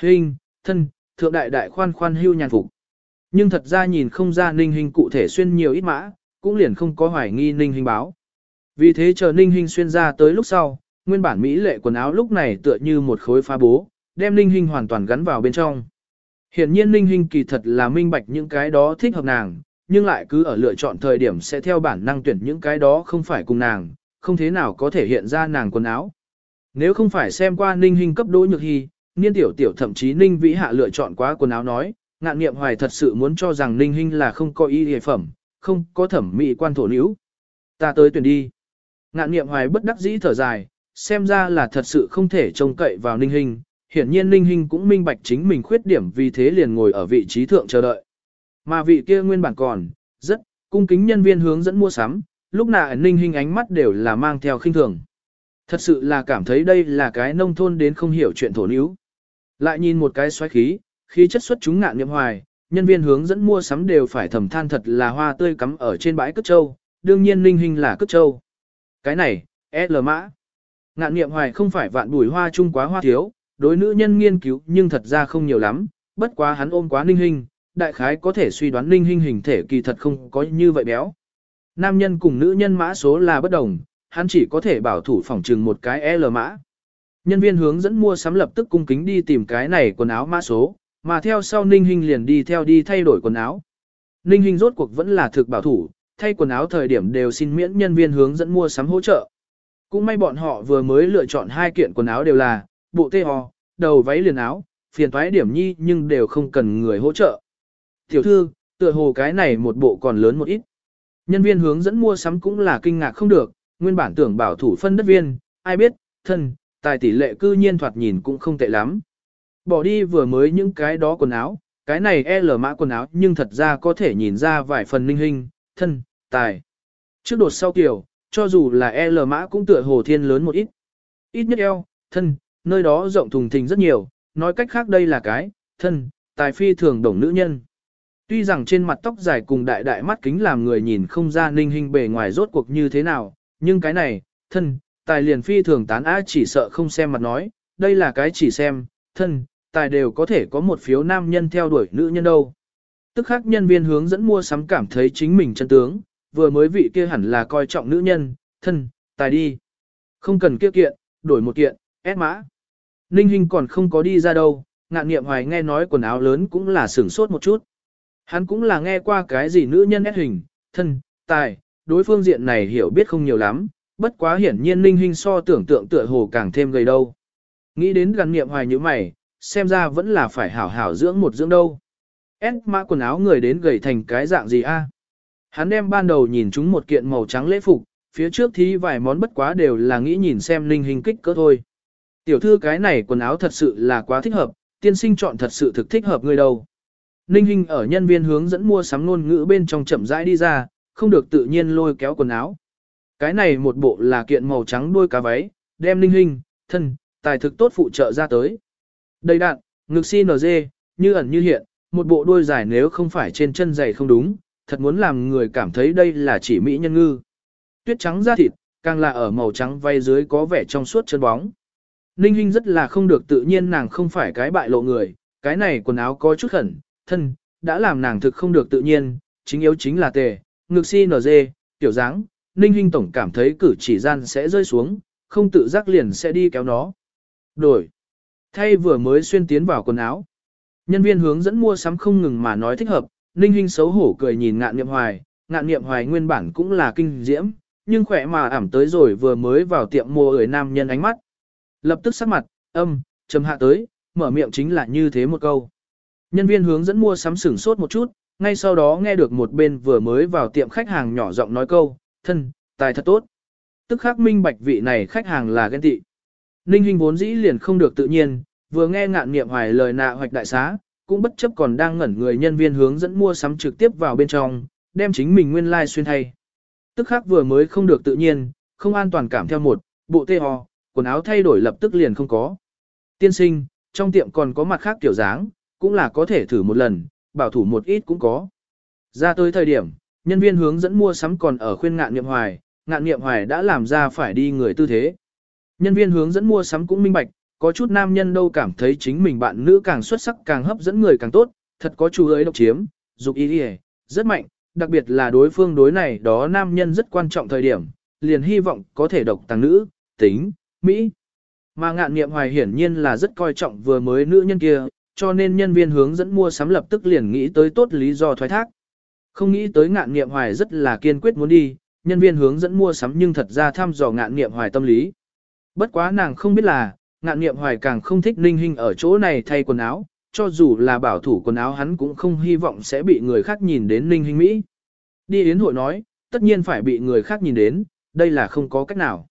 hình, thân, thượng đại đại khoan khoan hưu nhàn phục. Nhưng thật ra nhìn không ra ninh hình cụ thể xuyên nhiều ít mã, cũng liền không có hoài nghi ninh hình báo. Vì thế chờ ninh hình xuyên ra tới lúc sau, nguyên bản mỹ lệ quần áo lúc này tựa như một khối phá bố, đem ninh hình hoàn toàn gắn vào bên trong. Hiện nhiên ninh hình kỳ thật là minh bạch những cái đó thích hợp nàng, nhưng lại cứ ở lựa chọn thời điểm sẽ theo bản năng tuyển những cái đó không phải cùng nàng, không thế nào có thể hiện ra nàng quần áo. Nếu không phải xem qua ninh hình cấp đỗ nhược hy, niên tiểu tiểu thậm chí ninh vĩ hạ lựa chọn quá quần áo nói, ngạn nghiệm hoài thật sự muốn cho rằng ninh Hinh là không có y hệ phẩm, không có thẩm mỹ quan thổ nữ. Ta tới tuyển đi. Ngạn nghiệm hoài bất đắc dĩ thở dài, xem ra là thật sự không thể trông cậy vào ninh Hinh. Hiển nhiên ninh Hinh cũng minh bạch chính mình khuyết điểm vì thế liền ngồi ở vị trí thượng chờ đợi. Mà vị kia nguyên bản còn, rất, cung kính nhân viên hướng dẫn mua sắm, lúc nào ninh hình ánh mắt đều là mang theo khinh thường. Thật sự là cảm thấy đây là cái nông thôn đến không hiểu chuyện thổ níu. Lại nhìn một cái xoáy khí, khí chất xuất chúng ngạn niệm hoài, nhân viên hướng dẫn mua sắm đều phải thầm than thật là hoa tươi cắm ở trên bãi cất châu, đương nhiên linh hình là cất châu. Cái này, L mã. Ngạn niệm hoài không phải vạn bùi hoa chung quá hoa thiếu, đối nữ nhân nghiên cứu nhưng thật ra không nhiều lắm, bất quá hắn ôm quá ninh hình, đại khái có thể suy đoán ninh hình hình thể kỳ thật không có như vậy béo. Nam nhân cùng nữ nhân mã số là bất đồng, hắn chỉ có thể bảo thủ phòng trừng một cái L mã. Nhân viên hướng dẫn mua sắm lập tức cung kính đi tìm cái này quần áo mã số, mà theo sau Ninh Hinh liền đi theo đi thay đổi quần áo. Ninh Hinh rốt cuộc vẫn là thực bảo thủ, thay quần áo thời điểm đều xin miễn nhân viên hướng dẫn mua sắm hỗ trợ. Cũng may bọn họ vừa mới lựa chọn hai kiện quần áo đều là bộ tê ho, đầu váy liền áo, phiền toái điểm nhi nhưng đều không cần người hỗ trợ. Tiểu thư, tựa hồ cái này một bộ còn lớn một ít. Nhân viên hướng dẫn mua sắm cũng là kinh ngạc không được, nguyên bản tưởng bảo thủ phân đất viên, ai biết, thân, tài tỷ lệ cư nhiên thoạt nhìn cũng không tệ lắm. Bỏ đi vừa mới những cái đó quần áo, cái này L mã quần áo nhưng thật ra có thể nhìn ra vài phần ninh hình, thân, tài. Trước đột sau kiểu, cho dù là L mã cũng tựa hồ thiên lớn một ít. Ít nhất eo, thân, nơi đó rộng thùng thình rất nhiều, nói cách khác đây là cái, thân, tài phi thường đồng nữ nhân. Tuy rằng trên mặt tóc dài cùng đại đại mắt kính làm người nhìn không ra ninh hình bề ngoài rốt cuộc như thế nào, nhưng cái này, thân, tài liền phi thường tán á chỉ sợ không xem mặt nói, đây là cái chỉ xem, thân, tài đều có thể có một phiếu nam nhân theo đuổi nữ nhân đâu. Tức khắc nhân viên hướng dẫn mua sắm cảm thấy chính mình chân tướng, vừa mới vị kia hẳn là coi trọng nữ nhân, thân, tài đi. Không cần kia kiện, đổi một kiện, ép mã. Ninh Hinh còn không có đi ra đâu, ngạn nghiệm hoài nghe nói quần áo lớn cũng là sửng sốt một chút. Hắn cũng là nghe qua cái gì nữ nhân ép hình, thân, tài, đối phương diện này hiểu biết không nhiều lắm, bất quá hiển nhiên Ninh Hinh so tưởng tượng tựa hồ càng thêm gầy đâu. Nghĩ đến gần nghiệm hoài như mày, xem ra vẫn là phải hảo hảo dưỡng một dưỡng đâu. Ép mã quần áo người đến gầy thành cái dạng gì a? À? Hắn đem ban đầu nhìn chúng một kiện màu trắng lễ phục, phía trước thì vài món bất quá đều là nghĩ nhìn xem Ninh Hinh kích cỡ thôi. Tiểu thư cái này quần áo thật sự là quá thích hợp, tiên sinh chọn thật sự thực thích hợp người đâu. Ninh Hinh ở nhân viên hướng dẫn mua sắm ngôn ngữ bên trong chậm rãi đi ra, không được tự nhiên lôi kéo quần áo. Cái này một bộ là kiện màu trắng đuôi cá váy, đem linh hình thân, tài thực tốt phụ trợ ra tới. Đầy đạn, ngực si nở dê, như ẩn như hiện, một bộ đuôi dài nếu không phải trên chân giày không đúng, thật muốn làm người cảm thấy đây là chỉ mỹ nhân ngư. Tuyết trắng da thịt, càng là ở màu trắng vay dưới có vẻ trong suốt chân bóng. Ninh Hinh rất là không được tự nhiên nàng không phải cái bại lộ người, cái này quần áo có chút khẩn, thân, đã làm nàng thực không được tự nhiên, chính yếu chính là tề, ngực si nở dê, tiểu dáng, Ninh Hinh tổng cảm thấy cử chỉ gian sẽ rơi xuống, không tự giác liền sẽ đi kéo nó. Đổi. Thay vừa mới xuyên tiến vào quần áo. Nhân viên hướng dẫn mua sắm không ngừng mà nói thích hợp, Ninh Hinh xấu hổ cười nhìn ngạn niệm hoài, ngạn niệm hoài nguyên bản cũng là kinh diễm, nhưng khỏe mà ảm tới rồi vừa mới vào tiệm mua người nam nhân ánh mắt. Lập tức sắc mặt, âm, trầm hạ tới, mở miệng chính là như thế một câu. Nhân viên hướng dẫn mua sắm sửng sốt một chút, ngay sau đó nghe được một bên vừa mới vào tiệm khách hàng nhỏ giọng nói câu, thân, tài thật tốt. Tức khắc minh bạch vị này khách hàng là ghen tị. Ninh Hinh vốn dĩ liền không được tự nhiên, vừa nghe ngạn niệm hoài lời nạ hoạch đại xá, cũng bất chấp còn đang ngẩn người nhân viên hướng dẫn mua sắm trực tiếp vào bên trong, đem chính mình nguyên lai like xuyên thay. Tức khắc vừa mới không được tự nhiên, không an toàn cảm theo một, bộ tê ho, quần áo thay đổi lập tức liền không có. Tiên sinh, trong tiệm còn có mặt khác kiểu dáng, cũng là có thể thử một lần, bảo thủ một ít cũng có. Ra tới thời điểm, nhân viên hướng dẫn mua sắm còn ở khuyên ngạn niệm hoài, ngạn niệm hoài đã làm ra phải đi người tư thế. Nhân viên hướng dẫn mua sắm cũng minh bạch, có chút nam nhân đâu cảm thấy chính mình bạn nữ càng xuất sắc càng hấp dẫn người càng tốt, thật có chú ấy độc chiếm, dục ý đi rất mạnh, đặc biệt là đối phương đối này đó nam nhân rất quan trọng thời điểm, liền hy vọng có thể độc tăng nữ, tính, Mỹ. Mà ngạn nghiệm hoài hiển nhiên là rất coi trọng vừa mới nữ nhân kia, cho nên nhân viên hướng dẫn mua sắm lập tức liền nghĩ tới tốt lý do thoái thác. Không nghĩ tới ngạn nghiệm hoài rất là kiên quyết muốn đi, nhân viên hướng dẫn mua sắm nhưng thật ra thăm dò ngạn nghiệm hoài tâm lý. Bất quá nàng không biết là, ngạn nghiệm hoài càng không thích ninh hình ở chỗ này thay quần áo, cho dù là bảo thủ quần áo hắn cũng không hy vọng sẽ bị người khác nhìn đến ninh hình Mỹ. Đi yến hội nói, tất nhiên phải bị người khác nhìn đến, đây là không có cách nào.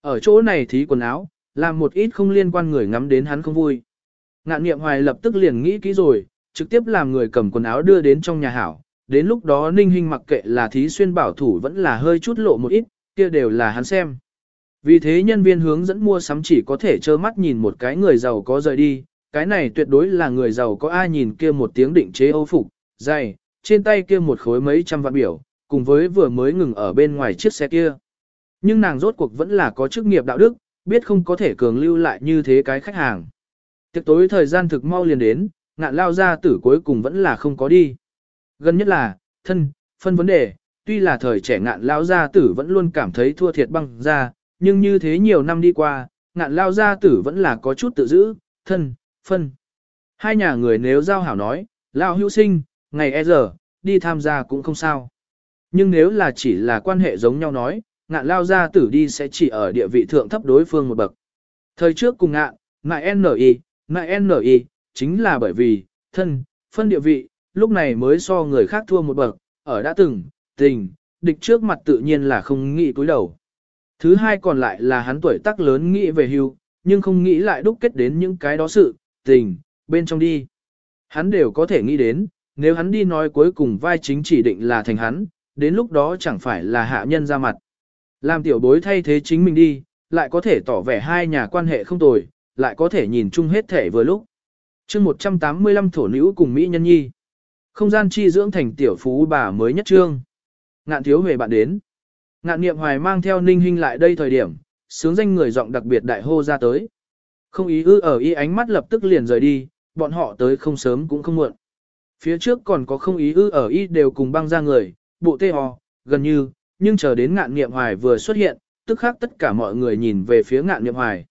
Ở chỗ này thí quần áo, làm một ít không liên quan người ngắm đến hắn không vui. Ngạn nghiệm hoài lập tức liền nghĩ kỹ rồi, trực tiếp làm người cầm quần áo đưa đến trong nhà hảo. Đến lúc đó ninh hình mặc kệ là thí xuyên bảo thủ vẫn là hơi chút lộ một ít, kia đều là hắn xem. Vì thế nhân viên hướng dẫn mua sắm chỉ có thể trơ mắt nhìn một cái người giàu có rời đi, cái này tuyệt đối là người giàu có ai nhìn kia một tiếng định chế âu phục, dày, trên tay kia một khối mấy trăm vạn biểu, cùng với vừa mới ngừng ở bên ngoài chiếc xe kia. Nhưng nàng rốt cuộc vẫn là có chức nghiệp đạo đức, biết không có thể cường lưu lại như thế cái khách hàng. Tiệc tối thời gian thực mau liền đến, ngạn lao ra tử cuối cùng vẫn là không có đi. Gần nhất là, thân, phân vấn đề, tuy là thời trẻ ngạn lao gia tử vẫn luôn cảm thấy thua thiệt băng ra, nhưng như thế nhiều năm đi qua, ngạn lao gia tử vẫn là có chút tự giữ, thân, phân. Hai nhà người nếu giao hảo nói, lao hữu sinh, ngày e giờ, đi tham gia cũng không sao. Nhưng nếu là chỉ là quan hệ giống nhau nói, ngạn lao gia tử đi sẽ chỉ ở địa vị thượng thấp đối phương một bậc. Thời trước cùng ngạn, ngại NI, ngại NI, chính là bởi vì, thân, phân địa vị, lúc này mới so người khác thua một bậc, ở đã từng, tình, địch trước mặt tự nhiên là không nghĩ cúi đầu. Thứ hai còn lại là hắn tuổi tác lớn nghĩ về hưu, nhưng không nghĩ lại đúc kết đến những cái đó sự, tình, bên trong đi. Hắn đều có thể nghĩ đến, nếu hắn đi nói cuối cùng vai chính chỉ định là thành hắn, đến lúc đó chẳng phải là hạ nhân ra mặt. Làm tiểu bối thay thế chính mình đi, lại có thể tỏ vẻ hai nhà quan hệ không tồi, lại có thể nhìn chung hết thể vừa lúc. chương 185 thổ nữ cùng Mỹ nhân nhi. Không gian chi dưỡng thành tiểu phú bà mới nhất trương. Ngạn thiếu về bạn đến. Ngạn niệm hoài mang theo ninh hình lại đây thời điểm, sướng danh người giọng đặc biệt đại hô ra tới. Không ý ư ở ý ánh mắt lập tức liền rời đi, bọn họ tới không sớm cũng không muộn. Phía trước còn có không ý ư ở ý đều cùng băng ra người, bộ tê ho, gần như, nhưng chờ đến ngạn niệm hoài vừa xuất hiện, tức khác tất cả mọi người nhìn về phía ngạn niệm hoài.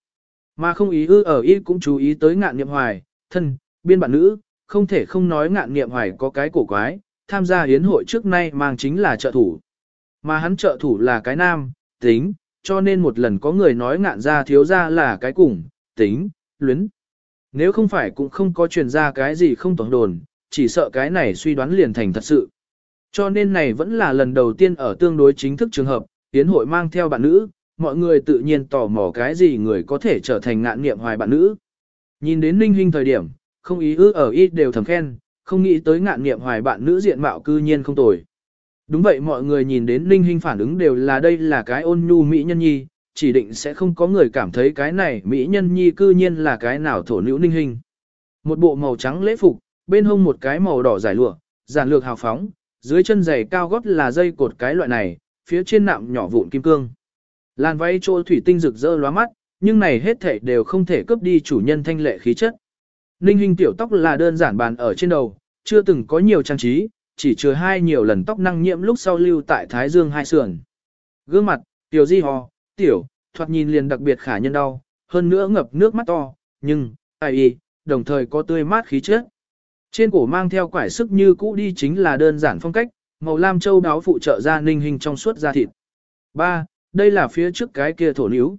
Mà không ý ư ở ý cũng chú ý tới ngạn niệm hoài, thân, biên bản nữ, không thể không nói ngạn niệm hoài có cái cổ quái, tham gia hiến hội trước nay mang chính là trợ thủ. Mà hắn trợ thủ là cái nam, tính, cho nên một lần có người nói ngạn ra thiếu ra là cái cùng, tính, luyến. Nếu không phải cũng không có truyền ra cái gì không tổng đồn, chỉ sợ cái này suy đoán liền thành thật sự. Cho nên này vẫn là lần đầu tiên ở tương đối chính thức trường hợp, tiến hội mang theo bạn nữ, mọi người tự nhiên tò mò cái gì người có thể trở thành ngạn nghiệm hoài bạn nữ. Nhìn đến ninh hình thời điểm, không ý ư ở ít đều thầm khen, không nghĩ tới ngạn nghiệm hoài bạn nữ diện mạo cư nhiên không tồi. Đúng vậy mọi người nhìn đến ninh hình phản ứng đều là đây là cái ôn nhu mỹ nhân nhi, chỉ định sẽ không có người cảm thấy cái này mỹ nhân nhi cư nhiên là cái nào thổ nữ ninh hình. Một bộ màu trắng lễ phục, bên hông một cái màu đỏ giải lụa, giản lược hào phóng, dưới chân giày cao gót là dây cột cái loại này, phía trên nạm nhỏ vụn kim cương. Làn váy trôi thủy tinh rực rỡ lóa mắt, nhưng này hết thảy đều không thể cướp đi chủ nhân thanh lệ khí chất. Ninh hình tiểu tóc là đơn giản bàn ở trên đầu, chưa từng có nhiều trang trí, chỉ chừa hai nhiều lần tóc năng nhiễm lúc sau lưu tại thái dương hai sườn. Gương mặt, tiểu di hò, tiểu, thoạt nhìn liền đặc biệt khả nhân đau, hơn nữa ngập nước mắt to, nhưng, ai y, đồng thời có tươi mát khí chất. Trên cổ mang theo quải sức như cũ đi chính là đơn giản phong cách, màu lam châu đáo phụ trợ ra ninh hình trong suốt da thịt. 3. Đây là phía trước cái kia thổ níu.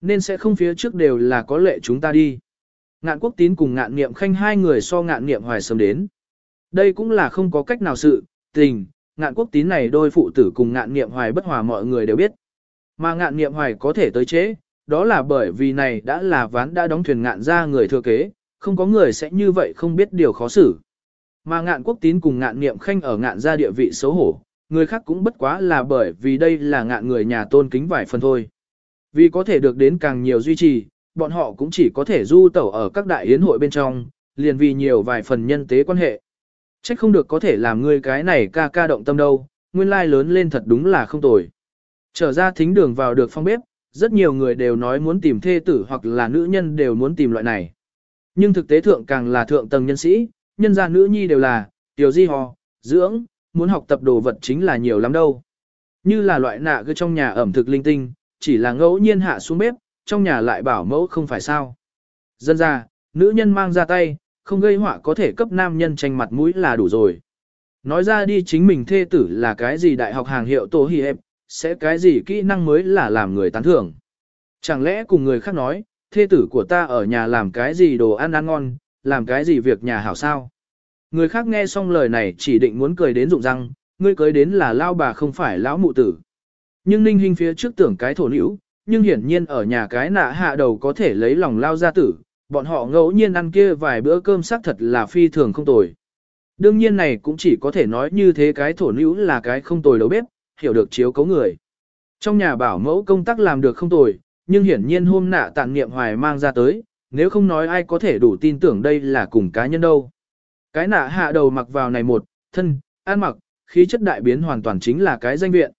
Nên sẽ không phía trước đều là có lệ chúng ta đi. Ngạn quốc tín cùng ngạn niệm khanh hai người so ngạn niệm hoài sớm đến. Đây cũng là không có cách nào sự, tình, ngạn quốc tín này đôi phụ tử cùng ngạn niệm hoài bất hòa mọi người đều biết. Mà ngạn niệm hoài có thể tới chế, đó là bởi vì này đã là ván đã đóng thuyền ngạn ra người thừa kế, không có người sẽ như vậy không biết điều khó xử. Mà ngạn quốc tín cùng ngạn niệm khanh ở ngạn ra địa vị xấu hổ, người khác cũng bất quá là bởi vì đây là ngạn người nhà tôn kính vài phần thôi. Vì có thể được đến càng nhiều duy trì, bọn họ cũng chỉ có thể du tẩu ở các đại yến hội bên trong, liền vì nhiều vài phần nhân tế quan hệ. Trách không được có thể làm người cái này ca ca động tâm đâu, nguyên lai lớn lên thật đúng là không tồi. Trở ra thính đường vào được phong bếp, rất nhiều người đều nói muốn tìm thê tử hoặc là nữ nhân đều muốn tìm loại này. Nhưng thực tế thượng càng là thượng tầng nhân sĩ, nhân gia nữ nhi đều là, tiểu di hò, dưỡng, muốn học tập đồ vật chính là nhiều lắm đâu. Như là loại nạ cứ trong nhà ẩm thực linh tinh, chỉ là ngẫu nhiên hạ xuống bếp, trong nhà lại bảo mẫu không phải sao. Dân ra, nữ nhân mang ra tay, không gây họa có thể cấp nam nhân tranh mặt mũi là đủ rồi. Nói ra đi chính mình thê tử là cái gì đại học hàng hiệu tổ hi hẹp, sẽ cái gì kỹ năng mới là làm người tán thưởng. Chẳng lẽ cùng người khác nói, thê tử của ta ở nhà làm cái gì đồ ăn ăn ngon, làm cái gì việc nhà hảo sao. Người khác nghe xong lời này chỉ định muốn cười đến rụng răng, ngươi cưới đến là lao bà không phải lão mụ tử. Nhưng ninh hình phía trước tưởng cái thổ nữ, nhưng hiển nhiên ở nhà cái nạ hạ đầu có thể lấy lòng lao gia tử, bọn họ ngẫu nhiên ăn kia vài bữa cơm xác thật là phi thường không tồi. Đương nhiên này cũng chỉ có thể nói như thế cái thổ nữ là cái không tồi đầu bếp, hiểu được chiếu cấu người. Trong nhà bảo mẫu công tác làm được không tồi, nhưng hiển nhiên hôm nạ tàn niệm hoài mang ra tới, nếu không nói ai có thể đủ tin tưởng đây là cùng cá nhân đâu. Cái nạ hạ đầu mặc vào này một, thân, ăn mặc, khí chất đại biến hoàn toàn chính là cái danh viện.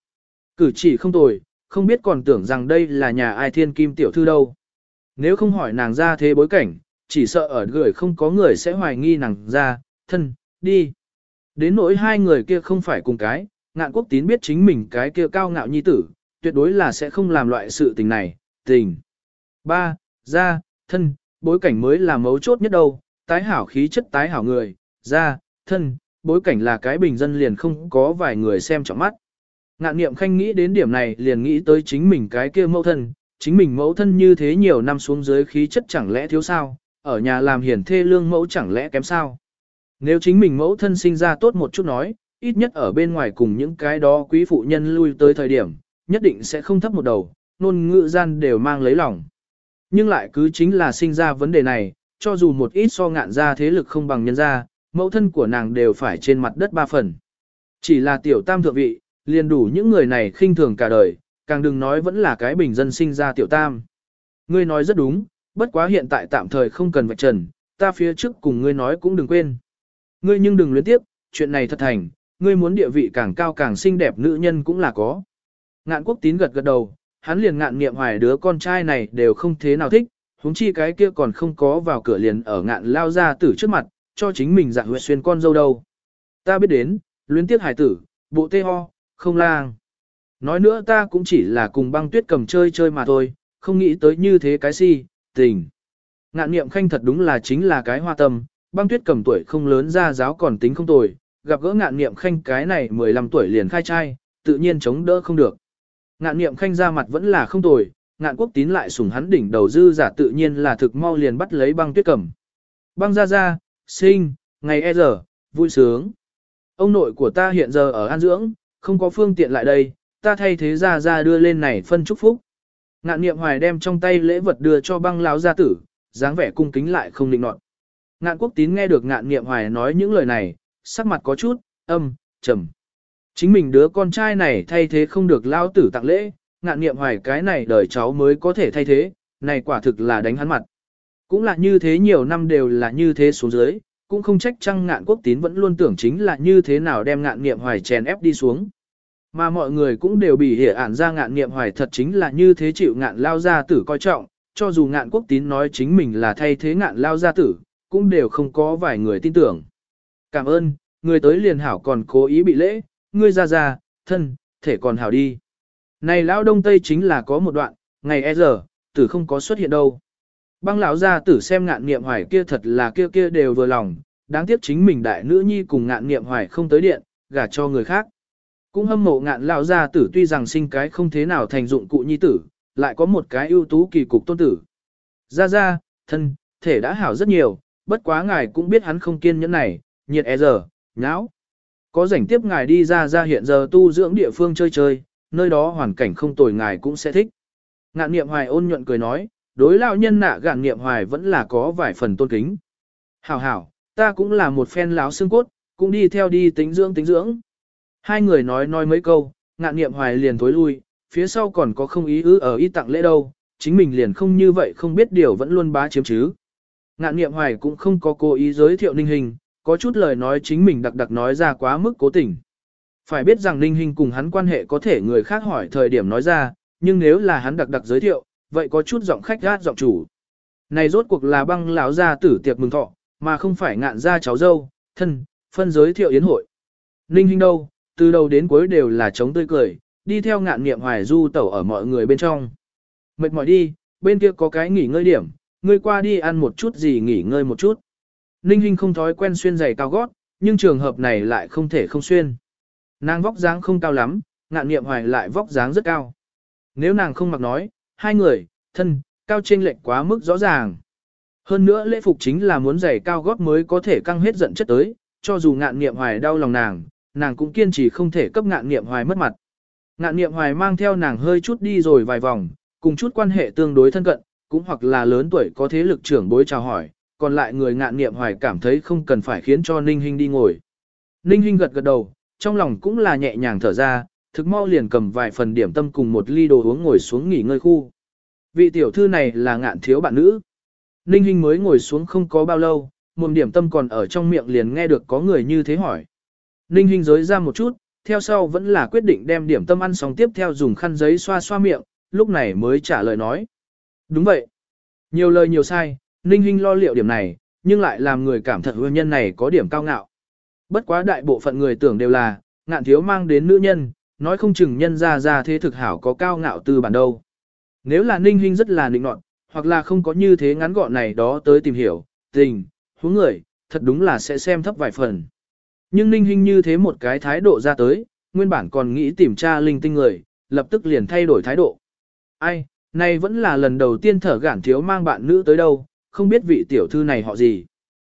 Cử chỉ không tồi, không biết còn tưởng rằng đây là nhà ai thiên kim tiểu thư đâu. Nếu không hỏi nàng ra thế bối cảnh, chỉ sợ ở gửi không có người sẽ hoài nghi nàng ra, thân, đi. Đến nỗi hai người kia không phải cùng cái, ngạn quốc tín biết chính mình cái kia cao ngạo nhi tử, tuyệt đối là sẽ không làm loại sự tình này, tình. Ba, ra, thân, bối cảnh mới là mấu chốt nhất đâu, tái hảo khí chất tái hảo người, ra, thân, bối cảnh là cái bình dân liền không có vài người xem trọng mắt. Ngạn niệm khanh nghĩ đến điểm này liền nghĩ tới chính mình cái kia mẫu thân, chính mình mẫu thân như thế nhiều năm xuống dưới khí chất chẳng lẽ thiếu sao, ở nhà làm hiển thê lương mẫu chẳng lẽ kém sao. Nếu chính mình mẫu thân sinh ra tốt một chút nói, ít nhất ở bên ngoài cùng những cái đó quý phụ nhân lui tới thời điểm, nhất định sẽ không thấp một đầu, nôn ngữ gian đều mang lấy lòng. Nhưng lại cứ chính là sinh ra vấn đề này, cho dù một ít so ngạn ra thế lực không bằng nhân ra, mẫu thân của nàng đều phải trên mặt đất ba phần. Chỉ là tiểu tam thượng vị, liền đủ những người này khinh thường cả đời, càng đừng nói vẫn là cái bình dân sinh ra tiểu tam. Ngươi nói rất đúng, bất quá hiện tại tạm thời không cần vạch trần, ta phía trước cùng ngươi nói cũng đừng quên. Ngươi nhưng đừng luyến tiếp, chuyện này thật thành, ngươi muốn địa vị càng cao càng xinh đẹp nữ nhân cũng là có. Ngạn quốc tín gật gật đầu, hắn liền ngạn nghiệm hoài đứa con trai này đều không thế nào thích, huống chi cái kia còn không có vào cửa liền ở ngạn lao ra tử trước mặt, cho chính mình dạng huyệt xuyên con dâu đâu. Ta biết đến, luyến tiếc hải tử, bộ tê ho, không lang. Nói nữa ta cũng chỉ là cùng băng tuyết cầm chơi chơi mà thôi, không nghĩ tới như thế cái si, tình. Ngạn niệm khanh thật đúng là chính là cái hoa tâm, băng tuyết cầm tuổi không lớn ra giáo còn tính không tồi, gặp gỡ ngạn niệm khanh cái này 15 tuổi liền khai trai, tự nhiên chống đỡ không được. Ngạn niệm khanh ra mặt vẫn là không tồi, ngạn quốc tín lại sùng hắn đỉnh đầu dư giả tự nhiên là thực mau liền bắt lấy băng tuyết cầm. Băng ra ra, sinh, ngày e giờ, vui sướng. Ông nội của ta hiện giờ ở an dưỡng, không có phương tiện lại đây, ta thay thế ra ra đưa lên này phân chúc phúc. Ngạn niệm hoài đem trong tay lễ vật đưa cho băng lão gia tử, dáng vẻ cung kính lại không định nọt. Ngạn quốc tín nghe được ngạn niệm hoài nói những lời này, sắc mặt có chút, âm, trầm. Chính mình đứa con trai này thay thế không được lao tử tặng lễ, ngạn niệm hoài cái này đời cháu mới có thể thay thế, này quả thực là đánh hắn mặt. Cũng là như thế nhiều năm đều là như thế xuống dưới, cũng không trách chăng ngạn quốc tín vẫn luôn tưởng chính là như thế nào đem ngạn niệm hoài chèn ép đi xuống. Mà mọi người cũng đều bị hiểu ản ra ngạn niệm hoài thật chính là như thế chịu ngạn lao gia tử coi trọng, cho dù ngạn quốc tín nói chính mình là thay thế ngạn lao gia tử, cũng đều không có vài người tin tưởng. Cảm ơn, người tới liền hảo còn cố ý bị lễ, ngươi ra ra, thân, thể còn hảo đi. Này lão đông tây chính là có một đoạn, ngày e giờ, tử không có xuất hiện đâu. Băng lão gia tử xem ngạn niệm hoài kia thật là kia kia đều vừa lòng, đáng tiếc chính mình đại nữ nhi cùng ngạn niệm hoài không tới điện, gả cho người khác. Cũng hâm mộ ngạn lão gia tử tuy rằng sinh cái không thế nào thành dụng cụ nhi tử, lại có một cái ưu tú kỳ cục tôn tử. Gia gia, thân, thể đã hảo rất nhiều, bất quá ngài cũng biết hắn không kiên nhẫn này, nhiệt e giờ, nháo. Có rảnh tiếp ngài đi ra ra hiện giờ tu dưỡng địa phương chơi chơi, nơi đó hoàn cảnh không tồi ngài cũng sẽ thích. Ngạn niệm hoài ôn nhuận cười nói, đối lão nhân nạ gạn niệm hoài vẫn là có vài phần tôn kính. Hảo hảo, ta cũng là một phen láo xương cốt, cũng đi theo đi tính dưỡng tính dưỡng. Hai người nói nói mấy câu, ngạn niệm hoài liền thối lui, phía sau còn có không ý ứ ở y tặng lễ đâu, chính mình liền không như vậy không biết điều vẫn luôn bá chiếm chứ. Ngạn niệm hoài cũng không có cố ý giới thiệu ninh hình, có chút lời nói chính mình đặc đặc nói ra quá mức cố tình. Phải biết rằng ninh hình cùng hắn quan hệ có thể người khác hỏi thời điểm nói ra, nhưng nếu là hắn đặc đặc giới thiệu, vậy có chút giọng khách gát giọng chủ. Này rốt cuộc là băng lão gia tử tiệc mừng thọ, mà không phải ngạn gia cháu dâu, thân, phân giới thiệu yến hội. Ninh Hinh đâu, từ đầu đến cuối đều là chống tươi cười, đi theo ngạn niệm hoài du tẩu ở mọi người bên trong. Mệt mỏi đi, bên kia có cái nghỉ ngơi điểm, ngươi qua đi ăn một chút gì nghỉ ngơi một chút. Ninh Hinh không thói quen xuyên giày cao gót, nhưng trường hợp này lại không thể không xuyên. Nàng vóc dáng không cao lắm, ngạn niệm hoài lại vóc dáng rất cao. Nếu nàng không mặc nói, hai người, thân, cao trên lệch quá mức rõ ràng. Hơn nữa lễ phục chính là muốn giày cao gót mới có thể căng hết giận chất tới, cho dù ngạn niệm hoài đau lòng nàng, nàng cũng kiên trì không thể cấp ngạn niệm hoài mất mặt. Ngạn niệm hoài mang theo nàng hơi chút đi rồi vài vòng, cùng chút quan hệ tương đối thân cận, cũng hoặc là lớn tuổi có thế lực trưởng bối chào hỏi, còn lại người ngạn niệm hoài cảm thấy không cần phải khiến cho Ninh Hinh đi ngồi. Ninh Hinh gật gật đầu, trong lòng cũng là nhẹ nhàng thở ra, thực mau liền cầm vài phần điểm tâm cùng một ly đồ uống ngồi xuống nghỉ ngơi khu. Vị tiểu thư này là ngạn thiếu bạn nữ. Ninh Hinh mới ngồi xuống không có bao lâu, một điểm tâm còn ở trong miệng liền nghe được có người như thế hỏi. Ninh Hinh giới ra một chút, theo sau vẫn là quyết định đem điểm tâm ăn xong tiếp theo dùng khăn giấy xoa xoa miệng, lúc này mới trả lời nói. Đúng vậy. Nhiều lời nhiều sai, Ninh Hinh lo liệu điểm này, nhưng lại làm người cảm thật hương nhân này có điểm cao ngạo. Bất quá đại bộ phận người tưởng đều là, ngạn thiếu mang đến nữ nhân, nói không chừng nhân ra ra thế thực hảo có cao ngạo từ bản đâu. Nếu là Ninh Hinh rất là nịnh nọt, hoặc là không có như thế ngắn gọn này đó tới tìm hiểu, tình, huống người, thật đúng là sẽ xem thấp vài phần. Nhưng Ninh Hinh như thế một cái thái độ ra tới, nguyên bản còn nghĩ tìm tra linh tinh người, lập tức liền thay đổi thái độ. Ai, nay vẫn là lần đầu tiên thở gản thiếu mang bạn nữ tới đâu, không biết vị tiểu thư này họ gì.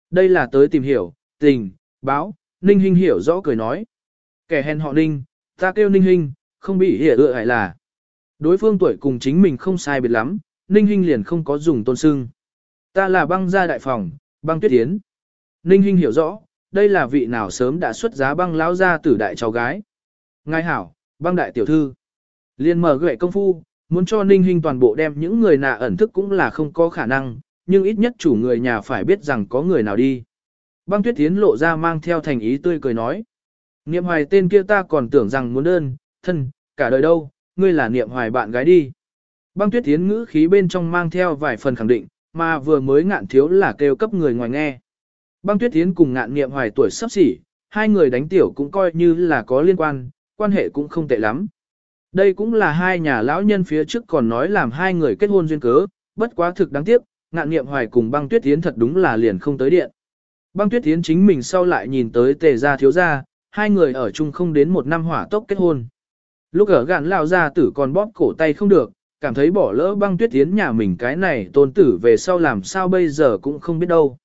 Đây là tới tìm hiểu, tình, báo, Ninh Hinh hiểu rõ cười nói. Kẻ hèn họ Ninh, ta kêu Ninh Hinh, không bị hiểu ựa hại là. Đối phương tuổi cùng chính mình không sai biệt lắm, Ninh Hinh liền không có dùng tôn sưng. Ta là băng gia đại phòng, băng tuyết tiến. Ninh Hinh hiểu rõ, đây là vị nào sớm đã xuất giá băng lão gia tử đại cháu gái. Ngài hảo, băng đại tiểu thư. Liên mở gậy công phu, muốn cho Ninh Hinh toàn bộ đem những người nạ ẩn thức cũng là không có khả năng, nhưng ít nhất chủ người nhà phải biết rằng có người nào đi. Băng tuyết tiến lộ ra mang theo thành ý tươi cười nói. Niệm hoài tên kia ta còn tưởng rằng muốn đơn, thân, cả đời đâu, ngươi là niệm hoài bạn gái đi. Băng tuyết tiến ngữ khí bên trong mang theo vài phần khẳng định, mà vừa mới ngạn thiếu là kêu cấp người ngoài nghe. Băng tuyết tiến cùng ngạn niệm hoài tuổi sắp xỉ, hai người đánh tiểu cũng coi như là có liên quan, quan hệ cũng không tệ lắm. Đây cũng là hai nhà lão nhân phía trước còn nói làm hai người kết hôn duyên cớ, bất quá thực đáng tiếc, ngạn niệm hoài cùng băng tuyết tiến thật đúng là liền không tới điện. Băng tuyết tiến chính mình sau lại nhìn tới tề gia thiếu gia, hai người ở chung không đến một năm hỏa tốc kết hôn. Lúc ở gạn lao ra tử còn bóp cổ tay không được, cảm thấy bỏ lỡ băng tuyết tiến nhà mình cái này tôn tử về sau làm sao bây giờ cũng không biết đâu.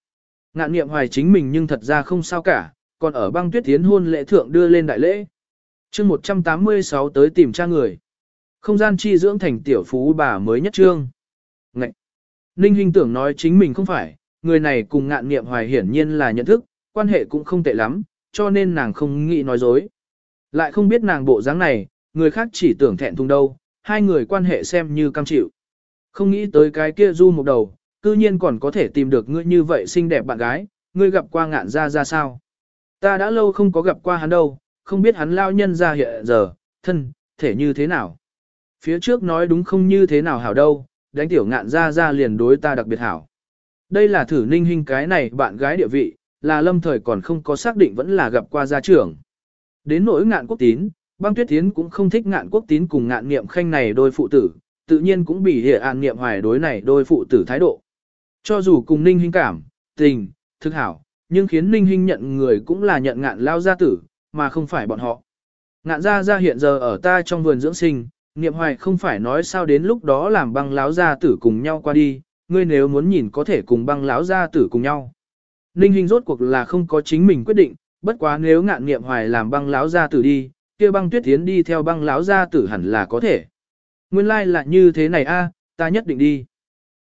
Ngạn niệm hoài chính mình nhưng thật ra không sao cả, còn ở băng tuyết tiến hôn lễ thượng đưa lên đại lễ. chương 186 tới tìm cha người. Không gian chi dưỡng thành tiểu phú bà mới nhất trương. Ngậy! Ninh Hinh tưởng nói chính mình không phải, người này cùng ngạn niệm hoài hiển nhiên là nhận thức, quan hệ cũng không tệ lắm, cho nên nàng không nghĩ nói dối. Lại không biết nàng bộ dáng này, người khác chỉ tưởng thẹn thùng đâu, hai người quan hệ xem như cam chịu. Không nghĩ tới cái kia du một đầu, cư nhiên còn có thể tìm được ngươi như vậy xinh đẹp bạn gái, ngươi gặp qua ngạn ra ra sao. Ta đã lâu không có gặp qua hắn đâu, không biết hắn lao nhân ra hiện giờ, thân, thể như thế nào. Phía trước nói đúng không như thế nào hảo đâu, đánh tiểu ngạn ra ra liền đối ta đặc biệt hảo. Đây là thử ninh hình cái này bạn gái địa vị, là lâm thời còn không có xác định vẫn là gặp qua gia trưởng. Đến nỗi ngạn quốc tín, băng tuyết tiến cũng không thích ngạn quốc tín cùng ngạn niệm khanh này đôi phụ tử, tự nhiên cũng bị hệ an niệm hoài đối này đôi phụ tử thái độ. Cho dù cùng ninh hình cảm, tình, thực hảo, nhưng khiến ninh hình nhận người cũng là nhận ngạn lao gia tử, mà không phải bọn họ. Ngạn gia gia hiện giờ ở ta trong vườn dưỡng sinh, niệm hoài không phải nói sao đến lúc đó làm băng láo gia tử cùng nhau qua đi, ngươi nếu muốn nhìn có thể cùng băng láo gia tử cùng nhau. Ninh hình rốt cuộc là không có chính mình quyết định, bất quá nếu ngạn niệm hoài làm băng láo gia tử đi, kia băng tuyết tiến đi theo băng láo gia tử hẳn là có thể. Nguyên lai like là như thế này a, ta nhất định đi.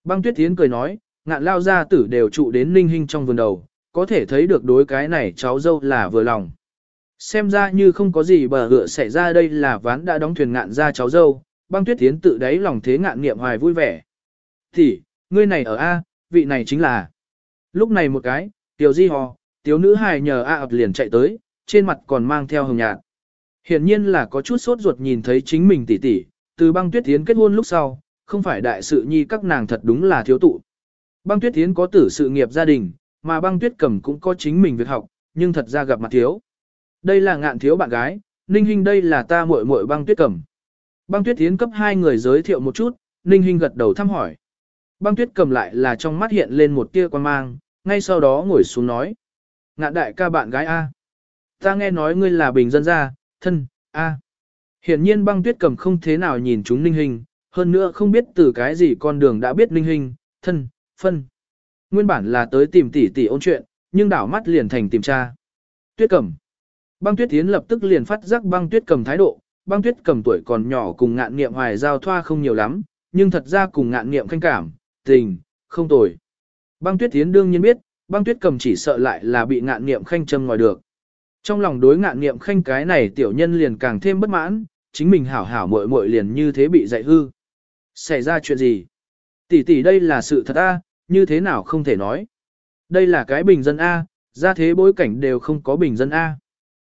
Băng tuyết tiến cười nói, ngạn lao gia tử đều trụ đến ninh hình trong vườn đầu, có thể thấy được đối cái này cháu dâu là vừa lòng. Xem ra như không có gì bờ hựa xảy ra đây là ván đã đóng thuyền ngạn ra cháu dâu, băng tuyết tiến tự đáy lòng thế ngạn niệm hoài vui vẻ. Thì, ngươi này ở A, vị này chính là. Lúc này một cái, tiểu di hò, tiểu nữ hài nhờ A ập liền chạy tới, trên mặt còn mang theo hồng nhạt. Hiển nhiên là có chút sốt ruột nhìn thấy chính mình tỷ tỷ, Từ băng tuyết tiến kết hôn lúc sau, không phải đại sự nhi các nàng thật đúng là thiếu tụ. Băng tuyết tiến có tử sự nghiệp gia đình, mà băng tuyết cầm cũng có chính mình việc học, nhưng thật ra gặp mặt thiếu. Đây là ngạn thiếu bạn gái, Ninh Hinh đây là ta muội muội băng tuyết cầm. Băng tuyết tiến cấp hai người giới thiệu một chút, Ninh Hinh gật đầu thăm hỏi. Băng tuyết cầm lại là trong mắt hiện lên một tia quan mang, ngay sau đó ngồi xuống nói. Ngạn đại ca bạn gái A. Ta nghe nói ngươi là bình dân gia, thân, A. Hiển nhiên băng tuyết cầm không thế nào nhìn chúng Ninh hình, hơn nữa không biết từ cái gì con đường đã biết Ninh hình, thân, phân. Nguyên bản là tới tìm tỷ tỷ ôn chuyện, nhưng đảo mắt liền thành tìm cha. Tuyết cầm. Băng tuyết tiến lập tức liền phát giác băng tuyết cầm thái độ, băng tuyết cầm tuổi còn nhỏ cùng ngạn nghiệm hoài giao thoa không nhiều lắm, nhưng thật ra cùng ngạn nghiệm khanh cảm, tình, không tồi. Băng tuyết tiến đương nhiên biết, băng tuyết cầm chỉ sợ lại là bị ngạn niệm khanh châm ngòi được. Trong lòng đối ngạn niệm khanh cái này tiểu nhân liền càng thêm bất mãn, chính mình hảo hảo muội muội liền như thế bị dạy hư. Xảy ra chuyện gì? Tỷ tỷ đây là sự thật a, như thế nào không thể nói. Đây là cái bình dân A, ra thế bối cảnh đều không có bình dân A.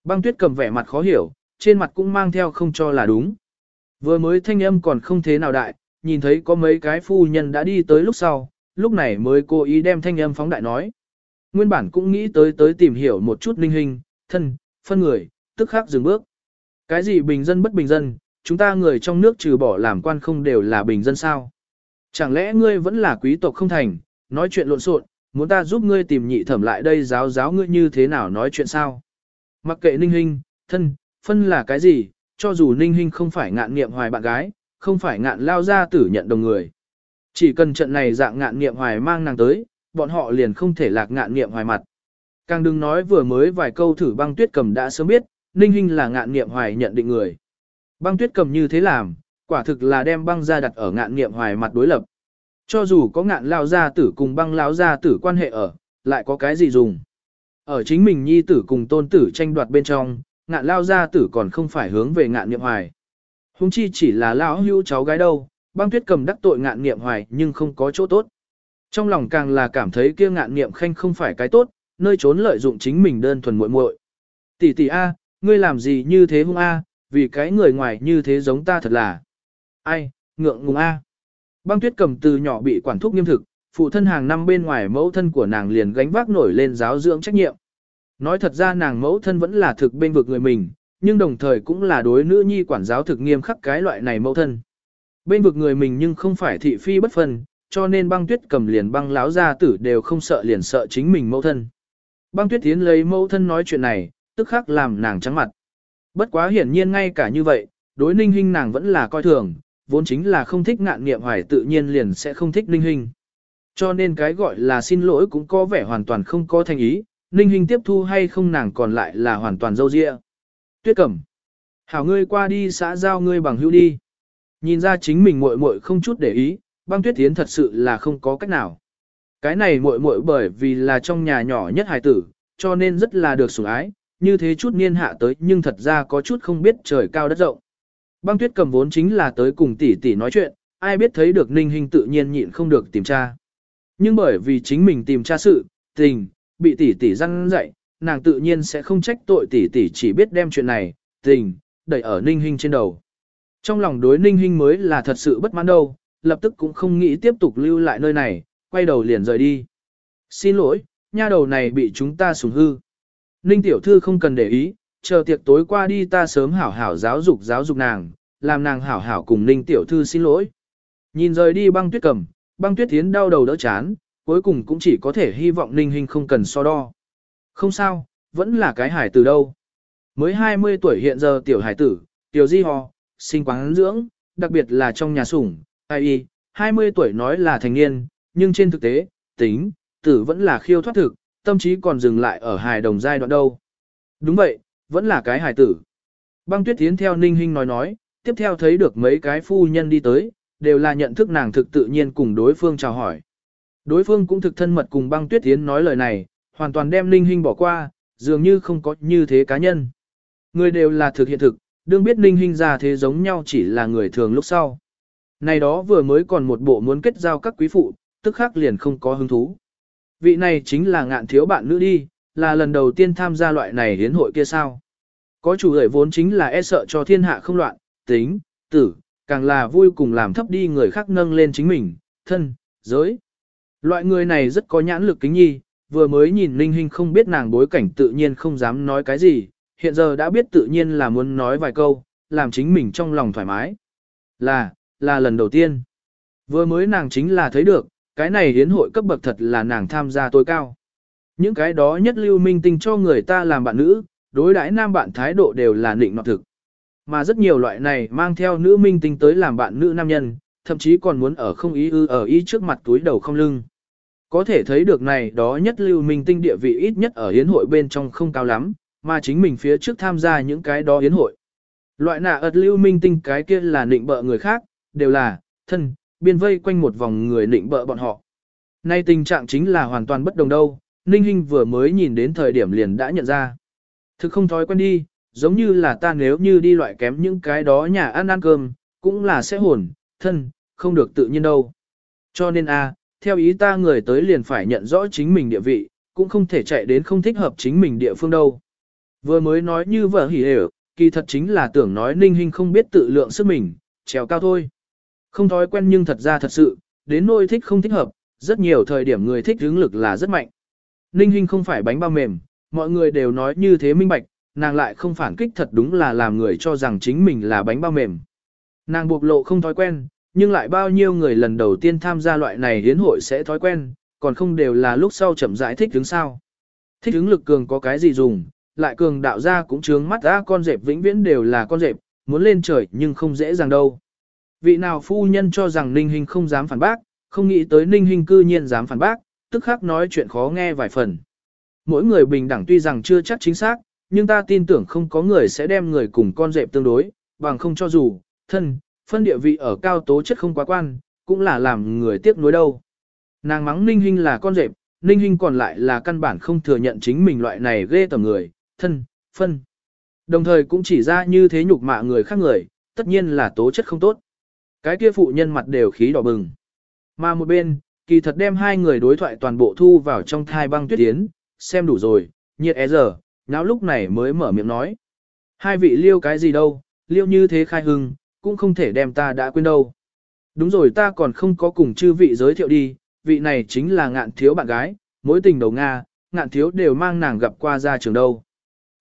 Băng tuyết cầm vẻ mặt khó hiểu, trên mặt cũng mang theo không cho là đúng. Vừa mới thanh âm còn không thế nào đại, nhìn thấy có mấy cái phu nhân đã đi tới lúc sau, lúc này mới cố ý đem thanh âm phóng đại nói. Nguyên bản cũng nghĩ tới tới tìm hiểu một chút linh hình, thân, phân người, tức khắc dừng bước. Cái gì bình dân bất bình dân, chúng ta người trong nước trừ bỏ làm quan không đều là bình dân sao? Chẳng lẽ ngươi vẫn là quý tộc không thành, nói chuyện lộn xộn, muốn ta giúp ngươi tìm nhị thẩm lại đây giáo giáo ngươi như thế nào nói chuyện sao? Mặc kệ ninh hình, thân, phân là cái gì, cho dù ninh hình không phải ngạn nghiệm hoài bạn gái, không phải ngạn lao ra tử nhận đồng người. Chỉ cần trận này dạng ngạn nghiệm hoài mang nàng tới, bọn họ liền không thể lạc ngạn nghiệm hoài mặt. Càng đừng nói vừa mới vài câu thử băng tuyết cầm đã sớm biết, ninh Hinh là ngạn nghiệm hoài nhận định người. Băng tuyết cầm như thế làm, quả thực là đem băng ra đặt ở ngạn nghiệm hoài mặt đối lập. Cho dù có ngạn lao gia tử cùng băng lao gia tử quan hệ ở, lại có cái gì dùng. Ở chính mình nhi tử cùng tôn tử tranh đoạt bên trong, ngạn lao gia tử còn không phải hướng về ngạn nghiệm hoài. Hùng chi chỉ là lão hưu cháu gái đâu, băng tuyết cầm đắc tội ngạn niệm hoài nhưng không có chỗ tốt. Trong lòng càng là cảm thấy kia ngạn niệm khanh không phải cái tốt, nơi trốn lợi dụng chính mình đơn thuần muội muội. Tỷ tỷ A, ngươi làm gì như thế hung A, vì cái người ngoài như thế giống ta thật là. Ai, ngượng ngùng A. Băng tuyết cầm từ nhỏ bị quản thúc nghiêm thực, phụ thân hàng năm bên ngoài mẫu thân của nàng liền gánh vác nổi lên giáo dưỡng trách nhiệm. Nói thật ra nàng mẫu thân vẫn là thực bên vực người mình, nhưng đồng thời cũng là đối nữ nhi quản giáo thực nghiêm khắc cái loại này mẫu thân. Bên vực người mình nhưng không phải thị phi bất phân, cho nên băng tuyết cầm liền băng láo gia tử đều không sợ liền sợ chính mình mẫu thân. Băng tuyết tiến lấy mẫu thân nói chuyện này, tức khắc làm nàng trắng mặt. Bất quá hiển nhiên ngay cả như vậy, đối ninh hình nàng vẫn là coi thường, vốn chính là không thích ngạn nghiệm hoài tự nhiên liền sẽ không thích ninh hình. Cho nên cái gọi là xin lỗi cũng có vẻ hoàn toàn không có thành ý, ninh hình tiếp thu hay không nàng còn lại là hoàn toàn dâu dịa. Tuyết cầm, Hảo ngươi qua đi xã giao ngươi bằng hữu đi. Nhìn ra chính mình muội muội không chút để ý, băng tuyết tiến thật sự là không có cách nào. Cái này muội muội bởi vì là trong nhà nhỏ nhất hài tử, cho nên rất là được sủng ái, như thế chút niên hạ tới nhưng thật ra có chút không biết trời cao đất rộng. Băng tuyết cầm vốn chính là tới cùng tỷ tỷ nói chuyện, ai biết thấy được ninh hình tự nhiên nhịn không được tìm tra. Nhưng bởi vì chính mình tìm tra sự, tình, bị tỷ tỷ răng dạy, nàng tự nhiên sẽ không trách tội tỷ tỷ chỉ biết đem chuyện này, tình, đẩy ở ninh hình trên đầu. Trong lòng đối ninh hình mới là thật sự bất mãn đâu, lập tức cũng không nghĩ tiếp tục lưu lại nơi này, quay đầu liền rời đi. Xin lỗi, nha đầu này bị chúng ta sủng hư. Ninh tiểu thư không cần để ý, chờ tiệc tối qua đi ta sớm hảo hảo giáo dục giáo dục nàng, làm nàng hảo hảo cùng Ninh tiểu thư xin lỗi. Nhìn rời đi băng tuyết cầm, băng tuyết tiến đau đầu đỡ chán, cuối cùng cũng chỉ có thể hy vọng Ninh Hinh không cần so đo. Không sao, vẫn là cái hải tử đâu. Mới 20 tuổi hiện giờ tiểu hải tử, tiểu di hò, sinh quán dưỡng, đặc biệt là trong nhà sủng, ai y, 20 tuổi nói là thành niên, nhưng trên thực tế, tính, tử vẫn là khiêu thoát thực, tâm trí còn dừng lại ở hài đồng giai đoạn đâu. Đúng vậy, vẫn là cái hài tử. Băng tuyết tiến theo ninh hình nói nói, tiếp theo thấy được mấy cái phu nhân đi tới, đều là nhận thức nàng thực tự nhiên cùng đối phương chào hỏi. Đối phương cũng thực thân mật cùng băng tuyết tiến nói lời này, hoàn toàn đem ninh hình bỏ qua, dường như không có như thế cá nhân. Người đều là thực hiện thực, đương biết ninh hình ra thế giống nhau chỉ là người thường lúc sau. Này đó vừa mới còn một bộ muốn kết giao các quý phụ, tức khác liền không có hứng thú. Vị này chính là ngạn thiếu bạn nữ đi, là lần đầu tiên tham gia loại này hiến hội kia sao. Có chủ gửi vốn chính là e sợ cho thiên hạ không loạn, tính, tử, càng là vui cùng làm thấp đi người khác nâng lên chính mình, thân, giới. Loại người này rất có nhãn lực kính nhi, vừa mới nhìn Ninh Hinh không biết nàng bối cảnh tự nhiên không dám nói cái gì, hiện giờ đã biết tự nhiên là muốn nói vài câu, làm chính mình trong lòng thoải mái. Là, là lần đầu tiên. Vừa mới nàng chính là thấy được, cái này hiến hội cấp bậc thật là nàng tham gia tối cao. Những cái đó nhất lưu minh tinh cho người ta làm bạn nữ, đối đãi nam bạn thái độ đều là nịnh nọt thực. Mà rất nhiều loại này mang theo nữ minh tinh tới làm bạn nữ nam nhân, thậm chí còn muốn ở không ý ư ở ý trước mặt túi đầu không lưng. Có thể thấy được này đó nhất lưu minh tinh địa vị ít nhất ở hiến hội bên trong không cao lắm, mà chính mình phía trước tham gia những cái đó yến hội. Loại nạ ật lưu minh tinh cái kia là nịnh bợ người khác, đều là, thân, biên vây quanh một vòng người nịnh bợ bọn họ. Nay tình trạng chính là hoàn toàn bất đồng đâu, Ninh Hinh vừa mới nhìn đến thời điểm liền đã nhận ra. Thực không thói quen đi, giống như là ta nếu như đi loại kém những cái đó nhà ăn ăn cơm, cũng là sẽ hồn, thân, không được tự nhiên đâu. Cho nên a, theo ý ta người tới liền phải nhận rõ chính mình địa vị, cũng không thể chạy đến không thích hợp chính mình địa phương đâu. Vừa mới nói như vợ hỉ đều, kỳ thật chính là tưởng nói ninh hình không biết tự lượng sức mình, trèo cao thôi. Không thói quen nhưng thật ra thật sự, đến nỗi thích không thích hợp, rất nhiều thời điểm người thích hướng lực là rất mạnh. Ninh hình không phải bánh bao mềm, mọi người đều nói như thế minh bạch, nàng lại không phản kích thật đúng là làm người cho rằng chính mình là bánh bao mềm. Nàng buộc lộ không thói quen, nhưng lại bao nhiêu người lần đầu tiên tham gia loại này hiến hội sẽ thói quen, còn không đều là lúc sau chậm giải thích đứng sao. Thích ứng lực cường có cái gì dùng, lại cường đạo ra cũng trướng mắt ra con dẹp vĩnh viễn đều là con dẹp, muốn lên trời nhưng không dễ dàng đâu. Vị nào phu nhân cho rằng Ninh Hinh không dám phản bác, không nghĩ tới Ninh Hinh cư nhiên dám phản bác, tức khắc nói chuyện khó nghe vài phần. Mỗi người bình đẳng tuy rằng chưa chắc chính xác, nhưng ta tin tưởng không có người sẽ đem người cùng con dẹp tương đối, bằng không cho dù, thân, phân địa vị ở cao tố chất không quá quan, cũng là làm người tiếc nuối đâu. Nàng mắng Ninh Hinh là con rệp, Ninh Hinh còn lại là căn bản không thừa nhận chính mình loại này ghê tầm người, thân, phân. Đồng thời cũng chỉ ra như thế nhục mạ người khác người, tất nhiên là tố chất không tốt. Cái kia phụ nhân mặt đều khí đỏ bừng. Mà một bên, kỳ thật đem hai người đối thoại toàn bộ thu vào trong thai băng tuyết tiến, xem đủ rồi, nhiệt é giờ, nháo lúc này mới mở miệng nói. Hai vị liêu cái gì đâu, liêu như thế khai hưng, cũng không thể đem ta đã quên đâu. Đúng rồi ta còn không có cùng chư vị giới thiệu đi, vị này chính là ngạn thiếu bạn gái, mối tình đầu Nga, ngạn thiếu đều mang nàng gặp qua ra trường đâu.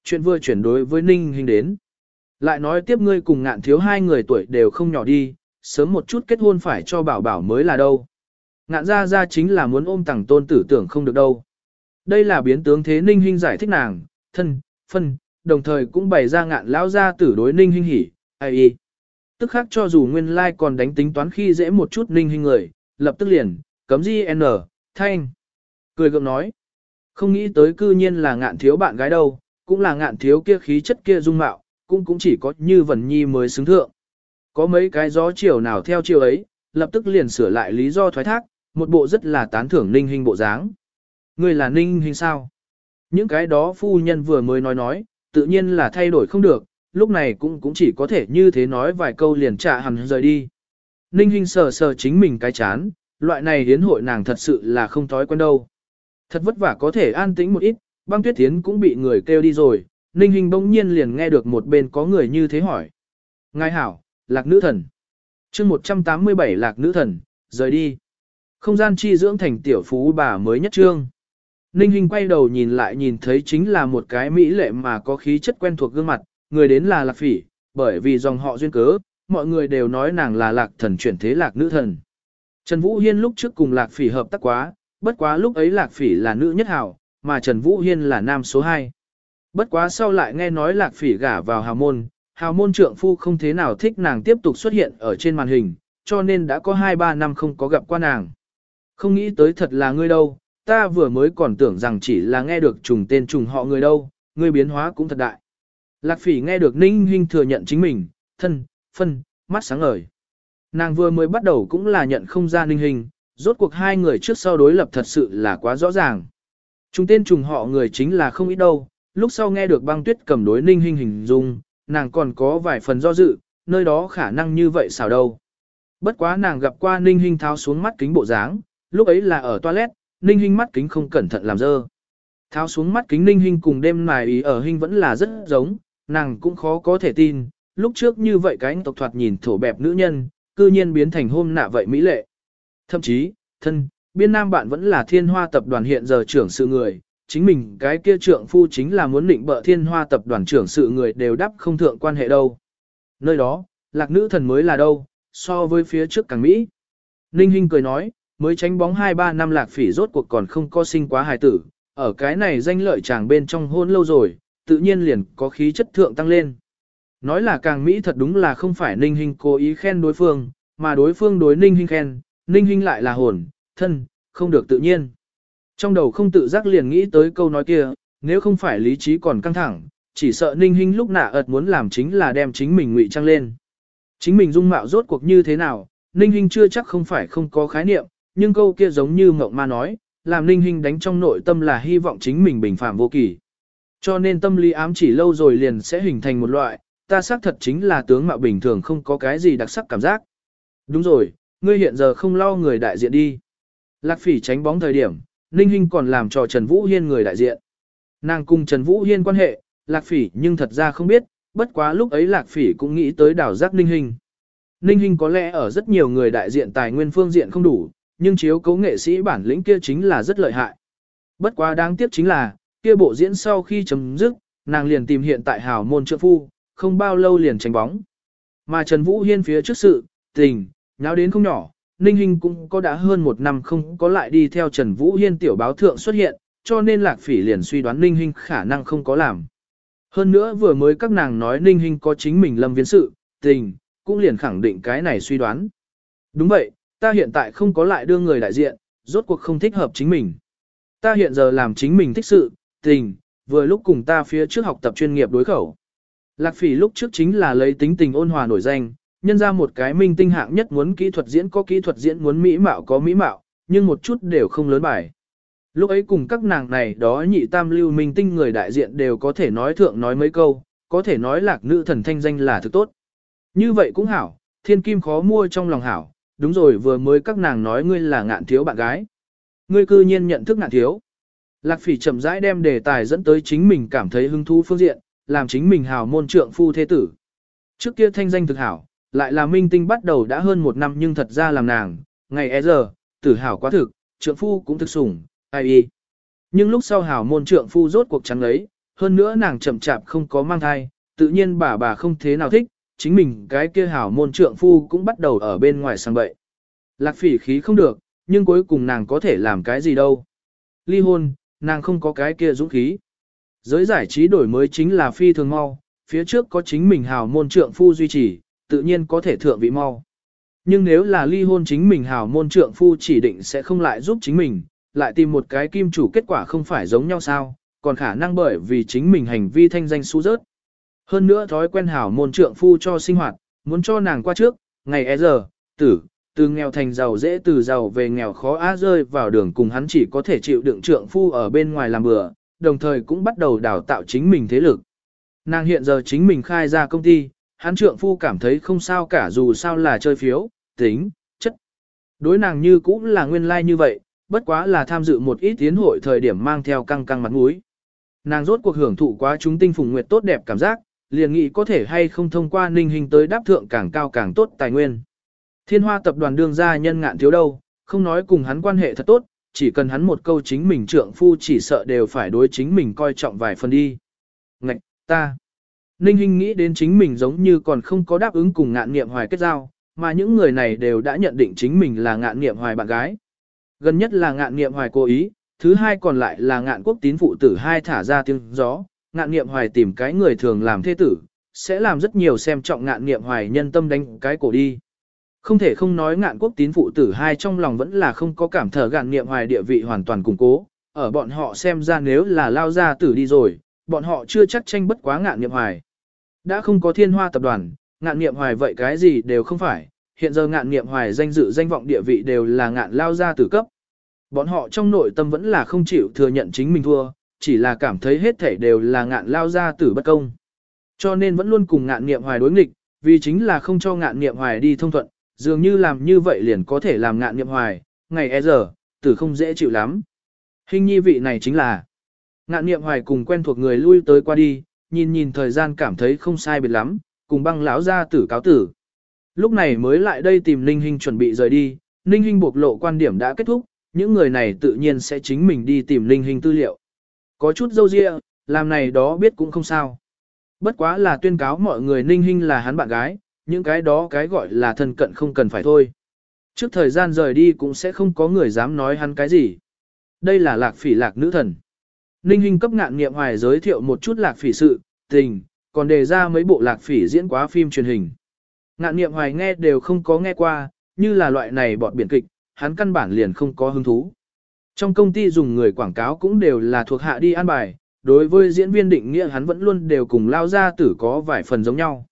Chuyện vừa chuyển đối với Ninh Hình đến. Lại nói tiếp ngươi cùng ngạn thiếu hai người tuổi đều không nhỏ đi, sớm một chút kết hôn phải cho bảo bảo mới là đâu. Ngạn ra ra chính là muốn ôm tàng tôn tử tưởng không được đâu. Đây là biến tướng thế Ninh Hinh giải thích nàng, thân, phân, đồng thời cũng bày ra ngạn lão ra tử đối Ninh Hinh hỉ, ai y. Tức khác cho dù nguyên lai like còn đánh tính toán khi dễ một chút ninh hình người, lập tức liền, cấm di n, thanh. Cười gượng nói. Không nghĩ tới cư nhiên là ngạn thiếu bạn gái đâu, cũng là ngạn thiếu kia khí chất kia dung mạo, cũng cũng chỉ có như vần nhi mới xứng thượng. Có mấy cái gió chiều nào theo chiều ấy, lập tức liền sửa lại lý do thoái thác, một bộ rất là tán thưởng ninh hình bộ dáng. Người là ninh hình sao? Những cái đó phu nhân vừa mới nói nói, tự nhiên là thay đổi không được, lúc này cũng cũng chỉ có thể như thế nói vài câu liền trả hẳn rời đi. Ninh Hinh sờ sờ chính mình cái chán, loại này hiến hội nàng thật sự là không thói quen đâu. Thật vất vả có thể an tĩnh một ít, băng tuyết tiến cũng bị người kêu đi rồi, Ninh Hinh bỗng nhiên liền nghe được một bên có người như thế hỏi. Ngài hảo, lạc nữ thần. chương 187 lạc nữ thần, rời đi. Không gian chi dưỡng thành tiểu phú bà mới nhất trương. Ninh Hinh quay đầu nhìn lại nhìn thấy chính là một cái mỹ lệ mà có khí chất quen thuộc gương mặt, người đến là lạc phỉ, bởi vì dòng họ duyên cớ, mọi người đều nói nàng là lạc thần chuyển thế lạc nữ thần. Trần Vũ Hiên lúc trước cùng lạc phỉ hợp tác quá, bất quá lúc ấy lạc phỉ là nữ nhất hảo, mà Trần Vũ Hiên là nam số 2. Bất quá sau lại nghe nói lạc phỉ gả vào hào môn, hào môn trượng phu không thế nào thích nàng tiếp tục xuất hiện ở trên màn hình, cho nên đã có 2-3 năm không có gặp qua nàng. Không nghĩ tới thật là ngươi đâu, ta vừa mới còn tưởng rằng chỉ là nghe được trùng tên trùng họ người đâu, ngươi biến hóa cũng thật đại. Lạc phỉ nghe được Ninh Hinh thừa nhận chính mình, thân, phân, mắt sáng ngời. Nàng vừa mới bắt đầu cũng là nhận không ra Ninh Hinh, rốt cuộc hai người trước sau đối lập thật sự là quá rõ ràng. Chúng tên trùng họ người chính là không ít đâu, lúc sau nghe được băng tuyết cầm đối Ninh Hinh hình dung, nàng còn có vài phần do dự, nơi đó khả năng như vậy sao đâu. Bất quá nàng gặp qua Ninh Hinh tháo xuống mắt kính bộ dáng, lúc ấy là ở toilet, Ninh Hinh mắt kính không cẩn thận làm dơ. Tháo xuống mắt kính Ninh Hinh cùng đêm này ý ở hình vẫn là rất giống, nàng cũng khó có thể tin, lúc trước như vậy cái tộc thoạt nhìn thổ bẹp nữ nhân, cư nhiên biến thành hôm nạ vậy mỹ lệ. Thậm chí, thân, biên nam bạn vẫn là thiên hoa tập đoàn hiện giờ trưởng sự người, chính mình cái kia trưởng phu chính là muốn định bợ thiên hoa tập đoàn trưởng sự người đều đắp không thượng quan hệ đâu. Nơi đó, lạc nữ thần mới là đâu, so với phía trước càng Mỹ. Ninh Hinh cười nói, mới tránh bóng 2-3 năm lạc phỉ rốt cuộc còn không có sinh quá hài tử, ở cái này danh lợi chàng bên trong hôn lâu rồi, tự nhiên liền có khí chất thượng tăng lên. Nói là càng Mỹ thật đúng là không phải Ninh Hinh cố ý khen đối phương, mà đối phương đối Ninh Hinh khen, Ninh Hinh lại là hồn, thân, không được tự nhiên. Trong đầu không tự giác liền nghĩ tới câu nói kia, nếu không phải lý trí còn căng thẳng, chỉ sợ Ninh Hinh lúc nạ ợt muốn làm chính là đem chính mình ngụy trang lên. Chính mình dung mạo rốt cuộc như thế nào, Ninh Hinh chưa chắc không phải không có khái niệm, nhưng câu kia giống như mộng ma nói, làm Ninh Hinh đánh trong nội tâm là hy vọng chính mình bình phạm vô kỳ. Cho nên tâm lý ám chỉ lâu rồi liền sẽ hình thành một loại, ta xác thật chính là tướng mạo bình thường không có cái gì đặc sắc cảm giác. Đúng rồi, ngươi hiện giờ không lo người đại diện đi. Lạc phỉ tránh bóng thời điểm, Ninh Hinh còn làm cho Trần Vũ Hiên người đại diện. Nàng cùng Trần Vũ Hiên quan hệ, Lạc phỉ nhưng thật ra không biết, bất quá lúc ấy Lạc phỉ cũng nghĩ tới đảo giác Ninh Hinh. Ninh Hinh có lẽ ở rất nhiều người đại diện tài nguyên phương diện không đủ, nhưng chiếu cấu nghệ sĩ bản lĩnh kia chính là rất lợi hại. Bất quá đáng tiếc chính là, kia bộ diễn sau khi chấm dứt, nàng liền tìm hiện tại hào môn trợ phu, không bao lâu liền tránh bóng. Mà Trần Vũ Hiên phía trước sự, tình, nháo đến không nhỏ, Ninh Hinh cũng có đã hơn một năm không có lại đi theo Trần Vũ Hiên tiểu báo thượng xuất hiện, cho nên Lạc Phỉ liền suy đoán Ninh Hinh khả năng không có làm. Hơn nữa vừa mới các nàng nói Ninh Hinh có chính mình lâm viên sự, tình, cũng liền khẳng định cái này suy đoán. Đúng vậy, ta hiện tại không có lại đưa người đại diện, rốt cuộc không thích hợp chính mình. Ta hiện giờ làm chính mình thích sự, tình, vừa lúc cùng ta phía trước học tập chuyên nghiệp đối khẩu. Lạc phỉ lúc trước chính là lấy tính tình ôn hòa nổi danh, nhân ra một cái minh tinh hạng nhất muốn kỹ thuật diễn có kỹ thuật diễn muốn mỹ mạo có mỹ mạo, nhưng một chút đều không lớn bài. Lúc ấy cùng các nàng này đó nhị tam lưu minh tinh người đại diện đều có thể nói thượng nói mấy câu, có thể nói lạc nữ thần thanh danh là thực tốt. Như vậy cũng hảo, thiên kim khó mua trong lòng hảo, đúng rồi vừa mới các nàng nói ngươi là ngạn thiếu bạn gái. Ngươi cư nhiên nhận thức ngạn thiếu. Lạc phỉ chậm rãi đem đề tài dẫn tới chính mình cảm thấy hứng thú phương diện, làm chính mình hào môn trượng phu thế tử. Trước kia thanh danh thực hảo, lại là minh tinh bắt đầu đã hơn một năm nhưng thật ra làm nàng, ngày e giờ, tử hảo quá thực, trượng phu cũng thực sủng, ai y. Nhưng lúc sau hảo môn trượng phu rốt cuộc trắng ấy, hơn nữa nàng chậm chạp không có mang thai, tự nhiên bà bà không thế nào thích, chính mình cái kia hảo môn trượng phu cũng bắt đầu ở bên ngoài sang bậy. Lạc phỉ khí không được, nhưng cuối cùng nàng có thể làm cái gì đâu. Ly hôn, nàng không có cái kia dũng khí. Giới giải trí đổi mới chính là phi thường mau, phía trước có chính mình hào môn trượng phu duy trì, tự nhiên có thể thượng vị mau. Nhưng nếu là ly hôn chính mình hào môn trượng phu chỉ định sẽ không lại giúp chính mình, lại tìm một cái kim chủ kết quả không phải giống nhau sao, còn khả năng bởi vì chính mình hành vi thanh danh xú rớt. Hơn nữa thói quen hảo môn trượng phu cho sinh hoạt, muốn cho nàng qua trước, ngày e giờ, tử, từ nghèo thành giàu dễ từ giàu về nghèo khó á rơi vào đường cùng hắn chỉ có thể chịu đựng trượng phu ở bên ngoài làm bừa, đồng thời cũng bắt đầu đào tạo chính mình thế lực. Nàng hiện giờ chính mình khai ra công ty, hắn trượng phu cảm thấy không sao cả dù sao là chơi phiếu, tính, chất. Đối nàng như cũng là nguyên lai like như vậy, bất quá là tham dự một ít tiến hội thời điểm mang theo căng căng mặt mũi. Nàng rốt cuộc hưởng thụ quá chúng tinh phùng nguyệt tốt đẹp cảm giác, liền nghĩ có thể hay không thông qua ninh hình tới đáp thượng càng cao càng tốt tài nguyên. Thiên hoa tập đoàn đương gia nhân ngạn thiếu đâu, không nói cùng hắn quan hệ thật tốt, chỉ cần hắn một câu chính mình trượng phu chỉ sợ đều phải đối chính mình coi trọng vài phần đi. Ngạch, ta. Ninh Hinh nghĩ đến chính mình giống như còn không có đáp ứng cùng ngạn nghiệm hoài kết giao, mà những người này đều đã nhận định chính mình là ngạn nghiệm hoài bạn gái. Gần nhất là ngạn nghiệm hoài cố ý, thứ hai còn lại là ngạn quốc tín phụ tử hai thả ra tiếng gió, ngạn nghiệm hoài tìm cái người thường làm thế tử, sẽ làm rất nhiều xem trọng ngạn nghiệm hoài nhân tâm đánh cái cổ đi. Không thể không nói ngạn quốc tín phụ tử hai trong lòng vẫn là không có cảm thở ngạn nghiệm hoài địa vị hoàn toàn củng cố, ở bọn họ xem ra nếu là lao ra tử đi rồi, bọn họ chưa chắc tranh bất quá ngạn nghiệm hoài. Đã không có thiên hoa tập đoàn, ngạn nghiệm hoài vậy cái gì đều không phải, hiện giờ ngạn nghiệm hoài danh dự danh vọng địa vị đều là ngạn lao ra tử cấp. Bọn họ trong nội tâm vẫn là không chịu thừa nhận chính mình thua, chỉ là cảm thấy hết thảy đều là ngạn lao ra tử bất công. Cho nên vẫn luôn cùng ngạn nghiệm hoài đối nghịch, vì chính là không cho ngạn nghiệm hoài đi thông thuận, dường như làm như vậy liền có thể làm ngạn nghiệm hoài, ngày e giờ, tử không dễ chịu lắm. Hình nhi vị này chính là ngạn nghiệm hoài cùng quen thuộc người lui tới qua đi, nhìn nhìn thời gian cảm thấy không sai biệt lắm, cùng băng lão ra tử cáo tử. Lúc này mới lại đây tìm Ninh Hinh chuẩn bị rời đi, Ninh Hinh bộc lộ quan điểm đã kết thúc, những người này tự nhiên sẽ chính mình đi tìm Ninh Hinh tư liệu. Có chút dâu dịa, làm này đó biết cũng không sao. Bất quá là tuyên cáo mọi người Ninh Hinh là hắn bạn gái, những cái đó cái gọi là thân cận không cần phải thôi. Trước thời gian rời đi cũng sẽ không có người dám nói hắn cái gì. Đây là lạc phỉ lạc nữ thần. Ninh Hinh cấp ngạn nghiệm hoài giới thiệu một chút lạc phỉ sự, tình, còn đề ra mấy bộ lạc phỉ diễn quá phim truyền hình. Ngạn nghiệm hoài nghe đều không có nghe qua, như là loại này bọt biển kịch, hắn căn bản liền không có hứng thú. Trong công ty dùng người quảng cáo cũng đều là thuộc hạ đi an bài, đối với diễn viên định nghĩa hắn vẫn luôn đều cùng lao ra tử có vài phần giống nhau.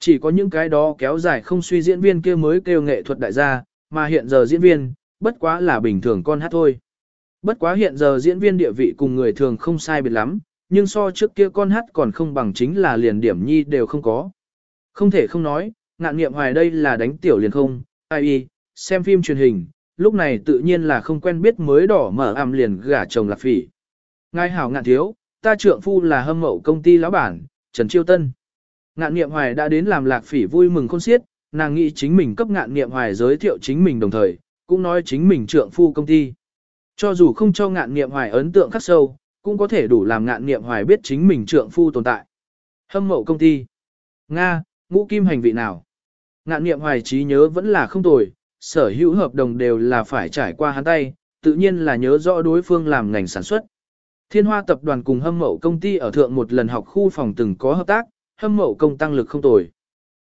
Chỉ có những cái đó kéo dài không suy diễn viên kia mới kêu nghệ thuật đại gia, mà hiện giờ diễn viên, bất quá là bình thường con hát thôi. Bất quá hiện giờ diễn viên địa vị cùng người thường không sai biệt lắm, nhưng so trước kia con hát còn không bằng chính là liền điểm nhi đều không có. Không thể không nói, ngạn nghiệm hoài đây là đánh tiểu liền không, ai y, xem phim truyền hình, lúc này tự nhiên là không quen biết mới đỏ mở ảm liền gả chồng lạc phỉ. Ngài hảo ngạn thiếu, ta trượng phu là hâm mộ công ty lão bản, Trần Chiêu Tân. Ngạn nghiệm hoài đã đến làm lạc phỉ vui mừng khôn xiết, nàng nghĩ chính mình cấp ngạn nghiệm hoài giới thiệu chính mình đồng thời, cũng nói chính mình trượng phu công ty. Cho dù không cho ngạn nghiệm hoài ấn tượng khắc sâu, cũng có thể đủ làm ngạn nghiệm hoài biết chính mình trượng phu tồn tại. Hâm mộ công ty. Nga, ngũ kim hành vị nào? Ngạn nghiệm hoài trí nhớ vẫn là không tồi, sở hữu hợp đồng đều là phải trải qua hắn tay, tự nhiên là nhớ rõ đối phương làm ngành sản xuất. Thiên Hoa tập đoàn cùng hâm mộ công ty ở thượng một lần học khu phòng từng có hợp tác, hâm mộ công tăng lực không tồi.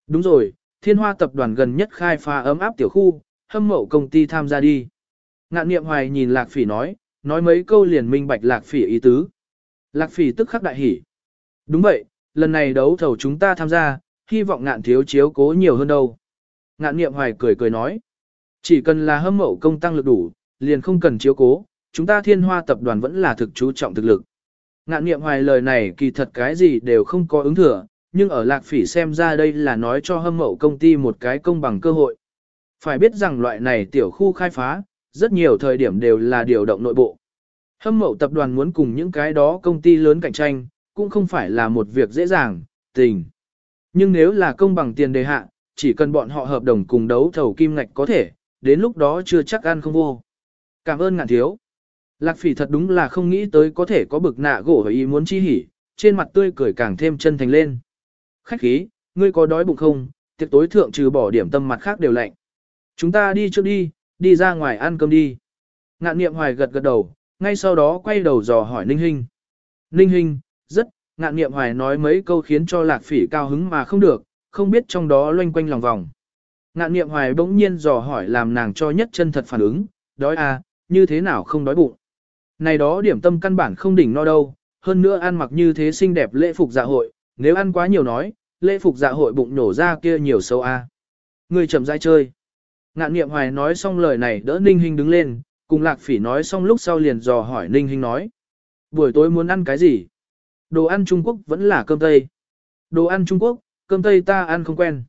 Đúng rồi, Thiên Hoa tập đoàn gần nhất khai phá ấm áp tiểu khu, hâm mộ công ty tham gia đi. Ngạn niệm hoài nhìn Lạc Phỉ nói, nói mấy câu liền minh bạch Lạc Phỉ ý tứ. Lạc Phỉ tức khắc đại hỉ. Đúng vậy, lần này đấu thầu chúng ta tham gia, hy vọng ngạn thiếu chiếu cố nhiều hơn đâu. Ngạn niệm hoài cười cười nói. Chỉ cần là hâm mộ công tăng lực đủ, liền không cần chiếu cố, chúng ta thiên hoa tập đoàn vẫn là thực chú trọng thực lực. Ngạn niệm hoài lời này kỳ thật cái gì đều không có ứng thừa, nhưng ở lạc phỉ xem ra đây là nói cho hâm mộ công ty một cái công bằng cơ hội. Phải biết rằng loại này tiểu khu khai phá, rất nhiều thời điểm đều là điều động nội bộ. Hâm mộ tập đoàn muốn cùng những cái đó công ty lớn cạnh tranh, cũng không phải là một việc dễ dàng, tình. Nhưng nếu là công bằng tiền đề hạ, chỉ cần bọn họ hợp đồng cùng đấu thầu kim ngạch có thể, đến lúc đó chưa chắc ăn không vô. Cảm ơn ngạn thiếu. Lạc phỉ thật đúng là không nghĩ tới có thể có bực nạ gỗ và ý muốn chi hỉ, trên mặt tươi cười càng thêm chân thành lên. Khách khí, ngươi có đói bụng không, tiệc tối thượng trừ bỏ điểm tâm mặt khác đều lạnh. Chúng ta đi trước đi, đi ra ngoài ăn cơm đi. Ngạn niệm hoài gật gật đầu, ngay sau đó quay đầu dò hỏi Ninh Hinh. Ninh Hinh, rất, ngạn niệm hoài nói mấy câu khiến cho lạc phỉ cao hứng mà không được, không biết trong đó loanh quanh lòng vòng. Ngạn niệm hoài bỗng nhiên dò hỏi làm nàng cho nhất chân thật phản ứng, đói à, như thế nào không đói bụng. Này đó điểm tâm căn bản không đỉnh no đâu, hơn nữa ăn mặc như thế xinh đẹp lễ phục dạ hội, nếu ăn quá nhiều nói, lễ phục dạ hội bụng nổ ra kia nhiều sâu a. À. Người chậm rãi chơi. Ngạn niệm hoài nói xong lời này đỡ Ninh Hinh đứng lên, cùng lạc phỉ nói xong lúc sau liền dò hỏi Ninh Hinh nói. Buổi tối muốn ăn cái gì? Đồ ăn Trung Quốc vẫn là cơm Tây. Đồ ăn Trung Quốc, cơm Tây ta ăn không quen.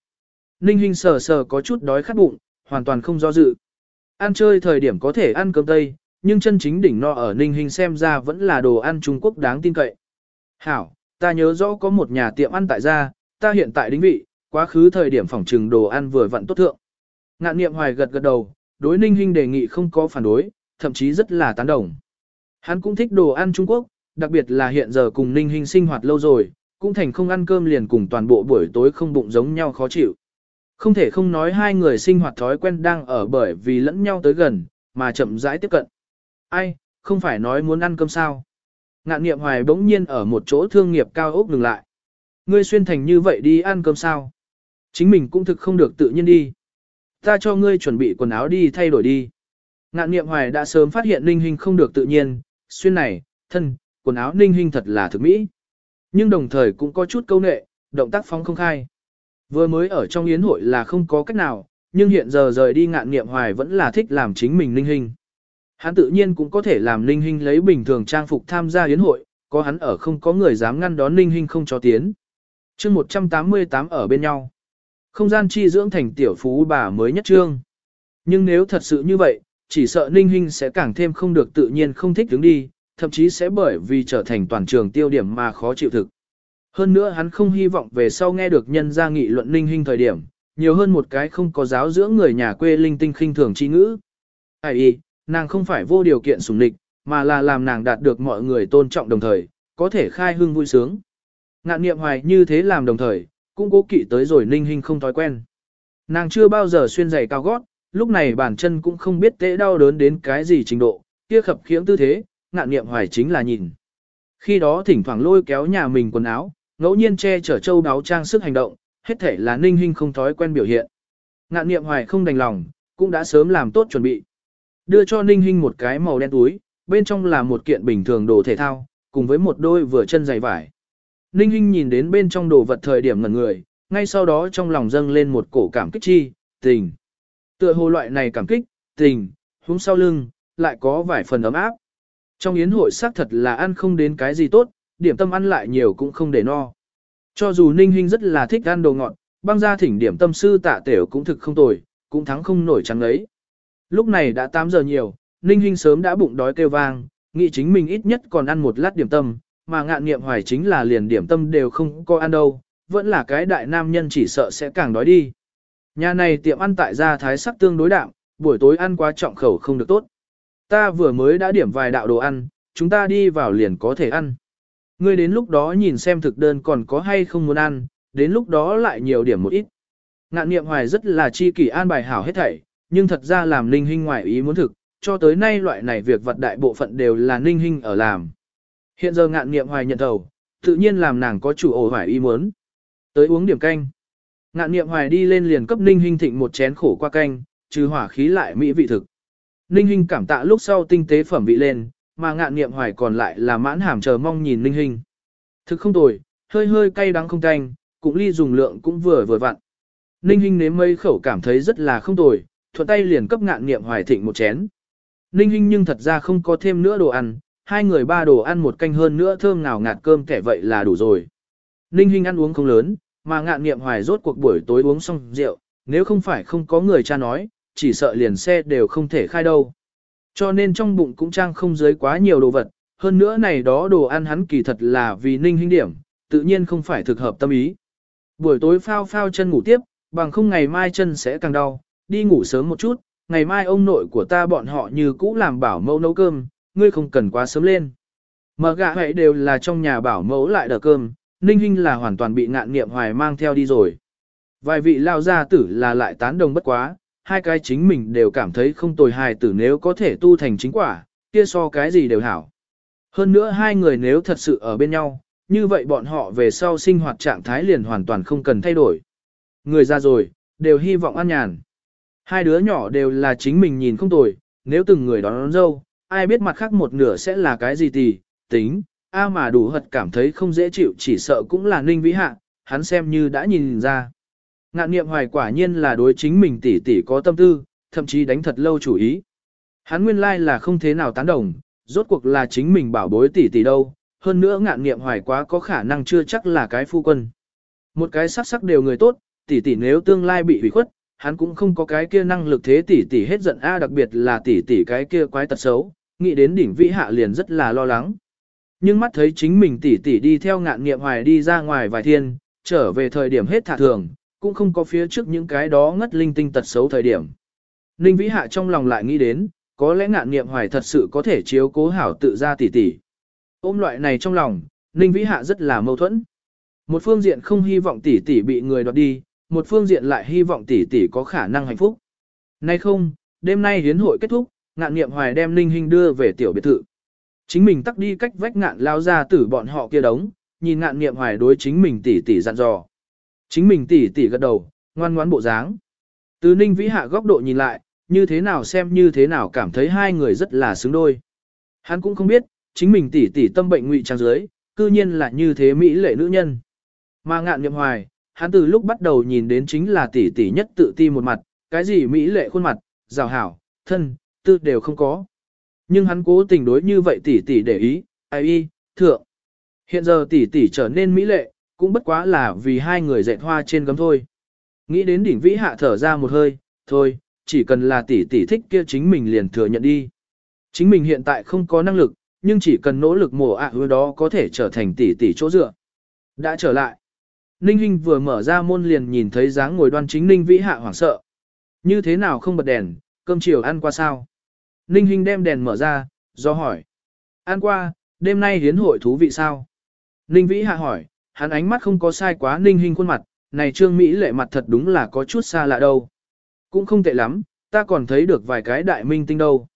Ninh Hinh sờ sờ có chút đói khát bụng, hoàn toàn không do dự. Ăn chơi thời điểm có thể ăn cơm Tây, nhưng chân chính đỉnh no ở Ninh Hinh xem ra vẫn là đồ ăn Trung Quốc đáng tin cậy. Hảo, ta nhớ rõ có một nhà tiệm ăn tại gia, ta hiện tại đính vị, quá khứ thời điểm phòng trừng đồ ăn vừa vặn tốt thượng. Ngạn niệm hoài gật gật đầu, đối Ninh Hinh đề nghị không có phản đối, thậm chí rất là tán đồng. Hắn cũng thích đồ ăn Trung Quốc, đặc biệt là hiện giờ cùng Ninh Hinh sinh hoạt lâu rồi, cũng thành không ăn cơm liền cùng toàn bộ buổi tối không bụng giống nhau khó chịu. Không thể không nói hai người sinh hoạt thói quen đang ở bởi vì lẫn nhau tới gần, mà chậm rãi tiếp cận. Ai, không phải nói muốn ăn cơm sao? Ngạn niệm hoài bỗng nhiên ở một chỗ thương nghiệp cao ốc ngừng lại. Ngươi xuyên thành như vậy đi ăn cơm sao? Chính mình cũng thực không được tự nhiên đi. Ta cho ngươi chuẩn bị quần áo đi thay đổi đi. Ngạn niệm hoài đã sớm phát hiện ninh hình không được tự nhiên, xuyên này, thân, quần áo ninh hình thật là thực mỹ. Nhưng đồng thời cũng có chút câu nệ, động tác phóng không khai. Vừa mới ở trong yến hội là không có cách nào, nhưng hiện giờ rời đi ngạn niệm hoài vẫn là thích làm chính mình ninh hình. Hắn tự nhiên cũng có thể làm ninh hình lấy bình thường trang phục tham gia yến hội, có hắn ở không có người dám ngăn đón ninh hình không cho tiến. chương 188 ở bên nhau. Không gian chi dưỡng thành tiểu phú bà mới nhất trương. Nhưng nếu thật sự như vậy, chỉ sợ ninh Hinh sẽ càng thêm không được tự nhiên không thích đứng đi, thậm chí sẽ bởi vì trở thành toàn trường tiêu điểm mà khó chịu thực. Hơn nữa hắn không hy vọng về sau nghe được nhân gia nghị luận ninh Hinh thời điểm, nhiều hơn một cái không có giáo dưỡng người nhà quê linh tinh khinh thường chi ngữ. Ai y, nàng không phải vô điều kiện sủng địch, mà là làm nàng đạt được mọi người tôn trọng đồng thời, có thể khai hương vui sướng. Ngạn niệm hoài như thế làm đồng thời, cũng cố kỵ tới rồi ninh hình không thói quen. Nàng chưa bao giờ xuyên giày cao gót, lúc này bản chân cũng không biết tễ đau đớn đến cái gì trình độ, kia khập khiễng tư thế, ngạn niệm hoài chính là nhìn. Khi đó thỉnh thoảng lôi kéo nhà mình quần áo, ngẫu nhiên che chở châu đáo trang sức hành động, hết thể là ninh hình không thói quen biểu hiện. Ngạn niệm hoài không đành lòng, cũng đã sớm làm tốt chuẩn bị. Đưa cho ninh hình một cái màu đen túi, bên trong là một kiện bình thường đồ thể thao, cùng với một đôi vừa chân giày vải. Ninh Hinh nhìn đến bên trong đồ vật thời điểm ngẩn người, ngay sau đó trong lòng dâng lên một cổ cảm kích chi, tình. Tựa hồ loại này cảm kích, tình, húng sau lưng, lại có vài phần ấm áp. Trong yến hội xác thật là ăn không đến cái gì tốt, điểm tâm ăn lại nhiều cũng không để no. Cho dù Ninh Hinh rất là thích ăn đồ ngọt, băng ra thỉnh điểm tâm sư tạ tiểu cũng thực không tồi, cũng thắng không nổi trắng ấy. Lúc này đã 8 giờ nhiều, Ninh Hinh sớm đã bụng đói kêu vang, nghĩ chính mình ít nhất còn ăn một lát điểm tâm, mà ngạn nghiệm hoài chính là liền điểm tâm đều không có ăn đâu, vẫn là cái đại nam nhân chỉ sợ sẽ càng đói đi. Nhà này tiệm ăn tại gia thái sắc tương đối đạm, buổi tối ăn quá trọng khẩu không được tốt. Ta vừa mới đã điểm vài đạo đồ ăn, chúng ta đi vào liền có thể ăn. Ngươi đến lúc đó nhìn xem thực đơn còn có hay không muốn ăn, đến lúc đó lại nhiều điểm một ít. Ngạn niệm hoài rất là chi kỷ an bài hảo hết thảy, nhưng thật ra làm ninh hinh ngoại ý muốn thực, cho tới nay loại này việc vật đại bộ phận đều là ninh hinh ở làm. Hiện giờ ngạn niệm hoài nhận đầu, tự nhiên làm nàng có chủ ổ hoài ý muốn. Tới uống điểm canh. Ngạn niệm hoài đi lên liền cấp ninh hình thịnh một chén khổ qua canh, trừ hỏa khí lại mỹ vị thực. Ninh hình cảm tạ lúc sau tinh tế phẩm vị lên, mà ngạn niệm hoài còn lại là mãn hàm chờ mong nhìn ninh hình. Thực không tồi, hơi hơi cay đắng không canh, cũng ly dùng lượng cũng vừa vừa vặn. Ninh hình nếm mây khẩu cảm thấy rất là không tồi, thuận tay liền cấp ngạn niệm hoài thịnh một chén. Ninh hình nhưng thật ra không có thêm nữa đồ ăn, hai người ba đồ ăn một canh hơn nữa thơm ngào ngạt cơm kẻ vậy là đủ rồi. Ninh Hinh ăn uống không lớn, mà ngạn niệm hoài rốt cuộc buổi tối uống xong rượu, nếu không phải không có người cha nói, chỉ sợ liền xe đều không thể khai đâu. Cho nên trong bụng cũng trang không dưới quá nhiều đồ vật, hơn nữa này đó đồ ăn hắn kỳ thật là vì ninh Hinh điểm, tự nhiên không phải thực hợp tâm ý. Buổi tối phao phao chân ngủ tiếp, bằng không ngày mai chân sẽ càng đau, đi ngủ sớm một chút, ngày mai ông nội của ta bọn họ như cũ làm bảo mẫu nấu cơm, ngươi không cần quá sớm lên. Mở gạ vậy đều là trong nhà bảo mẫu lại đỡ cơm, ninh Hinh là hoàn toàn bị ngạn nghiệm hoài mang theo đi rồi. Vài vị lao gia tử là lại tán đồng bất quá, hai cái chính mình đều cảm thấy không tồi hài tử nếu có thể tu thành chính quả, kia so cái gì đều hảo. Hơn nữa hai người nếu thật sự ở bên nhau, như vậy bọn họ về sau sinh hoạt trạng thái liền hoàn toàn không cần thay đổi. Người ra rồi, đều hy vọng an nhàn. Hai đứa nhỏ đều là chính mình nhìn không tồi, nếu từng người đón, đón dâu, ai biết mặt khác một nửa sẽ là cái gì thì, tính, a mà đủ hật cảm thấy không dễ chịu chỉ sợ cũng là ninh vĩ hạ, hắn xem như đã nhìn ra. Ngạn niệm hoài quả nhiên là đối chính mình tỷ tỷ có tâm tư, thậm chí đánh thật lâu chủ ý. Hắn nguyên lai là không thế nào tán đồng, rốt cuộc là chính mình bảo bối tỷ tỷ đâu, hơn nữa ngạn niệm hoài quá có khả năng chưa chắc là cái phu quân. Một cái sắc sắc đều người tốt, tỷ tỷ nếu tương lai bị hủy khuất, hắn cũng không có cái kia năng lực thế tỷ tỷ hết giận a đặc biệt là tỷ tỷ cái kia quái tật xấu, nghĩ đến đỉnh vĩ hạ liền rất là lo lắng. Nhưng mắt thấy chính mình tỷ tỷ đi theo ngạn niệm hoài đi ra ngoài vài thiên, trở về thời điểm hết thả thường, cũng không có phía trước những cái đó ngất linh tinh tật xấu thời điểm. Ninh Vĩ Hạ trong lòng lại nghĩ đến, có lẽ ngạn nghiệm hoài thật sự có thể chiếu cố hảo tự ra tỉ tỉ. Ôm loại này trong lòng, Ninh Vĩ Hạ rất là mâu thuẫn. Một phương diện không hy vọng tỷ tỷ bị người đoạt đi, một phương diện lại hy vọng tỷ tỷ có khả năng hạnh phúc. Nay không, đêm nay hiến hội kết thúc, ngạn Niệm hoài đem Ninh Hình đưa về tiểu biệt thự. Chính mình tắt đi cách vách ngạn lao ra tử bọn họ kia đống, nhìn ngạn Niệm hoài đối chính mình tỉ tỉ dặn dò. Chính mình tỉ tỉ gật đầu, ngoan ngoãn bộ dáng. Từ ninh vĩ hạ góc độ nhìn lại, như thế nào xem như thế nào cảm thấy hai người rất là xứng đôi. Hắn cũng không biết, chính mình tỉ tỉ tâm bệnh ngụy trang dưới, cư nhiên là như thế mỹ lệ nữ nhân. Mà ngạn Niệm hoài, hắn từ lúc bắt đầu nhìn đến chính là tỷ tỷ nhất tự ti một mặt, cái gì mỹ lệ khuôn mặt, rào hảo, thân, tư đều không có. Nhưng hắn cố tình đối như vậy tỷ tỷ để ý, ai y, thượng. Hiện giờ tỷ tỷ trở nên mỹ lệ, cũng bất quá là vì hai người dạy hoa trên gấm thôi. Nghĩ đến đỉnh vĩ hạ thở ra một hơi, thôi, chỉ cần là tỷ tỷ thích kia chính mình liền thừa nhận đi. Chính mình hiện tại không có năng lực, nhưng chỉ cần nỗ lực mổ ạ à đó có thể trở thành tỷ tỷ chỗ dựa. Đã trở lại. Ninh Hinh vừa mở ra môn liền nhìn thấy dáng ngồi đoan chính Ninh Vĩ Hạ hoảng sợ. Như thế nào không bật đèn, cơm chiều ăn qua sao? Ninh Hinh đem đèn mở ra, do hỏi. An qua, đêm nay hiến hội thú vị sao? Ninh Vĩ Hạ hỏi, hắn ánh mắt không có sai quá Ninh Hinh khuôn mặt, này trương Mỹ lệ mặt thật đúng là có chút xa lạ đâu. Cũng không tệ lắm, ta còn thấy được vài cái đại minh tinh đâu.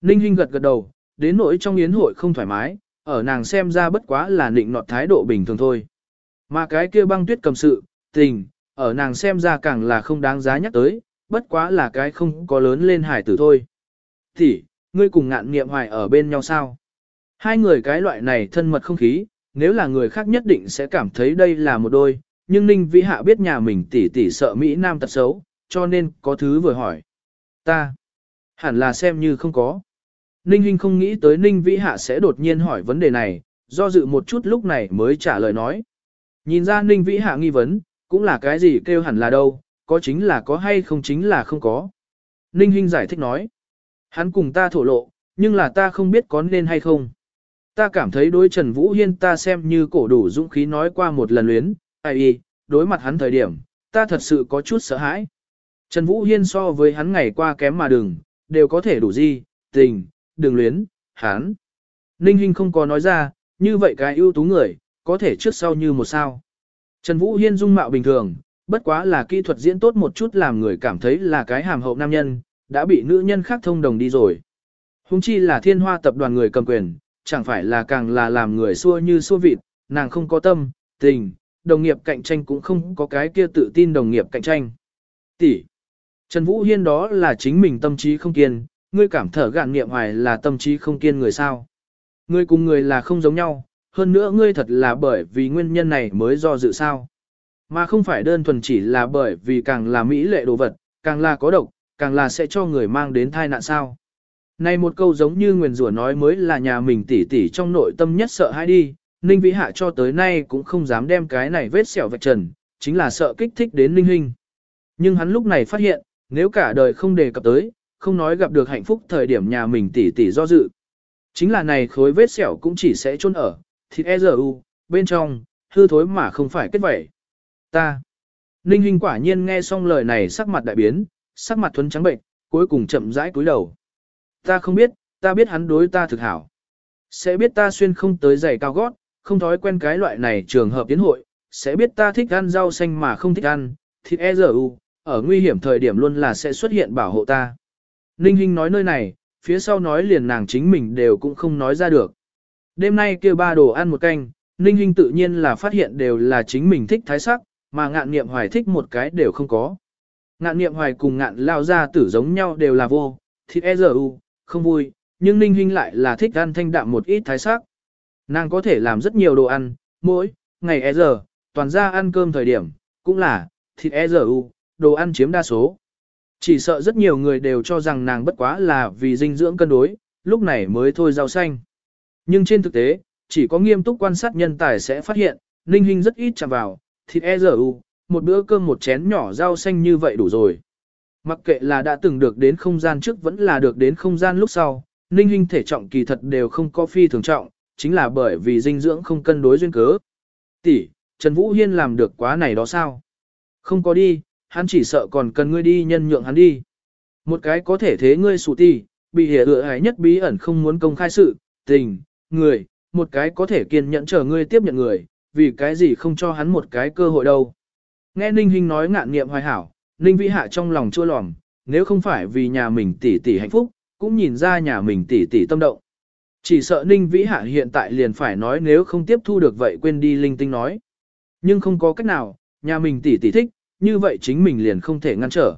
Ninh Hinh gật gật đầu, đến nỗi trong yến hội không thoải mái, ở nàng xem ra bất quá là định nọt thái độ bình thường thôi. Mà cái kia băng tuyết cầm sự, tình, ở nàng xem ra càng là không đáng giá nhắc tới, bất quá là cái không có lớn lên hải tử thôi. Thì, ngươi cùng ngạn nghiệm hoài ở bên nhau sao? Hai người cái loại này thân mật không khí, nếu là người khác nhất định sẽ cảm thấy đây là một đôi, nhưng Ninh Vĩ Hạ biết nhà mình tỷ tỷ sợ Mỹ Nam tật xấu, cho nên có thứ vừa hỏi. Ta, hẳn là xem như không có. Ninh Hinh không nghĩ tới Ninh Vĩ Hạ sẽ đột nhiên hỏi vấn đề này, do dự một chút lúc này mới trả lời nói. Nhìn ra Ninh Vĩ Hạ nghi vấn, cũng là cái gì kêu hẳn là đâu, có chính là có hay không chính là không có. Ninh Hinh giải thích nói. Hắn cùng ta thổ lộ, nhưng là ta không biết có nên hay không. Ta cảm thấy đối Trần Vũ Hiên ta xem như cổ đủ dũng khí nói qua một lần luyến, ai y, đối mặt hắn thời điểm, ta thật sự có chút sợ hãi. Trần Vũ Hiên so với hắn ngày qua kém mà đừng, đều có thể đủ gì, tình, đường luyến, hắn. Ninh Hinh không có nói ra, như vậy cái ưu tú người, có thể trước sau như một sao. Trần Vũ Hiên dung mạo bình thường, bất quá là kỹ thuật diễn tốt một chút làm người cảm thấy là cái hàm hậu nam nhân, đã bị nữ nhân khác thông đồng đi rồi. Hùng chi là thiên hoa tập đoàn người cầm quyền, chẳng phải là càng là làm người xua như xua vịt, nàng không có tâm, tình, đồng nghiệp cạnh tranh cũng không có cái kia tự tin đồng nghiệp cạnh tranh. Tỷ. Trần Vũ Hiên đó là chính mình tâm trí không kiên, ngươi cảm thở gạn nghiệm hoài là tâm trí không kiên người sao. Ngươi cùng người là không giống nhau, hơn nữa ngươi thật là bởi vì nguyên nhân này mới do dự sao. Mà không phải đơn thuần chỉ là bởi vì càng là mỹ lệ đồ vật, càng là có độc, càng là sẽ cho người mang đến thai nạn sao. Này một câu giống như nguyền rủa nói mới là nhà mình tỉ tỉ trong nội tâm nhất sợ hãi đi, Ninh Vĩ Hạ cho tới nay cũng không dám đem cái này vết sẹo vạch trần, chính là sợ kích thích đến Ninh Hinh. Nhưng hắn lúc này phát hiện, nếu cả đời không đề cập tới, không nói gặp được hạnh phúc thời điểm nhà mình tỉ tỉ do dự. Chính là này khối vết sẹo cũng chỉ sẽ chôn ở, thịt e u, bên trong, hư thối mà không phải kết vẩy. Ta. Ninh Hinh quả nhiên nghe xong lời này sắc mặt đại biến, sắc mặt thuấn trắng bệnh, cuối cùng chậm rãi cúi đầu. Ta không biết, ta biết hắn đối ta thực hảo. Sẽ biết ta xuyên không tới giày cao gót, không thói quen cái loại này trường hợp tiến hội, sẽ biết ta thích ăn rau xanh mà không thích ăn, thịt e u, ở nguy hiểm thời điểm luôn là sẽ xuất hiện bảo hộ ta. Ninh Hinh nói nơi này, phía sau nói liền nàng chính mình đều cũng không nói ra được. Đêm nay kia ba đồ ăn một canh, Ninh Hinh tự nhiên là phát hiện đều là chính mình thích thái sắc, mà ngạn niệm hoài thích một cái đều không có. Ngạn niệm hoài cùng ngạn lao ra tử giống nhau đều là vô, thịt e u, không vui, nhưng Ninh Hinh lại là thích ăn thanh đạm một ít thái sắc. Nàng có thể làm rất nhiều đồ ăn, mỗi, ngày e giờ, toàn ra ăn cơm thời điểm, cũng là, thịt e u, đồ ăn chiếm đa số. Chỉ sợ rất nhiều người đều cho rằng nàng bất quá là vì dinh dưỡng cân đối, lúc này mới thôi rau xanh. Nhưng trên thực tế, chỉ có nghiêm túc quan sát nhân tài sẽ phát hiện, Ninh Hinh rất ít chạm vào, thịt e u, một bữa cơm một chén nhỏ rau xanh như vậy đủ rồi. Mặc kệ là đã từng được đến không gian trước vẫn là được đến không gian lúc sau, Ninh hình thể trọng kỳ thật đều không có phi thường trọng, chính là bởi vì dinh dưỡng không cân đối duyên cớ. Tỷ, Trần Vũ Hiên làm được quá này đó sao? Không có đi, hắn chỉ sợ còn cần ngươi đi nhân nhượng hắn đi. Một cái có thể thế ngươi sụ tỷ, bị hiểu ựa hại nhất bí ẩn không muốn công khai sự, tình, người, một cái có thể kiên nhẫn chờ ngươi tiếp nhận người, vì cái gì không cho hắn một cái cơ hội đâu. Nghe Ninh Hinh nói ngạn nghiệm hoài hảo, Ninh Vĩ Hạ trong lòng chua lòm, nếu không phải vì nhà mình tỷ tỷ hạnh phúc, cũng nhìn ra nhà mình tỷ tỷ tâm động. Chỉ sợ Ninh Vĩ Hạ hiện tại liền phải nói nếu không tiếp thu được vậy quên đi linh tinh nói. Nhưng không có cách nào, nhà mình tỷ tỷ thích, như vậy chính mình liền không thể ngăn trở.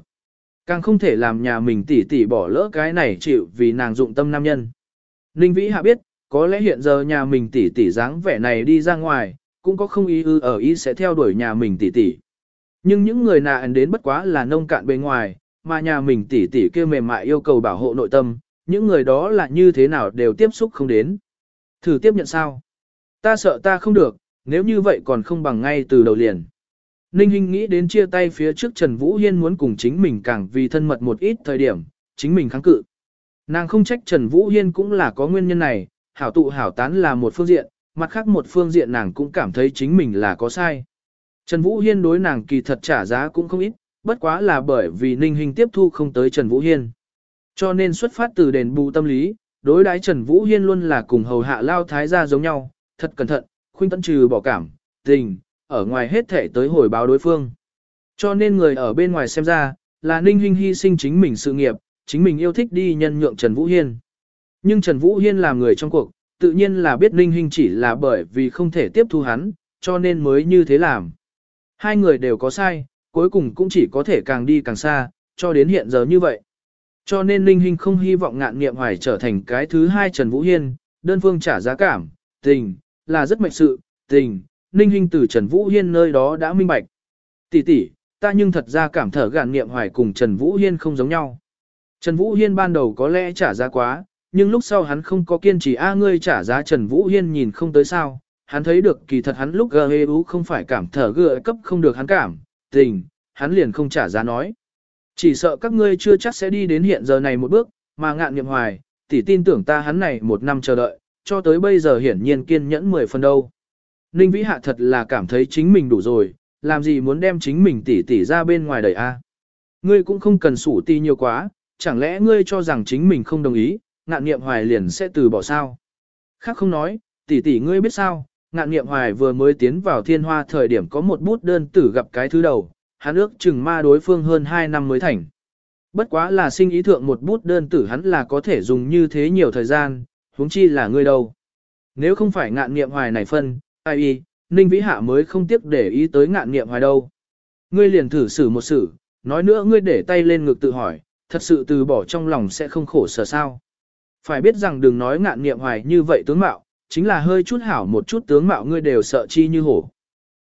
Càng không thể làm nhà mình tỷ tỷ bỏ lỡ cái này chịu vì nàng dụng tâm nam nhân. Ninh Vĩ Hạ biết, có lẽ hiện giờ nhà mình tỷ tỷ dáng vẻ này đi ra ngoài, cũng có không ý ư ở ý sẽ theo đuổi nhà mình tỷ tỷ. Nhưng những người nạn đến bất quá là nông cạn bề ngoài, mà nhà mình tỉ tỉ kia mềm mại yêu cầu bảo hộ nội tâm, những người đó là như thế nào đều tiếp xúc không đến. Thử tiếp nhận sao? Ta sợ ta không được, nếu như vậy còn không bằng ngay từ đầu liền. Ninh Hinh nghĩ đến chia tay phía trước Trần Vũ Hiên muốn cùng chính mình càng vì thân mật một ít thời điểm, chính mình kháng cự. Nàng không trách Trần Vũ Hiên cũng là có nguyên nhân này, hảo tụ hảo tán là một phương diện, mặt khác một phương diện nàng cũng cảm thấy chính mình là có sai. Trần Vũ Hiên đối nàng kỳ thật trả giá cũng không ít, bất quá là bởi vì Ninh Hinh tiếp thu không tới Trần Vũ Hiên. Cho nên xuất phát từ đền bù tâm lý, đối đãi Trần Vũ Hiên luôn là cùng hầu hạ lao thái gia giống nhau, thật cẩn thận, khuyên tận trừ bỏ cảm, tình, ở ngoài hết thể tới hồi báo đối phương. Cho nên người ở bên ngoài xem ra, là Ninh Hinh hy sinh chính mình sự nghiệp, chính mình yêu thích đi nhân nhượng Trần Vũ Hiên. Nhưng Trần Vũ Hiên là người trong cuộc, tự nhiên là biết Ninh Hinh chỉ là bởi vì không thể tiếp thu hắn, cho nên mới như thế làm. Hai người đều có sai, cuối cùng cũng chỉ có thể càng đi càng xa, cho đến hiện giờ như vậy. Cho nên Ninh Hinh không hy vọng ngạn nghiệm hoài trở thành cái thứ hai Trần Vũ Hiên, đơn phương trả giá cảm, tình, là rất mệnh sự, tình, Ninh Hinh từ Trần Vũ Hiên nơi đó đã minh bạch. Tỷ tỷ, ta nhưng thật ra cảm thở gạn nghiệm hoài cùng Trần Vũ Hiên không giống nhau. Trần Vũ Hiên ban đầu có lẽ trả giá quá, nhưng lúc sau hắn không có kiên trì a ngươi trả giá Trần Vũ Hiên nhìn không tới sao, hắn thấy được kỳ thật hắn lúc gờ hê ú không phải cảm thở gựa cấp không được hắn cảm, tình, hắn liền không trả giá nói. Chỉ sợ các ngươi chưa chắc sẽ đi đến hiện giờ này một bước, mà ngạn nghiệm hoài, tỷ tin tưởng ta hắn này một năm chờ đợi, cho tới bây giờ hiển nhiên kiên nhẫn mười phần đâu. Ninh Vĩ Hạ thật là cảm thấy chính mình đủ rồi, làm gì muốn đem chính mình tỷ tỷ ra bên ngoài đời a? Ngươi cũng không cần sủ ti nhiều quá, chẳng lẽ ngươi cho rằng chính mình không đồng ý, ngạn nghiệm hoài liền sẽ từ bỏ sao? Khác không nói, tỷ tỷ ngươi biết sao, ngạn nghiệm hoài vừa mới tiến vào thiên hoa thời điểm có một bút đơn tử gặp cái thứ đầu, hắn ước chừng ma đối phương hơn 2 năm mới thành. Bất quá là sinh ý thượng một bút đơn tử hắn là có thể dùng như thế nhiều thời gian, huống chi là ngươi đâu. Nếu không phải ngạn nghiệm hoài này phân, ai y, Ninh Vĩ Hạ mới không tiếc để ý tới ngạn nghiệm hoài đâu. Ngươi liền thử xử một xử, nói nữa ngươi để tay lên ngực tự hỏi, thật sự từ bỏ trong lòng sẽ không khổ sở sao. Phải biết rằng đừng nói ngạn nghiệm hoài như vậy tướng mạo, chính là hơi chút hảo một chút tướng mạo ngươi đều sợ chi như hổ.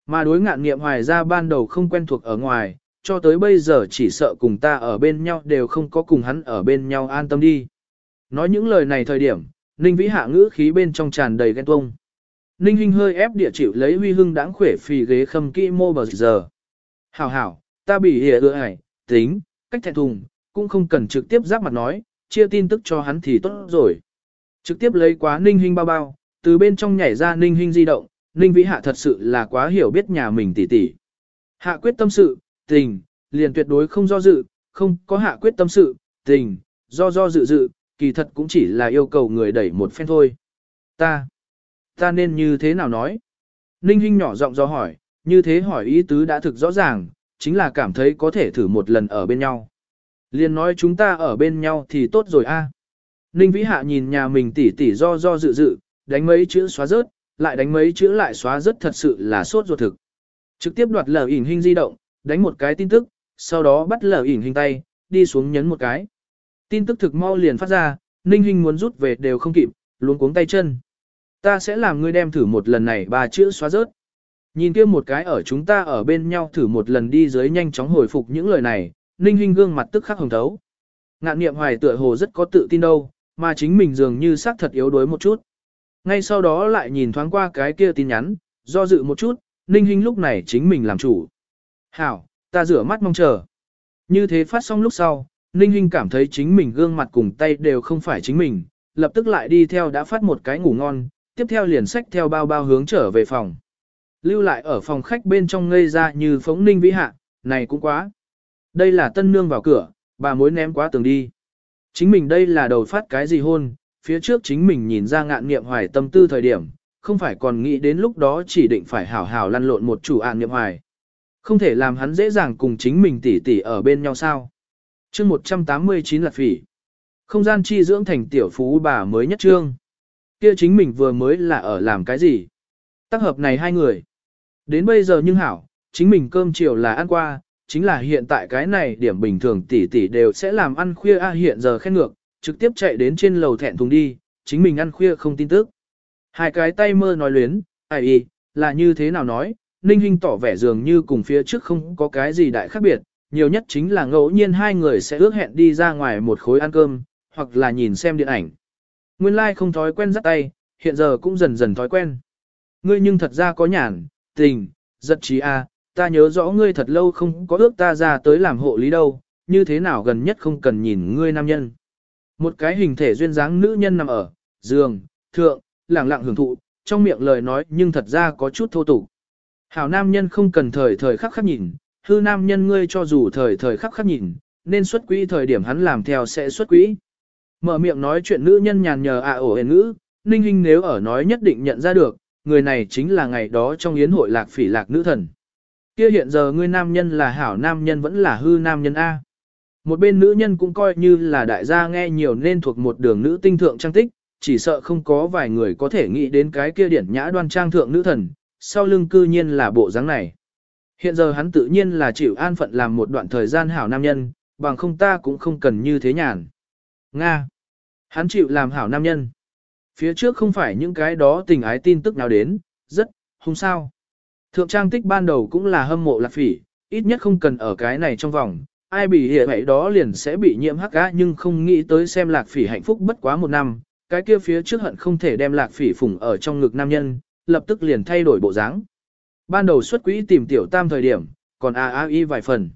Mà đối ngạn nghiệm hoài ra ban đầu không quen thuộc ở ngoài, cho tới bây giờ chỉ sợ cùng ta ở bên nhau đều không có cùng hắn ở bên nhau an tâm đi. Nói những lời này thời điểm, Ninh Vĩ hạ ngữ khí bên trong tràn đầy ghen tuông. Ninh Hinh hơi ép địa chịu lấy huy hưng đáng khỏe phì ghế khâm kỹ mô bờ giờ. Hảo hảo, ta bị hỉa ưa ải, tính, cách thẹn thùng, cũng không cần trực tiếp giáp mặt nói, chia tin tức cho hắn thì tốt rồi. Trực tiếp lấy quá Ninh Hinh bao bao, từ bên trong nhảy ra Ninh Hinh di động, Ninh Vĩ Hạ thật sự là quá hiểu biết nhà mình tỉ tỉ. Hạ quyết tâm sự, tình, liền tuyệt đối không do dự, không có hạ quyết tâm sự, tình, do do dự dự, kỳ thật cũng chỉ là yêu cầu người đẩy một phen thôi. Ta, ta nên như thế nào nói? Ninh Hinh nhỏ giọng do hỏi, như thế hỏi ý tứ đã thực rõ ràng, chính là cảm thấy có thể thử một lần ở bên nhau. Liền nói chúng ta ở bên nhau thì tốt rồi a. Ninh Vĩ Hạ nhìn nhà mình tỉ tỉ do do dự dự, đánh mấy chữ xóa rớt, lại đánh mấy chữ lại xóa rớt thật sự là sốt ruột thực. Trực tiếp đoạt lờ ỉn hình di động, đánh một cái tin tức, sau đó bắt lờ ỉn hình tay, đi xuống nhấn một cái. Tin tức thực mau liền phát ra, ninh hình muốn rút về đều không kịp, luôn cuống tay chân. Ta sẽ làm ngươi đem thử một lần này ba chữ xóa rớt. Nhìn kia một cái ở chúng ta ở bên nhau thử một lần đi dưới nhanh chóng hồi phục những lời này, ninh hình gương mặt tức khắc hồng thấu. Ngạn niệm hoài tựa hồ rất có tự tin đâu, mà chính mình dường như xác thật yếu đuối một chút. Ngay sau đó lại nhìn thoáng qua cái kia tin nhắn, do dự một chút, Ninh Hinh lúc này chính mình làm chủ. Hảo, ta rửa mắt mong chờ. Như thế phát xong lúc sau, Ninh Hinh cảm thấy chính mình gương mặt cùng tay đều không phải chính mình, lập tức lại đi theo đã phát một cái ngủ ngon, tiếp theo liền sách theo bao bao hướng trở về phòng. Lưu lại ở phòng khách bên trong ngây ra như phóng Ninh Vĩ Hạ, này cũng quá. Đây là tân nương vào cửa, bà mối ném quá tường đi. Chính mình đây là đầu phát cái gì hôn, phía trước chính mình nhìn ra ngạn nghiệm hoài tâm tư thời điểm, không phải còn nghĩ đến lúc đó chỉ định phải hảo hảo lăn lộn một chủ ạn nghiệm hoài. Không thể làm hắn dễ dàng cùng chính mình tỉ tỉ ở bên nhau sao. chương 189 là phỉ. Không gian chi dưỡng thành tiểu phú bà mới nhất trương. Kia chính mình vừa mới là ở làm cái gì? Tác hợp này hai người. Đến bây giờ nhưng hảo, chính mình cơm chiều là ăn qua, chính là hiện tại cái này điểm bình thường tỷ tỷ đều sẽ làm ăn khuya a hiện giờ khen ngược, trực tiếp chạy đến trên lầu thẹn thùng đi, chính mình ăn khuya không tin tức. Hai cái tay mơ nói luyến, ai y, là như thế nào nói, Ninh Hinh tỏ vẻ dường như cùng phía trước không có cái gì đại khác biệt, nhiều nhất chính là ngẫu nhiên hai người sẽ ước hẹn đi ra ngoài một khối ăn cơm, hoặc là nhìn xem điện ảnh. Nguyên lai like không thói quen dắt tay, hiện giờ cũng dần dần thói quen. Ngươi nhưng thật ra có nhàn, tình, giật trí a, à, ta nhớ rõ ngươi thật lâu không có ước ta ra tới làm hộ lý đâu, như thế nào gần nhất không cần nhìn ngươi nam nhân. Một cái hình thể duyên dáng nữ nhân nằm ở, giường, thượng, lẳng lặng hưởng thụ, trong miệng lời nói nhưng thật ra có chút thô tục. Hảo nam nhân không cần thời thời khắc khắc nhìn, hư nam nhân ngươi cho dù thời thời khắc khắc nhìn, nên xuất quỹ thời điểm hắn làm theo sẽ xuất quỹ. Mở miệng nói chuyện nữ nhân nhàn nhờ ạ à ổ hền ngữ, ninh hình nếu ở nói nhất định nhận ra được, người này chính là ngày đó trong yến hội lạc phỉ lạc nữ thần. Kia hiện giờ ngươi nam nhân là hảo nam nhân vẫn là hư nam nhân A. Một bên nữ nhân cũng coi như là đại gia nghe nhiều nên thuộc một đường nữ tinh thượng trang tích, chỉ sợ không có vài người có thể nghĩ đến cái kia điển nhã đoan trang thượng nữ thần, sau lưng cư nhiên là bộ dáng này. Hiện giờ hắn tự nhiên là chịu an phận làm một đoạn thời gian hảo nam nhân, bằng không ta cũng không cần như thế nhàn. Nga. Hắn chịu làm hảo nam nhân. Phía trước không phải những cái đó tình ái tin tức nào đến, rất, không sao. Thượng trang tích ban đầu cũng là hâm mộ lạc phỉ, ít nhất không cần ở cái này trong vòng, ai bị hệ vậy đó liền sẽ bị nhiễm hắc á nhưng không nghĩ tới xem lạc phỉ hạnh phúc bất quá một năm, cái kia phía trước hận không thể đem lạc phỉ phủng ở trong ngực nam nhân, lập tức liền thay đổi bộ dáng. Ban đầu xuất quỹ tìm tiểu tam thời điểm, còn a a y vài phần.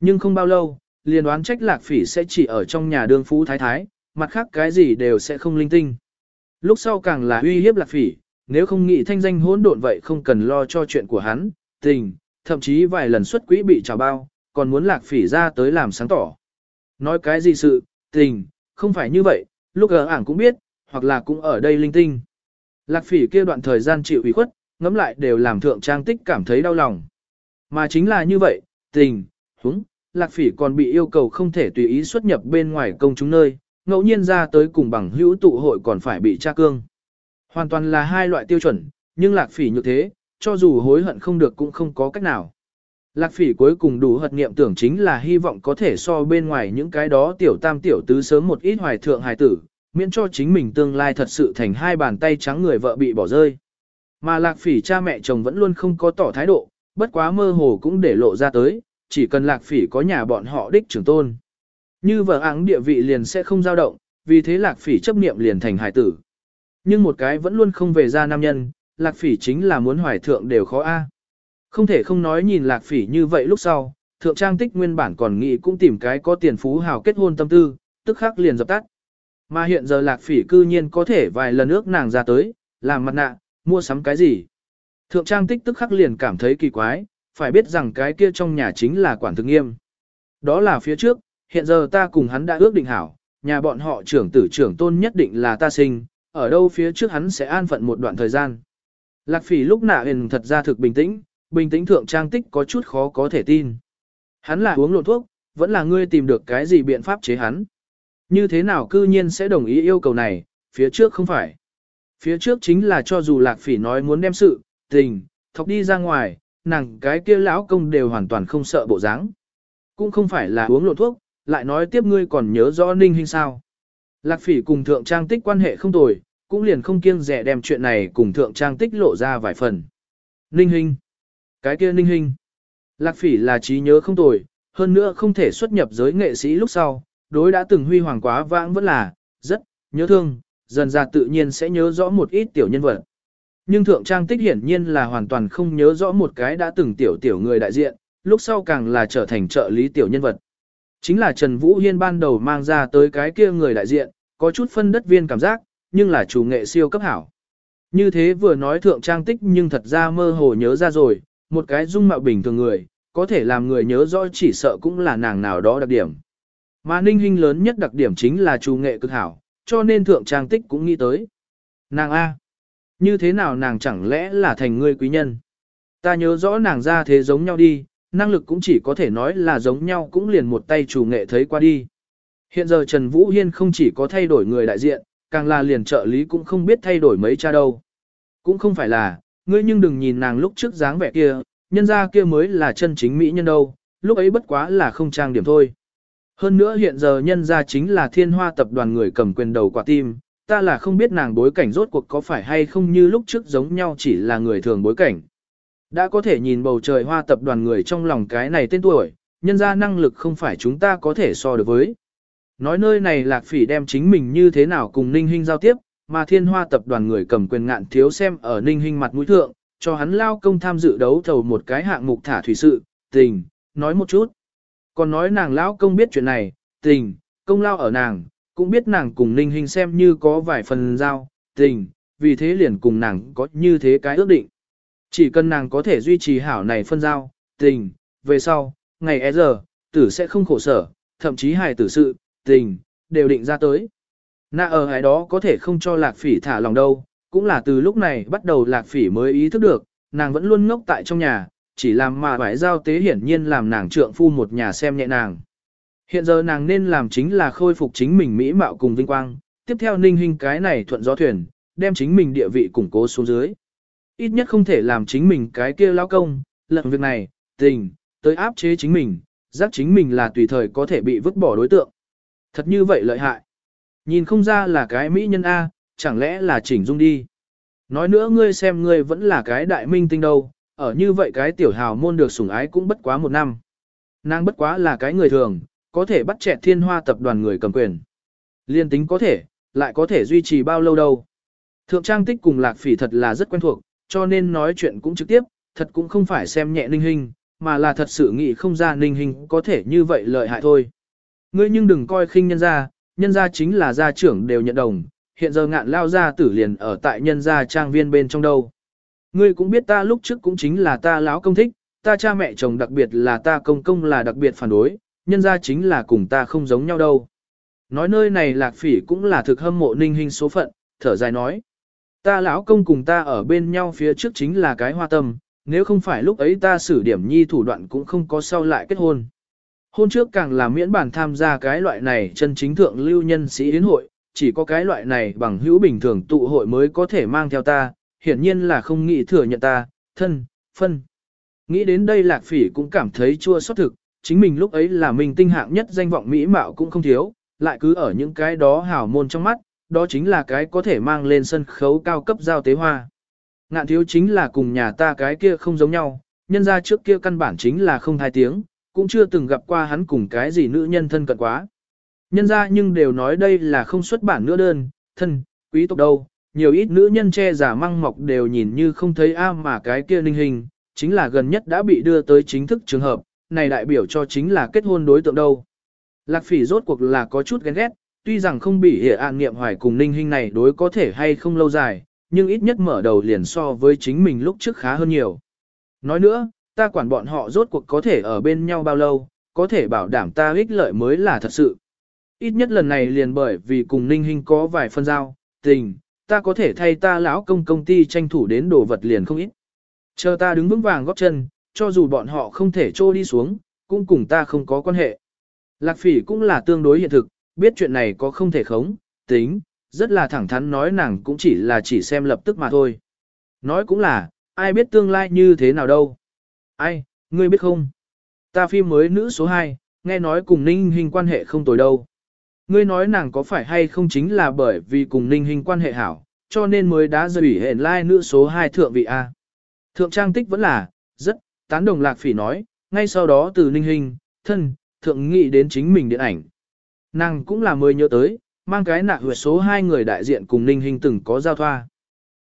Nhưng không bao lâu, liền đoán trách lạc phỉ sẽ chỉ ở trong nhà đương phú thái thái, mặt khác cái gì đều sẽ không linh tinh. Lúc sau càng là uy hiếp lạc phỉ, nếu không nghĩ thanh danh hỗn độn vậy không cần lo cho chuyện của hắn, tình, thậm chí vài lần xuất quỹ bị trào bao, còn muốn lạc phỉ ra tới làm sáng tỏ. Nói cái gì sự, tình, không phải như vậy, lúc ở ảng cũng biết, hoặc là cũng ở đây linh tinh. Lạc phỉ kia đoạn thời gian chịu ủy khuất, ngẫm lại đều làm thượng trang tích cảm thấy đau lòng. Mà chính là như vậy, tình, húng, lạc phỉ còn bị yêu cầu không thể tùy ý xuất nhập bên ngoài công chúng nơi, ngẫu nhiên ra tới cùng bằng hữu tụ hội còn phải bị tra cương. Hoàn toàn là hai loại tiêu chuẩn, nhưng lạc phỉ như thế, cho dù hối hận không được cũng không có cách nào. Lạc phỉ cuối cùng đủ hận niệm tưởng chính là hy vọng có thể so bên ngoài những cái đó tiểu tam tiểu tứ sớm một ít hoài thượng hài tử, miễn cho chính mình tương lai thật sự thành hai bàn tay trắng người vợ bị bỏ rơi. Mà lạc phỉ cha mẹ chồng vẫn luôn không có tỏ thái độ, bất quá mơ hồ cũng để lộ ra tới, chỉ cần lạc phỉ có nhà bọn họ đích trưởng tôn. Như vợ áng địa vị liền sẽ không dao động, vì thế lạc phỉ chấp niệm liền thành hải tử. Nhưng một cái vẫn luôn không về ra nam nhân, lạc phỉ chính là muốn hoài thượng đều khó a. Không thể không nói nhìn lạc phỉ như vậy lúc sau, thượng trang tích nguyên bản còn nghĩ cũng tìm cái có tiền phú hào kết hôn tâm tư, tức khắc liền dập tắt. Mà hiện giờ lạc phỉ cư nhiên có thể vài lần ước nàng ra tới, làm mặt nạ, mua sắm cái gì. Thượng trang tích tức khắc liền cảm thấy kỳ quái, phải biết rằng cái kia trong nhà chính là quản thực nghiêm. Đó là phía trước, hiện giờ ta cùng hắn đã ước định hảo, nhà bọn họ trưởng tử trưởng tôn nhất định là ta sinh, ở đâu phía trước hắn sẽ an phận một đoạn thời gian. Lạc phỉ lúc nạ hình thật ra thực bình tĩnh, bình tĩnh thượng trang tích có chút khó có thể tin. Hắn là uống lộn thuốc, vẫn là ngươi tìm được cái gì biện pháp chế hắn. Như thế nào cư nhiên sẽ đồng ý yêu cầu này, phía trước không phải. Phía trước chính là cho dù lạc phỉ nói muốn đem sự, tình, thọc đi ra ngoài, nàng cái kia lão công đều hoàn toàn không sợ bộ dáng. Cũng không phải là uống lộn thuốc, lại nói tiếp ngươi còn nhớ rõ ninh hình sao. Lạc phỉ cùng thượng trang tích quan hệ không tồi, cũng liền không kiêng rẻ đem chuyện này cùng thượng trang tích lộ ra vài phần. Ninh hình. Cái kia ninh hình. Lạc phỉ là trí nhớ không tồi, hơn nữa không thể xuất nhập giới nghệ sĩ lúc sau, đối đã từng huy hoàng quá vãng vẫn là, rất, nhớ thương, dần ra tự nhiên sẽ nhớ rõ một ít tiểu nhân vật. Nhưng thượng trang tích hiển nhiên là hoàn toàn không nhớ rõ một cái đã từng tiểu tiểu người đại diện, lúc sau càng là trở thành trợ lý tiểu nhân vật. Chính là Trần Vũ Hiên ban đầu mang ra tới cái kia người đại diện, có chút phân đất viên cảm giác, nhưng là chủ nghệ siêu cấp hảo. Như thế vừa nói thượng trang tích nhưng thật ra mơ hồ nhớ ra rồi, một cái dung mạo bình thường người, có thể làm người nhớ rõ chỉ sợ cũng là nàng nào đó đặc điểm. Mà ninh hình lớn nhất đặc điểm chính là chủ nghệ cực hảo, cho nên thượng trang tích cũng nghĩ tới. Nàng A. Như thế nào nàng chẳng lẽ là thành người quý nhân? Ta nhớ rõ nàng ra thế giống nhau đi, năng lực cũng chỉ có thể nói là giống nhau cũng liền một tay chủ nghệ thấy qua đi. Hiện giờ Trần Vũ Hiên không chỉ có thay đổi người đại diện, càng là liền trợ lý cũng không biết thay đổi mấy cha đâu. Cũng không phải là, ngươi nhưng đừng nhìn nàng lúc trước dáng vẻ kia, nhân ra kia mới là chân chính mỹ nhân đâu, lúc ấy bất quá là không trang điểm thôi. Hơn nữa hiện giờ nhân ra chính là thiên hoa tập đoàn người cầm quyền đầu quả tim, ta là không biết nàng bối cảnh rốt cuộc có phải hay không như lúc trước giống nhau chỉ là người thường bối cảnh. Đã có thể nhìn bầu trời hoa tập đoàn người trong lòng cái này tên tuổi, nhân ra năng lực không phải chúng ta có thể so được với. Nói nơi này lạc phỉ đem chính mình như thế nào cùng ninh hình giao tiếp, mà thiên hoa tập đoàn người cầm quyền ngạn thiếu xem ở ninh hình mặt mũi thượng, cho hắn lao công tham dự đấu thầu một cái hạng mục thả thủy sự, tình, nói một chút. Còn nói nàng lão công biết chuyện này, tình, công lao ở nàng, cũng biết nàng cùng ninh hình xem như có vài phần giao, tình, vì thế liền cùng nàng có như thế cái ước định. Chỉ cần nàng có thể duy trì hảo này phân giao, tình, về sau, ngày e giờ, tử sẽ không khổ sở, thậm chí hài tử sự, tình, đều định ra tới. Nạ ở hải đó có thể không cho lạc phỉ thả lòng đâu, cũng là từ lúc này bắt đầu lạc phỉ mới ý thức được, nàng vẫn luôn ngốc tại trong nhà, chỉ làm mà vải giao tế hiển nhiên làm nàng trượng phu một nhà xem nhẹ nàng. Hiện giờ nàng nên làm chính là khôi phục chính mình mỹ mạo cùng vinh quang, tiếp theo ninh hình cái này thuận gió thuyền, đem chính mình địa vị củng cố xuống dưới. Ít nhất không thể làm chính mình cái kia lao công, lận việc này, tình, tới áp chế chính mình, giác chính mình là tùy thời có thể bị vứt bỏ đối tượng. Thật như vậy lợi hại. Nhìn không ra là cái mỹ nhân A, chẳng lẽ là chỉnh dung đi. Nói nữa ngươi xem ngươi vẫn là cái đại minh tinh đâu, ở như vậy cái tiểu hào môn được sủng ái cũng bất quá một năm. Nàng bất quá là cái người thường, có thể bắt trẻ thiên hoa tập đoàn người cầm quyền. Liên tính có thể, lại có thể duy trì bao lâu đâu. Thượng trang tích cùng lạc phỉ thật là rất quen thuộc, cho nên nói chuyện cũng trực tiếp, thật cũng không phải xem nhẹ ninh hình, mà là thật sự nghĩ không ra ninh hình có thể như vậy lợi hại thôi. Ngươi nhưng đừng coi khinh nhân gia, nhân gia chính là gia trưởng đều nhận đồng, hiện giờ ngạn lao gia tử liền ở tại nhân gia trang viên bên trong đâu. Ngươi cũng biết ta lúc trước cũng chính là ta lão công thích, ta cha mẹ chồng đặc biệt là ta công công là đặc biệt phản đối, nhân gia chính là cùng ta không giống nhau đâu. Nói nơi này lạc phỉ cũng là thực hâm mộ ninh hình số phận, thở dài nói. Ta lão công cùng ta ở bên nhau phía trước chính là cái hoa tâm, nếu không phải lúc ấy ta xử điểm nhi thủ đoạn cũng không có sau lại kết hôn. Hôn trước càng là miễn bản tham gia cái loại này chân chính thượng lưu nhân sĩ yến hội, chỉ có cái loại này bằng hữu bình thường tụ hội mới có thể mang theo ta, hiển nhiên là không nghĩ thừa nhận ta, thân, phân. Nghĩ đến đây lạc phỉ cũng cảm thấy chua xót thực, chính mình lúc ấy là mình tinh hạng nhất danh vọng mỹ mạo cũng không thiếu, lại cứ ở những cái đó hảo môn trong mắt, đó chính là cái có thể mang lên sân khấu cao cấp giao tế hoa. Ngạn thiếu chính là cùng nhà ta cái kia không giống nhau, nhân ra trước kia căn bản chính là không thai tiếng, cũng chưa từng gặp qua hắn cùng cái gì nữ nhân thân cận quá. Nhân ra nhưng đều nói đây là không xuất bản nữa đơn, thân, quý tộc đâu, nhiều ít nữ nhân che giả măng mọc đều nhìn như không thấy a mà cái kia ninh hình, chính là gần nhất đã bị đưa tới chính thức trường hợp, này đại biểu cho chính là kết hôn đối tượng đâu. Lạc phỉ rốt cuộc là có chút ghen ghét, tuy rằng không bị hệ an nghiệm hoài cùng ninh hình này đối có thể hay không lâu dài, nhưng ít nhất mở đầu liền so với chính mình lúc trước khá hơn nhiều. Nói nữa, ta quản bọn họ rốt cuộc có thể ở bên nhau bao lâu, có thể bảo đảm ta ích lợi mới là thật sự. Ít nhất lần này liền bởi vì cùng ninh Hinh có vài phân giao, tình, ta có thể thay ta lão công công ty tranh thủ đến đồ vật liền không ít. Chờ ta đứng vững vàng góp chân, cho dù bọn họ không thể trô đi xuống, cũng cùng ta không có quan hệ. Lạc phỉ cũng là tương đối hiện thực, biết chuyện này có không thể khống, tính, rất là thẳng thắn nói nàng cũng chỉ là chỉ xem lập tức mà thôi. Nói cũng là, ai biết tương lai như thế nào đâu. Ai, ngươi biết không? Ta phim mới nữ số 2, nghe nói cùng ninh hình quan hệ không tồi đâu. Ngươi nói nàng có phải hay không chính là bởi vì cùng ninh hình quan hệ hảo, cho nên mới đã rời ủy hẹn lai like nữ số 2 thượng vị A. Thượng trang tích vẫn là, rất, tán đồng lạc phỉ nói, ngay sau đó từ ninh hình, thân, thượng nghị đến chính mình điện ảnh. Nàng cũng là mới nhớ tới, mang cái nạ huyệt số hai người đại diện cùng ninh hình từng có giao thoa.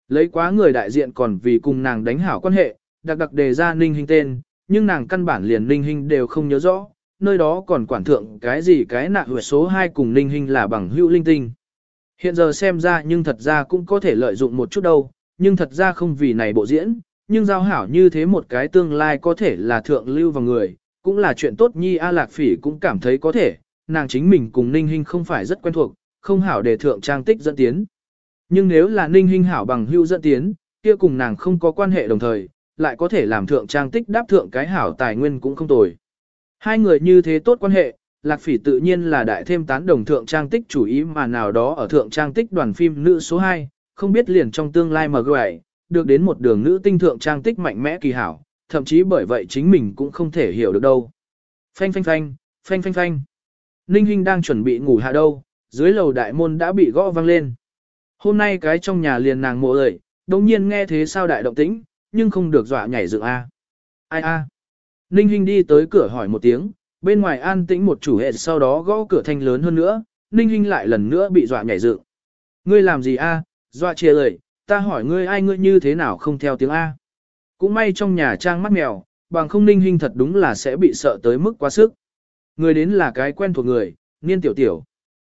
Lấy quá người đại diện còn vì cùng nàng đánh hảo quan hệ, đặc đặc đề ra ninh hình tên, nhưng nàng căn bản liền ninh hình đều không nhớ rõ, nơi đó còn quản thượng cái gì cái nạ huyệt số 2 cùng ninh hình là bằng hữu linh tinh. Hiện giờ xem ra nhưng thật ra cũng có thể lợi dụng một chút đâu, nhưng thật ra không vì này bộ diễn, nhưng giao hảo như thế một cái tương lai có thể là thượng lưu vào người, cũng là chuyện tốt nhi A Lạc Phỉ cũng cảm thấy có thể, nàng chính mình cùng Ninh Hinh không phải rất quen thuộc, không hảo để thượng trang tích dẫn tiến. Nhưng nếu là Ninh Hinh hảo bằng hữu dẫn tiến, kia cùng nàng không có quan hệ đồng thời, lại có thể làm thượng trang tích đáp thượng cái hảo tài nguyên cũng không tồi. Hai người như thế tốt quan hệ, Lạc Phỉ tự nhiên là đại thêm tán đồng thượng trang tích chủ ý mà nào đó ở thượng trang tích đoàn phim nữ số 2, không biết liền trong tương lai mà gọi, được đến một đường nữ tinh thượng trang tích mạnh mẽ kỳ hảo, thậm chí bởi vậy chính mình cũng không thể hiểu được đâu. Phanh phanh phanh, phanh phanh phanh. Ninh Hinh đang chuẩn bị ngủ hạ đâu, dưới lầu đại môn đã bị gõ vang lên. Hôm nay cái trong nhà liền nàng mộ ơi, đồng nhiên nghe thế sao đại động tĩnh, nhưng không được dọa nhảy dựng a. Ai a? Ninh Hinh đi tới cửa hỏi một tiếng, bên ngoài an tĩnh một chủ hệ sau đó gõ cửa thanh lớn hơn nữa, Ninh Hinh lại lần nữa bị dọa nhảy dựng. Ngươi làm gì a? Dọa chia lời, ta hỏi ngươi ai ngươi như thế nào không theo tiếng A. Cũng may trong nhà trang mắt mèo, bằng không Ninh Hinh thật đúng là sẽ bị sợ tới mức quá sức. Người đến là cái quen thuộc người, niên tiểu tiểu.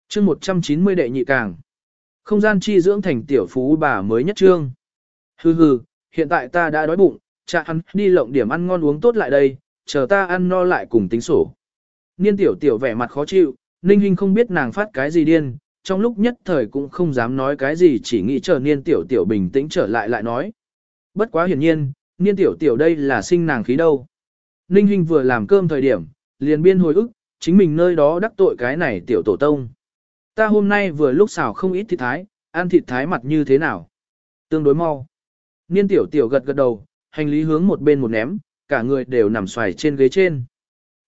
chương 190 đệ nhị càng. Không gian chi dưỡng thành tiểu phú bà mới nhất trương. Hừ hừ, hiện tại ta đã đói bụng, cha ăn đi lộng điểm ăn ngon uống tốt lại đây, chờ ta ăn no lại cùng tính sổ. Niên tiểu tiểu vẻ mặt khó chịu, Ninh Hinh không biết nàng phát cái gì điên, trong lúc nhất thời cũng không dám nói cái gì chỉ nghĩ chờ niên tiểu tiểu bình tĩnh trở lại lại nói. Bất quá hiển nhiên, niên tiểu tiểu đây là sinh nàng khí đâu. Ninh Hinh vừa làm cơm thời điểm, liền biên hồi ức, chính mình nơi đó đắc tội cái này tiểu tổ tông. Ta hôm nay vừa lúc xào không ít thịt thái, ăn thịt thái mặt như thế nào? Tương đối mau. Niên tiểu tiểu gật gật đầu, hành lý hướng một bên một ném, cả người đều nằm xoài trên ghế trên.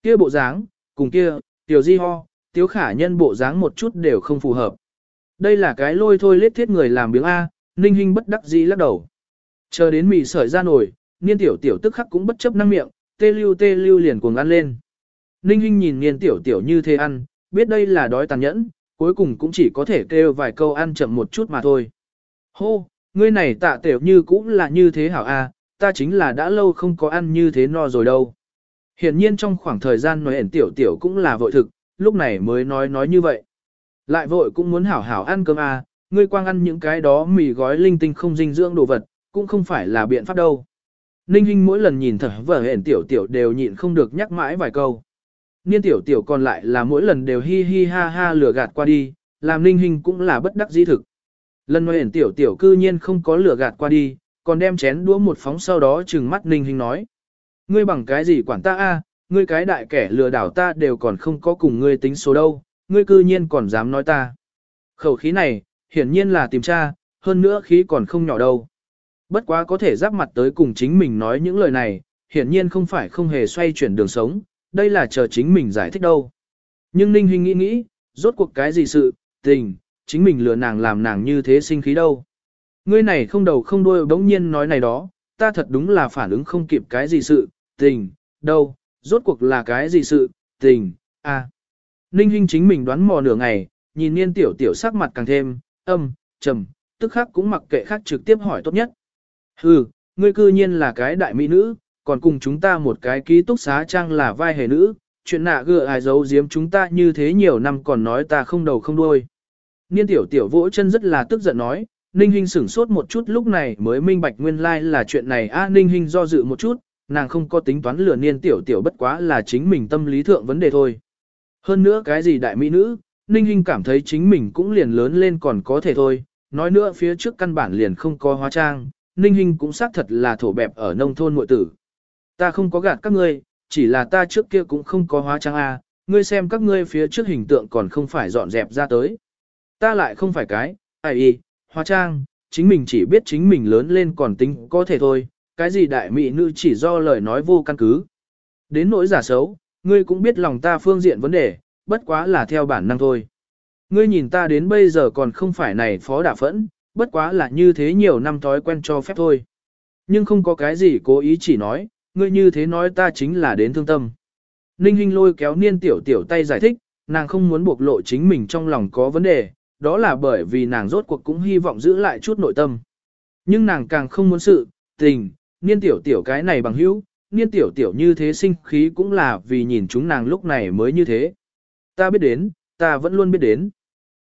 Kia bộ dáng, cùng kia, tiểu di ho, tiếu khả nhân bộ dáng một chút đều không phù hợp. Đây là cái lôi thôi lết thiết người làm biếng A, ninh hình bất đắc dĩ lắc đầu. Chờ đến mì sợi ra nổi, niên tiểu tiểu tức khắc cũng bất chấp năng miệng, tê lưu tê lưu liền cuồng ăn lên. Ninh Hinh nhìn niên tiểu tiểu như thế ăn, biết đây là đói tàn nhẫn, cuối cùng cũng chỉ có thể kêu vài câu ăn chậm một chút mà thôi. Hô, ngươi này tạ tiểu như cũng là như thế hảo a, ta chính là đã lâu không có ăn như thế no rồi đâu. Hiện nhiên trong khoảng thời gian nói ẩn tiểu tiểu cũng là vội thực, lúc này mới nói nói như vậy. Lại vội cũng muốn hảo hảo ăn cơm a, ngươi quang ăn những cái đó mì gói linh tinh không dinh dưỡng đồ vật, cũng không phải là biện pháp đâu. Ninh Hinh mỗi lần nhìn thở vở hẹn tiểu tiểu đều nhịn không được nhắc mãi vài câu. Niên tiểu tiểu còn lại là mỗi lần đều hi hi ha ha lừa gạt qua đi, làm Ninh Hinh cũng là bất đắc dĩ thực. Lần này tiểu tiểu cư nhiên không có lửa gạt qua đi, còn đem chén đũa một phóng sau đó trừng mắt Ninh hình nói. Ngươi bằng cái gì quản ta a? ngươi cái đại kẻ lừa đảo ta đều còn không có cùng ngươi tính số đâu, ngươi cư nhiên còn dám nói ta. Khẩu khí này, hiển nhiên là tìm tra, hơn nữa khí còn không nhỏ đâu. Bất quá có thể giáp mặt tới cùng chính mình nói những lời này, hiển nhiên không phải không hề xoay chuyển đường sống, đây là chờ chính mình giải thích đâu. Nhưng Ninh hình nghĩ nghĩ, rốt cuộc cái gì sự, tình, chính mình lừa nàng làm nàng như thế sinh khí đâu. Ngươi này không đầu không đuôi bỗng nhiên nói này đó, ta thật đúng là phản ứng không kịp cái gì sự, tình, đâu, rốt cuộc là cái gì sự, tình, à. Ninh Hinh chính mình đoán mò nửa ngày, nhìn niên tiểu tiểu sắc mặt càng thêm, âm, trầm, tức khắc cũng mặc kệ khác trực tiếp hỏi tốt nhất. Hừ, ngươi cư nhiên là cái đại mỹ nữ, còn cùng chúng ta một cái ký túc xá trang là vai hề nữ, chuyện nạ gựa ai giấu giếm chúng ta như thế nhiều năm còn nói ta không đầu không đuôi. Niên tiểu tiểu vỗ chân rất là tức giận nói, Ninh Hinh sửng sốt một chút lúc này mới minh bạch nguyên lai like là chuyện này a Ninh Hinh do dự một chút, nàng không có tính toán lừa niên tiểu tiểu bất quá là chính mình tâm lý thượng vấn đề thôi. Hơn nữa cái gì đại mỹ nữ, Ninh Hinh cảm thấy chính mình cũng liền lớn lên còn có thể thôi, nói nữa phía trước căn bản liền không có hóa trang, Ninh Hinh cũng xác thật là thổ bẹp ở nông thôn muội tử. Ta không có gạt các ngươi, chỉ là ta trước kia cũng không có hóa trang a, ngươi xem các ngươi phía trước hình tượng còn không phải dọn dẹp ra tới. Ta lại không phải cái, ai y, hóa trang, chính mình chỉ biết chính mình lớn lên còn tính có thể thôi, cái gì đại mỹ nữ chỉ do lời nói vô căn cứ. Đến nỗi giả xấu, ngươi cũng biết lòng ta phương diện vấn đề, bất quá là theo bản năng thôi. Ngươi nhìn ta đến bây giờ còn không phải này phó đả phẫn, bất quá là như thế nhiều năm thói quen cho phép thôi. Nhưng không có cái gì cố ý chỉ nói, ngươi như thế nói ta chính là đến thương tâm. Ninh Hinh lôi kéo niên tiểu tiểu tay giải thích, nàng không muốn bộc lộ chính mình trong lòng có vấn đề, đó là bởi vì nàng rốt cuộc cũng hy vọng giữ lại chút nội tâm. Nhưng nàng càng không muốn sự, tình, niên tiểu tiểu cái này bằng hữu, niên tiểu tiểu như thế sinh khí cũng là vì nhìn chúng nàng lúc này mới như thế. Ta biết đến, ta vẫn luôn biết đến.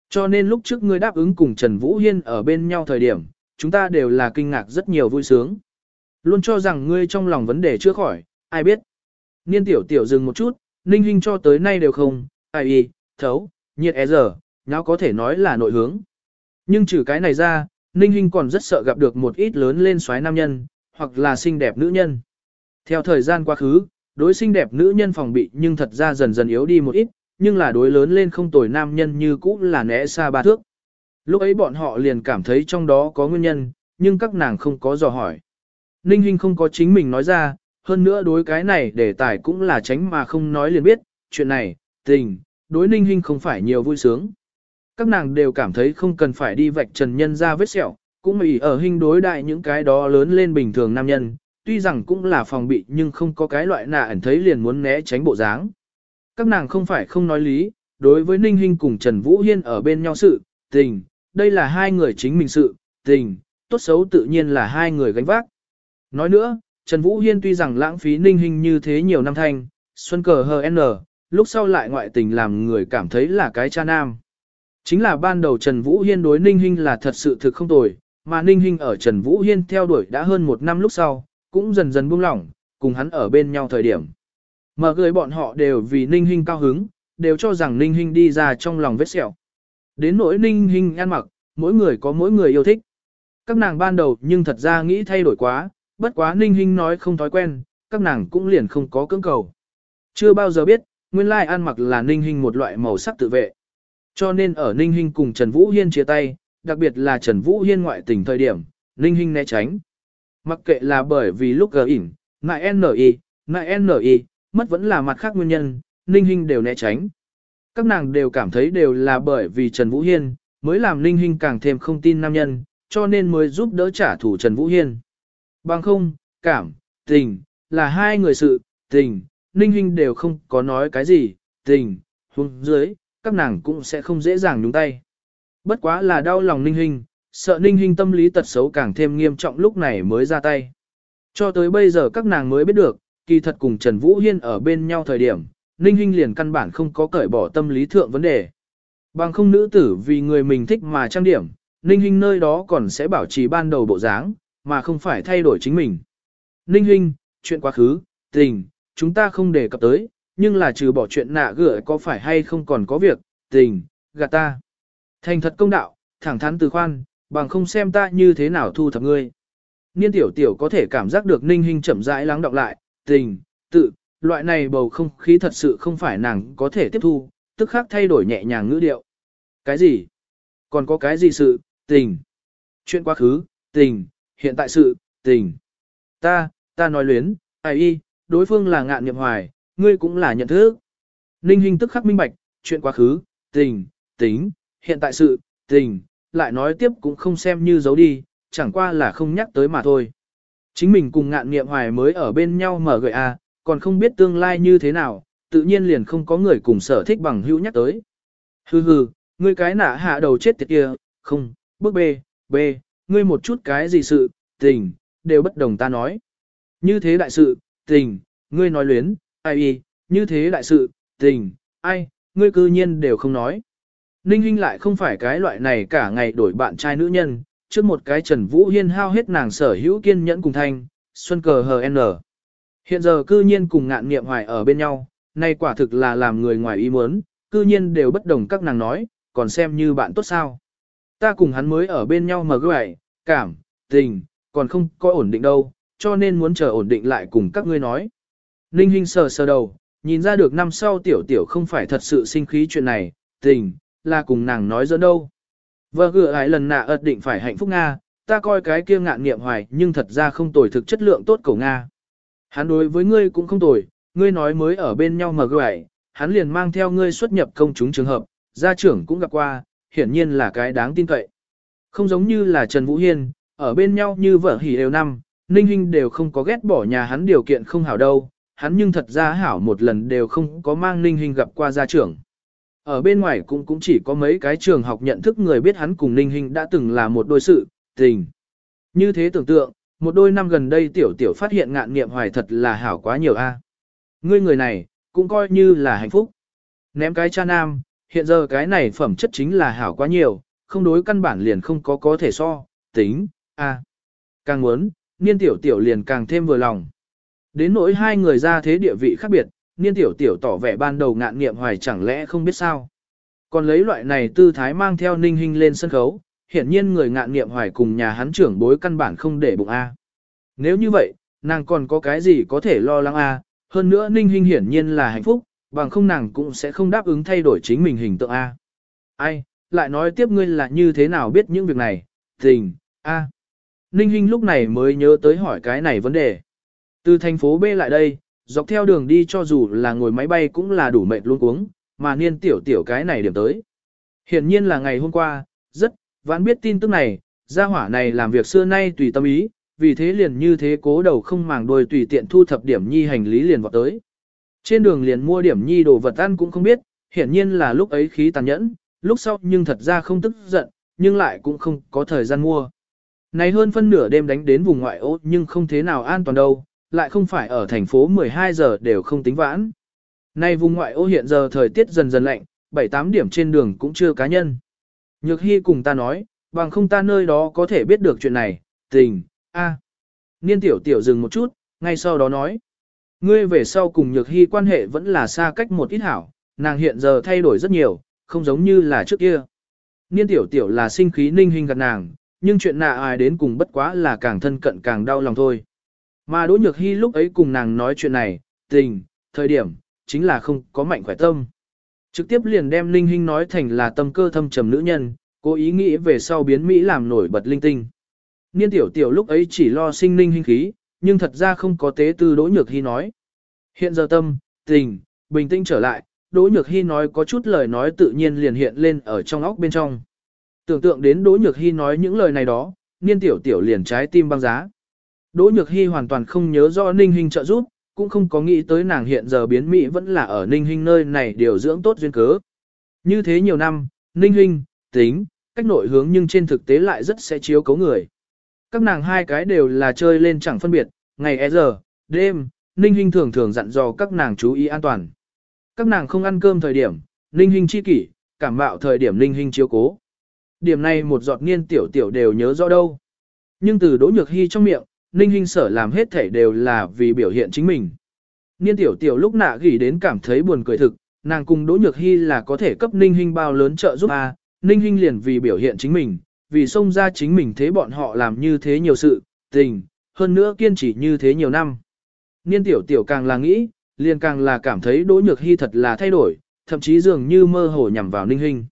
Cho nên lúc trước ngươi đáp ứng cùng Trần Vũ Hiên ở bên nhau thời điểm, chúng ta đều là kinh ngạc rất nhiều vui sướng. Luôn cho rằng ngươi trong lòng vấn đề chưa khỏi, ai biết. Niên tiểu tiểu dừng một chút, ninh hình cho tới nay đều không, ai y, thấu, nhiệt e giờ, nháo có thể nói là nội hướng. Nhưng trừ cái này ra, ninh Hinh còn rất sợ gặp được một ít lớn lên xoái nam nhân, hoặc là xinh đẹp nữ nhân. Theo thời gian quá khứ, đối xinh đẹp nữ nhân phòng bị nhưng thật ra dần dần yếu đi một ít, nhưng là đối lớn lên không tồi nam nhân như cũ là né xa ba thước. Lúc ấy bọn họ liền cảm thấy trong đó có nguyên nhân, nhưng các nàng không có dò hỏi. Ninh Hinh không có chính mình nói ra, hơn nữa đối cái này đề tài cũng là tránh mà không nói liền biết, chuyện này, tình, đối Ninh Hinh không phải nhiều vui sướng. Các nàng đều cảm thấy không cần phải đi vạch trần nhân ra vết sẹo, cũng ý ở hình đối đại những cái đó lớn lên bình thường nam nhân, tuy rằng cũng là phòng bị nhưng không có cái loại nạ ẩn thấy liền muốn né tránh bộ dáng. Các nàng không phải không nói lý, đối với Ninh Hinh cùng Trần Vũ Hiên ở bên nhau sự, tình, đây là hai người chính mình sự, tình, tốt xấu tự nhiên là hai người gánh vác. Nói nữa, Trần Vũ Hiên tuy rằng lãng phí Ninh Hinh như thế nhiều năm thanh, xuân cờ hờ n, lúc sau lại ngoại tình làm người cảm thấy là cái cha nam. Chính là ban đầu Trần Vũ Hiên đối Ninh Hinh là thật sự thực không tồi, mà Ninh Hinh ở Trần Vũ Hiên theo đuổi đã hơn một năm lúc sau, cũng dần dần buông lỏng, cùng hắn ở bên nhau thời điểm. Mở gửi bọn họ đều vì Ninh Hinh cao hứng, đều cho rằng Ninh Hinh đi ra trong lòng vết sẹo. Đến nỗi Ninh Hinh ăn mặc, mỗi người có mỗi người yêu thích. Các nàng ban đầu nhưng thật ra nghĩ thay đổi quá, bất quá Ninh Hinh nói không thói quen, các nàng cũng liền không có cưỡng cầu. Chưa bao giờ biết, nguyên lai ăn mặc là Ninh Hinh một loại màu sắc tự vệ. Cho nên ở Ninh Hinh cùng Trần Vũ Hiên chia tay, đặc biệt là Trần Vũ Hiên ngoại tình thời điểm, Ninh Hinh né tránh. Mặc kệ là bởi vì lúc gờ ỉn, ngại NI, ngại NI, mất vẫn là mặt khác nguyên nhân, Ninh Hinh đều né tránh. Các nàng đều cảm thấy đều là bởi vì Trần Vũ Hiên, mới làm Ninh Hinh càng thêm không tin nam nhân, cho nên mới giúp đỡ trả thù Trần Vũ Hiên. Bằng không, cảm, tình, là hai người sự, tình, Ninh Hinh đều không có nói cái gì, tình, hung dưới, các nàng cũng sẽ không dễ dàng nhúng tay. Bất quá là đau lòng Ninh Hinh, sợ Ninh Hinh tâm lý tật xấu càng thêm nghiêm trọng lúc này mới ra tay. Cho tới bây giờ các nàng mới biết được, kỳ thật cùng Trần Vũ Hiên ở bên nhau thời điểm, Ninh Hinh liền căn bản không có cởi bỏ tâm lý thượng vấn đề. Bằng không nữ tử vì người mình thích mà trang điểm, Ninh Hinh nơi đó còn sẽ bảo trì ban đầu bộ dáng, mà không phải thay đổi chính mình. Ninh Hinh, chuyện quá khứ, tình, chúng ta không đề cập tới, nhưng là trừ bỏ chuyện nạ gửi có phải hay không còn có việc, tình, gạt ta. Thành thật công đạo, thẳng thắn từ khoan, bằng không xem ta như thế nào thu thập ngươi. Niên tiểu tiểu có thể cảm giác được ninh hình chậm rãi lắng đọng lại, tình, tự, loại này bầu không khí thật sự không phải nàng có thể tiếp thu, tức khắc thay đổi nhẹ nhàng ngữ điệu. Cái gì? Còn có cái gì sự, tình? Chuyện quá khứ, tình, hiện tại sự, tình. Ta, ta nói luyến, ai y, đối phương là ngạn niệm hoài, ngươi cũng là nhận thức. Ninh Hinh tức khắc minh bạch, chuyện quá khứ, tình, tính, hiện tại sự, tình, lại nói tiếp cũng không xem như giấu đi, chẳng qua là không nhắc tới mà thôi. Chính mình cùng ngạn nghiệm hoài mới ở bên nhau mở gợi a, à, còn không biết tương lai như thế nào, tự nhiên liền không có người cùng sở thích bằng hữu nhắc tới. Hừ hừ, ngươi cái nả hạ đầu chết tiệt kia, không, bước bê, bê, ngươi một chút cái gì sự, tình, đều bất đồng ta nói. Như thế đại sự, tình, ngươi nói luyến, ai y, như thế đại sự, tình, ai, ngươi cư nhiên đều không nói. Ninh Hinh lại không phải cái loại này cả ngày đổi bạn trai nữ nhân, trước một cái Trần Vũ Hiên hao hết nàng sở hữu kiên nhẫn cùng thanh, xuân cờ hờ. Hiện giờ cư nhiên cùng ngạn nghiệm hoài ở bên nhau, nay quả thực là làm người ngoài ý muốn, cư nhiên đều bất đồng các nàng nói, còn xem như bạn tốt sao. Ta cùng hắn mới ở bên nhau mà gửi, cảm, tình, còn không có ổn định đâu, cho nên muốn chờ ổn định lại cùng các ngươi nói. Ninh Hinh sờ sờ đầu, nhìn ra được năm sau tiểu tiểu không phải thật sự sinh khí chuyện này, tình, là cùng nàng nói giỡn đâu. Vợ gựa ái lần nạ ật định phải hạnh phúc Nga, ta coi cái kia ngạn nghiệm hoài nhưng thật ra không tồi thực chất lượng tốt cầu Nga. Hắn đối với ngươi cũng không tồi, ngươi nói mới ở bên nhau mà gửi, hắn liền mang theo ngươi xuất nhập công chúng trường hợp, gia trưởng cũng gặp qua, hiển nhiên là cái đáng tin cậy. Không giống như là Trần Vũ Hiên, ở bên nhau như vợ hỉ đều năm, Ninh Hinh đều không có ghét bỏ nhà hắn điều kiện không hảo đâu, hắn nhưng thật ra hảo một lần đều không có mang Ninh Hinh gặp qua gia trưởng. Ở bên ngoài cũng cũng chỉ có mấy cái trường học nhận thức người biết hắn cùng Ninh Hinh đã từng là một đôi sự, tình. Như thế tưởng tượng, một đôi năm gần đây tiểu tiểu phát hiện ngạn nghiệm hoài thật là hảo quá nhiều a. Ngươi người này, cũng coi như là hạnh phúc. Ném cái cha nam, hiện giờ cái này phẩm chất chính là hảo quá nhiều, không đối căn bản liền không có có thể so, tính, a. Càng muốn, niên tiểu tiểu liền càng thêm vừa lòng. Đến nỗi hai người ra thế địa vị khác biệt, niên tiểu tiểu tỏ vẻ ban đầu ngạn nghiệm hoài chẳng lẽ không biết sao. Còn lấy loại này tư thái mang theo ninh hình lên sân khấu, hiển nhiên người ngạn nghiệm hoài cùng nhà hắn trưởng bối căn bản không để bụng A. Nếu như vậy, nàng còn có cái gì có thể lo lắng A, hơn nữa ninh hình hiển nhiên là hạnh phúc, bằng không nàng cũng sẽ không đáp ứng thay đổi chính mình hình tượng A. Ai, lại nói tiếp ngươi là như thế nào biết những việc này, tình, A. Ninh Hinh lúc này mới nhớ tới hỏi cái này vấn đề. Từ thành phố B lại đây, dọc theo đường đi cho dù là ngồi máy bay cũng là đủ mệt luôn cuống, mà niên tiểu tiểu cái này điểm tới. Hiển nhiên là ngày hôm qua, rất, vãn biết tin tức này, gia hỏa này làm việc xưa nay tùy tâm ý, vì thế liền như thế cố đầu không màng đôi tùy tiện thu thập điểm nhi hành lý liền vọt tới. Trên đường liền mua điểm nhi đồ vật ăn cũng không biết, hiển nhiên là lúc ấy khí tàn nhẫn, lúc sau nhưng thật ra không tức giận, nhưng lại cũng không có thời gian mua. Này hơn phân nửa đêm đánh đến vùng ngoại ô nhưng không thế nào an toàn đâu, lại không phải ở thành phố 12 giờ đều không tính vãn. Nay vùng ngoại ô hiện giờ thời tiết dần dần lạnh, 7-8 điểm trên đường cũng chưa cá nhân. Nhược Hy cùng ta nói, bằng không ta nơi đó có thể biết được chuyện này, tình, a. Niên tiểu tiểu dừng một chút, ngay sau đó nói. Ngươi về sau cùng Nhược Hy quan hệ vẫn là xa cách một ít hảo, nàng hiện giờ thay đổi rất nhiều, không giống như là trước kia. Niên tiểu tiểu là sinh khí ninh hình gạt nàng, nhưng chuyện nạ ai đến cùng bất quá là càng thân cận càng đau lòng thôi. Mà Đỗ Nhược Hy lúc ấy cùng nàng nói chuyện này, tình, thời điểm, chính là không có mạnh khỏe tâm. Trực tiếp liền đem Linh Hinh nói thành là tâm cơ thâm trầm nữ nhân, cố ý nghĩ về sau biến Mỹ làm nổi bật linh tinh. Niên tiểu tiểu lúc ấy chỉ lo sinh Linh Hinh khí, nhưng thật ra không có tế tư Đỗ Nhược Hy nói. Hiện giờ tâm, tình, bình tĩnh trở lại, Đỗ Nhược Hy nói có chút lời nói tự nhiên liền hiện lên ở trong óc bên trong. Tưởng tượng đến Đỗ Nhược Hy nói những lời này đó, niên tiểu tiểu liền trái tim băng giá. Đỗ Nhược Hy hoàn toàn không nhớ rõ Ninh Hinh trợ giúp, cũng không có nghĩ tới nàng hiện giờ biến Mỹ vẫn là ở Ninh Hinh nơi này điều dưỡng tốt duyên cớ. Như thế nhiều năm, Ninh Hinh, tính, cách nội hướng nhưng trên thực tế lại rất sẽ chiếu cấu người. Các nàng hai cái đều là chơi lên chẳng phân biệt, ngày e giờ, đêm, Ninh Hinh thường thường dặn dò các nàng chú ý an toàn. Các nàng không ăn cơm thời điểm, Ninh Hinh chi kỷ, cảm mạo thời điểm Ninh Hinh chiếu cố. Điểm này một giọt niên tiểu tiểu đều nhớ rõ đâu. Nhưng từ Đỗ Nhược Hy trong miệng, Ninh Hinh sở làm hết thể đều là vì biểu hiện chính mình. Niên tiểu tiểu lúc nạ gỉ đến cảm thấy buồn cười thực, nàng cùng Đỗ Nhược Hy là có thể cấp Ninh Hinh bao lớn trợ giúp a, à, Ninh Hinh liền vì biểu hiện chính mình, vì xông ra chính mình thế bọn họ làm như thế nhiều sự, tình, hơn nữa kiên trì như thế nhiều năm. Niên tiểu tiểu càng là nghĩ, liền càng là cảm thấy Đỗ Nhược Hy thật là thay đổi, thậm chí dường như mơ hồ nhằm vào Ninh Hinh.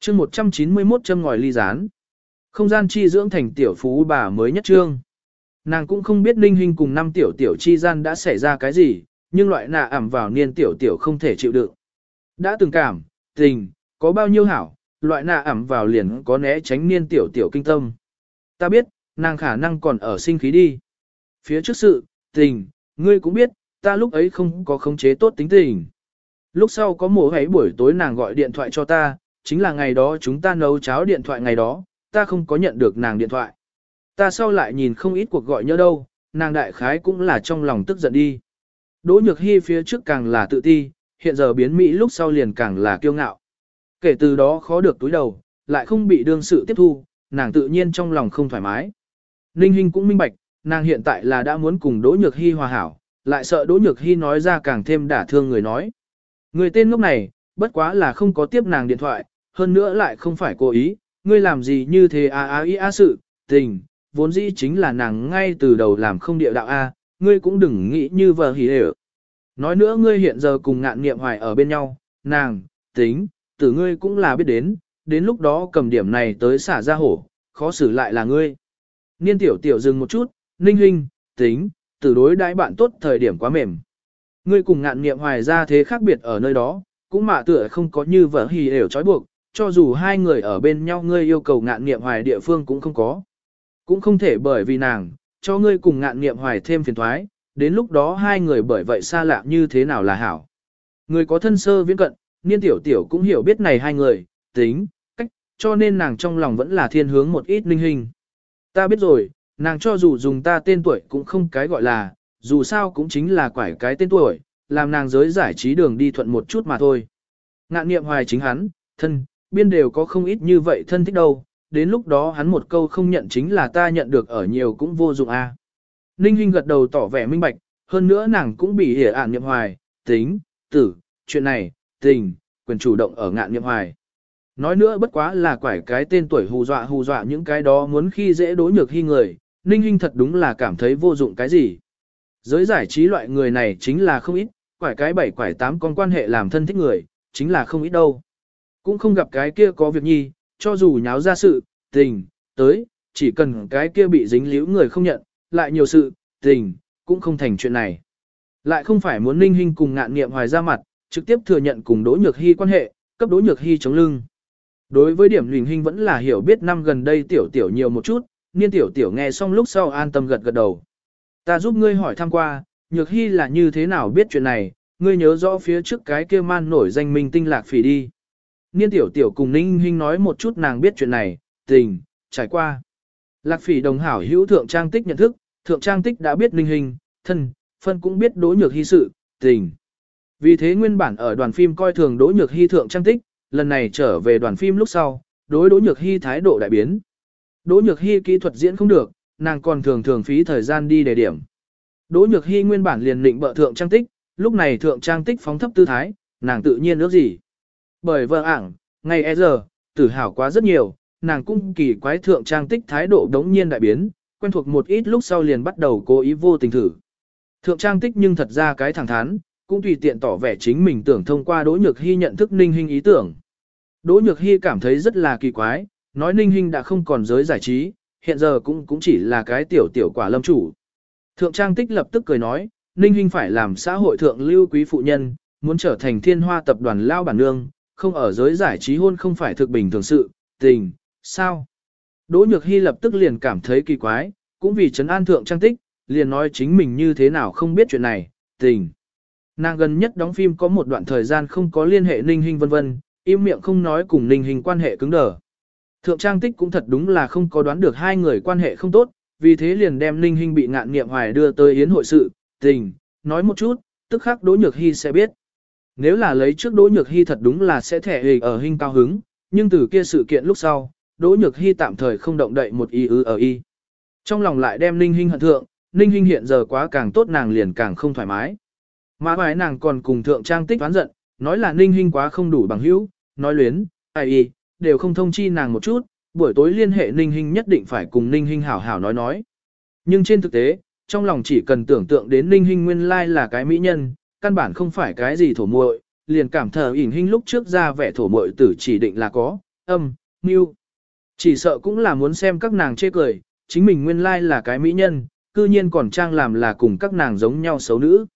Chương 191 châm ngòi ly gián. Không gian chi dưỡng thành tiểu phú bà mới nhất trương. Nàng cũng không biết Ninh Hinh cùng năm tiểu tiểu chi gian đã xảy ra cái gì, nhưng loại nạ ẩm vào niên tiểu tiểu không thể chịu đựng. Đã từng cảm, tình, có bao nhiêu hảo, loại nạ ẩm vào liền có né tránh niên tiểu tiểu kinh tâm. Ta biết, nàng khả năng còn ở sinh khí đi. Phía trước sự, tình, ngươi cũng biết, ta lúc ấy không có khống chế tốt tính tình. Lúc sau có mùa ấy buổi tối nàng gọi điện thoại cho ta, chính là ngày đó chúng ta nấu cháo điện thoại ngày đó, ta không có nhận được nàng điện thoại. Ta sau lại nhìn không ít cuộc gọi nhớ đâu, nàng đại khái cũng là trong lòng tức giận đi. Đỗ Nhược Hy phía trước càng là tự ti, hiện giờ biến Mỹ lúc sau liền càng là kiêu ngạo. Kể từ đó khó được túi đầu, lại không bị đương sự tiếp thu, nàng tự nhiên trong lòng không thoải mái. Ninh Hinh cũng minh bạch, nàng hiện tại là đã muốn cùng Đỗ Nhược Hy hòa hảo, lại sợ Đỗ Nhược Hy nói ra càng thêm đả thương người nói. Người tên ngốc này, bất quá là không có tiếp nàng điện thoại, hơn nữa lại không phải cố ý, ngươi làm gì như thế a a ý a sự, tình, vốn dĩ chính là nàng ngay từ đầu làm không địa đạo A, ngươi cũng đừng nghĩ như vợ hỉ đều. Nói nữa ngươi hiện giờ cùng ngạn niệm hoài ở bên nhau, nàng, tính, tử ngươi cũng là biết đến, đến lúc đó cầm điểm này tới xả ra hổ, khó xử lại là ngươi. Niên tiểu tiểu dừng một chút, ninh huynh, tính, tử đối đãi bạn tốt thời điểm quá mềm. Ngươi cùng ngạn niệm hoài ra thế khác biệt ở nơi đó, cũng mà tựa không có như vợ hỉ đều trói buộc, cho dù hai người ở bên nhau ngươi yêu cầu ngạn nghiệm hoài địa phương cũng không có. Cũng không thể bởi vì nàng, cho ngươi cùng ngạn nghiệm hoài thêm phiền thoái, đến lúc đó hai người bởi vậy xa lạ như thế nào là hảo. Người có thân sơ viễn cận, niên tiểu tiểu cũng hiểu biết này hai người, tính, cách, cho nên nàng trong lòng vẫn là thiên hướng một ít linh hình. Ta biết rồi, nàng cho dù dùng ta tên tuổi cũng không cái gọi là, dù sao cũng chính là quải cái tên tuổi, làm nàng giới giải trí đường đi thuận một chút mà thôi. Ngạn niệm hoài chính hắn, thân, biên đều có không ít như vậy thân thích đâu, đến lúc đó hắn một câu không nhận chính là ta nhận được ở nhiều cũng vô dụng a. À. Ninh Hinh gật đầu tỏ vẻ minh bạch, hơn nữa nàng cũng bị hiểu ạn niệm hoài, tính, tử, chuyện này, tình, quyền chủ động ở ngạn niệm hoài. Nói nữa bất quá là quải cái tên tuổi hù dọa hù dọa những cái đó muốn khi dễ đối nhược hy người, Ninh Hinh thật đúng là cảm thấy vô dụng cái gì. Giới giải trí loại người này chính là không ít, quải cái bảy quải tám con quan hệ làm thân thích người, chính là không ít đâu. Cũng không gặp cái kia có việc nhi, cho dù nháo ra sự, tình, tới, chỉ cần cái kia bị dính líu người không nhận, lại nhiều sự, tình, cũng không thành chuyện này. Lại không phải muốn ninh hình cùng ngạn nghiệm hoài ra mặt, trực tiếp thừa nhận cùng Đỗ Nhược Hy quan hệ, cấp Đỗ Nhược Hy chống lưng. Đối với điểm lình Hinh vẫn là hiểu biết năm gần đây tiểu tiểu nhiều một chút, niên tiểu tiểu nghe xong lúc sau an tâm gật gật đầu. Ta giúp ngươi hỏi thăm qua, Nhược Hy là như thế nào biết chuyện này, ngươi nhớ rõ phía trước cái kia man nổi danh minh tinh lạc phỉ đi. Niên tiểu tiểu cùng Ninh Hinh nói một chút nàng biết chuyện này, tình, trải qua. Lạc phỉ đồng hảo hữu thượng trang tích nhận thức, thượng trang tích đã biết Ninh Hinh, thân, phân cũng biết đỗ nhược hy sự, tình. Vì thế nguyên bản ở đoàn phim coi thường đỗ nhược hy thượng trang tích, lần này trở về đoàn phim lúc sau, đối Đỗ Nhược Hy thái độ đại biến. Đỗ Nhược Hy kỹ thuật diễn không được, nàng còn thường thường phí thời gian đi đề điểm. Đỗ Nhược Hy nguyên bản liền định bợ thượng trang tích, lúc này thượng trang tích phóng thấp tư thái, nàng tự nhiên ước gì. Bởi vợ ảng, ngày e giờ, tử hào quá rất nhiều, nàng cũng kỳ quái thượng trang tích thái độ đống nhiên đại biến, quen thuộc một ít lúc sau liền bắt đầu cố ý vô tình thử. Thượng trang tích nhưng thật ra cái thẳng thắn, cũng tùy tiện tỏ vẻ chính mình tưởng thông qua Đỗ Nhược Hy nhận thức Ninh hình ý tưởng. Đỗ Nhược Hy cảm thấy rất là kỳ quái, nói Ninh hình đã không còn giới giải trí, hiện giờ cũng cũng chỉ là cái tiểu tiểu quả lâm chủ. Thượng trang tích lập tức cười nói, Ninh hình phải làm xã hội thượng lưu quý phụ nhân, muốn trở thành thiên hoa tập đoàn lao bản nương, không ở giới giải trí hôn không phải thực bình thường sự, tình, sao? Đỗ Nhược Hy lập tức liền cảm thấy kỳ quái, cũng vì trấn an thượng trang tích, liền nói chính mình như thế nào không biết chuyện này, tình. Nàng gần nhất đóng phim có một đoạn thời gian không có liên hệ Ninh Hinh vân vân, im miệng không nói cùng Ninh Hinh quan hệ cứng đờ. Thượng Trang Tích cũng thật đúng là không có đoán được hai người quan hệ không tốt, vì thế liền đem Ninh Hinh bị ngạn nghiệm hoài đưa tới yến hội sự, tình, nói một chút, tức khắc Đỗ Nhược Hy sẽ biết. Nếu là lấy trước Đỗ Nhược Hy thật đúng là sẽ thẻ hề ở hình cao hứng, nhưng từ kia sự kiện lúc sau, Đỗ Nhược Hy tạm thời không động đậy một y ư ở y. Trong lòng lại đem Ninh Hinh hận thượng, Ninh Hinh hiện giờ quá càng tốt nàng liền càng không thoải mái. Mà bài nàng còn cùng thượng trang tích oán giận, nói là Ninh Hinh quá không đủ bằng hữu, nói luyến, ai y, đều không thông chi nàng một chút, buổi tối liên hệ Ninh Hinh nhất định phải cùng Ninh Hinh hảo hảo nói nói. Nhưng trên thực tế, trong lòng chỉ cần tưởng tượng đến Ninh Hinh nguyên lai là cái mỹ nhân, căn bản không phải cái gì thổ muội, liền cảm thờ ỉn hình lúc trước ra vẻ thổ muội tử chỉ định là có, âm, mưu. Chỉ sợ cũng là muốn xem các nàng chê cười, chính mình nguyên lai là cái mỹ nhân, cư nhiên còn trang làm là cùng các nàng giống nhau xấu nữ.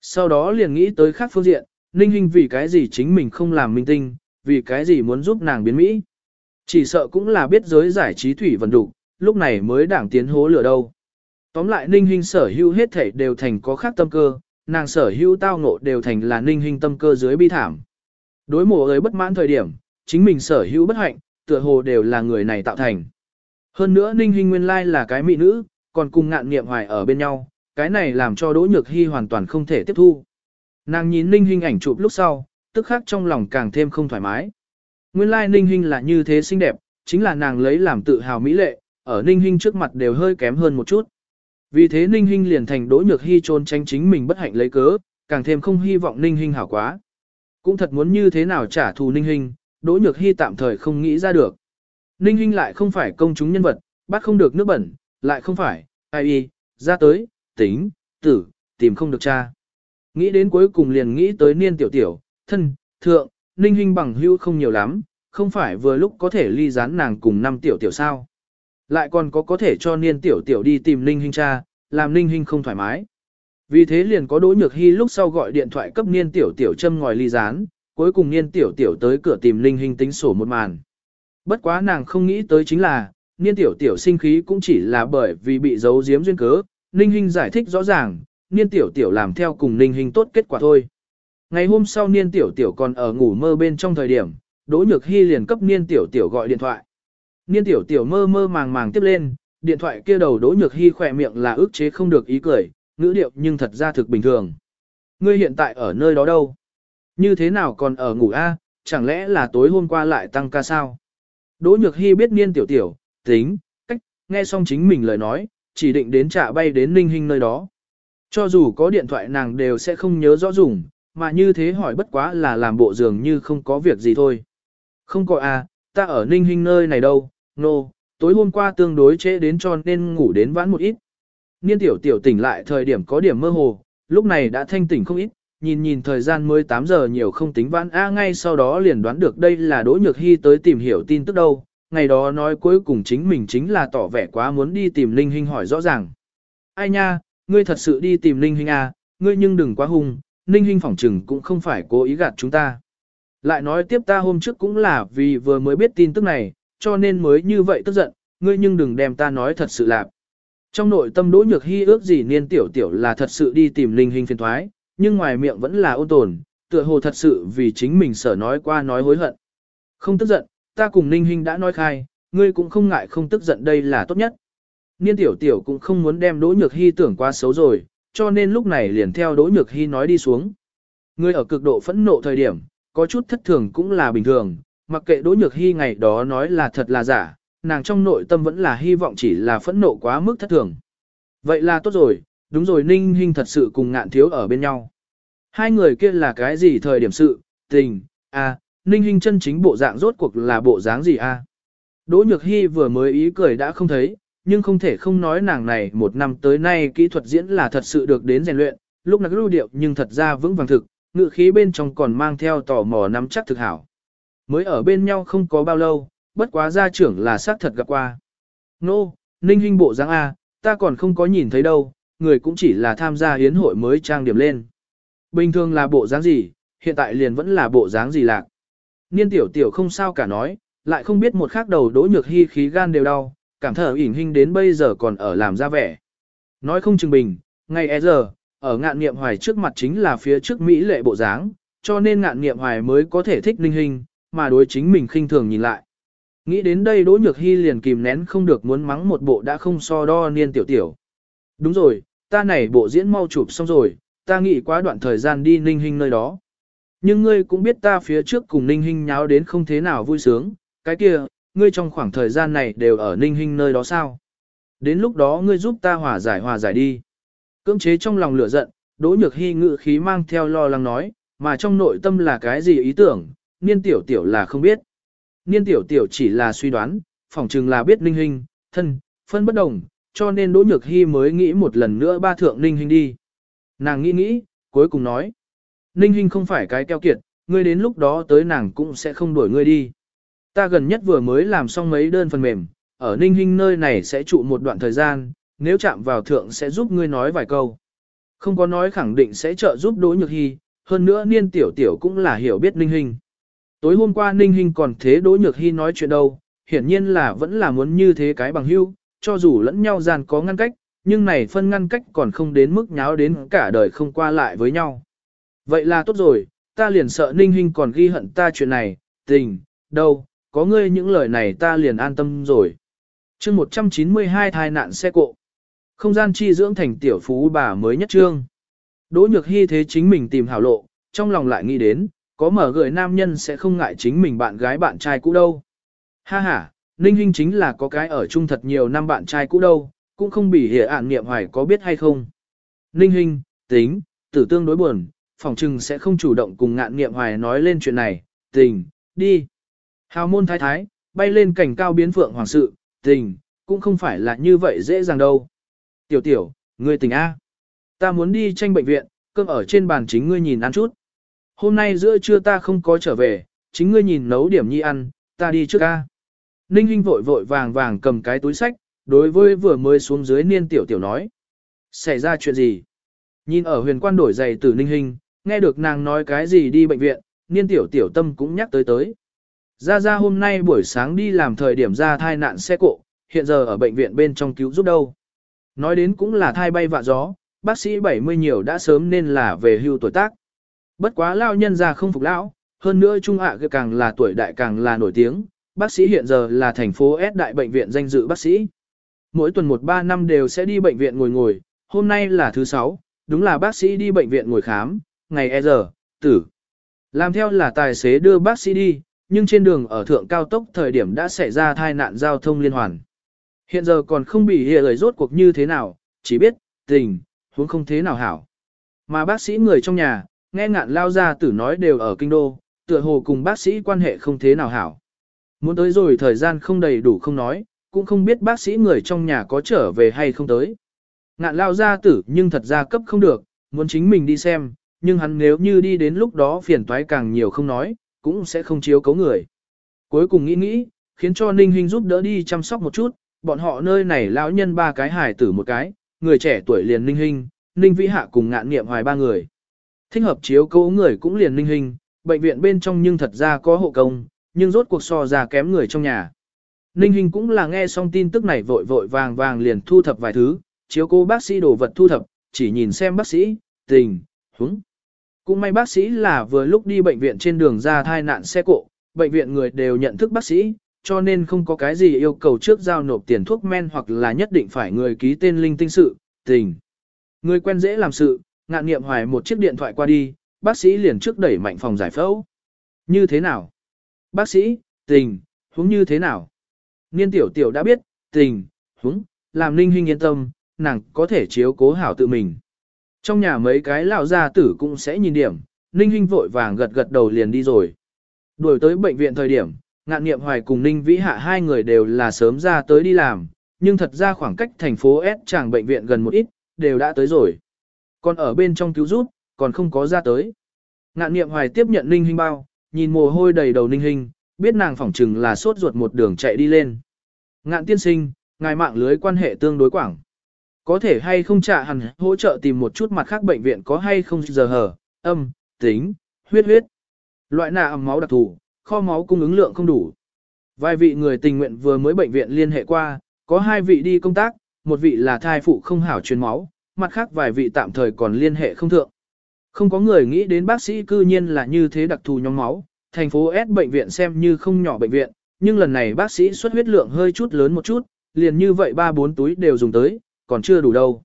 Sau đó liền nghĩ tới khác phương diện, Ninh Hinh vì cái gì chính mình không làm minh tinh, vì cái gì muốn giúp nàng biến Mỹ. Chỉ sợ cũng là biết giới giải trí thủy vận đủ, lúc này mới đảng tiến hố lửa đâu. Tóm lại Ninh Hinh sở hữu hết thể đều thành có khác tâm cơ, nàng sở hữu tao ngộ đều thành là Ninh hình tâm cơ dưới bi thảm. Đối mộ ấy bất mãn thời điểm, chính mình sở hữu bất hạnh, tựa hồ đều là người này tạo thành. Hơn nữa Ninh hình nguyên lai là cái mỹ nữ, còn cùng ngạn nghiệm hoài ở bên nhau, cái này làm cho Đỗ Nhược Hy hoàn toàn không thể tiếp thu. Nàng nhìn Ninh hình ảnh chụp lúc sau, tức khắc trong lòng càng thêm không thoải mái. Nguyên lai Ninh hình là như thế xinh đẹp, chính là nàng lấy làm tự hào mỹ lệ, ở Ninh hình trước mặt đều hơi kém hơn một chút. Vì thế Ninh Hinh liền thành Đỗ Nhược Hy trốn tránh chính mình bất hạnh lấy cớ, càng thêm không hy vọng Ninh Hinh hảo quá. Cũng thật muốn như thế nào trả thù Ninh Hinh, Đỗ Nhược Hy tạm thời không nghĩ ra được. Ninh Hinh lại không phải công chúng nhân vật, bắt không được nước bẩn, lại không phải, ai y, ra tới, tính, tử, tìm không được cha. Nghĩ đến cuối cùng liền nghĩ tới niên tiểu tiểu, thân, thượng, ninh Hinh bằng hữu không nhiều lắm, không phải vừa lúc có thể ly gián nàng cùng năm tiểu tiểu sao. Lại còn có có thể cho niên tiểu tiểu đi tìm ninh hình cha, làm ninh hình không thoải mái. Vì thế liền có đỗ nhược hy lúc sau gọi điện thoại cấp niên tiểu tiểu châm ngòi ly gián, cuối cùng niên tiểu tiểu tới cửa tìm ninh hình tính sổ một màn. Bất quá nàng không nghĩ tới chính là, niên tiểu tiểu sinh khí cũng chỉ là bởi vì bị giấu giếm duyên cớ, Ninh Hinh giải thích rõ ràng, niên tiểu tiểu làm theo cùng Ninh Hinh tốt kết quả thôi. Ngày hôm sau niên tiểu tiểu còn ở ngủ mơ bên trong thời điểm, Đỗ Nhược Hy liền cấp niên tiểu tiểu gọi điện thoại. Niên tiểu tiểu mơ mơ màng màng tiếp lên, điện thoại kia đầu Đỗ Nhược Hy khỏe miệng là ức chế không được ý cười, ngữ điệu nhưng thật ra thực bình thường. Ngươi hiện tại ở nơi đó đâu? Như thế nào còn ở ngủ a? chẳng lẽ là tối hôm qua lại tăng ca sao? Đỗ Nhược Hy biết niên tiểu tiểu, tính, cách, nghe xong chính mình lời nói, chỉ định đến trả bay đến Ninh Hinh nơi đó. Cho dù có điện thoại nàng đều sẽ không nhớ rõ dùng, mà như thế hỏi bất quá là làm bộ dường như không có việc gì thôi. Không có à, ta ở Ninh Hinh nơi này đâu, nô, no, tối hôm qua tương đối trễ đến cho nên ngủ đến vãn một ít. Niên tiểu tiểu tỉnh lại thời điểm có điểm mơ hồ, lúc này đã thanh tỉnh không ít, nhìn nhìn thời gian mới 8 giờ nhiều không tính vãn A ngay sau đó liền đoán được đây là Đỗ Nhược Hy tới tìm hiểu tin tức đâu, ngày đó nói cuối cùng chính mình chính là tỏ vẻ quá muốn đi tìm Linh Hinh hỏi rõ ràng. Ai nha, ngươi thật sự đi tìm Linh Hinh à, ngươi nhưng đừng quá hung, Ninh Hinh phỏng trừng cũng không phải cố ý gạt chúng ta. Lại nói tiếp ta hôm trước cũng là vì vừa mới biết tin tức này, cho nên mới như vậy tức giận, ngươi nhưng đừng đem ta nói thật sự lạc. Trong nội tâm Đỗ Nhược Hy ước gì niên tiểu tiểu là thật sự đi tìm Linh Hình phiền thoái, nhưng ngoài miệng vẫn là ôn tồn, tựa hồ thật sự vì chính mình sở nói qua nói hối hận. Không tức giận, ta cùng Linh Hình đã nói khai, ngươi cũng không ngại không tức giận đây là tốt nhất. Niên tiểu tiểu cũng không muốn đem Đỗ Nhược Hy tưởng quá xấu rồi, cho nên lúc này liền theo Đỗ Nhược Hy nói đi xuống. Ngươi ở cực độ phẫn nộ thời điểm, có chút thất thường cũng là bình thường, Mặc kệ Đỗ Nhược Hy ngày đó nói là thật là giả, nàng trong nội tâm vẫn là hy vọng chỉ là phẫn nộ quá mức thất thường. Vậy là tốt rồi, đúng rồi Ninh Hinh thật sự cùng ngạn thiếu ở bên nhau. Hai người kia là cái gì thời điểm sự, tình, à, Ninh Hinh chân chính bộ dạng rốt cuộc là bộ dáng gì à? Đỗ Nhược Hy vừa mới ý cười đã không thấy, nhưng không thể không nói nàng này một năm tới nay kỹ thuật diễn là thật sự được đến rèn luyện, lúc nãy lưu điệu nhưng thật ra vững vàng thực, ngự khí bên trong còn mang theo tò mò nắm chắc thực hảo. Mới ở bên nhau không có bao lâu, bất quá gia trưởng là xác thật gặp qua. Nô, no, Ninh Hinh bộ dáng A, ta còn không có nhìn thấy đâu, người cũng chỉ là tham gia hiến hội mới trang điểm lên. Bình thường là bộ dáng gì, hiện tại liền vẫn là bộ dáng gì lạc. Niên tiểu tiểu không sao cả nói, lại không biết một khắc đầu đỗ nhược hy khí gan đều đau, cảm thở ỉn hình đến bây giờ còn ở làm ra vẻ. Nói không chừng bình, ngay e giờ, ở ngạn nghiệm hoài trước mặt chính là phía trước Mỹ lệ bộ dáng, cho nên ngạn nghiệm hoài mới có thể thích ninh hình, mà đối chính mình khinh thường nhìn lại. Nghĩ đến đây Đỗ Nhược Hy liền kìm nén không được muốn mắng một bộ đã không so đo niên tiểu tiểu. Đúng rồi, ta này bộ diễn mau chụp xong rồi, ta nghĩ quá đoạn thời gian đi ninh hình nơi đó. Nhưng ngươi cũng biết ta phía trước cùng ninh hình nháo đến không thế nào vui sướng, cái kia, ngươi trong khoảng thời gian này đều ở ninh hình nơi đó sao? Đến lúc đó ngươi giúp ta hòa giải hòa giải đi. Cưỡng chế trong lòng lửa giận, Đỗ Nhược Hy ngự khí mang theo lo lắng nói, mà trong nội tâm là cái gì ý tưởng, niên tiểu tiểu là không biết. Niên tiểu tiểu chỉ là suy đoán, phỏng chừng là biết ninh hình, thân, phân bất đồng, cho nên Đỗ Nhược Hy mới nghĩ một lần nữa ba thượng ninh hình đi. Nàng nghĩ nghĩ, cuối cùng nói, ninh hình không phải cái keo kiệt, ngươi đến lúc đó tới nàng cũng sẽ không đuổi ngươi đi. Ta gần nhất vừa mới làm xong mấy đơn phần mềm, ở ninh hình nơi này sẽ trụ một đoạn thời gian, nếu chạm vào thượng sẽ giúp ngươi nói vài câu. Không có nói khẳng định sẽ trợ giúp Đỗ Nhược Hy, hơn nữa niên tiểu tiểu cũng là hiểu biết ninh hình. Tối hôm qua ninh Hinh còn thế Đỗ Nhược Hi nói chuyện đâu, hiển nhiên là vẫn là muốn như thế cái bằng hữu, cho dù lẫn nhau gian có ngăn cách, nhưng này phân ngăn cách còn không đến mức nháo đến cả đời không qua lại với nhau. Vậy là tốt rồi, ta liền sợ ninh Hinh còn ghi hận ta chuyện này, tình, đâu, có ngươi những lời này ta liền an tâm rồi. chương 192 thai nạn xe cộ. Không gian chi dưỡng thành tiểu phú bà mới nhất trương. Đỗ nhược hy thế chính mình tìm hảo lộ, trong lòng lại nghĩ đến, có mở gửi nam nhân sẽ không ngại chính mình bạn gái bạn trai cũ đâu. Ha ha, Ninh Hinh chính là có cái ở chung thật nhiều năm bạn trai cũ đâu, cũng không bị hiểu ản niệm hoài có biết hay không. Ninh Hinh, tính, tử tương đối buồn, phòng trừng sẽ không chủ động cùng ngạn niệm hoài nói lên chuyện này, tình, đi. Hào môn thái thái, bay lên cảnh cao biến phượng hoàng sự, tình, cũng không phải là như vậy dễ dàng đâu. Tiểu tiểu, ngươi tỉnh A. Ta muốn đi tranh bệnh viện, cơm ở trên bàn chính ngươi nhìn ăn chút. Hôm nay giữa trưa ta không có trở về, chính ngươi nhìn nấu điểm nhi ăn, ta đi trước ca. Ninh Hinh vội vội vàng vàng cầm cái túi sách, đối với vừa mới xuống dưới niên tiểu tiểu nói. Xảy ra chuyện gì? Nhìn ở huyền quan đổi giày từ Ninh Hinh, nghe được nàng nói cái gì đi bệnh viện, niên tiểu tiểu tâm cũng nhắc tới tới. Ra ra hôm nay buổi sáng đi làm thời điểm ra thai nạn xe cộ, hiện giờ ở bệnh viện bên trong cứu giúp đâu. Nói đến cũng là thai bay vạ gió, bác sĩ 70 nhiều đã sớm nên là về hưu tuổi tác. Bất quá lao nhân ra không phục lão, hơn nữa trung hạ càng là tuổi đại càng là nổi tiếng, bác sĩ hiện giờ là thành phố S đại bệnh viện danh dự bác sĩ. Mỗi tuần 1-3 năm đều sẽ đi bệnh viện ngồi ngồi, hôm nay là thứ 6, đúng là bác sĩ đi bệnh viện ngồi khám, ngày e giờ, tử. Làm theo là tài xế đưa bác sĩ đi, nhưng trên đường ở thượng cao tốc thời điểm đã xảy ra tai nạn giao thông liên hoàn. Hiện giờ còn không bị hệ lời rốt cuộc như thế nào, chỉ biết, tình, huống không thế nào hảo. Mà bác sĩ người trong nhà, nghe ngạn lao ra tử nói đều ở kinh đô, tựa hồ cùng bác sĩ quan hệ không thế nào hảo. Muốn tới rồi thời gian không đầy đủ không nói, cũng không biết bác sĩ người trong nhà có trở về hay không tới. Ngạn lao ra tử nhưng thật ra cấp không được, muốn chính mình đi xem, nhưng hắn nếu như đi đến lúc đó phiền toái càng nhiều không nói, cũng sẽ không chiếu cấu người. Cuối cùng nghĩ nghĩ, khiến cho Ninh Hinh giúp đỡ đi chăm sóc một chút, bọn họ nơi này lão nhân ba cái hài tử một cái, người trẻ tuổi liền Ninh Hinh, Ninh Vĩ Hạ cùng ngạn nghiệm hoài ba người. Thích hợp chiếu cố người cũng liền linh hình bệnh viện bên trong nhưng thật ra có hộ công, nhưng rốt cuộc so ra kém người trong nhà. Ninh hình cũng là nghe xong tin tức này vội vội vàng vàng liền thu thập vài thứ, chiếu cố bác sĩ đồ vật thu thập, chỉ nhìn xem bác sĩ, tình, húng. Cũng may bác sĩ là vừa lúc đi bệnh viện trên đường ra thai nạn xe cộ, bệnh viện người đều nhận thức bác sĩ, cho nên không có cái gì yêu cầu trước giao nộp tiền thuốc men hoặc là nhất định phải người ký tên linh tinh sự, tình. Người quen dễ làm sự, ngạn nghiệm hoài một chiếc điện thoại qua đi, bác sĩ liền trước đẩy mạnh phòng giải phẫu. Như thế nào? bác sĩ, tình, huống như thế nào? Niên tiểu tiểu đã biết, tình, huống, làm ninh huynh yên tâm, nàng có thể chiếu cố hảo tự mình. Trong nhà mấy cái lão gia tử cũng sẽ nhìn điểm, ninh huynh vội vàng gật gật đầu liền đi rồi. Đuổi tới bệnh viện thời điểm, ngạn nghiệm hoài cùng ninh vĩ hạ hai người đều là sớm ra tới đi làm, nhưng thật ra khoảng cách thành phố S chàng bệnh viện gần một ít, đều đã tới rồi. Còn ở bên trong cứu rút, còn không có ra tới. Ngạn niệm hoài tiếp nhận ninh hình bao, nhìn mồ hôi đầy đầu ninh hình, biết nàng phỏng chừng là sốt ruột một đường chạy đi lên. Ngạn tiên sinh, ngài mạng lưới quan hệ tương đối quảng. Có thể hay không trả hẳn hỗ trợ tìm một chút mặt khác bệnh viện có hay không giờ hở, âm, tính, huyết huyết. Loại nạ máu đặc thù, kho máu cung ứng lượng không đủ. Vài vị người tình nguyện vừa mới bệnh viện liên hệ qua, có hai vị đi công tác, một vị là thai phụ không hảo truyền máu, mặt khác vài vị tạm thời còn liên hệ không thượng. Không có người nghĩ đến bác sĩ cư nhiên là như thế đặc thù nhóm máu, thành phố S bệnh viện xem như không nhỏ bệnh viện, nhưng lần này bác sĩ xuất huyết lượng hơi chút lớn một chút, liền như vậy ba bốn túi đều dùng tới, còn chưa đủ đâu.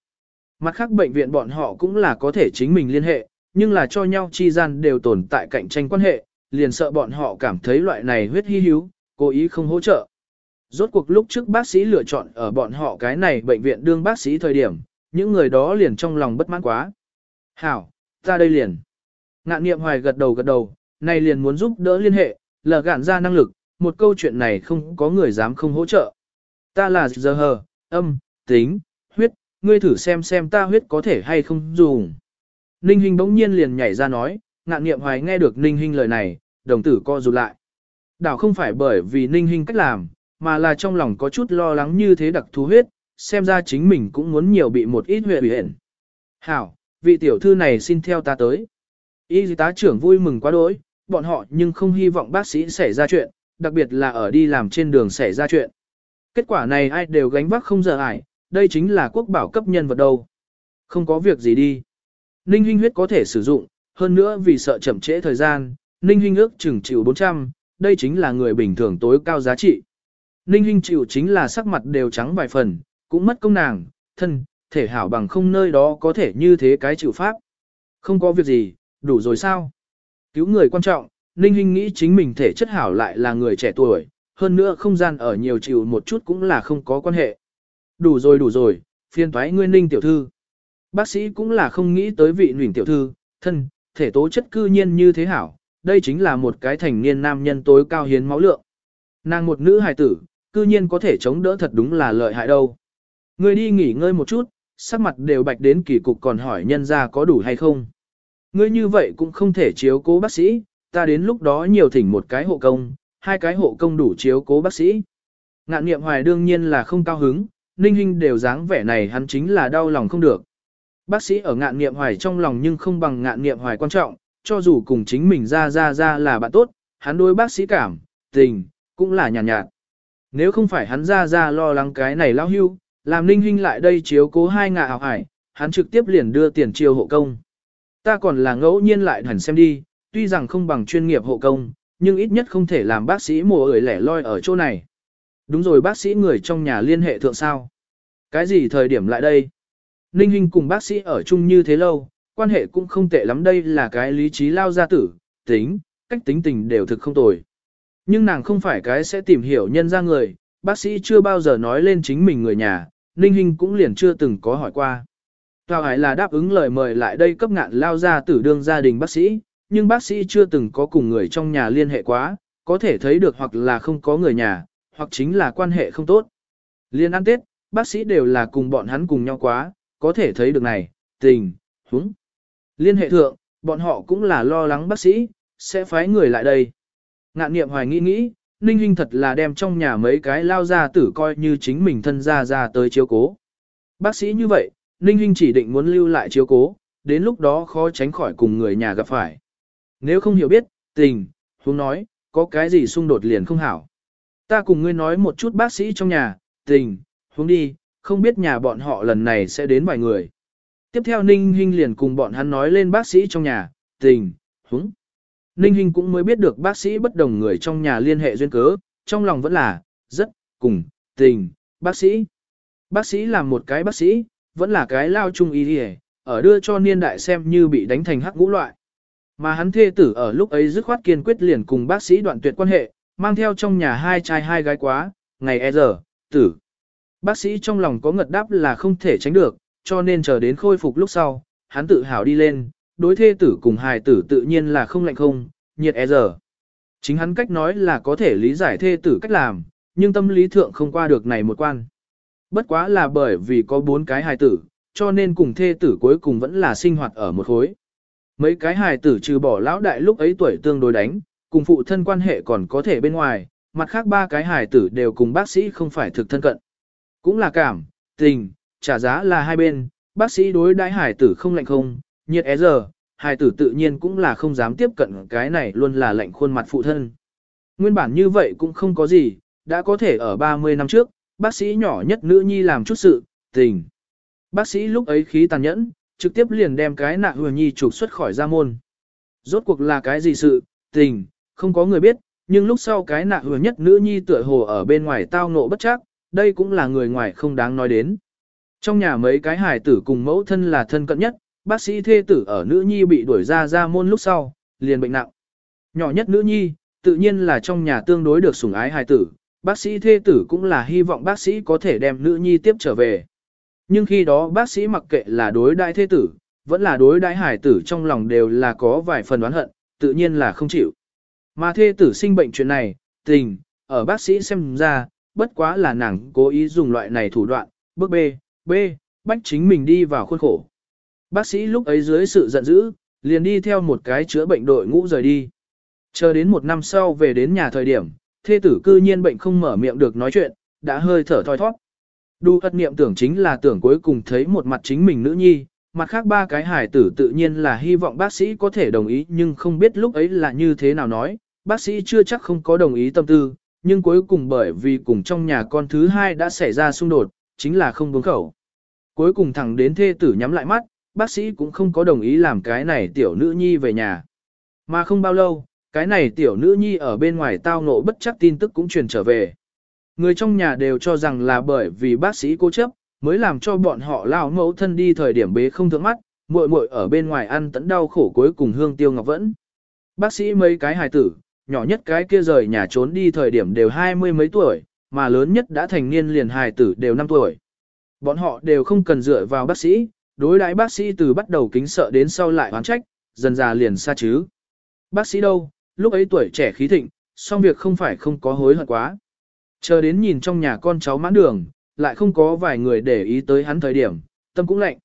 Mặt khác bệnh viện bọn họ cũng là có thể chính mình liên hệ, nhưng là cho nhau chi gian đều tồn tại cạnh tranh quan hệ, liền sợ bọn họ cảm thấy loại này huyết hy hữu, cố ý không hỗ trợ. Rốt cuộc lúc trước bác sĩ lựa chọn ở bọn họ cái này bệnh viện đương bác sĩ thời điểm, những người đó liền trong lòng bất mãn quá. Hảo, ta đây liền. Ngạn niệm hoài gật đầu gật đầu, này liền muốn giúp đỡ liên hệ, lờ gạn ra năng lực, một câu chuyện này không có người dám không hỗ trợ. Ta là giờ hờ, âm, tính, huyết, ngươi thử xem xem ta huyết có thể hay không dùng. Ninh Hinh bỗng nhiên liền nhảy ra nói, ngạn niệm hoài nghe được Ninh Hinh lời này, đồng tử co rụt lại. Đảo không phải bởi vì Ninh Hinh cách làm, mà là trong lòng có chút lo lắng như thế đặc thú huyết, xem ra chính mình cũng muốn nhiều bị một ít huệ huyền. Hảo, vị tiểu thư này xin theo ta tới. Y tá trưởng vui mừng quá đỗi, bọn họ nhưng không hy vọng bác sĩ xảy ra chuyện, đặc biệt là ở đi làm trên đường xảy ra chuyện. Kết quả này ai đều gánh vác không giờ ải, đây chính là quốc bảo cấp nhân vật đâu. Không có việc gì đi. Ninh huynh huyết có thể sử dụng, hơn nữa vì sợ chậm trễ thời gian, Ninh huynh ước chừng chịu 400, đây chính là người bình thường tối cao giá trị. Ninh huynh chịu chính là sắc mặt đều trắng vài phần, cũng mất công nàng, thân, thể hảo bằng không nơi đó có thể như thế cái chịu pháp. Không có việc gì, đủ rồi sao? Cứu người quan trọng, Ninh Hinh nghĩ chính mình thể chất hảo lại là người trẻ tuổi, hơn nữa không gian ở nhiều chịu một chút cũng là không có quan hệ. Đủ rồi đủ rồi, phiên thoái ngươi Ninh tiểu thư. Bác sĩ cũng là không nghĩ tới vị nhuỳnh tiểu thư, thân, thể tố chất cư nhiên như thế hảo, đây chính là một cái thành niên nam nhân tối cao hiến máu lượng. Nàng một nữ hài tử, cư nhiên có thể chống đỡ thật đúng là lợi hại đâu. Ngươi đi nghỉ ngơi một chút, sắc mặt đều bạch đến kỳ cục còn hỏi nhân ra có đủ hay không. Ngươi như vậy cũng không thể chiếu cố bác sĩ, ta đến lúc đó nhiều thỉnh một cái hộ công, hai cái hộ công đủ chiếu cố bác sĩ. Ngạn niệm hoài đương nhiên là không cao hứng, ninh hình đều dáng vẻ này hắn chính là đau lòng không được. Bác sĩ ở ngạn niệm hoài trong lòng nhưng không bằng ngạn niệm hoài quan trọng, cho dù cùng chính mình ra ra ra là bạn tốt, hắn đối bác sĩ cảm, tình, cũng là nhàn nhạt, nhạt. Nếu không phải hắn ra ra lo lắng cái này lao hưu, làm ninh huynh lại đây chiếu cố hai ngạ hào hải, hắn trực tiếp liền đưa tiền chiêu hộ công. Ta còn là ngẫu nhiên lại hẳn xem đi, tuy rằng không bằng chuyên nghiệp hộ công, nhưng ít nhất không thể làm bác sĩ mùa ơi lẻ loi ở chỗ này. Đúng rồi bác sĩ người trong nhà liên hệ thượng sao. Cái gì thời điểm lại đây? Ninh Hinh cùng bác sĩ ở chung như thế lâu, quan hệ cũng không tệ lắm đây là cái lý trí lao gia tử, tính, cách tính tình đều thực không tồi. Nhưng nàng không phải cái sẽ tìm hiểu nhân ra người, bác sĩ chưa bao giờ nói lên chính mình người nhà, Ninh Hinh cũng liền chưa từng có hỏi qua. Tào Hải là đáp ứng lời mời lại đây cấp ngạn lao ra tử đương gia đình bác sĩ, nhưng bác sĩ chưa từng có cùng người trong nhà liên hệ quá, có thể thấy được hoặc là không có người nhà, hoặc chính là quan hệ không tốt. Liên ăn Tết, bác sĩ đều là cùng bọn hắn cùng nhau quá, có thể thấy được này, tình, húng. Liên hệ thượng, bọn họ cũng là lo lắng bác sĩ, sẽ phái người lại đây. Ngạn niệm hoài nghĩ nghĩ, Ninh Hinh thật là đem trong nhà mấy cái lao ra tử coi như chính mình thân ra ra tới chiếu cố. Bác sĩ như vậy, Ninh Hinh chỉ định muốn lưu lại chiếu cố, đến lúc đó khó tránh khỏi cùng người nhà gặp phải. Nếu không hiểu biết, tình, huống nói, có cái gì xung đột liền không hảo. Ta cùng ngươi nói một chút bác sĩ trong nhà, tình, huống đi, không biết nhà bọn họ lần này sẽ đến vài người. Tiếp theo Ninh Hinh liền cùng bọn hắn nói lên bác sĩ trong nhà, tình, huống. Ninh Hinh cũng mới biết được bác sĩ bất đồng người trong nhà liên hệ duyên cớ, trong lòng vẫn là, rất, cùng, tình, bác sĩ. Bác sĩ là một cái bác sĩ, vẫn là cái lao chung y đi ở đưa cho niên đại xem như bị đánh thành hắc ngũ loại. Mà hắn thê tử ở lúc ấy dứt khoát kiên quyết liền cùng bác sĩ đoạn tuyệt quan hệ, mang theo trong nhà hai trai hai gái quá, ngày e giờ, tử. Bác sĩ trong lòng có ngật đáp là không thể tránh được, cho nên chờ đến khôi phục lúc sau, hắn tự hào đi lên, đối thê tử cùng hài tử tự nhiên là không lạnh không, nhiệt e giờ. Chính hắn cách nói là có thể lý giải thê tử cách làm, nhưng tâm lý thượng không qua được này một quan. Bất quá là bởi vì có bốn cái hài tử, cho nên cùng thê tử cuối cùng vẫn là sinh hoạt ở một khối. Mấy cái hài tử trừ bỏ lão đại lúc ấy tuổi tương đối đánh, cùng phụ thân quan hệ còn có thể bên ngoài, mặt khác ba cái hài tử đều cùng bác sĩ không phải thực thân cận. Cũng là cảm, tình, trả giá là hai bên, bác sĩ đối đãi hài tử không lạnh không, nhiệt é giờ, hài tử tự nhiên cũng là không dám tiếp cận cái này luôn là lạnh khuôn mặt phụ thân. Nguyên bản như vậy cũng không có gì, đã có thể ở 30 năm trước, bác sĩ nhỏ nhất nữ nhi làm chút sự, tình. Bác sĩ lúc ấy khí tàn nhẫn, trực tiếp liền đem cái nạ hùa nhi trục xuất khỏi gia môn. Rốt cuộc là cái gì sự, tình, không có người biết, nhưng lúc sau cái nạ hùa nhất nữ nhi tựa hồ ở bên ngoài tao ngộ bất chắc, đây cũng là người ngoài không đáng nói đến. Trong nhà mấy cái hài tử cùng mẫu thân là thân cận nhất, bác sĩ thê tử ở nữ nhi bị đuổi ra ra môn lúc sau, liền bệnh nặng. Nhỏ nhất nữ nhi, tự nhiên là trong nhà tương đối được sủng ái hài tử, bác sĩ thê tử cũng là hy vọng bác sĩ có thể đem nữ nhi tiếp trở về. Nhưng khi đó bác sĩ mặc kệ là đối đại Thê tử, vẫn là đối đại hải tử trong lòng đều là có vài phần oán hận, tự nhiên là không chịu. Mà thê tử sinh bệnh chuyện này, tình, ở bác sĩ xem ra, bất quá là nàng cố ý dùng loại này thủ đoạn, bước B, B, bách chính mình đi vào khuôn khổ. Bác sĩ lúc ấy dưới sự giận dữ, liền đi theo một cái chữa bệnh đội ngũ rời đi. Chờ đến một năm sau về đến nhà thời điểm, thê tử cư nhiên bệnh không mở miệng được nói chuyện, đã hơi thở thoi thoát. Đu ất niệm tưởng chính là tưởng cuối cùng thấy một mặt chính mình nữ nhi, mặt khác ba cái hài tử tự nhiên là hy vọng bác sĩ có thể đồng ý nhưng không biết lúc ấy là như thế nào nói, bác sĩ chưa chắc không có đồng ý tâm tư, nhưng cuối cùng bởi vì cùng trong nhà con thứ hai đã xảy ra xung đột, chính là không buông khẩu. Cuối cùng thẳng đến thê tử nhắm lại mắt, bác sĩ cũng không có đồng ý làm cái này tiểu nữ nhi về nhà. Mà không bao lâu, cái này tiểu nữ nhi ở bên ngoài tao ngộ bất chắc tin tức cũng truyền trở về. Người trong nhà đều cho rằng là bởi vì bác sĩ cố chấp, mới làm cho bọn họ lao mẫu thân đi thời điểm bế không thượng mắt, muội muội ở bên ngoài ăn tẫn đau khổ cuối cùng hương tiêu ngọc vẫn. Bác sĩ mấy cái hài tử, nhỏ nhất cái kia rời nhà trốn đi thời điểm đều hai mươi mấy tuổi, mà lớn nhất đã thành niên liền hài tử đều năm tuổi. Bọn họ đều không cần dựa vào bác sĩ, đối đãi bác sĩ từ bắt đầu kính sợ đến sau lại oán trách, dần già liền xa chứ. Bác sĩ đâu, lúc ấy tuổi trẻ khí thịnh, song việc không phải không có hối hận quá. Chờ đến nhìn trong nhà con cháu mãn đường, lại không có vài người để ý tới hắn thời điểm, tâm cũng lạnh.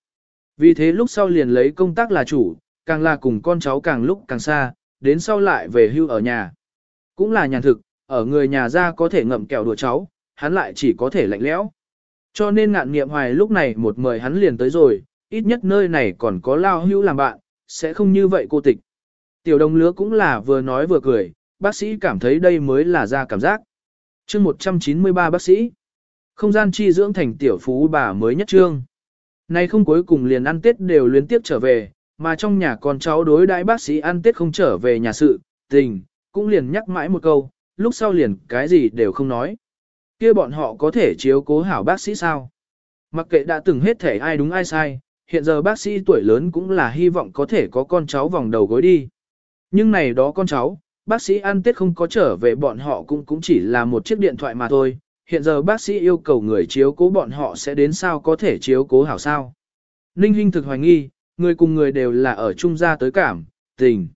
Vì thế lúc sau liền lấy công tác là chủ, càng là cùng con cháu càng lúc càng xa, đến sau lại về hưu ở nhà. Cũng là nhàn thực, ở người nhà ra có thể ngậm kẹo đùa cháu, hắn lại chỉ có thể lạnh lẽo. Cho nên ngạn nghiệm hoài lúc này một mời hắn liền tới rồi, ít nhất nơi này còn có lao hưu làm bạn, sẽ không như vậy cô tịch. Tiểu đồng lứa cũng là vừa nói vừa cười, bác sĩ cảm thấy đây mới là ra cảm giác chương 193 bác sĩ. Không gian chi dưỡng thành tiểu phú bà mới nhất trương. Nay không cuối cùng liền ăn Tết đều liên tiếp trở về, mà trong nhà con cháu đối đãi bác sĩ ăn Tết không trở về nhà sự, tình, cũng liền nhắc mãi một câu, lúc sau liền cái gì đều không nói. kia bọn họ có thể chiếu cố hảo bác sĩ sao? Mặc kệ đã từng hết thể ai đúng ai sai, hiện giờ bác sĩ tuổi lớn cũng là hy vọng có thể có con cháu vòng đầu gối đi. Nhưng này đó con cháu, bác sĩ ăn tết không có trở về bọn họ cũng cũng chỉ là một chiếc điện thoại mà thôi. Hiện giờ bác sĩ yêu cầu người chiếu cố bọn họ sẽ đến sao có thể chiếu cố hảo sao. Ninh Hinh thực hoài nghi, người cùng người đều là ở trung gia tới cảm, tình.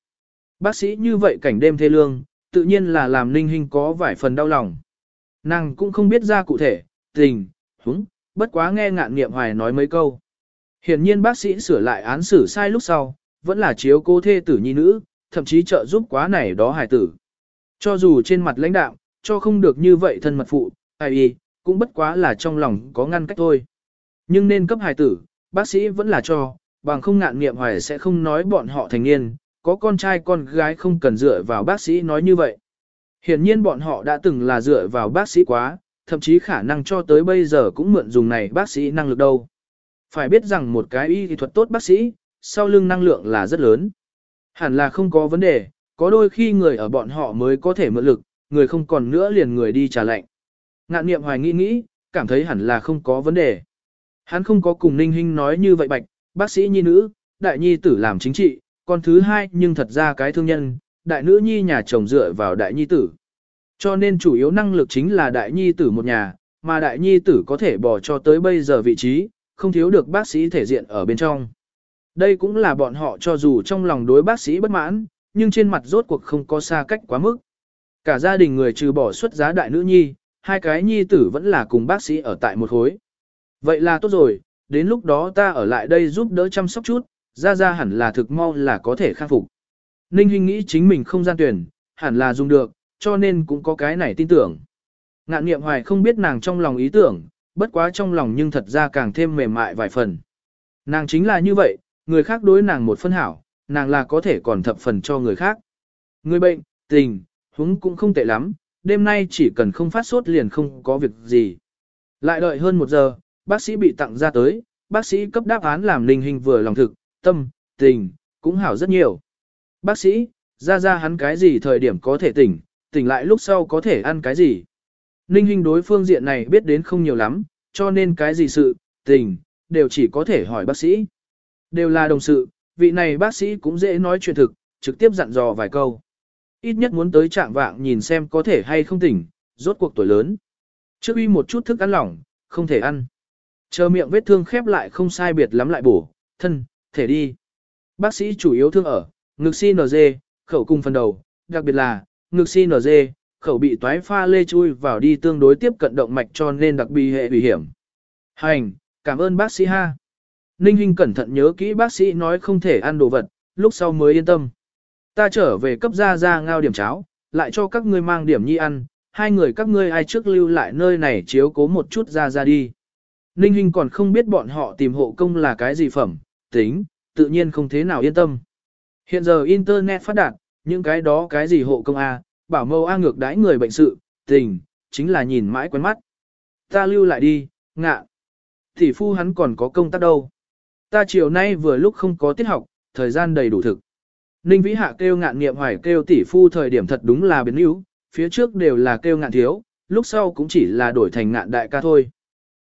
Bác sĩ như vậy cảnh đêm thê lương, tự nhiên là làm Ninh Hinh có vài phần đau lòng. Nàng cũng không biết ra cụ thể, tình, húng, bất quá nghe ngạn nghiệm hoài nói mấy câu. Hiển nhiên bác sĩ sửa lại án xử sai lúc sau, vẫn là chiếu cô thê tử nhi nữ, thậm chí trợ giúp quá này đó hài tử. Cho dù trên mặt lãnh đạo, cho không được như vậy thân mật phụ, ai y, cũng bất quá là trong lòng có ngăn cách thôi. Nhưng nên cấp hài tử, bác sĩ vẫn là cho, bằng không ngạn nghiệm hoài sẽ không nói bọn họ thành niên, có con trai con gái không cần dựa vào bác sĩ nói như vậy. Hiển nhiên bọn họ đã từng là dựa vào bác sĩ quá, thậm chí khả năng cho tới bây giờ cũng mượn dùng này bác sĩ năng lực đâu. Phải biết rằng một cái y thuật tốt bác sĩ, sau lưng năng lượng là rất lớn. Hẳn là không có vấn đề, có đôi khi người ở bọn họ mới có thể mượn lực, người không còn nữa liền người đi trả lệnh. Ngạn niệm hoài nghĩ nghĩ, cảm thấy hẳn là không có vấn đề. Hắn không có cùng Ninh Hinh nói như vậy bạch, bác sĩ nhi nữ, đại nhi tử làm chính trị, còn thứ hai nhưng thật ra cái thương nhân, đại nữ nhi nhà chồng dựa vào đại nhi tử. Cho nên chủ yếu năng lực chính là đại nhi tử một nhà, mà đại nhi tử có thể bỏ cho tới bây giờ vị trí, không thiếu được bác sĩ thể diện ở bên trong. Đây cũng là bọn họ cho dù trong lòng đối bác sĩ bất mãn, nhưng trên mặt rốt cuộc không có xa cách quá mức. Cả gia đình người trừ bỏ xuất giá đại nữ nhi, hai cái nhi tử vẫn là cùng bác sĩ ở tại một khối. Vậy là tốt rồi, đến lúc đó ta ở lại đây giúp đỡ chăm sóc chút, ra ra hẳn là thực mau là có thể khắc phục. Ninh Hinh nghĩ chính mình không gian tuyển, hẳn là dùng được, cho nên cũng có cái này tin tưởng. Ngạn niệm hoài không biết nàng trong lòng ý tưởng, bất quá trong lòng nhưng thật ra càng thêm mềm mại vài phần. Nàng chính là như vậy, người khác đối nàng một phân hảo, nàng là có thể còn thập phần cho người khác. Người bệnh, tình, húng cũng không tệ lắm, đêm nay chỉ cần không phát sốt liền không có việc gì. Lại đợi hơn một giờ, bác sĩ bị tặng ra tới, bác sĩ cấp đáp án làm linh hình vừa lòng thực, tâm, tình, cũng hảo rất nhiều. Bác sĩ, ra ra hắn cái gì thời điểm có thể tỉnh, tỉnh lại lúc sau có thể ăn cái gì. Ninh Hinh đối phương diện này biết đến không nhiều lắm, cho nên cái gì sự, tình, đều chỉ có thể hỏi bác sĩ. Đều là đồng sự, vị này bác sĩ cũng dễ nói chuyện thực, trực tiếp dặn dò vài câu. Ít nhất muốn tới trạng vạng nhìn xem có thể hay không tỉnh, rốt cuộc tuổi lớn. Trước uy một chút thức ăn lỏng, không thể ăn. Chờ miệng vết thương khép lại không sai biệt lắm lại bổ, thân, thể đi. Bác sĩ chủ yếu thương ở, ngực si NG, khẩu cung phần đầu, đặc biệt là, ngực si NG, khẩu bị toái pha lê chui vào đi tương đối tiếp cận động mạch cho nên đặc biệt hệ nguy hiểm. Hành, cảm ơn bác sĩ ha. Ninh Hinh cẩn thận nhớ kỹ bác sĩ nói không thể ăn đồ vật, lúc sau mới yên tâm. Ta trở về cấp ra ra ngao điểm cháo, lại cho các ngươi mang điểm nhi ăn, hai người các ngươi ai trước lưu lại nơi này chiếu cố một chút ra ra đi. Ninh Hinh còn không biết bọn họ tìm hộ công là cái gì phẩm, tính, tự nhiên không thế nào yên tâm. Hiện giờ Internet phát đạt, những cái đó cái gì hộ công A, bảo mâu A ngược đãi người bệnh sự, tình, chính là nhìn mãi quen mắt. Ta lưu lại đi, ngạ. Tỷ phu hắn còn có công tác đâu. Ta chiều nay vừa lúc không có tiết học, thời gian đầy đủ thực. Ninh Vĩ Hạ kêu ngạn nghiệm hoài kêu tỷ phu thời điểm thật đúng là biến yếu, phía trước đều là kêu ngạn thiếu, lúc sau cũng chỉ là đổi thành ngạn đại ca thôi.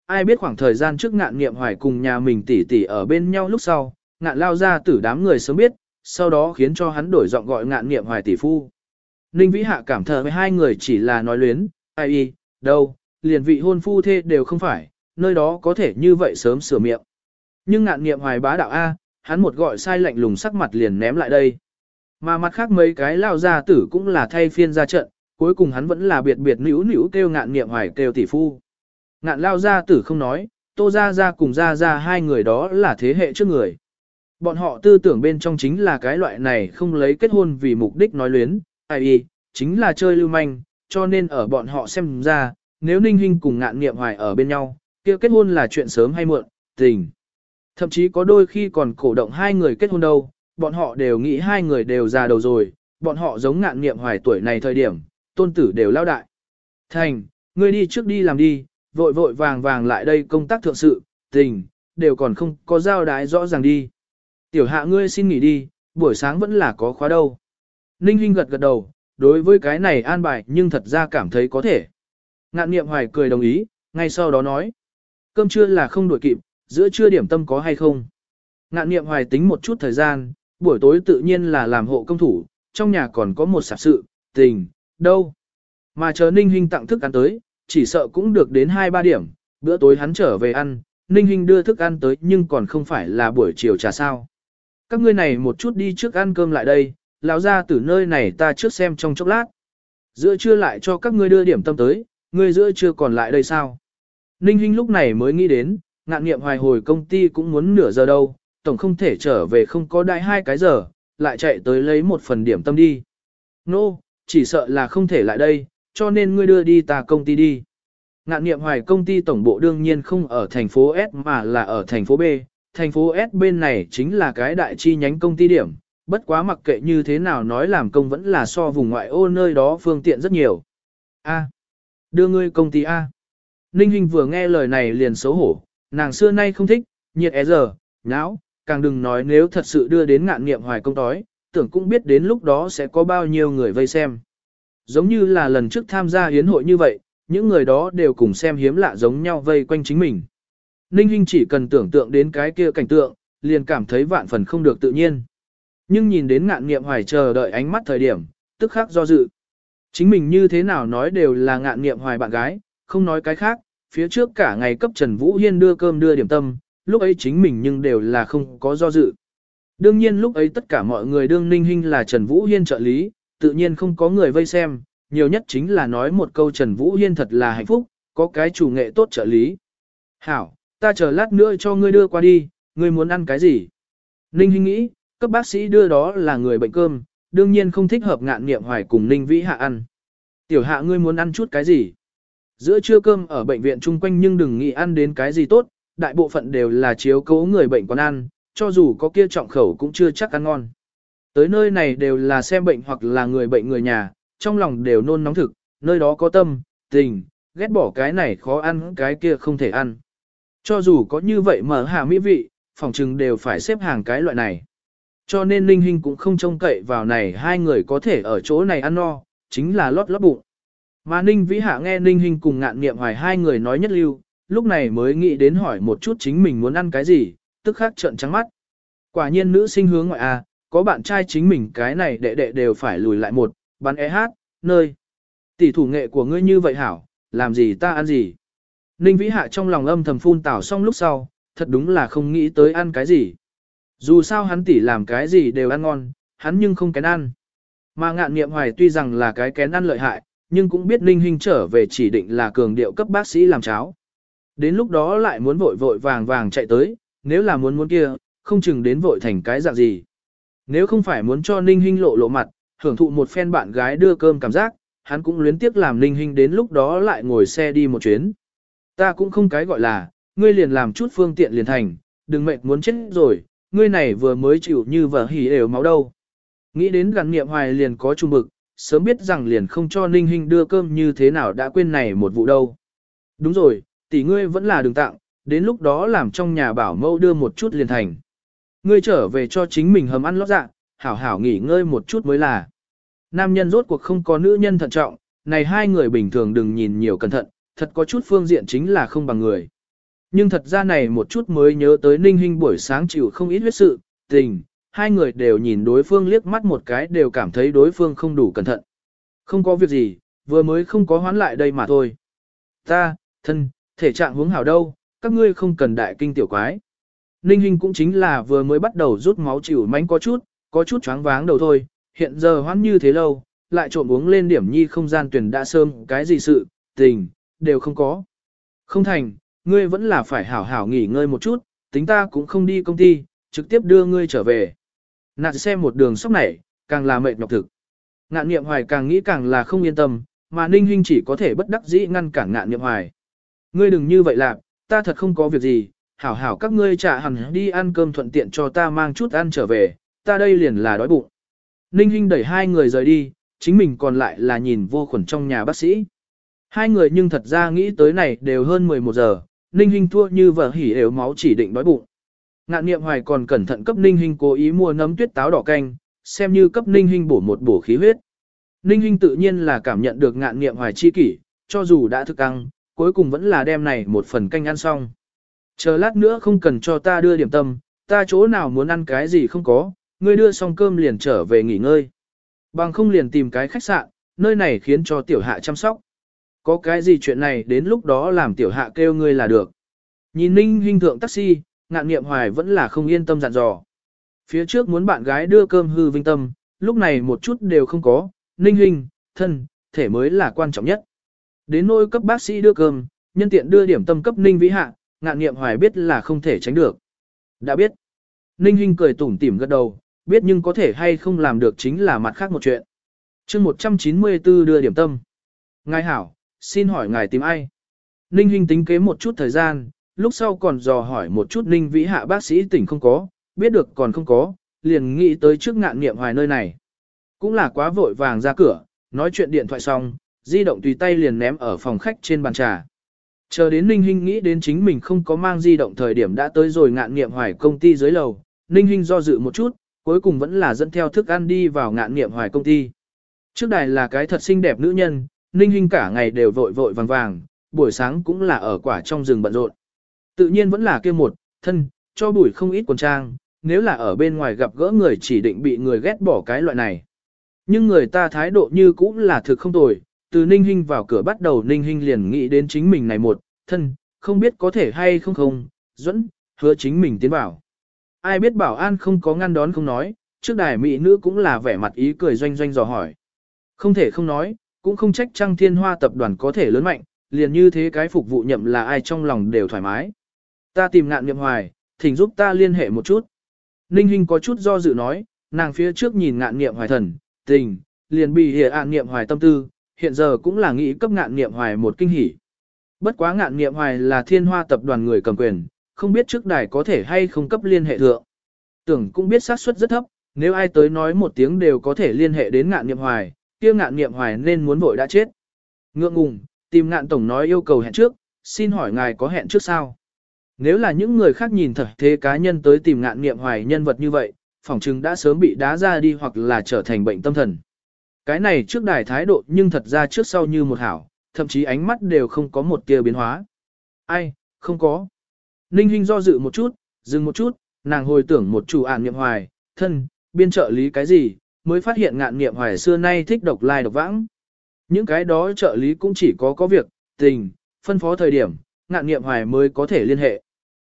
Ai biết khoảng thời gian trước ngạn nghiệm hoài cùng nhà mình tỷ tỷ ở bên nhau lúc sau, ngạn lao ra tử đám người sớm biết, sau đó khiến cho hắn đổi giọng gọi ngạn nghiệm hoài tỷ phu. Ninh Vĩ Hạ cảm thờ với hai người chỉ là nói luyến, ai y, đâu, liền vị hôn phu thê đều không phải, nơi đó có thể như vậy sớm sửa miệng. Nhưng ngạn nghiệm hoài bá đạo A, hắn một gọi sai lạnh lùng sắc mặt liền ném lại đây. Mà mặt khác mấy cái lao gia tử cũng là thay phiên ra trận, cuối cùng hắn vẫn là biệt biệt nữ nữ kêu ngạn nghiệm hoài kêu tỷ phu. Ngạn lao gia tử không nói, tô ra ra cùng ra ra hai người đó là thế hệ trước người. Bọn họ tư tưởng bên trong chính là cái loại này không lấy kết hôn vì mục đích nói luyến, ai y, chính là chơi lưu manh, cho nên ở bọn họ xem ra, nếu ninh Hinh cùng ngạn nghiệm hoài ở bên nhau, kia kết hôn là chuyện sớm hay muộn, tình. Thậm chí có đôi khi còn cổ động hai người kết hôn đâu, bọn họ đều nghĩ hai người đều già đầu rồi, bọn họ giống ngạn nghiệm hoài tuổi này thời điểm, tôn tử đều lao đại. Thành, ngươi đi trước đi làm đi, vội vội vàng vàng lại đây công tác thượng sự, tình, đều còn không có giao đái rõ ràng đi. Tiểu hạ ngươi xin nghỉ đi, buổi sáng vẫn là có khóa đâu. Ninh Hinh gật gật đầu, đối với cái này an bài nhưng thật ra cảm thấy có thể. Ngạn niệm hoài cười đồng ý, ngay sau đó nói. Cơm trưa là không đuổi kịp, giữa trưa điểm tâm có hay không. Ngạn niệm hoài tính một chút thời gian, buổi tối tự nhiên là làm hộ công thủ, trong nhà còn có một sạp sự, tình, đâu. Mà chờ Ninh Hinh tặng thức ăn tới, chỉ sợ cũng được đến 2-3 điểm, bữa tối hắn trở về ăn, Ninh Hinh đưa thức ăn tới nhưng còn không phải là buổi chiều trà sao. Các ngươi này một chút đi trước ăn cơm lại đây, lão ra từ nơi này ta trước xem trong chốc lát. Giữa trưa lại cho các ngươi đưa điểm tâm tới, ngươi giữa trưa còn lại đây sao? Ninh Hinh lúc này mới nghĩ đến, ngạn nghiệm hoài hồi công ty cũng muốn nửa giờ đâu, tổng không thể trở về không có đại hai cái giờ, lại chạy tới lấy một phần điểm tâm đi. Nô, no, chỉ sợ là không thể lại đây, cho nên ngươi đưa đi ta công ty đi. Ngạn nghiệm hoài công ty tổng bộ đương nhiên không ở thành phố S mà là ở thành phố B, thành phố S bên này chính là cái đại chi nhánh công ty điểm, bất quá mặc kệ như thế nào nói làm công vẫn là so vùng ngoại ô nơi đó phương tiện rất nhiều. A. đưa ngươi công ty A. Ninh Hinh vừa nghe lời này liền xấu hổ, nàng xưa nay không thích, nhiệt é giờ, nháo, càng đừng nói nếu thật sự đưa đến ngạn nghiệm hoài công tói, tưởng cũng biết đến lúc đó sẽ có bao nhiêu người vây xem. Giống như là lần trước tham gia hiến hội như vậy, những người đó đều cùng xem hiếm lạ giống nhau vây quanh chính mình. Ninh Hinh chỉ cần tưởng tượng đến cái kia cảnh tượng, liền cảm thấy vạn phần không được tự nhiên. Nhưng nhìn đến ngạn nghiệm hoài chờ đợi ánh mắt thời điểm, tức khắc do dự. Chính mình như thế nào nói đều là ngạn nghiệm hoài bạn gái, không nói cái khác, phía trước cả ngày cấp Trần Vũ Hiên đưa cơm đưa điểm tâm, lúc ấy chính mình nhưng đều là không có do dự. Đương nhiên lúc ấy tất cả mọi người đương ninh hình là Trần Vũ Hiên trợ lý, tự nhiên không có người vây xem, nhiều nhất chính là nói một câu Trần Vũ Hiên thật là hạnh phúc, có cái chủ nghệ tốt trợ lý. Hảo, ta chờ lát nữa cho ngươi đưa qua đi, ngươi muốn ăn cái gì? Ninh Hinh nghĩ, cấp bác sĩ đưa đó là người bệnh cơm, đương nhiên không thích hợp ngạn nghiệm hoài cùng Ninh Vĩ Hạ ăn. Tiểu hạ ngươi muốn ăn chút cái gì? Giữa trưa cơm ở bệnh viện chung quanh nhưng đừng nghĩ ăn đến cái gì tốt, đại bộ phận đều là chiếu cố người bệnh còn ăn, cho dù có kia trọng khẩu cũng chưa chắc ăn ngon. Tới nơi này đều là xem bệnh hoặc là người bệnh người nhà, trong lòng đều nôn nóng thực, nơi đó có tâm, tình, ghét bỏ cái này khó ăn cái kia không thể ăn. Cho dù có như vậy mở hạ mỹ vị, phòng trừng đều phải xếp hàng cái loại này. Cho nên Ninh Hinh cũng không trông cậy vào này hai người có thể ở chỗ này ăn no, chính là lót lót bụng. Mà Ninh Vĩ Hạ nghe Ninh Hinh cùng ngạn niệm hoài hai người nói nhất lưu, lúc này mới nghĩ đến hỏi một chút chính mình muốn ăn cái gì, tức khắc trợn trắng mắt. Quả nhiên nữ sinh hướng ngoại à, có bạn trai chính mình cái này đệ đệ đều phải lùi lại một, bắn e hát, nơi. Tỷ thủ nghệ của ngươi như vậy hảo, làm gì ta ăn gì. Ninh Vĩ Hạ trong lòng âm thầm phun tảo xong lúc sau, thật đúng là không nghĩ tới ăn cái gì. Dù sao hắn tỷ làm cái gì đều ăn ngon, hắn nhưng không kén ăn. Mà ngạn nghiệm hoài tuy rằng là cái kén ăn lợi hại, nhưng cũng biết Ninh Hinh trở về chỉ định là cường điệu cấp bác sĩ làm cháo. Đến lúc đó lại muốn vội vội vàng vàng chạy tới, nếu là muốn muốn kia, không chừng đến vội thành cái dạng gì. Nếu không phải muốn cho Ninh Hinh lộ lộ mặt, hưởng thụ một phen bạn gái đưa cơm cảm giác, hắn cũng luyến tiếc làm Ninh Hinh đến lúc đó lại ngồi xe đi một chuyến. Ta cũng không cái gọi là, ngươi liền làm chút phương tiện liền thành, đừng mệt muốn chết rồi, ngươi này vừa mới chịu như vợ hỉ đều máu đâu. Nghĩ đến gần niệm hoài liền có trung bực, sớm biết rằng liền không cho Ninh Hinh đưa cơm như thế nào đã quên này một vụ đâu. Đúng rồi, tỷ ngươi vẫn là đường tặng, đến lúc đó làm trong nhà bảo mẫu đưa một chút liền thành. Ngươi trở về cho chính mình hầm ăn lót dạ, hảo hảo nghỉ ngơi một chút mới là. Nam nhân rốt cuộc không có nữ nhân thận trọng, này hai người bình thường đừng nhìn nhiều cẩn thận, thật có chút phương diện chính là không bằng người. Nhưng thật ra này một chút mới nhớ tới Ninh Hinh buổi sáng chịu không ít huyết sự, tình, hai người đều nhìn đối phương liếc mắt một cái đều cảm thấy đối phương không đủ cẩn thận. Không có việc gì, vừa mới không có hoán lại đây mà thôi. Ta, thân, thể trạng hướng hảo đâu, các ngươi không cần đại kinh tiểu quái. Ninh Hinh cũng chính là vừa mới bắt đầu rút máu chịu mánh có chút, có chút choáng váng đầu thôi, hiện giờ hoán như thế lâu, lại trộm uống lên điểm nhi không gian tuyển đã sơm, cái gì sự, tình, đều không có. Không thành, ngươi vẫn là phải hảo hảo nghỉ ngơi một chút, tính ta cũng không đi công ty, trực tiếp đưa ngươi trở về. nạn xem một đường sóc này, càng là mệt nhọc thực. Ngạn niệm hoài càng nghĩ càng là không yên tâm, mà ninh huynh chỉ có thể bất đắc dĩ ngăn cản ngạn niệm hoài. Ngươi đừng như vậy lạc, ta thật không có việc gì, hảo hảo các ngươi trả hẳn đi ăn cơm thuận tiện cho ta mang chút ăn trở về, ta đây liền là đói bụng. Ninh huynh đẩy hai người rời đi, chính mình còn lại là nhìn vô khuẩn trong nhà bác sĩ. Hai người nhưng thật ra nghĩ tới này đều hơn 11 giờ, Ninh Hinh thua như vợ hỉ ếu máu chỉ định đói bụng. Ngạn niệm hoài còn cẩn thận cấp Ninh Hinh cố ý mua nấm tuyết táo đỏ canh, xem như cấp Ninh Hinh bổ một bổ khí huyết. Ninh Hinh tự nhiên là cảm nhận được ngạn niệm hoài chi kỷ, cho dù đã thức ăn, cuối cùng vẫn là đem này một phần canh ăn xong. Chờ lát nữa không cần cho ta đưa điểm tâm, ta chỗ nào muốn ăn cái gì không có, ngươi đưa xong cơm liền trở về nghỉ ngơi. Bằng không liền tìm cái khách sạn, nơi này khiến cho tiểu hạ chăm sóc. Có cái gì chuyện này đến lúc đó làm tiểu hạ kêu ngươi là được. Nhìn ninh hình thượng taxi, ngạn nghiệm hoài vẫn là không yên tâm dặn dò. Phía trước muốn bạn gái đưa cơm hư vinh tâm, lúc này một chút đều không có, ninh hình, thân, thể mới là quan trọng nhất. Đến nôi cấp bác sĩ đưa cơm, nhân tiện đưa điểm tâm cấp ninh vĩ hạ, ngạn nghiệm hoài biết là không thể tránh được. Đã biết. Ninh hình cười tủm tỉm gật đầu, biết nhưng có thể hay không làm được chính là mặt khác một chuyện. chương 194 đưa điểm tâm. Ngài hảo, xin hỏi ngài tìm ai? Ninh Hinh tính kế một chút thời gian, lúc sau còn dò hỏi một chút Ninh Vĩ Hạ bác sĩ tỉnh không có, biết được còn không có, liền nghĩ tới trước ngạn nghiệm hoài nơi này. Cũng là quá vội vàng ra cửa, nói chuyện điện thoại xong, di động tùy tay liền ném ở phòng khách trên bàn trà. Chờ đến Ninh Hinh nghĩ đến chính mình không có mang di động thời điểm đã tới rồi ngạn nghiệm hoài công ty dưới lầu, Ninh Hinh do dự một chút, cuối cùng vẫn là dẫn theo thức ăn đi vào ngạn nghiệm hoài công ty. Trước đài là cái thật xinh đẹp nữ nhân, Ninh Hinh cả ngày đều vội vội vàng vàng, buổi sáng cũng là ở quả trong rừng bận rộn. Tự nhiên vẫn là kia một, thân, cho bụi không ít quần trang, nếu là ở bên ngoài gặp gỡ người chỉ định bị người ghét bỏ cái loại này. Nhưng người ta thái độ như cũng là thực không tồi, từ Ninh Hinh vào cửa bắt đầu Ninh Hinh liền nghĩ đến chính mình này một, thân, không biết có thể hay không không, dẫn, hứa chính mình tiến vào. Ai biết bảo an không có ngăn đón không nói, trước đài mỹ nữ cũng là vẻ mặt ý cười doanh doanh dò hỏi. Không thể không nói, cũng không trách trăng thiên hoa tập đoàn có thể lớn mạnh, liền như thế cái phục vụ nhậm là ai trong lòng đều thoải mái. Ta tìm ngạn niệm hoài, thỉnh giúp ta liên hệ một chút. Ninh Hinh có chút do dự nói, nàng phía trước nhìn ngạn niệm hoài thần, tình, liền bị hệ ạn niệm hoài tâm tư, hiện giờ cũng là nghĩ cấp ngạn niệm hoài một kinh hỉ. Bất quá ngạn niệm hoài là thiên hoa tập đoàn người cầm quyền, không biết trước đài có thể hay không cấp liên hệ thượng. Tưởng cũng biết xác suất rất thấp, nếu ai tới nói một tiếng đều có thể liên hệ đến ngạn niệm hoài, kia ngạn niệm hoài nên muốn vội đã chết. Ngượng ngùng, tìm ngạn tổng nói yêu cầu hẹn trước, xin hỏi ngài có hẹn trước sao? Nếu là những người khác nhìn thật thế cá nhân tới tìm ngạn niệm hoài nhân vật như vậy, phỏng chừng đã sớm bị đá ra đi hoặc là trở thành bệnh tâm thần. Cái này trước đài thái độ nhưng thật ra trước sau như một hảo, thậm chí ánh mắt đều không có một tia biến hóa. Ai, không có. Ninh Hinh do dự một chút, dừng một chút, nàng hồi tưởng một chủ ản niệm hoài, thân, biên trợ lý cái gì, mới phát hiện ngạn niệm hoài xưa nay thích độc lai độc vãng. Những cái đó trợ lý cũng chỉ có có việc, tình, phân phó thời điểm, ngạn niệm hoài mới có thể liên hệ.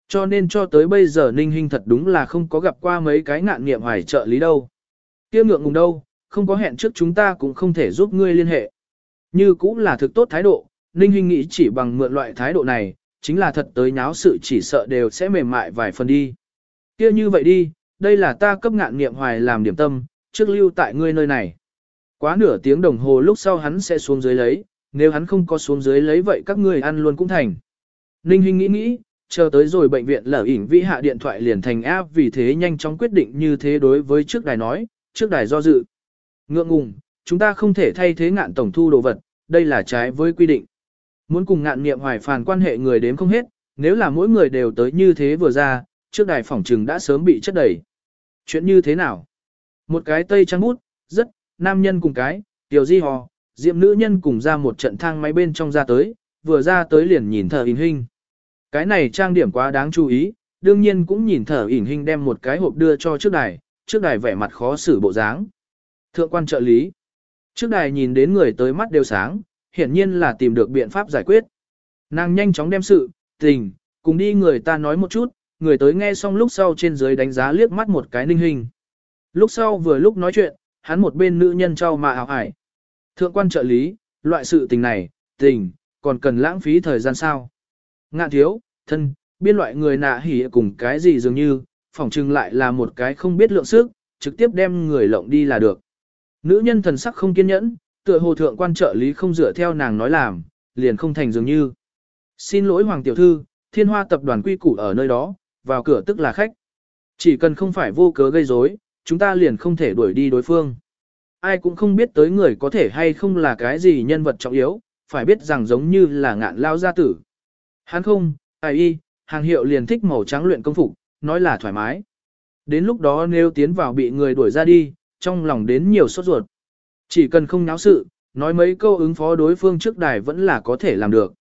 Cho nên cho tới bây giờ Ninh Hinh thật đúng là không có gặp qua mấy cái ngạn niệm hoài trợ lý đâu. Kia ngượng ngùng đâu, không có hẹn trước chúng ta cũng không thể giúp ngươi liên hệ. Như cũng là thực tốt thái độ, Ninh Hinh nghĩ chỉ bằng mượn loại thái độ này, chính là thật tới nháo sự chỉ sợ đều sẽ mềm mại vài phần đi. Kia như vậy đi, đây là ta cấp ngạn niệm hoài làm điểm tâm, trước lưu tại ngươi nơi này. Quá nửa tiếng đồng hồ lúc sau hắn sẽ xuống dưới lấy, nếu hắn không có xuống dưới lấy vậy các ngươi ăn luôn cũng thành. Ninh Hinh nghĩ nghĩ, chờ tới rồi bệnh viện lở ỉn vĩ hạ điện thoại liền thành áp vì thế nhanh chóng quyết định như thế đối với trước đài nói, trước đài do dự. Ngượng ngùng, chúng ta không thể thay thế ngạn tổng thu đồ vật, đây là trái với quy định. Muốn cùng ngạn niệm hoài phàn quan hệ người đếm không hết, nếu là mỗi người đều tới như thế vừa ra, trước đài phỏng trừng đã sớm bị chất đẩy. Chuyện như thế nào? Một cái tây trắng bút, rất, nam nhân cùng cái, tiểu di hò, diệm nữ nhân cùng ra một trận thang máy bên trong ra tới, vừa ra tới liền nhìn thở hình hình. Cái này trang điểm quá đáng chú ý, đương nhiên cũng nhìn thở ỉn hình đem một cái hộp đưa cho trước đài, trước đài vẻ mặt khó xử bộ dáng. Thượng quan trợ lý. Trước đài nhìn đến người tới mắt đều sáng, hiển nhiên là tìm được biện pháp giải quyết. Nàng nhanh chóng đem sự, tình, cùng đi người ta nói một chút, người tới nghe xong lúc sau trên dưới đánh giá liếc mắt một cái ninh hình. Lúc sau vừa lúc nói chuyện, hắn một bên nữ nhân trao mà hào hải. Thượng quan trợ lý, loại sự tình này, tình, còn cần lãng phí thời gian sao? Ngạn thiếu, thân, biên loại người nạ hỉ cùng cái gì dường như, phỏng chừng lại là một cái không biết lượng sức, trực tiếp đem người lộng đi là được. Nữ nhân thần sắc không kiên nhẫn, tựa hồ thượng quan trợ lý không dựa theo nàng nói làm, liền không thành dường như. Xin lỗi Hoàng Tiểu Thư, thiên hoa tập đoàn quy củ ở nơi đó, vào cửa tức là khách. Chỉ cần không phải vô cớ gây rối, chúng ta liền không thể đuổi đi đối phương. Ai cũng không biết tới người có thể hay không là cái gì nhân vật trọng yếu, phải biết rằng giống như là ngạn lao gia tử. Hắn không, ai y, hàng hiệu liền thích màu trắng luyện công phục, nói là thoải mái. Đến lúc đó nếu tiến vào bị người đuổi ra đi, trong lòng đến nhiều sốt ruột. Chỉ cần không náo sự, nói mấy câu ứng phó đối phương trước đài vẫn là có thể làm được.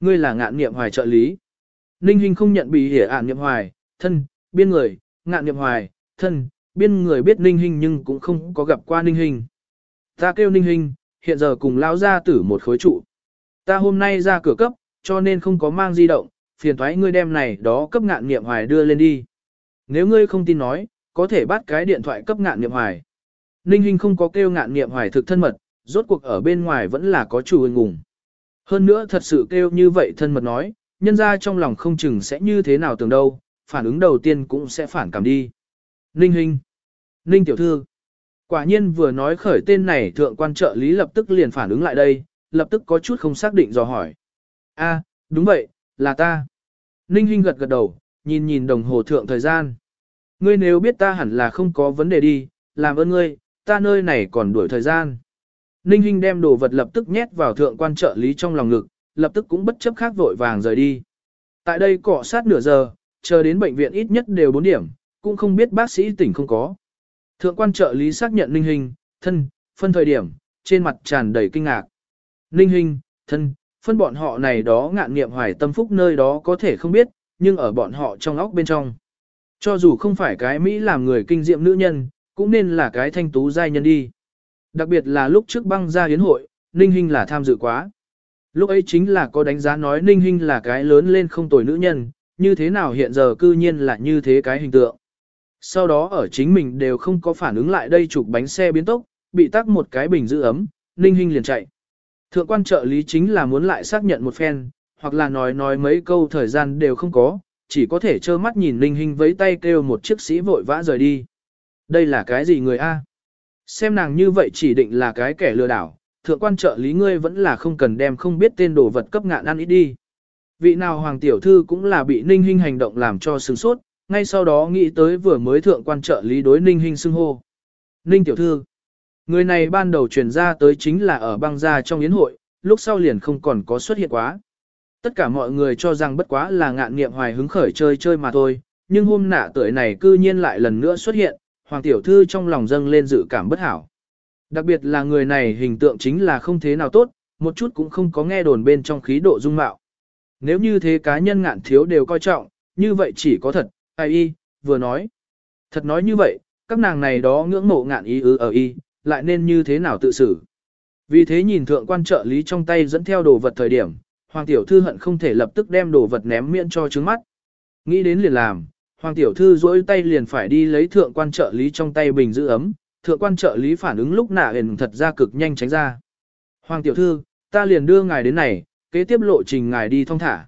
Ngươi là ngạn niệm hoài trợ lý. Ninh Hinh không nhận bị hiểu ản niệm hoài, thân, biên người, ngạn niệm hoài, thân, biên người biết Ninh Hinh nhưng cũng không có gặp qua Ninh Hinh. Ta kêu Ninh Hinh, hiện giờ cùng lão gia tử một khối trụ. Ta hôm nay ra cửa cấp, cho nên không có mang di động, phiền thoái ngươi đem này đó cấp ngạn niệm hoài đưa lên đi. Nếu ngươi không tin nói, có thể bắt cái điện thoại cấp ngạn niệm hoài. Ninh Hinh không có kêu ngạn niệm hoài thực thân mật, rốt cuộc ở bên ngoài vẫn là có chủ ngùng. Hơn nữa thật sự kêu như vậy thân mật nói, nhân ra trong lòng không chừng sẽ như thế nào tưởng đâu, phản ứng đầu tiên cũng sẽ phản cảm đi. Ninh Hinh. Ninh Tiểu Thư. Quả nhiên vừa nói khởi tên này thượng quan trợ lý lập tức liền phản ứng lại đây, lập tức có chút không xác định dò hỏi. A, đúng vậy, là ta. Ninh Hinh gật gật đầu, nhìn nhìn đồng hồ thượng thời gian. Ngươi nếu biết ta hẳn là không có vấn đề đi, làm ơn ngươi, ta nơi này còn đuổi thời gian. Ninh Hinh đem đồ vật lập tức nhét vào thượng quan trợ lý trong lòng ngực, lập tức cũng bất chấp khác vội vàng rời đi. Tại đây cọ sát nửa giờ, chờ đến bệnh viện ít nhất đều 4 điểm, cũng không biết bác sĩ tỉnh không có. Thượng quan trợ lý xác nhận Ninh Hinh, thân, phân thời điểm, trên mặt tràn đầy kinh ngạc. Ninh Hinh, thân, phân bọn họ này đó ngạn nghiệm hoài tâm phúc nơi đó có thể không biết, nhưng ở bọn họ trong óc bên trong. Cho dù không phải cái Mỹ làm người kinh diệm nữ nhân, cũng nên là cái thanh tú giai nhân đi. Đặc biệt là lúc trước băng ra hiến hội, Ninh Hinh là tham dự quá. Lúc ấy chính là có đánh giá nói Ninh Hinh là cái lớn lên không tồi nữ nhân, như thế nào hiện giờ cư nhiên là như thế cái hình tượng. Sau đó ở chính mình đều không có phản ứng lại đây chụp bánh xe biến tốc, bị tắc một cái bình giữ ấm, Ninh Hinh liền chạy. Thượng quan trợ lý chính là muốn lại xác nhận một phen, hoặc là nói nói mấy câu thời gian đều không có, chỉ có thể trơ mắt nhìn Ninh Hinh với tay kêu một chiếc sĩ vội vã rời đi. Đây là cái gì người A? Xem nàng như vậy chỉ định là cái kẻ lừa đảo, thượng quan trợ lý ngươi vẫn là không cần đem không biết tên đồ vật cấp ngạn ăn ít đi. Vị nào hoàng tiểu thư cũng là bị Ninh Hinh hành động làm cho sừng sốt, ngay sau đó nghĩ tới vừa mới thượng quan trợ lý đối Ninh Hinh xưng hô. Ninh tiểu thư, người này ban đầu truyền ra tới chính là ở băng gia trong yến hội, lúc sau liền không còn có xuất hiện quá. Tất cả mọi người cho rằng bất quá là ngạn nghiệm hoài hứng khởi chơi chơi mà thôi, nhưng hôm nạ tuổi này cư nhiên lại lần nữa xuất hiện, hoàng tiểu thư trong lòng dâng lên dự cảm bất hảo. Đặc biệt là người này hình tượng chính là không thế nào tốt, một chút cũng không có nghe đồn bên trong khí độ dung mạo. Nếu như thế cá nhân ngạn thiếu đều coi trọng, như vậy chỉ có thật, ai y, vừa nói. Thật nói như vậy, các nàng này đó ngưỡng mộ ngạn ý ư ở y, lại nên như thế nào tự xử. Vì thế nhìn thượng quan trợ lý trong tay dẫn theo đồ vật thời điểm, hoàng tiểu thư hận không thể lập tức đem đồ vật ném miễn cho trứng mắt. Nghĩ đến liền làm, hoàng tiểu thư duỗi tay liền phải đi lấy thượng quan trợ lý trong tay bình giữ ấm, thượng quan trợ lý phản ứng lúc nạ hền thật ra cực nhanh tránh ra. Hoàng tiểu thư, ta liền đưa ngài đến này, kế tiếp lộ trình ngài đi thong thả.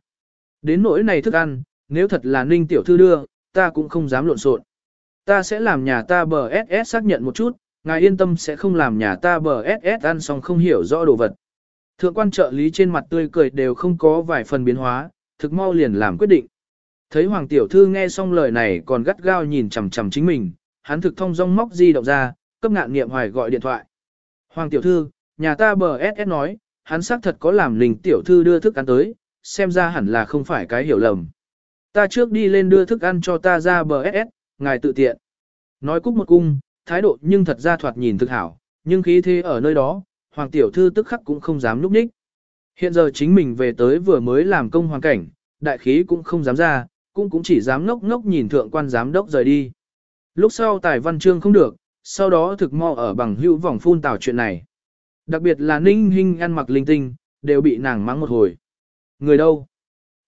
Đến nỗi này thức ăn, nếu thật là ninh tiểu thư đưa, ta cũng không dám lộn xộn. Ta sẽ làm nhà ta bờ SS xác nhận một chút, ngài yên tâm sẽ không làm nhà ta bờ SS ăn xong không hiểu rõ đồ vật. Thượng quan trợ lý trên mặt tươi cười đều không có vài phần biến hóa, thực mau liền làm quyết định. Thấy Hoàng Tiểu Thư nghe xong lời này còn gắt gao nhìn chằm chằm chính mình, hắn thực thông dong móc di động ra, cấp ngạn nghiệm hoài gọi điện thoại. Hoàng Tiểu Thư, nhà ta bờ SS nói, hắn xác thật có làm linh Tiểu Thư đưa thức ăn tới, xem ra hẳn là không phải cái hiểu lầm. Ta trước đi lên đưa thức ăn cho ta ra bờ SS, ngài tự tiện. Nói cúc một cung, thái độ nhưng thật ra thoạt nhìn thực hảo, nhưng khí thế ở nơi đó, Hoàng Tiểu Thư tức khắc cũng không dám núp ních. Hiện giờ chính mình về tới vừa mới làm công hoàn cảnh, đại khí cũng không dám ra, cũng cũng chỉ dám ngốc ngốc nhìn thượng quan giám đốc rời đi. Lúc sau tài văn chương không được, sau đó thực mo ở bằng hữu vòng phun tào chuyện này. Đặc biệt là ninh hình ăn mặc linh tinh, đều bị nàng mắng một hồi. Người đâu?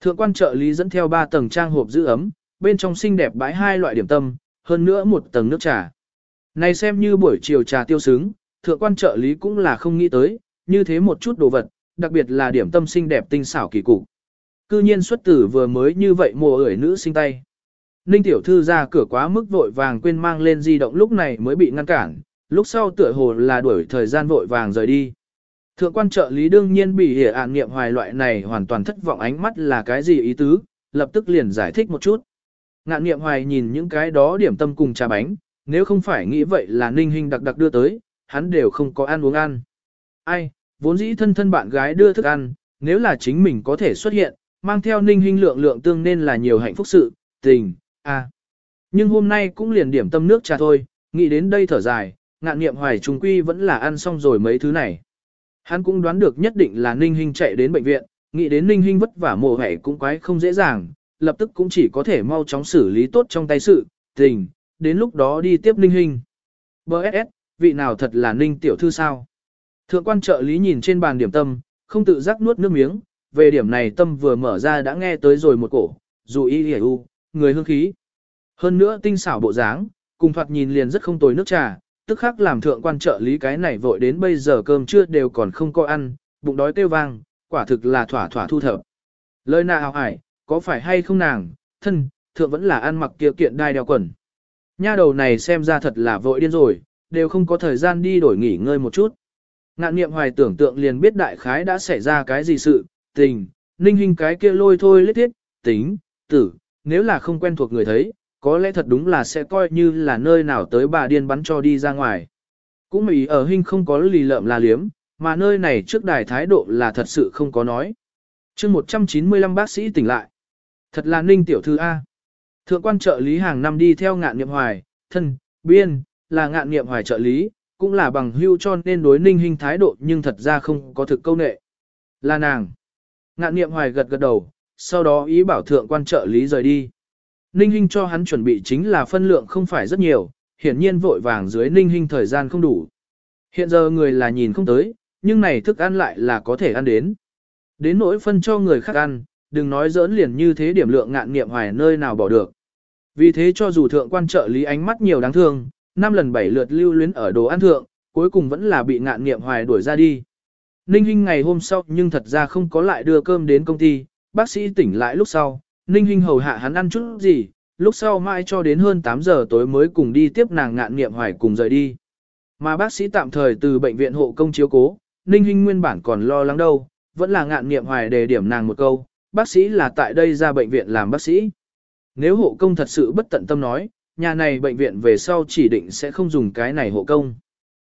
Thượng quan trợ lý dẫn theo ba tầng trang hộp giữ ấm, bên trong xinh đẹp bãi hai loại điểm tâm, hơn nữa một tầng nước trà. Này xem như buổi chiều trà tiêu sướng, thượng quan trợ lý cũng là không nghĩ tới, như thế một chút đồ vật, đặc biệt là điểm tâm xinh đẹp tinh xảo kỳ cục. Cư nhiên xuất tử vừa mới như vậy mùa ởi nữ sinh tay. Ninh tiểu thư ra cửa quá mức vội vàng quên mang lên di động lúc này mới bị ngăn cản, lúc sau tựa hồ là đuổi thời gian vội vàng rời đi. Thượng quan trợ lý đương nhiên bị hiểu ạn nghiệm hoài loại này hoàn toàn thất vọng ánh mắt là cái gì ý tứ, lập tức liền giải thích một chút. Ngạn nghiệm hoài nhìn những cái đó điểm tâm cùng trà bánh, nếu không phải nghĩ vậy là ninh hình đặc đặc đưa tới, hắn đều không có ăn uống ăn. Ai, vốn dĩ thân thân bạn gái đưa thức ăn, nếu là chính mình có thể xuất hiện, mang theo ninh hình lượng lượng tương nên là nhiều hạnh phúc sự, tình, à. Nhưng hôm nay cũng liền điểm tâm nước trà thôi, nghĩ đến đây thở dài, ngạn nghiệm hoài trùng quy vẫn là ăn xong rồi mấy thứ này. Hắn cũng đoán được nhất định là ninh Hinh chạy đến bệnh viện, nghĩ đến ninh Hinh vất vả mồ hẻ cũng quái không dễ dàng, lập tức cũng chỉ có thể mau chóng xử lý tốt trong tay sự, tình, đến lúc đó đi tiếp ninh Hinh. B.S.S. vị nào thật là ninh tiểu thư sao? Thượng quan trợ lý nhìn trên bàn điểm tâm, không tự giác nuốt nước miếng, về điểm này tâm vừa mở ra đã nghe tới rồi một cổ, dù y hề u, người hương khí. Hơn nữa tinh xảo bộ dáng, cùng thoạt nhìn liền rất không tồi nước trà, tức khắc làm thượng quan trợ lý cái này vội đến bây giờ cơm trưa đều còn không có ăn, bụng đói kêu vang, quả thực là thỏa thỏa thu thập. Lời nào hải, có phải hay không nàng, thân, thượng vẫn là ăn mặc kia kiện đai đeo quần. Nha đầu này xem ra thật là vội điên rồi, đều không có thời gian đi đổi nghỉ ngơi một chút. Ngạn niệm hoài tưởng tượng liền biết đại khái đã xảy ra cái gì sự, tình, ninh hình cái kia lôi thôi lết thiết, tính, tử, nếu là không quen thuộc người thấy, có lẽ thật đúng là sẽ coi như là nơi nào tới bà điên bắn cho đi ra ngoài. Cũng mỹ ở hình không có lì lợm là liếm, mà nơi này trước đài thái độ là thật sự không có nói. chương 195 bác sĩ tỉnh lại. Thật là ninh tiểu thư A. Thượng quan trợ lý hàng năm đi theo ngạn niệm hoài, thân, biên, là ngạn niệm hoài trợ lý, cũng là bằng hưu cho nên đối ninh hình thái độ nhưng thật ra không có thực câu nệ. Là nàng. Ngạn niệm hoài gật gật đầu, sau đó ý bảo thượng quan trợ lý rời đi. Ninh Hinh cho hắn chuẩn bị chính là phân lượng không phải rất nhiều, hiển nhiên vội vàng dưới Ninh Hinh thời gian không đủ. Hiện giờ người là nhìn không tới, nhưng này thức ăn lại là có thể ăn đến. Đến nỗi phân cho người khác ăn, đừng nói dỡn liền như thế điểm lượng ngạn nghiệm hoài nơi nào bỏ được. Vì thế cho dù thượng quan trợ lý ánh mắt nhiều đáng thương, năm lần bảy lượt lưu luyến ở đồ ăn thượng, cuối cùng vẫn là bị ngạn nghiệm hoài đuổi ra đi. Ninh Hinh ngày hôm sau nhưng thật ra không có lại đưa cơm đến công ty, bác sĩ tỉnh lại lúc sau, Ninh Hinh hầu hạ hắn ăn chút gì, lúc sau mãi cho đến hơn 8 giờ tối mới cùng đi tiếp nàng ngạn nghiệm hoài cùng rời đi. Mà bác sĩ tạm thời từ bệnh viện hộ công chiếu cố, Ninh Hinh nguyên bản còn lo lắng đâu, vẫn là ngạn nghiệm hoài đề điểm nàng một câu, bác sĩ là tại đây ra bệnh viện làm bác sĩ. Nếu hộ công thật sự bất tận tâm nói, nhà này bệnh viện về sau chỉ định sẽ không dùng cái này hộ công.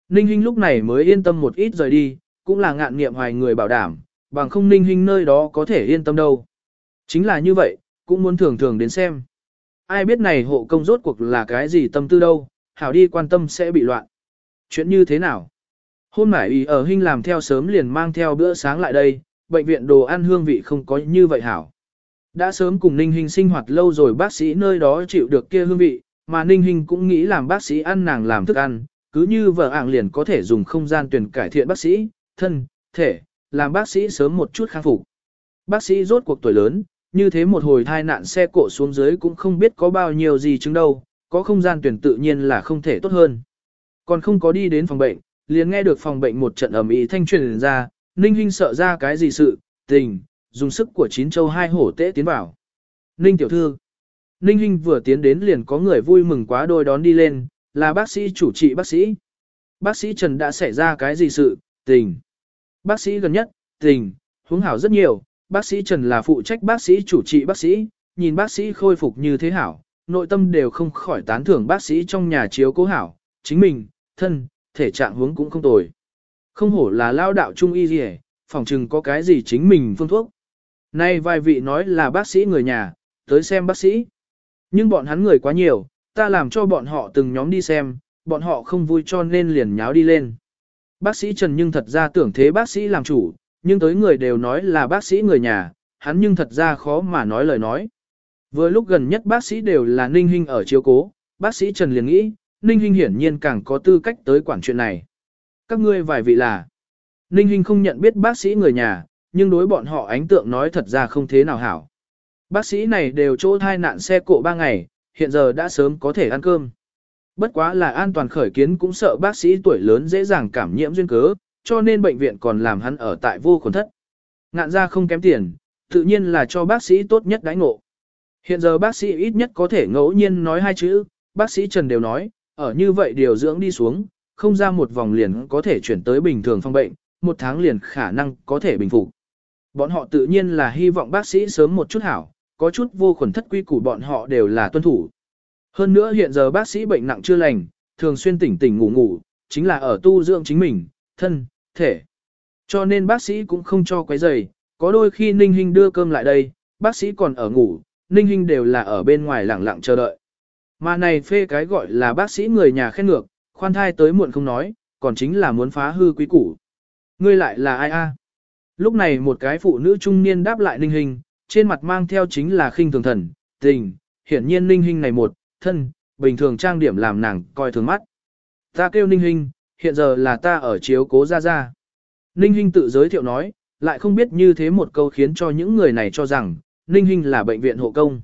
Ninh Hinh lúc này mới yên tâm một ít rời đi, cũng là ngạn nghiệm hoài người bảo đảm, bằng không Ninh Hinh nơi đó có thể yên tâm đâu. Chính là như vậy, cũng muốn thường thường đến xem. Ai biết này hộ công rốt cuộc là cái gì tâm tư đâu, hảo đi quan tâm sẽ bị loạn. Chuyện như thế nào? Hôm nay ý ở Hinh làm theo sớm liền mang theo bữa sáng lại đây, bệnh viện đồ ăn hương vị không có như vậy hảo. Đã sớm cùng Ninh Hinh sinh hoạt lâu rồi bác sĩ nơi đó chịu được kia hương vị, mà Ninh Hinh cũng nghĩ làm bác sĩ ăn nàng làm thức ăn, cứ như vợ ảng liền có thể dùng không gian tuyển cải thiện bác sĩ, thân, thể, làm bác sĩ sớm một chút khang phục. Bác sĩ rốt cuộc tuổi lớn, như thế một hồi thai nạn xe cộ xuống dưới cũng không biết có bao nhiêu gì chứng đâu, có không gian tuyển tự nhiên là không thể tốt hơn. Còn không có đi đến phòng bệnh, liền nghe được phòng bệnh một trận ầm ĩ thanh truyền ra, Ninh Hinh sợ ra cái gì sự, tình, dùng sức của chín châu hai hổ tế tiến vào. Ninh tiểu thư. Ninh Hinh vừa tiến đến liền có người vui mừng quá đôi đón đi lên, là bác sĩ chủ trị bác sĩ. Bác sĩ Trần đã xảy ra cái gì sự, tình. Bác sĩ gần nhất, tình, huống hảo rất nhiều, bác sĩ Trần là phụ trách bác sĩ chủ trị bác sĩ, nhìn bác sĩ khôi phục như thế hảo, nội tâm đều không khỏi tán thưởng bác sĩ trong nhà chiếu cố hảo, chính mình, thân, thể trạng huống cũng không tồi. Không hổ là lao đạo trung y gì phòng chừng có cái gì chính mình phương thuốc. Nay vài vị nói là bác sĩ người nhà, tới xem bác sĩ. Nhưng bọn hắn người quá nhiều, ta làm cho bọn họ từng nhóm đi xem, bọn họ không vui cho nên liền nháo đi lên. Bác sĩ Trần nhưng thật ra tưởng thế bác sĩ làm chủ, nhưng tới người đều nói là bác sĩ người nhà, hắn nhưng thật ra khó mà nói lời nói. Vừa lúc gần nhất bác sĩ đều là Ninh Hinh ở chiếu cố, bác sĩ Trần liền nghĩ, Ninh Hinh hiển nhiên càng có tư cách tới quản chuyện này. Các ngươi vài vị là, Ninh Hinh không nhận biết bác sĩ người nhà, nhưng đối bọn họ ánh tượng nói thật ra không thế nào hảo. Bác sĩ này đều chỗ thai nạn xe cộ ba ngày, hiện giờ đã sớm có thể ăn cơm. Bất quá là an toàn khởi kiến cũng sợ bác sĩ tuổi lớn dễ dàng cảm nhiễm duyên cớ, cho nên bệnh viện còn làm hắn ở tại vô khuẩn thất. Ngạn ra không kém tiền, tự nhiên là cho bác sĩ tốt nhất đãi ngộ. Hiện giờ bác sĩ ít nhất có thể ngẫu nhiên nói hai chữ, bác sĩ Trần đều nói, ở như vậy điều dưỡng đi xuống, không ra một vòng liền có thể chuyển tới bình thường phong bệnh, một tháng liền khả năng có thể bình phục. Bọn họ tự nhiên là hy vọng bác sĩ sớm một chút hảo, có chút vô khuẩn thất quy củ bọn họ đều là tuân thủ. Hơn nữa hiện giờ bác sĩ bệnh nặng chưa lành, thường xuyên tỉnh tỉnh ngủ ngủ, chính là ở tu dưỡng chính mình, thân, thể. Cho nên bác sĩ cũng không cho quấy rầy, có đôi khi Ninh Hinh đưa cơm lại đây, bác sĩ còn ở ngủ, Ninh Hinh đều là ở bên ngoài lặng lặng chờ đợi. Mà này phê cái gọi là bác sĩ người nhà khen ngược, khoan thai tới muộn không nói, còn chính là muốn phá hư quý củ. Ngươi lại là ai a? Lúc này một cái phụ nữ trung niên đáp lại Ninh Hinh, trên mặt mang theo chính là khinh thường thần, tình, hiển nhiên Ninh Hinh này một, thân, bình thường trang điểm làm nàng coi thường mắt. Ta kêu Ninh Hinh, hiện giờ là ta ở chiếu cố ra ra. Ninh Hinh tự giới thiệu nói, lại không biết như thế một câu khiến cho những người này cho rằng, Ninh Hinh là bệnh viện hộ công.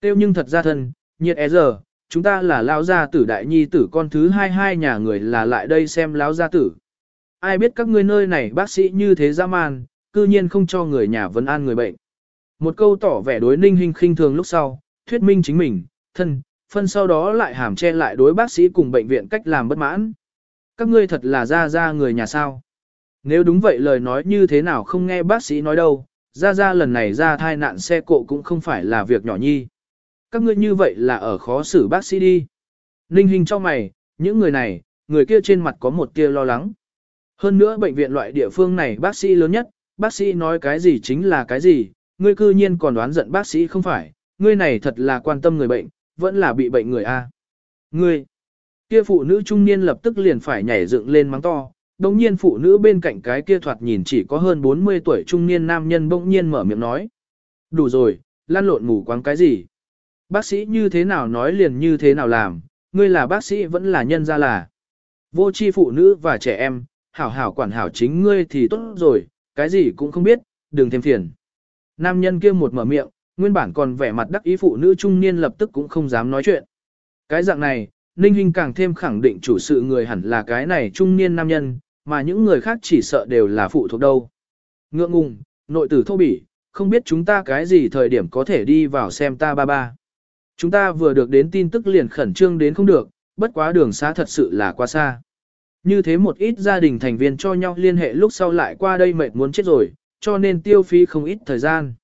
Tiêu nhưng thật ra thân, nhiệt é e giờ, chúng ta là lao gia tử đại nhi tử con thứ hai hai nhà người là lại đây xem lão gia tử. Ai biết các ngươi nơi này bác sĩ như thế ra man, cư nhiên không cho người nhà vấn an người bệnh. Một câu tỏ vẻ đối ninh hình khinh thường lúc sau, thuyết minh chính mình, thân, phân sau đó lại hàm che lại đối bác sĩ cùng bệnh viện cách làm bất mãn. Các ngươi thật là ra ra người nhà sao. Nếu đúng vậy lời nói như thế nào không nghe bác sĩ nói đâu, ra ra lần này ra thai nạn xe cộ cũng không phải là việc nhỏ nhi. Các ngươi như vậy là ở khó xử bác sĩ đi. Ninh hình cho mày, những người này, người kia trên mặt có một tia lo lắng. Hơn nữa bệnh viện loại địa phương này bác sĩ lớn nhất, bác sĩ nói cái gì chính là cái gì, ngươi cư nhiên còn đoán giận bác sĩ không phải, ngươi này thật là quan tâm người bệnh, vẫn là bị bệnh người A. Ngươi, kia phụ nữ trung niên lập tức liền phải nhảy dựng lên mắng to, đồng nhiên phụ nữ bên cạnh cái kia thoạt nhìn chỉ có hơn 40 tuổi trung niên nam nhân bỗng nhiên mở miệng nói. Đủ rồi, lan lộn ngủ quáng cái gì? Bác sĩ như thế nào nói liền như thế nào làm, ngươi là bác sĩ vẫn là nhân ra là. Vô chi phụ nữ và trẻ em, hảo hảo quản hảo chính ngươi thì tốt rồi, cái gì cũng không biết, đừng thêm phiền. Nam nhân kia một mở miệng, nguyên bản còn vẻ mặt đắc ý phụ nữ trung niên lập tức cũng không dám nói chuyện. Cái dạng này, Ninh Hinh càng thêm khẳng định chủ sự người hẳn là cái này trung niên nam nhân, mà những người khác chỉ sợ đều là phụ thuộc đâu. Ngượng ngùng, nội tử thô bỉ, không biết chúng ta cái gì thời điểm có thể đi vào xem ta ba ba. Chúng ta vừa được đến tin tức liền khẩn trương đến không được, bất quá đường xa thật sự là quá xa. Như thế một ít gia đình thành viên cho nhau liên hệ lúc sau lại qua đây mệt muốn chết rồi, cho nên tiêu phí không ít thời gian.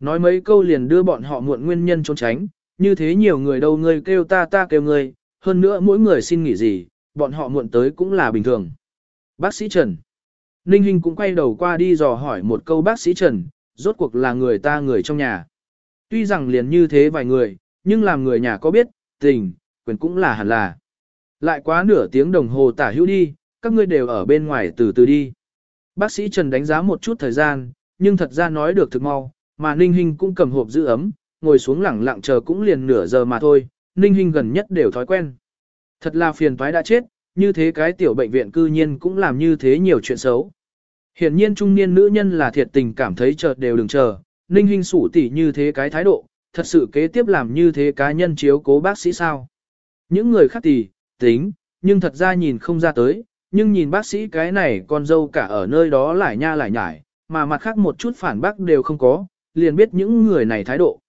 Nói mấy câu liền đưa bọn họ muộn nguyên nhân trốn tránh, như thế nhiều người đâu ngươi kêu ta ta kêu ngươi, hơn nữa mỗi người xin nghỉ gì, bọn họ muộn tới cũng là bình thường. Bác sĩ Trần Ninh Hinh cũng quay đầu qua đi dò hỏi một câu bác sĩ Trần, rốt cuộc là người ta người trong nhà. Tuy rằng liền như thế vài người, nhưng làm người nhà có biết, tình, quyền cũng là hẳn là. Lại quá nửa tiếng đồng hồ tả hữu đi, các ngươi đều ở bên ngoài từ từ đi. Bác sĩ Trần đánh giá một chút thời gian, nhưng thật ra nói được thực mau, mà Ninh Hinh cũng cầm hộp giữ ấm, ngồi xuống lẳng lặng chờ cũng liền nửa giờ mà thôi, Ninh Hinh gần nhất đều thói quen. Thật là phiền toái đã chết, như thế cái tiểu bệnh viện cư nhiên cũng làm như thế nhiều chuyện xấu. Hiển nhiên trung niên nữ nhân là thiệt tình cảm thấy chợt đều đừng chờ, Ninh Hinh sủ tỉ như thế cái thái độ, thật sự kế tiếp làm như thế cá nhân chiếu cố bác sĩ sao. Những người khác tỉ, tính, nhưng thật ra nhìn không ra tới, nhưng nhìn bác sĩ cái này con dâu cả ở nơi đó lại nha lại nhải, mà mặt khác một chút phản bác đều không có, liền biết những người này thái độ.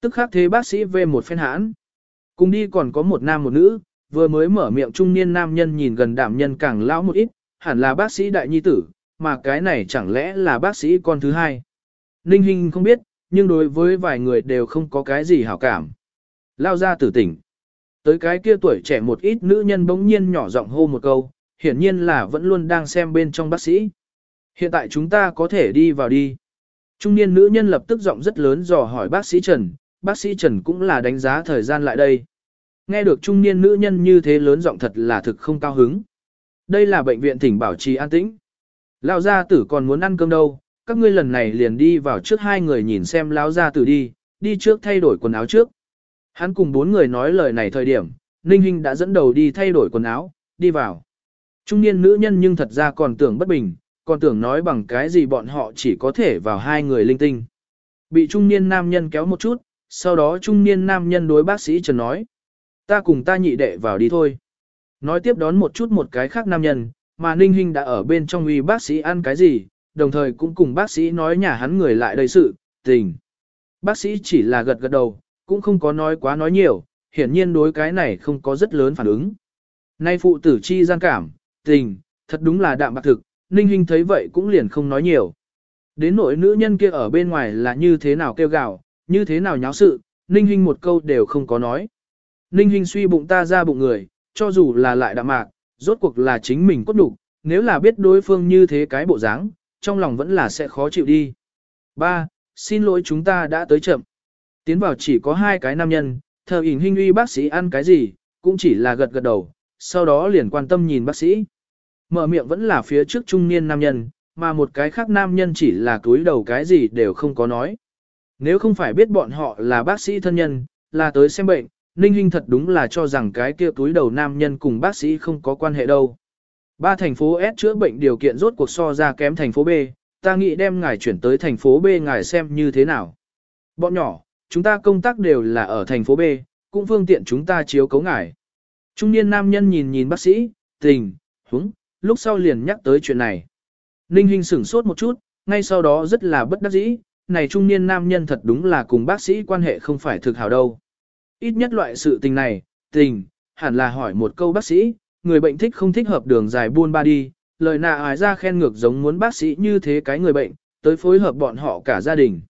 Tức khác thế bác sĩ về một phen hãn. Cùng đi còn có một nam một nữ, vừa mới mở miệng trung niên nam nhân nhìn gần đảm nhân càng lão một ít, hẳn là bác sĩ đại nhi tử, mà cái này chẳng lẽ là bác sĩ con thứ hai. Ninh Hinh không biết, nhưng đối với vài người đều không có cái gì hảo cảm. Lao ra tử tỉnh. Tới cái kia tuổi trẻ một ít nữ nhân bỗng nhiên nhỏ giọng hô một câu, hiển nhiên là vẫn luôn đang xem bên trong bác sĩ. Hiện tại chúng ta có thể đi vào đi. Trung niên nữ nhân lập tức giọng rất lớn dò hỏi bác sĩ Trần, bác sĩ Trần cũng là đánh giá thời gian lại đây. Nghe được trung niên nữ nhân như thế lớn giọng thật là thực không cao hứng. Đây là bệnh viện tỉnh bảo trì an tĩnh. Lão gia tử còn muốn ăn cơm đâu, các ngươi lần này liền đi vào trước hai người nhìn xem lão gia tử đi, đi trước thay đổi quần áo trước. Hắn cùng bốn người nói lời này thời điểm, Ninh Hinh đã dẫn đầu đi thay đổi quần áo, đi vào. Trung niên nữ nhân nhưng thật ra còn tưởng bất bình, còn tưởng nói bằng cái gì bọn họ chỉ có thể vào hai người linh tinh. Bị trung niên nam nhân kéo một chút, sau đó trung niên nam nhân đối bác sĩ Trần nói. Ta cùng ta nhị đệ vào đi thôi. Nói tiếp đón một chút một cái khác nam nhân, mà Ninh Hinh đã ở bên trong uy bác sĩ ăn cái gì, đồng thời cũng cùng bác sĩ nói nhà hắn người lại đầy sự, tình. Bác sĩ chỉ là gật gật đầu, cũng không có nói quá nói nhiều, hiển nhiên đối cái này không có rất lớn phản ứng. Nay phụ tử chi gian cảm, tình, thật đúng là đạm bạc thực, Ninh Hinh thấy vậy cũng liền không nói nhiều. Đến nỗi nữ nhân kia ở bên ngoài là như thế nào kêu gào, như thế nào nháo sự, Ninh Hinh một câu đều không có nói. Ninh Hinh suy bụng ta ra bụng người, cho dù là lại đạm mạc, rốt cuộc là chính mình cốt đủ, nếu là biết đối phương như thế cái bộ dáng, trong lòng vẫn là sẽ khó chịu đi. 3. Xin lỗi chúng ta đã tới chậm. Tiến vào chỉ có hai cái nam nhân, thờ ỉn hình uy bác sĩ ăn cái gì, cũng chỉ là gật gật đầu, sau đó liền quan tâm nhìn bác sĩ. Mở miệng vẫn là phía trước trung niên nam nhân, mà một cái khác nam nhân chỉ là túi đầu cái gì đều không có nói. Nếu không phải biết bọn họ là bác sĩ thân nhân, là tới xem bệnh, Ninh Hinh thật đúng là cho rằng cái kia túi đầu nam nhân cùng bác sĩ không có quan hệ đâu. Ba thành phố S chữa bệnh điều kiện rốt cuộc so ra kém thành phố B, ta nghĩ đem ngài chuyển tới thành phố B ngài xem như thế nào. Bọn nhỏ, chúng ta công tác đều là ở thành phố B, cũng phương tiện chúng ta chiếu cấu ngài. Trung niên nam nhân nhìn nhìn bác sĩ, tình, húng, lúc sau liền nhắc tới chuyện này. Ninh Hinh sửng sốt một chút, ngay sau đó rất là bất đắc dĩ, này trung niên nam nhân thật đúng là cùng bác sĩ quan hệ không phải thực hảo đâu. Ít nhất loại sự tình này, tình, hẳn là hỏi một câu bác sĩ, người bệnh thích không thích hợp đường dài buôn ba đi, lời nạ ái ra khen ngược giống muốn bác sĩ như thế cái người bệnh, tới phối hợp bọn họ cả gia đình.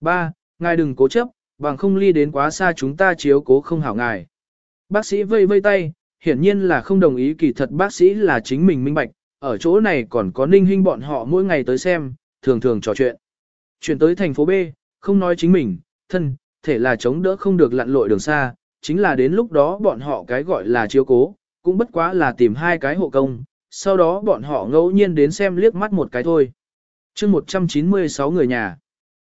3. Ngài đừng cố chấp, bằng không ly đến quá xa chúng ta chiếu cố không hảo ngài. Bác sĩ vây vây tay, hiển nhiên là không đồng ý kỳ thật bác sĩ là chính mình minh bạch, ở chỗ này còn có ninh huynh bọn họ mỗi ngày tới xem, thường thường trò chuyện. Chuyển tới thành phố B, không nói chính mình, thân, thể là chống đỡ không được lặn lội đường xa, chính là đến lúc đó bọn họ cái gọi là chiếu cố, cũng bất quá là tìm hai cái hộ công, sau đó bọn họ ngẫu nhiên đến xem liếc mắt một cái thôi. chương 196 người nhà,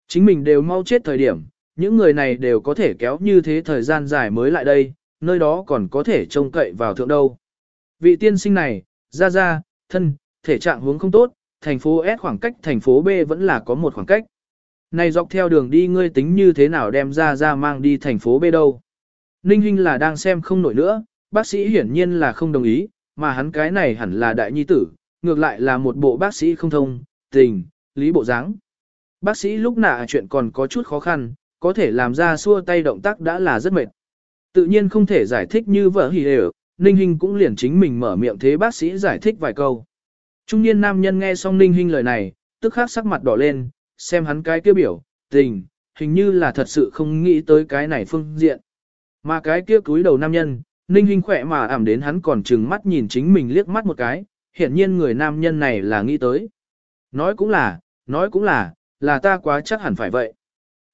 chính mình đều mau chết thời điểm, những người này đều có thể kéo như thế thời gian dài mới lại đây, nơi đó còn có thể trông cậy vào thượng đâu. Vị tiên sinh này, ra ra, thân, thể trạng hướng không tốt, thành phố S khoảng cách thành phố B vẫn là có một khoảng cách. Này dọc theo đường đi ngươi tính như thế nào đem ra ra mang đi thành phố B đâu. Ninh Hinh là đang xem không nổi nữa, bác sĩ hiển nhiên là không đồng ý, mà hắn cái này hẳn là đại nhi tử, ngược lại là một bộ bác sĩ không thông, tình, lý bộ dáng. Bác sĩ lúc nạ chuyện còn có chút khó khăn, có thể làm ra xua tay động tác đã là rất mệt. Tự nhiên không thể giải thích như vợ hỉ đều, Ninh Hinh cũng liền chính mình mở miệng thế bác sĩ giải thích vài câu. Trung niên nam nhân nghe xong Ninh Hinh lời này, tức khắc sắc mặt đỏ lên, xem hắn cái kia biểu, tình, hình như là thật sự không nghĩ tới cái này phương diện. Mà cái kia cúi đầu nam nhân, Ninh Hinh khỏe mà ảm đến hắn còn chừng mắt nhìn chính mình liếc mắt một cái, hiển nhiên người nam nhân này là nghĩ tới. Nói cũng là, nói cũng là, là ta quá chắc hẳn phải vậy.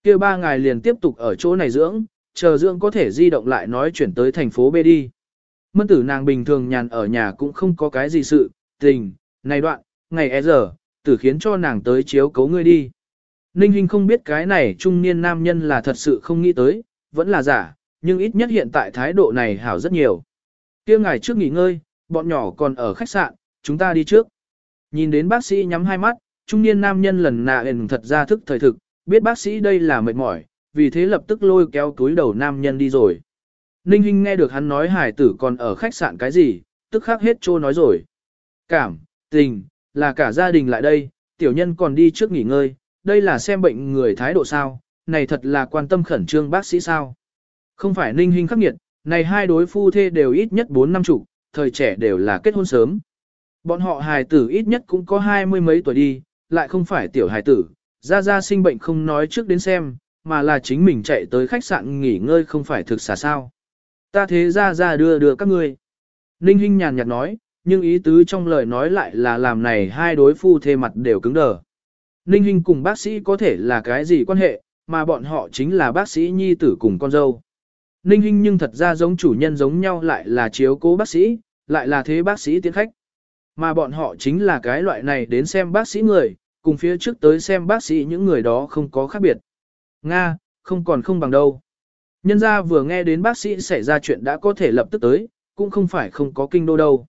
kia ba ngày liền tiếp tục ở chỗ này dưỡng, chờ dưỡng có thể di động lại nói chuyển tới thành phố B đi. Mân tử nàng bình thường nhàn ở nhà cũng không có cái gì sự, tình, này đoạn, ngày e giờ, tử khiến cho nàng tới chiếu cấu ngươi đi. Ninh Hinh không biết cái này trung niên nam nhân là thật sự không nghĩ tới, vẫn là giả, nhưng ít nhất hiện tại thái độ này hảo rất nhiều. kia ngày trước nghỉ ngơi, bọn nhỏ còn ở khách sạn, chúng ta đi trước. Nhìn đến bác sĩ nhắm hai mắt, trung niên nam nhân lần nạ ền thật ra thức thời thực, biết bác sĩ đây là mệt mỏi, vì thế lập tức lôi kéo túi đầu nam nhân đi rồi. Ninh Hinh nghe được hắn nói hải tử còn ở khách sạn cái gì, tức khắc hết trô nói rồi. Cảm, tình, là cả gia đình lại đây, tiểu nhân còn đi trước nghỉ ngơi, đây là xem bệnh người thái độ sao, này thật là quan tâm khẩn trương bác sĩ sao. Không phải Ninh Hinh khắc nghiệt, này hai đối phu thê đều ít nhất 4 năm chủ, thời trẻ đều là kết hôn sớm. Bọn họ hài tử ít nhất cũng có hai mươi mấy tuổi đi, lại không phải tiểu hài tử, ra ra sinh bệnh không nói trước đến xem, mà là chính mình chạy tới khách sạn nghỉ ngơi không phải thực xả sao. Ta thế ra ra đưa đưa các ngươi. Ninh Hinh nhàn nhạt nói, nhưng ý tứ trong lời nói lại là làm này hai đối phu thê mặt đều cứng đờ. Ninh Hinh cùng bác sĩ có thể là cái gì quan hệ, mà bọn họ chính là bác sĩ nhi tử cùng con dâu. Ninh Hinh nhưng thật ra giống chủ nhân giống nhau lại là chiếu cố bác sĩ, lại là thế bác sĩ tiến khách. Mà bọn họ chính là cái loại này đến xem bác sĩ người, cùng phía trước tới xem bác sĩ những người đó không có khác biệt. Nga, không còn không bằng đâu. Nhân gia vừa nghe đến bác sĩ xảy ra chuyện đã có thể lập tức tới, cũng không phải không có kinh đô đâu.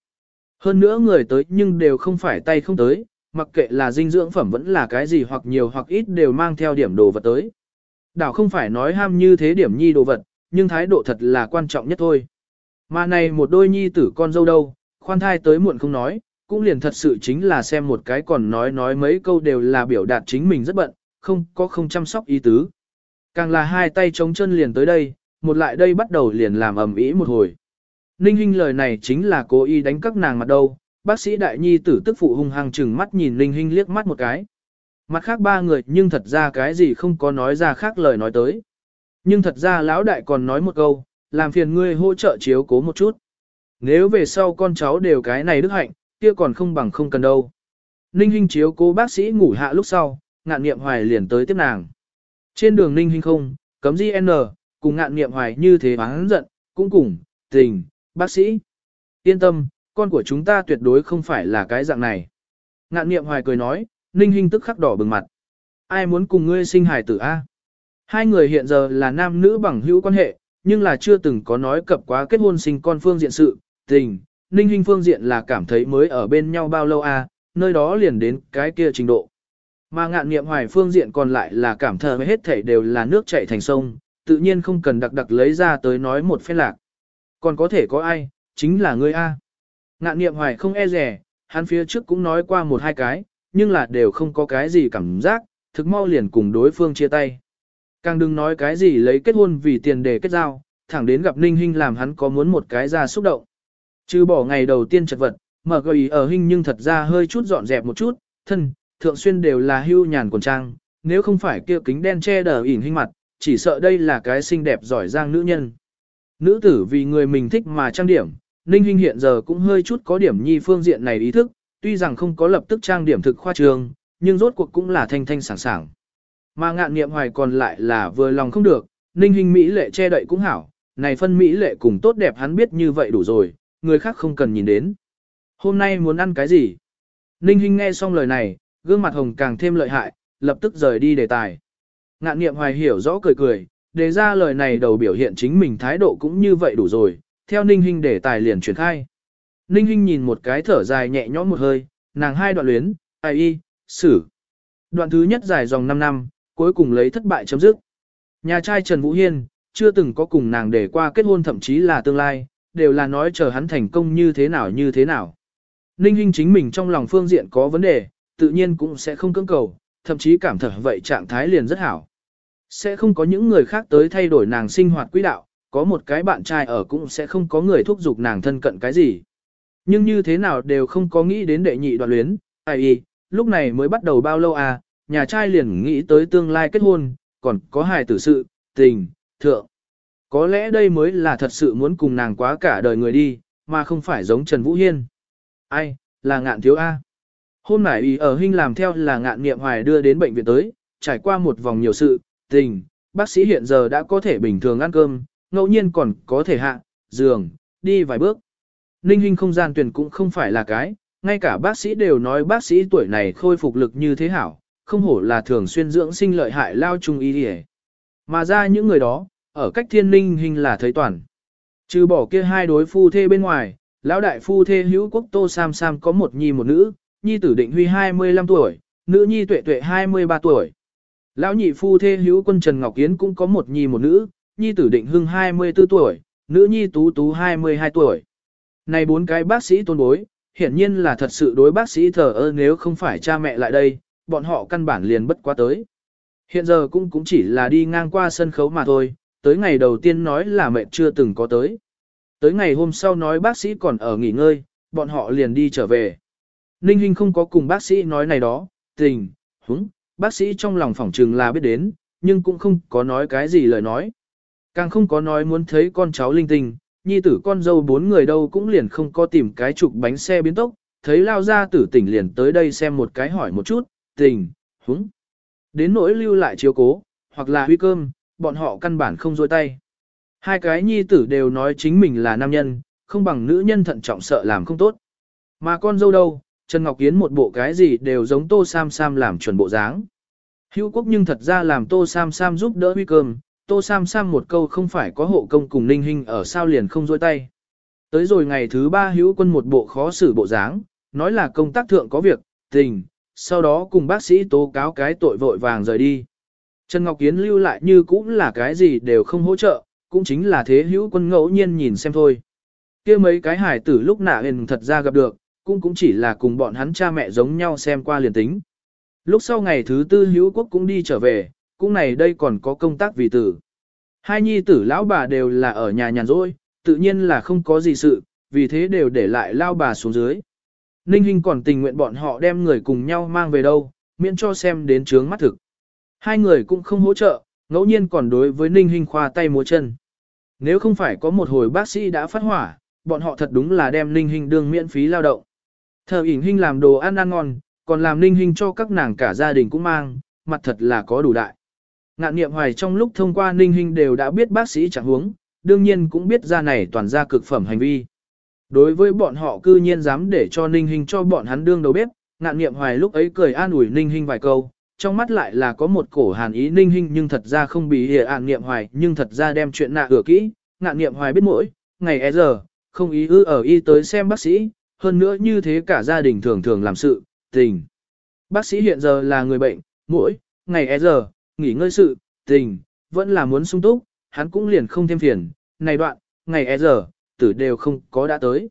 Hơn nữa người tới nhưng đều không phải tay không tới, mặc kệ là dinh dưỡng phẩm vẫn là cái gì hoặc nhiều hoặc ít đều mang theo điểm đồ vật tới. Đảo không phải nói ham như thế điểm nhi đồ vật, nhưng thái độ thật là quan trọng nhất thôi. Mà này một đôi nhi tử con dâu đâu, khoan thai tới muộn không nói, cũng liền thật sự chính là xem một cái còn nói nói mấy câu đều là biểu đạt chính mình rất bận, không có không chăm sóc ý tứ. Càng là hai tay chống chân liền tới đây, một lại đây bắt đầu liền làm ầm ĩ một hồi. Ninh Hinh lời này chính là cố ý đánh các nàng mặt đâu, bác sĩ đại nhi tử tức phụ hung hăng chừng mắt nhìn Ninh Hinh liếc mắt một cái. Mặt khác ba người nhưng thật ra cái gì không có nói ra khác lời nói tới. Nhưng thật ra lão đại còn nói một câu, làm phiền ngươi hỗ trợ chiếu cố một chút. Nếu về sau con cháu đều cái này đức hạnh, kia còn không bằng không cần đâu. Ninh Hinh chiếu cố bác sĩ ngủ hạ lúc sau, ngạn nghiệm hoài liền tới tiếp nàng. Trên đường Ninh Hinh không, cấm di N, cùng ngạn nghiệm hoài như thế bán giận, cũng cùng, tình, bác sĩ. Yên tâm, con của chúng ta tuyệt đối không phải là cái dạng này. Ngạn Niệm hoài cười nói, Ninh Hinh tức khắc đỏ bừng mặt. Ai muốn cùng ngươi sinh hài tử A? Hai người hiện giờ là nam nữ bằng hữu quan hệ, nhưng là chưa từng có nói cập quá kết hôn sinh con phương diện sự, tình, Ninh Hinh phương diện là cảm thấy mới ở bên nhau bao lâu a, nơi đó liền đến cái kia trình độ. Mà ngạn nghiệm hoài phương diện còn lại là cảm thờ hết thảy đều là nước chảy thành sông, tự nhiên không cần đặc đặc lấy ra tới nói một phép lạc. Còn có thể có ai, chính là ngươi A. Ngạn niệm hoài không e rẻ, hắn phía trước cũng nói qua một hai cái, nhưng là đều không có cái gì cảm giác, thực mau liền cùng đối phương chia tay. Càng đừng nói cái gì lấy kết hôn vì tiền để kết giao, thẳng đến gặp Ninh Hinh làm hắn có muốn một cái ra xúc động. Chứ bỏ ngày đầu tiên chật vật, mở gợi ở Hinh nhưng thật ra hơi chút dọn dẹp một chút, thân, thượng xuyên đều là hưu nhàn quần trang, nếu không phải kia kính đen che đờ ỉn hình mặt, chỉ sợ đây là cái xinh đẹp giỏi giang nữ nhân. Nữ tử vì người mình thích mà trang điểm, Ninh Hinh hiện giờ cũng hơi chút có điểm nhi phương diện này ý thức, tuy rằng không có lập tức trang điểm thực khoa trường, nhưng rốt cuộc cũng là thanh thanh sảng sảng. Mà ngạn niệm hoài còn lại là vừa lòng không được, Ninh Hinh Mỹ lệ che đậy cũng hảo, này phân Mỹ lệ cùng tốt đẹp hắn biết như vậy đủ rồi, người khác không cần nhìn đến. Hôm nay muốn ăn cái gì? Ninh Hinh nghe xong lời này, gương mặt hồng càng thêm lợi hại, lập tức rời đi đề tài. Ngạn niệm hoài hiểu rõ cười cười, đề ra lời này đầu biểu hiện chính mình thái độ cũng như vậy đủ rồi, theo Ninh Hinh để tài liền chuyển khai. Ninh Hinh nhìn một cái thở dài nhẹ nhõm một hơi, nàng hai đoạn luyến, ai y, xử. Đoạn thứ nhất dài dòng 5 năm, cuối cùng lấy thất bại chấm dứt. Nhà trai Trần Vũ Hiên, chưa từng có cùng nàng để qua kết hôn thậm chí là tương lai, đều là nói chờ hắn thành công như thế nào như thế nào. Ninh Hinh chính mình trong lòng phương diện có vấn đề, tự nhiên cũng sẽ không cưỡng cầu, thậm chí cảm thở vậy trạng thái liền rất hảo. Sẽ không có những người khác tới thay đổi nàng sinh hoạt quỹ đạo, có một cái bạn trai ở cũng sẽ không có người thúc giục nàng thân cận cái gì. Nhưng như thế nào đều không có nghĩ đến đệ nhị đoạn luyến, ai y, lúc này mới bắt đầu bao lâu à, nhà trai liền nghĩ tới tương lai kết hôn, còn có hài tử sự, tình, thượng. Có lẽ đây mới là thật sự muốn cùng nàng quá cả đời người đi, mà không phải giống Trần Vũ Hiên. Ai, là ngạn thiếu A. Hôm nay ý ở Hinh làm theo là ngạn nghiệm hoài đưa đến bệnh viện tới, trải qua một vòng nhiều sự, tình, bác sĩ hiện giờ đã có thể bình thường ăn cơm, ngẫu nhiên còn có thể hạ, giường, đi vài bước. Ninh hinh không gian tuyển cũng không phải là cái, ngay cả bác sĩ đều nói bác sĩ tuổi này khôi phục lực như thế hảo, không hổ là thường xuyên dưỡng sinh lợi hại lao chung y đi Mà ra những người đó, ở cách thiên ninh hình là thấy toàn. Trừ bỏ kia hai đối phu thê bên ngoài, lão đại phu thê hữu quốc tô sam sam có một nhi một nữ, nhi tử định huy 25 tuổi, nữ nhi tuệ tuệ 23 tuổi. Lão nhị phu thê hữu quân Trần Ngọc Yến cũng có một nhi một nữ, nhi tử định hưng 24 tuổi, nữ nhi tú tú 22 tuổi. Này bốn cái bác sĩ tôn bối, hiển nhiên là thật sự đối bác sĩ thờ ơ nếu không phải cha mẹ lại đây, bọn họ căn bản liền bất quá tới. Hiện giờ cũng cũng chỉ là đi ngang qua sân khấu mà thôi, tới ngày đầu tiên nói là mẹ chưa từng có tới. Tới ngày hôm sau nói bác sĩ còn ở nghỉ ngơi, bọn họ liền đi trở về. Ninh Hinh không có cùng bác sĩ nói này đó, tình, húng, bác sĩ trong lòng phỏng trừng là biết đến, nhưng cũng không có nói cái gì lời nói. Càng không có nói muốn thấy con cháu linh tinh, nhi tử con dâu bốn người đâu cũng liền không có tìm cái trục bánh xe biến tốc, thấy lao ra tử tỉnh liền tới đây xem một cái hỏi một chút, tình, húng. Đến nỗi lưu lại chiếu cố, hoặc là huy cơm, bọn họ căn bản không dôi tay. Hai cái nhi tử đều nói chính mình là nam nhân, không bằng nữ nhân thận trọng sợ làm không tốt. Mà con dâu đâu, Trần Ngọc Kiến một bộ cái gì đều giống Tô Sam Sam làm chuẩn bộ dáng. Hữu quốc nhưng thật ra làm Tô Sam Sam giúp đỡ huy cơm, Tô Sam Sam một câu không phải có hộ công cùng ninh hình ở sao liền không dôi tay. Tới rồi ngày thứ ba hữu quân một bộ khó xử bộ dáng, nói là công tác thượng có việc, tình, sau đó cùng bác sĩ tố cáo cái tội vội vàng rời đi. Trần Ngọc Kiến lưu lại như cũng là cái gì đều không hỗ trợ, cũng chính là thế hữu quân ngẫu nhiên nhìn xem thôi. kia mấy cái hải tử lúc nạ hình thật ra gặp được, cũng cũng chỉ là cùng bọn hắn cha mẹ giống nhau xem qua liền tính. Lúc sau ngày thứ tư hữu quốc cũng đi trở về, cũng này đây còn có công tác vì tử. Hai nhi tử lão bà đều là ở nhà nhàn rỗi, tự nhiên là không có gì sự, vì thế đều để lại lao bà xuống dưới. Ninh Hinh còn tình nguyện bọn họ đem người cùng nhau mang về đâu, miễn cho xem đến trướng mắt thực. Hai người cũng không hỗ trợ, ngẫu nhiên còn đối với Ninh Hinh khoa tay múa chân. Nếu không phải có một hồi bác sĩ đã phát hỏa, bọn họ thật đúng là đem Ninh Hinh đương miễn phí lao động. Thờ ỉn hình làm đồ ăn ăn ngon, còn làm Ninh hình cho các nàng cả gia đình cũng mang, mặt thật là có đủ đại. Ngạn niệm hoài trong lúc thông qua Ninh hình đều đã biết bác sĩ chẳng huống, đương nhiên cũng biết ra này toàn ra cực phẩm hành vi. Đối với bọn họ cư nhiên dám để cho Ninh hình cho bọn hắn đương đầu bếp, ngạn niệm hoài lúc ấy cười an ủi Ninh hình vài câu, trong mắt lại là có một cổ hàn ý Ninh hình nhưng thật ra không bị hề ạn niệm hoài nhưng thật ra đem chuyện nạ ửa kỹ, ngạn niệm hoài biết mỗi, ngày e giờ, không ý ư ở y tới xem bác sĩ, hơn nữa như thế cả gia đình thường thường làm sự, tình. Bác sĩ hiện giờ là người bệnh, mỗi, ngày e giờ, nghỉ ngơi sự, tình, vẫn là muốn sung túc, hắn cũng liền không thêm phiền, này đoạn, ngày e giờ, tử đều không có đã tới.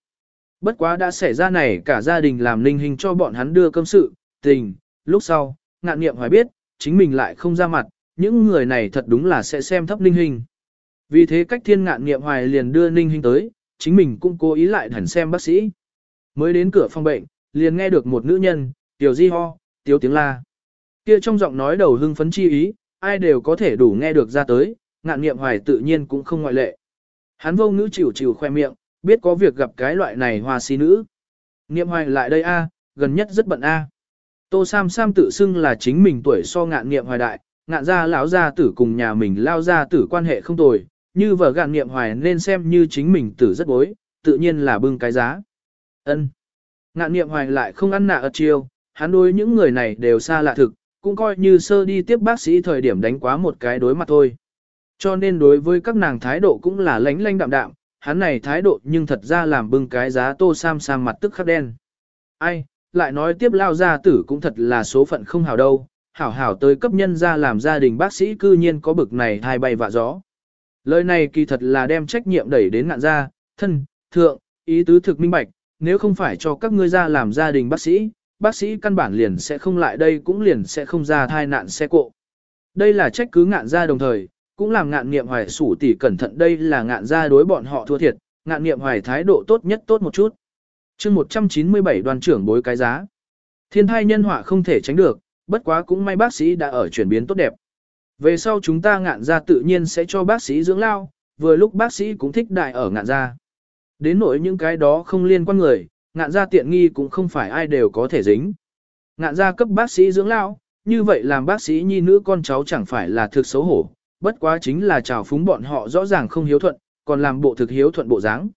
Bất quá đã xảy ra này cả gia đình làm linh hình cho bọn hắn đưa cơm sự, tình, lúc sau, ngạn nghiệm hoài biết, chính mình lại không ra mặt, những người này thật đúng là sẽ xem thấp linh hình. Vì thế cách thiên ngạn nghiệm hoài liền đưa ninh hình tới, chính mình cũng cố ý lại hẳn xem bác sĩ. Mới đến cửa phòng bệnh, liền nghe được một nữ nhân, tiểu di ho, Tiểu tiếng la. Kia trong giọng nói đầu hưng phấn chi ý, ai đều có thể đủ nghe được ra tới, ngạn nghiệm hoài tự nhiên cũng không ngoại lệ. Hắn vô ngữ chịu chịu khoe miệng, biết có việc gặp cái loại này hoa si nữ. Nghiệm hoài lại đây a, gần nhất rất bận a. Tô Sam Sam tự xưng là chính mình tuổi so ngạn nghiệm hoài đại, ngạn gia lão gia tử cùng nhà mình lao gia tử quan hệ không tồi, như vợ gạn nghiệm hoài nên xem như chính mình tử rất bối, tự nhiên là bưng cái giá ân Ngạn niệm hoài lại không ăn nạ ật chiêu, hắn đối những người này đều xa lạ thực, cũng coi như sơ đi tiếp bác sĩ thời điểm đánh quá một cái đối mặt thôi. Cho nên đối với các nàng thái độ cũng là lánh lánh đạm đạm, hắn này thái độ nhưng thật ra làm bưng cái giá tô sam sam mặt tức khắc đen. Ai, lại nói tiếp lao gia tử cũng thật là số phận không hảo đâu, hảo hảo tới cấp nhân ra làm gia đình bác sĩ cư nhiên có bực này hai bay vạ gió. Lời này kỳ thật là đem trách nhiệm đẩy đến ngạn gia, thân, thượng, ý tứ thực minh bạch, nếu không phải cho các ngươi ra làm gia đình bác sĩ, bác sĩ căn bản liền sẽ không lại đây cũng liền sẽ không ra thai nạn xe cộ. Đây là trách cứ ngạn gia đồng thời, cũng làm ngạn nghiệm hoài sủ tỉ cẩn thận đây là ngạn gia đối bọn họ thua thiệt, ngạn nghiệm hoài thái độ tốt nhất tốt một chút. chương 197 đoàn trưởng bối cái giá. Thiên thai nhân họa không thể tránh được, bất quá cũng may bác sĩ đã ở chuyển biến tốt đẹp. Về sau chúng ta ngạn gia tự nhiên sẽ cho bác sĩ dưỡng lao, vừa lúc bác sĩ cũng thích đại ở ngạn gia. Đến nỗi những cái đó không liên quan người, ngạn gia tiện nghi cũng không phải ai đều có thể dính. Ngạn gia cấp bác sĩ dưỡng lão như vậy làm bác sĩ nhi nữ con cháu chẳng phải là thực xấu hổ, bất quá chính là trào phúng bọn họ rõ ràng không hiếu thuận, còn làm bộ thực hiếu thuận bộ dáng.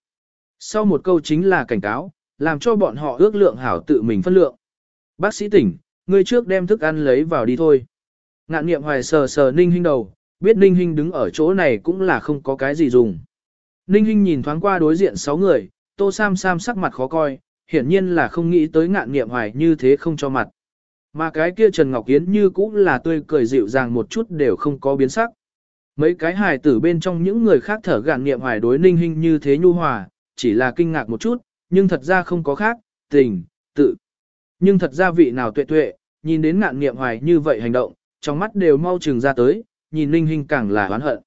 Sau một câu chính là cảnh cáo, làm cho bọn họ ước lượng hảo tự mình phân lượng. Bác sĩ tỉnh, ngươi trước đem thức ăn lấy vào đi thôi. Ngạn niệm hoài sờ sờ ninh hinh đầu, biết ninh hinh đứng ở chỗ này cũng là không có cái gì dùng. Ninh hinh nhìn thoáng qua đối diện sáu người, tô sam sam sắc mặt khó coi, hiển nhiên là không nghĩ tới ngạn niệm hoài như thế không cho mặt. Mà cái kia Trần Ngọc Yến như cũng là tươi cười dịu dàng một chút đều không có biến sắc. Mấy cái hài tử bên trong những người khác thở gạn niệm hoài đối ninh Hinh như thế nhu hòa, chỉ là kinh ngạc một chút, nhưng thật ra không có khác, tình, tự. Nhưng thật ra vị nào tuệ tuệ, nhìn đến ngạn niệm hoài như vậy hành động, trong mắt đều mau chừng ra tới, nhìn ninh Hinh càng là oán hận.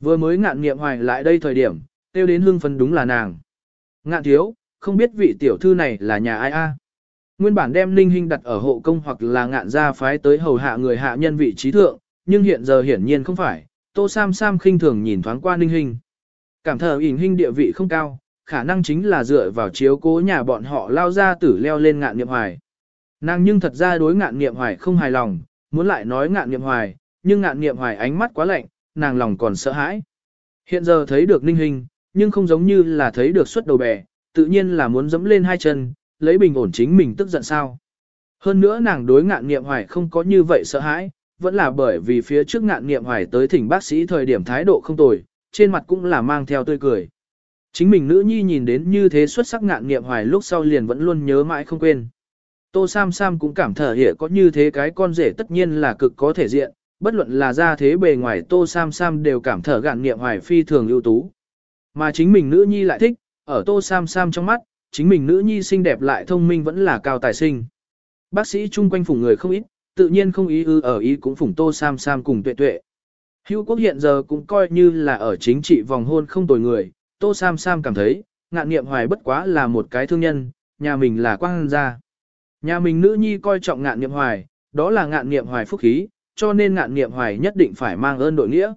Vừa mới ngạn niệm hoài lại đây thời điểm, tiêu đến hương phấn đúng là nàng. Ngạn thiếu, không biết vị tiểu thư này là nhà ai a? Nguyên bản đem Ninh Hinh đặt ở hộ công hoặc là ngạn gia phái tới hầu hạ người hạ nhân vị trí thượng, nhưng hiện giờ hiển nhiên không phải, Tô Sam Sam khinh thường nhìn thoáng qua Ninh Hinh. Cảm thờ ỉn Hinh địa vị không cao, khả năng chính là dựa vào chiếu cố nhà bọn họ lao ra tử leo lên ngạn niệm hoài. Nàng nhưng thật ra đối ngạn niệm hoài không hài lòng, muốn lại nói ngạn niệm hoài, nhưng ngạn niệm hoài ánh mắt quá lạnh, nàng lòng còn sợ hãi. Hiện giờ thấy được Ninh Hinh, nhưng không giống như là thấy được suất đầu bè, tự nhiên là muốn dẫm lên hai chân, lấy bình ổn chính mình tức giận sao. Hơn nữa nàng đối ngạn nghiệm hoài không có như vậy sợ hãi, vẫn là bởi vì phía trước ngạn nghiệm hoài tới thỉnh bác sĩ thời điểm thái độ không tồi, trên mặt cũng là mang theo tươi cười. Chính mình nữ nhi nhìn đến như thế xuất sắc ngạn nghiệm hoài lúc sau liền vẫn luôn nhớ mãi không quên. Tô Sam Sam cũng cảm thở hiện có như thế cái con rể tất nhiên là cực có thể diện, bất luận là ra thế bề ngoài Tô Sam Sam đều cảm thở gạn nghiệm hoài phi thường ưu tú. Mà chính mình nữ nhi lại thích, ở Tô Sam Sam trong mắt, chính mình nữ nhi xinh đẹp lại thông minh vẫn là cao tài sinh. Bác sĩ chung quanh phủng người không ít, tự nhiên không ý ư ở ý cũng phủng tô sam sam cùng tuệ tuệ. Hữu quốc hiện giờ cũng coi như là ở chính trị vòng hôn không tồi người, tô sam sam cảm thấy, ngạn nghiệm hoài bất quá là một cái thương nhân, nhà mình là quang gia. Nhà mình nữ nhi coi trọng ngạn nghiệm hoài, đó là ngạn nghiệm hoài phúc khí, cho nên ngạn nghiệm hoài nhất định phải mang ơn đội nghĩa.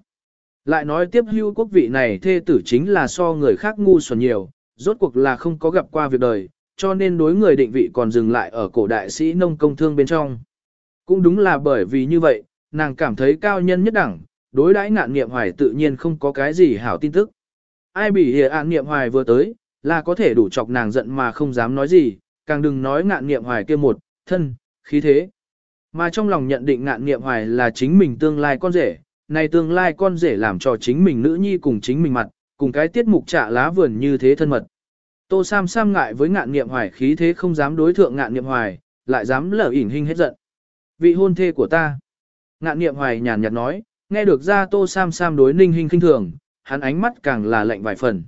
Lại nói tiếp hưu quốc vị này thê tử chính là so người khác ngu xuẩn nhiều, rốt cuộc là không có gặp qua việc đời, cho nên đối người định vị còn dừng lại ở cổ đại sĩ nông công thương bên trong. Cũng đúng là bởi vì như vậy, nàng cảm thấy cao nhân nhất đẳng, đối đãi ngạn nghiệm hoài tự nhiên không có cái gì hảo tin tức. Ai bị hề ạn nghiệm hoài vừa tới, là có thể đủ chọc nàng giận mà không dám nói gì, càng đừng nói ngạn nghiệm hoài kia một, thân, khí thế. Mà trong lòng nhận định ngạn nghiệm hoài là chính mình tương lai con rể, này tương lai con rể làm cho chính mình nữ nhi cùng chính mình mặt, cùng cái tiết mục trả lá vườn như thế thân mật. Tô Sam Sam ngại với ngạn nghiệm hoài khí thế không dám đối thượng ngạn nghiệm hoài, lại dám lở ỉn hình hết giận. Vị hôn thê của ta. Ngạn nghiệm hoài nhàn nhạt nói, nghe được ra Tô Sam Sam đối ninh hình kinh thường, hắn ánh mắt càng là lạnh vài phần.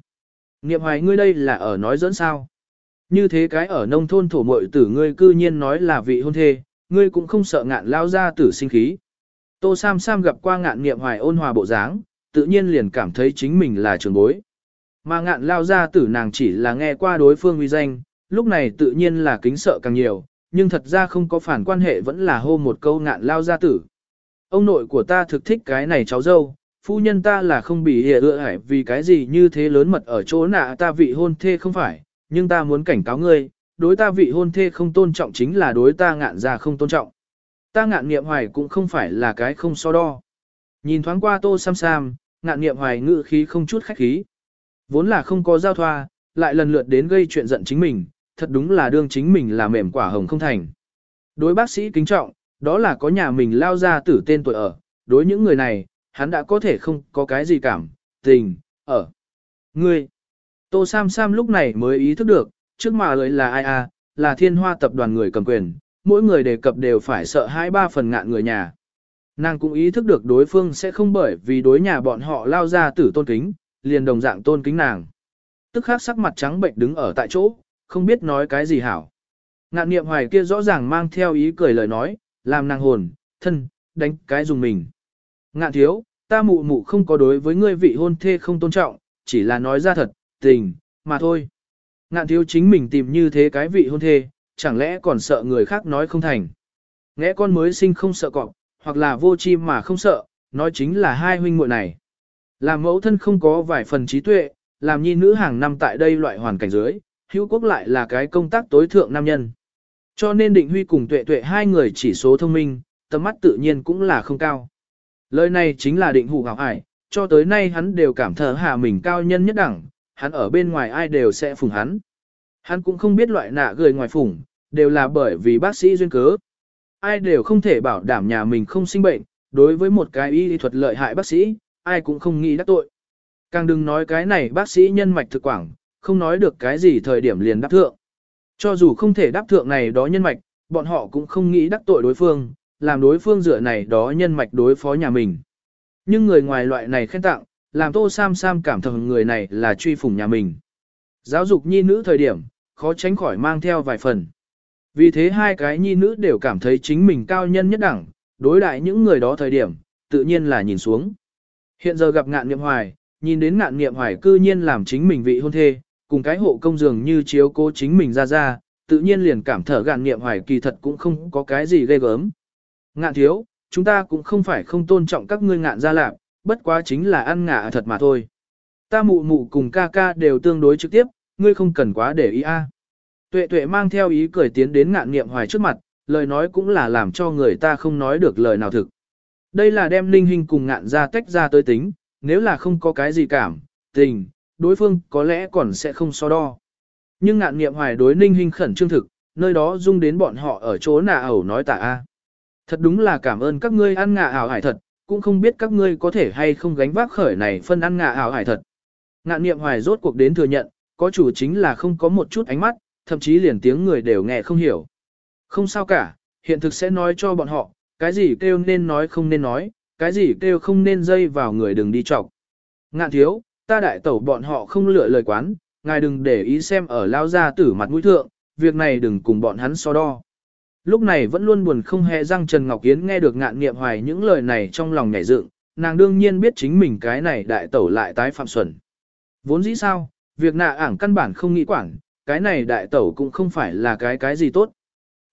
Nghiệm hoài ngươi đây là ở nói dẫn sao. Như thế cái ở nông thôn thổ mội tử ngươi cư nhiên nói là vị hôn thê, ngươi cũng không sợ ngạn lao ra tử sinh khí. Tô Sam Sam gặp qua ngạn nghiệm hoài ôn hòa bộ dáng, tự nhiên liền cảm thấy chính mình là trường bối. Mà ngạn lao ra tử nàng chỉ là nghe qua đối phương uy danh, lúc này tự nhiên là kính sợ càng nhiều, nhưng thật ra không có phản quan hệ vẫn là hô một câu ngạn lao ra tử. Ông nội của ta thực thích cái này cháu dâu, phu nhân ta là không bị hề ựa hải vì cái gì như thế lớn mật ở chỗ nạ ta vị hôn thê không phải, nhưng ta muốn cảnh cáo ngươi, đối ta vị hôn thê không tôn trọng chính là đối ta ngạn ra không tôn trọng. Ta ngạn nghiệm hoài cũng không phải là cái không so đo. Nhìn thoáng qua tô sam sam, ngạn nghiệm hoài ngự khí không chút khách khí. Vốn là không có giao thoa, lại lần lượt đến gây chuyện giận chính mình, thật đúng là đương chính mình là mềm quả hồng không thành. Đối bác sĩ kính trọng, đó là có nhà mình lao ra tử tên tuổi ở, đối những người này, hắn đã có thể không có cái gì cảm, tình, ở. Ngươi, Tô Sam Sam lúc này mới ý thức được, trước mà lời là ai à, là thiên hoa tập đoàn người cầm quyền, mỗi người đề cập đều phải sợ hai ba phần ngạn người nhà. Nàng cũng ý thức được đối phương sẽ không bởi vì đối nhà bọn họ lao ra tử tôn kính, liền đồng dạng tôn kính nàng. Tức khắc sắc mặt trắng bệnh đứng ở tại chỗ, không biết nói cái gì hảo. Ngạn niệm hoài kia rõ ràng mang theo ý cười lời nói, làm nàng hồn, thân, đánh cái dùng mình. Ngạn thiếu, ta mụ mụ không có đối với ngươi vị hôn thê không tôn trọng, chỉ là nói ra thật, tình, mà thôi. Ngạn thiếu chính mình tìm như thế cái vị hôn thê, chẳng lẽ còn sợ người khác nói không thành. Nghe con mới sinh không sợ cọp, hoặc là vô chi mà không sợ, nói chính là hai huynh muội này. Làm mẫu thân không có vài phần trí tuệ, làm nhi nữ hàng năm tại đây loại hoàn cảnh dưới, hữu quốc lại là cái công tác tối thượng nam nhân. Cho nên định huy cùng tuệ tuệ hai người chỉ số thông minh, tầm mắt tự nhiên cũng là không cao. Lời này chính là định hủ hảo ải, cho tới nay hắn đều cảm thở hạ mình cao nhân nhất đẳng, hắn ở bên ngoài ai đều sẽ phùng hắn. Hắn cũng không biết loại nạ gửi ngoài phủng, đều là bởi vì bác sĩ duyên cớ. Ai đều không thể bảo đảm nhà mình không sinh bệnh, đối với một cái y thuật lợi hại bác sĩ, ai cũng không nghĩ đắc tội. Càng đừng nói cái này bác sĩ nhân mạch thực quảng, không nói được cái gì thời điểm liền đáp thượng. Cho dù không thể đáp thượng này đó nhân mạch, bọn họ cũng không nghĩ đắc tội đối phương, làm đối phương dựa này đó nhân mạch đối phó nhà mình. Nhưng người ngoài loại này khen tặng, làm Tô Sam Sam cảm thầm người này là truy phủng nhà mình. Giáo dục nhi nữ thời điểm, khó tránh khỏi mang theo vài phần. Vì thế hai cái nhi nữ đều cảm thấy chính mình cao nhân nhất đẳng, đối đại những người đó thời điểm, tự nhiên là nhìn xuống. Hiện giờ gặp ngạn niệm hoài, nhìn đến ngạn niệm hoài cư nhiên làm chính mình vị hôn thê, cùng cái hộ công dường như chiếu cố chính mình ra ra, tự nhiên liền cảm thở ngạn niệm hoài kỳ thật cũng không có cái gì ghê gớm. Ngạn thiếu, chúng ta cũng không phải không tôn trọng các ngươi ngạn gia lạc, bất quá chính là ăn ngạ thật mà thôi. Ta mụ mụ cùng ca ca đều tương đối trực tiếp, ngươi không cần quá để ý a. Tuệ tuệ mang theo ý cười tiến đến ngạn niệm hoài trước mặt, lời nói cũng là làm cho người ta không nói được lời nào thực. Đây là đem linh hình cùng ngạn ra tách ra tới tính, nếu là không có cái gì cảm, tình, đối phương có lẽ còn sẽ không so đo. Nhưng ngạn niệm hoài đối ninh hình khẩn trương thực, nơi đó dung đến bọn họ ở chỗ nà ẩu nói tạ a. Thật đúng là cảm ơn các ngươi ăn ngạ ảo hải thật, cũng không biết các ngươi có thể hay không gánh vác khởi này phân ăn ngạ ảo hải thật. Ngạn niệm hoài rốt cuộc đến thừa nhận, có chủ chính là không có một chút ánh mắt, thậm chí liền tiếng người đều nghe không hiểu. Không sao cả, hiện thực sẽ nói cho bọn họ, cái gì kêu nên nói không nên nói, cái gì kêu không nên dây vào người đừng đi chọc. Ngạn thiếu, ta đại tẩu bọn họ không lựa lời quán, ngài đừng để ý xem ở lao ra tử mặt mũi thượng, việc này đừng cùng bọn hắn so đo. Lúc này vẫn luôn buồn không hề răng Trần Ngọc Yến nghe được ngạn nghiệm hoài những lời này trong lòng nhảy dựng, nàng đương nhiên biết chính mình cái này đại tẩu lại tái phạm xuẩn. Vốn dĩ sao, việc nạ ảng căn bản không nghĩ quản, cái này đại tẩu cũng không phải là cái cái gì tốt.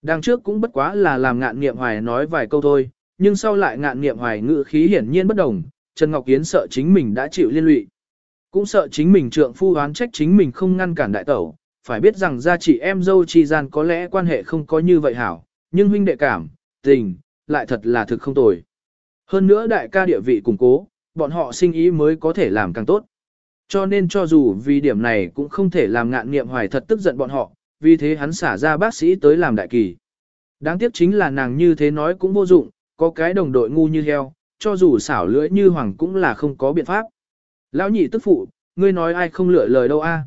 Đằng trước cũng bất quá là làm ngạn nghiệm hoài nói vài câu thôi, nhưng sau lại ngạn nghiệm hoài ngữ khí hiển nhiên bất đồng, Trần Ngọc Yến sợ chính mình đã chịu liên lụy. Cũng sợ chính mình trượng phu oán trách chính mình không ngăn cản đại tẩu, phải biết rằng gia chị em dâu chi gian có lẽ quan hệ không có như vậy hảo, nhưng huynh đệ cảm, tình, lại thật là thực không tồi. Hơn nữa đại ca địa vị củng cố, bọn họ sinh ý mới có thể làm càng tốt. Cho nên cho dù vì điểm này cũng không thể làm ngạn nghiệm hoài thật tức giận bọn họ, vì thế hắn xả ra bác sĩ tới làm đại kỳ. Đáng tiếc chính là nàng như thế nói cũng vô dụng, có cái đồng đội ngu như heo, cho dù xảo lưỡi như hoàng cũng là không có biện pháp. Lão nhị tức phụ, ngươi nói ai không lựa lời đâu a?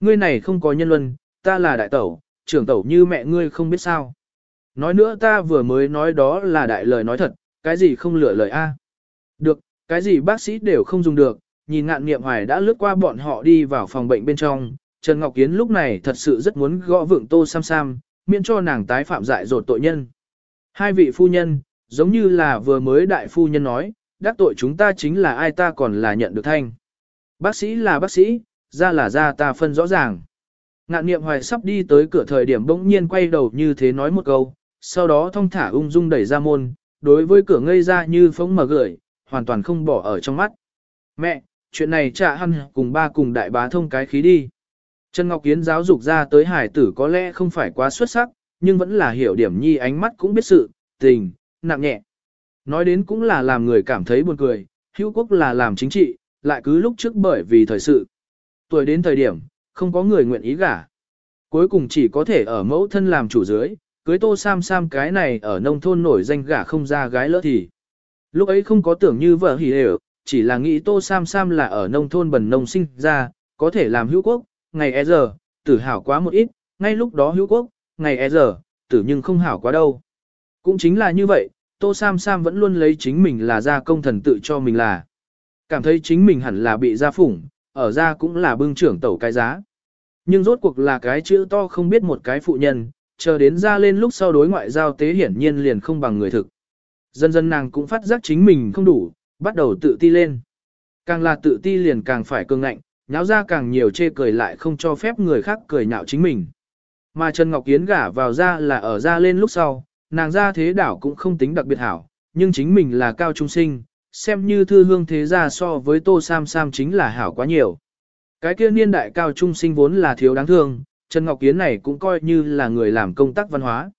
Ngươi này không có nhân luân, ta là đại tẩu, trưởng tẩu như mẹ ngươi không biết sao. Nói nữa ta vừa mới nói đó là đại lời nói thật, cái gì không lựa lời a? Được, cái gì bác sĩ đều không dùng được, nhìn ngạn niệm hoài đã lướt qua bọn họ đi vào phòng bệnh bên trong, Trần Ngọc Kiến lúc này thật sự rất muốn gõ vượng tô sam sam, miễn cho nàng tái phạm dại dột tội nhân. Hai vị phu nhân, giống như là vừa mới đại phu nhân nói, đắc tội chúng ta chính là ai ta còn là nhận được thanh. Bác sĩ là bác sĩ, ra là ra ta phân rõ ràng. Ngạn niệm hoài sắp đi tới cửa thời điểm bỗng nhiên quay đầu như thế nói một câu, sau đó thong thả ung dung đẩy ra môn, đối với cửa ngây ra như phóng mở gửi, hoàn toàn không bỏ ở trong mắt. Mẹ, chuyện này trả hăn cùng ba cùng đại bá thông cái khí đi. Trần Ngọc Kiến giáo dục ra tới hải tử có lẽ không phải quá xuất sắc, nhưng vẫn là hiểu điểm nhi ánh mắt cũng biết sự, tình, nặng nhẹ. Nói đến cũng là làm người cảm thấy buồn cười, hữu quốc là làm chính trị, lại cứ lúc trước bởi vì thời sự. Tuổi đến thời điểm, không có người nguyện ý gả. Cuối cùng chỉ có thể ở mẫu thân làm chủ dưới, cưới tô sam sam cái này ở nông thôn nổi danh gả không ra gái lỡ thì. Lúc ấy không có tưởng như vợ hỉ đều, chỉ là nghĩ tô sam sam là ở nông thôn bần nông sinh ra, có thể làm hữu quốc, ngày e giờ, tử hảo quá một ít, ngay lúc đó hữu quốc, ngày e giờ, tử nhưng không hảo quá đâu. Cũng chính là như vậy, Tô Sam Sam vẫn luôn lấy chính mình là gia công thần tự cho mình là. Cảm thấy chính mình hẳn là bị gia phủng, ở gia cũng là bưng trưởng tẩu cái giá. Nhưng rốt cuộc là cái chữ to không biết một cái phụ nhân, chờ đến ra lên lúc sau đối ngoại giao tế hiển nhiên liền không bằng người thực. Dần dần nàng cũng phát giác chính mình không đủ, bắt đầu tự ti lên. Càng là tự ti liền càng phải cương ngạnh, nháo ra càng nhiều chê cười lại không cho phép người khác cười nhạo chính mình. Mà Trần Ngọc Yến gả vào ra là ở ra lên lúc sau, nàng ra thế đảo cũng không tính đặc biệt hảo, nhưng chính mình là cao trung sinh, xem như thư hương thế gia so với Tô Sam Sam chính là hảo quá nhiều. Cái kia niên đại cao trung sinh vốn là thiếu đáng thương, Trần Ngọc Yến này cũng coi như là người làm công tác văn hóa.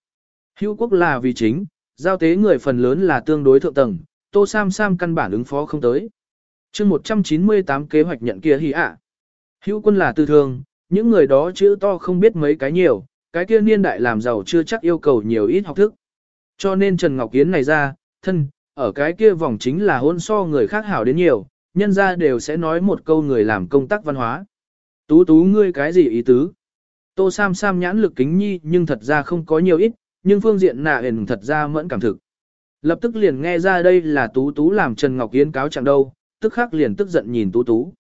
Hữu quốc là vì chính, giao tế người phần lớn là tương đối thượng tầng, Tô Sam Sam căn bản ứng phó không tới. chương 198 kế hoạch nhận kia hỉ ạ. Hữu quân là tư thương, những người đó chữ to không biết mấy cái nhiều, cái kia niên đại làm giàu chưa chắc yêu cầu nhiều ít học thức. Cho nên Trần Ngọc Kiến này ra, thân, ở cái kia vòng chính là hôn so người khác hảo đến nhiều, nhân ra đều sẽ nói một câu người làm công tác văn hóa. Tú tú ngươi cái gì ý tứ? Tô Sam Sam nhãn lực kính nhi nhưng thật ra không có nhiều ít, nhưng phương diện nạ hền thật ra mẫn cảm thực. Lập tức liền nghe ra đây là tú tú làm Trần Ngọc Yến cáo chẳng đâu, tức khắc liền tức giận nhìn tú tú.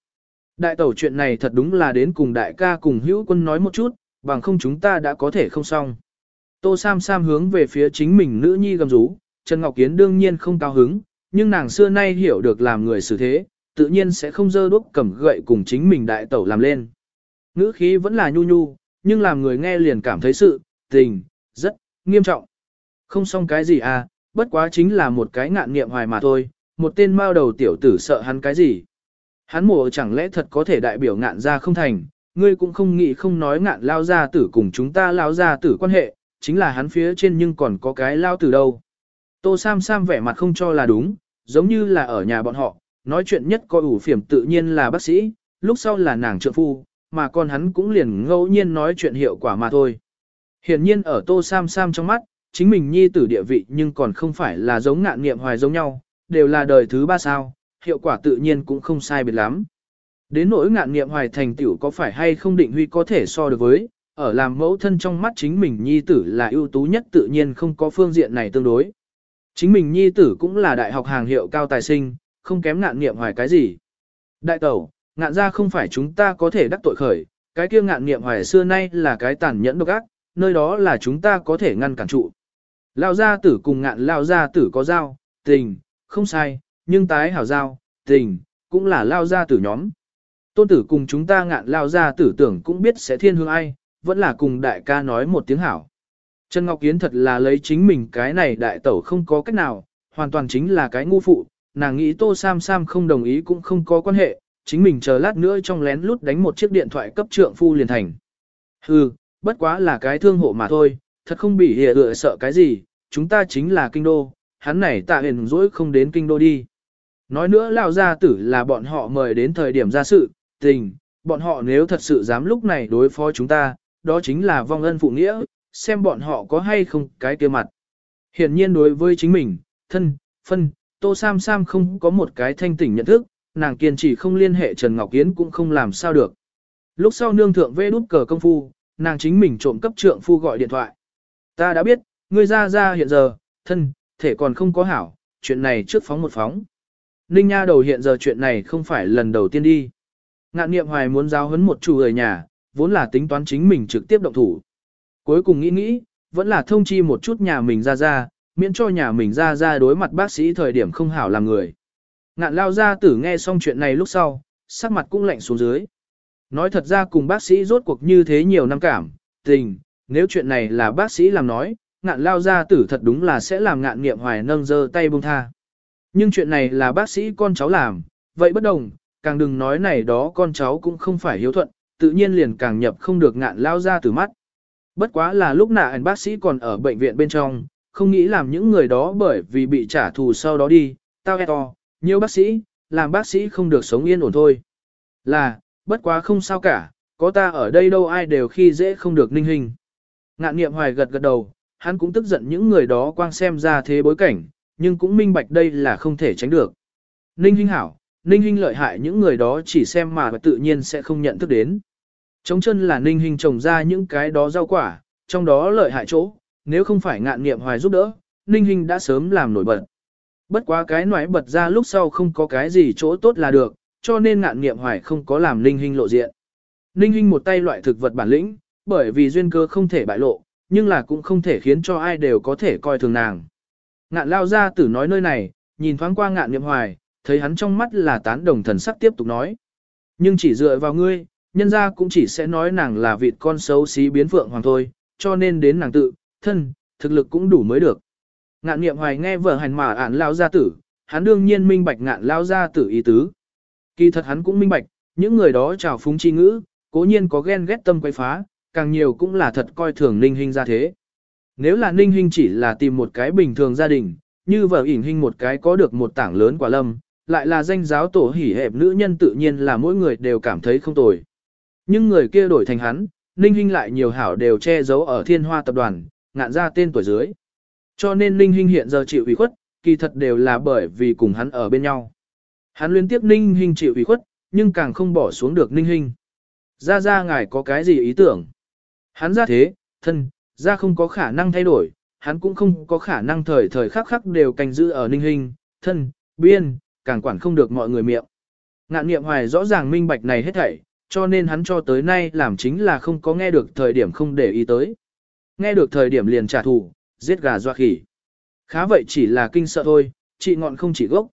Đại tẩu chuyện này thật đúng là đến cùng đại ca cùng hữu quân nói một chút, bằng không chúng ta đã có thể không xong. Tô Sam Sam hướng về phía chính mình nữ nhi gầm rú, Trần Ngọc yến đương nhiên không cao hứng, nhưng nàng xưa nay hiểu được làm người xử thế, tự nhiên sẽ không dơ đuốc cầm gậy cùng chính mình đại tẩu làm lên. Ngữ khí vẫn là nhu nhu, nhưng làm người nghe liền cảm thấy sự, tình, rất, nghiêm trọng. Không xong cái gì à, bất quá chính là một cái ngạn nghiệm hoài mà thôi, một tên mao đầu tiểu tử sợ hắn cái gì. Hắn mùa chẳng lẽ thật có thể đại biểu ngạn ra không thành, ngươi cũng không nghĩ không nói ngạn lao ra tử cùng chúng ta lao ra tử quan hệ, chính là hắn phía trên nhưng còn có cái lao tử đâu. Tô Sam Sam vẻ mặt không cho là đúng, giống như là ở nhà bọn họ, nói chuyện nhất coi ủ phiểm tự nhiên là bác sĩ, lúc sau là nàng trợ phu, mà con hắn cũng liền ngẫu nhiên nói chuyện hiệu quả mà thôi. Hiển nhiên ở Tô Sam Sam trong mắt, chính mình nhi tử địa vị nhưng còn không phải là giống ngạn nghiệm hoài giống nhau, đều là đời thứ ba sao, hiệu quả tự nhiên cũng không sai biệt lắm. Đến nỗi ngạn nghiệm hoài thành tiểu có phải hay không định huy có thể so được với, ở làm mẫu thân trong mắt chính mình nhi tử là ưu tú nhất tự nhiên không có phương diện này tương đối. Chính mình nhi tử cũng là đại học hàng hiệu cao tài sinh, không kém ngạn nghiệm hoài cái gì. Đại tẩu, ngạn ra không phải chúng ta có thể đắc tội khởi, cái kia ngạn nghiệm hoài xưa nay là cái tàn nhẫn độc ác, nơi đó là chúng ta có thể ngăn cản trụ. Lao gia tử cùng ngạn lao gia tử có giao, tình, không sai, nhưng tái hảo giao, tình, cũng là lao gia tử nhóm. Tôn tử cùng chúng ta ngạn lao gia tử tưởng cũng biết sẽ thiên hướng ai, vẫn là cùng đại ca nói một tiếng hảo. Trần Ngọc Kiến thật là lấy chính mình cái này đại tẩu không có cách nào, hoàn toàn chính là cái ngu phụ, nàng nghĩ Tô Sam Sam không đồng ý cũng không có quan hệ, chính mình chờ lát nữa trong lén lút đánh một chiếc điện thoại cấp trượng phu liền thành. Hừ, bất quá là cái thương hộ mà thôi, thật không bị hìa lựa sợ cái gì, chúng ta chính là kinh đô, hắn này tạ hiền dỗi không đến kinh đô đi. Nói nữa lão gia tử là bọn họ mời đến thời điểm ra sự, tình, bọn họ nếu thật sự dám lúc này đối phó chúng ta, đó chính là vong ân phụ nghĩa, xem bọn họ có hay không cái kia mặt. Hiển nhiên đối với chính mình, thân, phân, Tô Sam Sam không có một cái thanh tỉnh nhận thức, nàng kiên trì không liên hệ Trần Ngọc Yến cũng không làm sao được. Lúc sau nương thượng vê đút cờ công phu, nàng chính mình trộm cấp trượng phu gọi điện thoại. Ta đã biết, ngươi ra ra hiện giờ, thân, thể còn không có hảo, chuyện này trước phóng một phóng. Ninh Nha đầu hiện giờ chuyện này không phải lần đầu tiên đi. Ngạn niệm hoài muốn giáo huấn một chủ người nhà, vốn là tính toán chính mình trực tiếp động thủ. Cuối cùng nghĩ nghĩ, vẫn là thông chi một chút nhà mình ra ra, miễn cho nhà mình ra ra đối mặt bác sĩ thời điểm không hảo làm người. Ngạn lao ra tử nghe xong chuyện này lúc sau, sắc mặt cũng lạnh xuống dưới. Nói thật ra cùng bác sĩ rốt cuộc như thế nhiều năm cảm, tình, nếu chuyện này là bác sĩ làm nói, ngạn lao ra tử thật đúng là sẽ làm ngạn nghiệm hoài nâng dơ tay buông tha. Nhưng chuyện này là bác sĩ con cháu làm, vậy bất đồng, càng đừng nói này đó con cháu cũng không phải hiếu thuận, tự nhiên liền càng nhập không được ngạn lao ra tử mắt. Bất quá là lúc nạ anh bác sĩ còn ở bệnh viện bên trong, không nghĩ làm những người đó bởi vì bị trả thù sau đó đi, tao e to, nhiều bác sĩ, làm bác sĩ không được sống yên ổn thôi. Là, bất quá không sao cả, có ta ở đây đâu ai đều khi dễ không được ninh hình. Ngạn niệm hoài gật gật đầu, hắn cũng tức giận những người đó quang xem ra thế bối cảnh, nhưng cũng minh bạch đây là không thể tránh được. Ninh Hinh hảo, Ninh Hinh lợi hại những người đó chỉ xem mà tự nhiên sẽ không nhận thức đến. Trống chân là Ninh Hinh trồng ra những cái đó rau quả, trong đó lợi hại chỗ, nếu không phải ngạn nghiệm hoài giúp đỡ, Ninh Hinh đã sớm làm nổi bật. Bất quá cái nổi bật ra lúc sau không có cái gì chỗ tốt là được, cho nên ngạn nghiệm hoài không có làm Ninh Hinh lộ diện. Ninh Hinh một tay loại thực vật bản lĩnh, bởi vì duyên cơ không thể bại lộ, nhưng là cũng không thể khiến cho ai đều có thể coi thường nàng. Ngạn lao ra tử nói nơi này, nhìn thoáng qua ngạn Niệm hoài, thấy hắn trong mắt là tán đồng thần sắc tiếp tục nói. Nhưng chỉ dựa vào ngươi, nhân ra cũng chỉ sẽ nói nàng là vịt con xấu xí biến phượng hoàng thôi, cho nên đến nàng tự, thân, thực lực cũng đủ mới được. Ngạn Niệm hoài nghe vợ hành mà ản lao gia tử, hắn đương nhiên minh bạch ngạn lao gia tử ý tứ. Kỳ thật hắn cũng minh bạch, những người đó trào phúng chi ngữ, cố nhiên có ghen ghét tâm quay phá, càng nhiều cũng là thật coi thường ninh hình ra thế. Nếu là ninh hình chỉ là tìm một cái bình thường gia đình, như vợ ỉn hình một cái có được một tảng lớn quả lâm, lại là danh giáo tổ hỉ hẹp nữ nhân tự nhiên là mỗi người đều cảm thấy không tồi. Nhưng người kia đổi thành hắn, ninh hình lại nhiều hảo đều che giấu ở thiên hoa tập đoàn, ngạn ra tên tuổi dưới. Cho nên ninh hình hiện giờ chịu ủy khuất, kỳ thật đều là bởi vì cùng hắn ở bên nhau. Hắn liên tiếp ninh hình chịu ủy khuất, nhưng càng không bỏ xuống được ninh hình. Ra ra ngài có cái gì ý tưởng? Hắn ra thế, thân, ra không có khả năng thay đổi, hắn cũng không có khả năng thời thời khắc khắc đều canh giữ ở ninh hình, thân, biên, càng quản không được mọi người miệng. Ngạn niệm hoài rõ ràng minh bạch này hết thảy, cho nên hắn cho tới nay làm chính là không có nghe được thời điểm không để ý tới. Nghe được thời điểm liền trả thù, giết gà doa khỉ. Khá vậy chỉ là kinh sợ thôi, trị ngọn không chỉ gốc.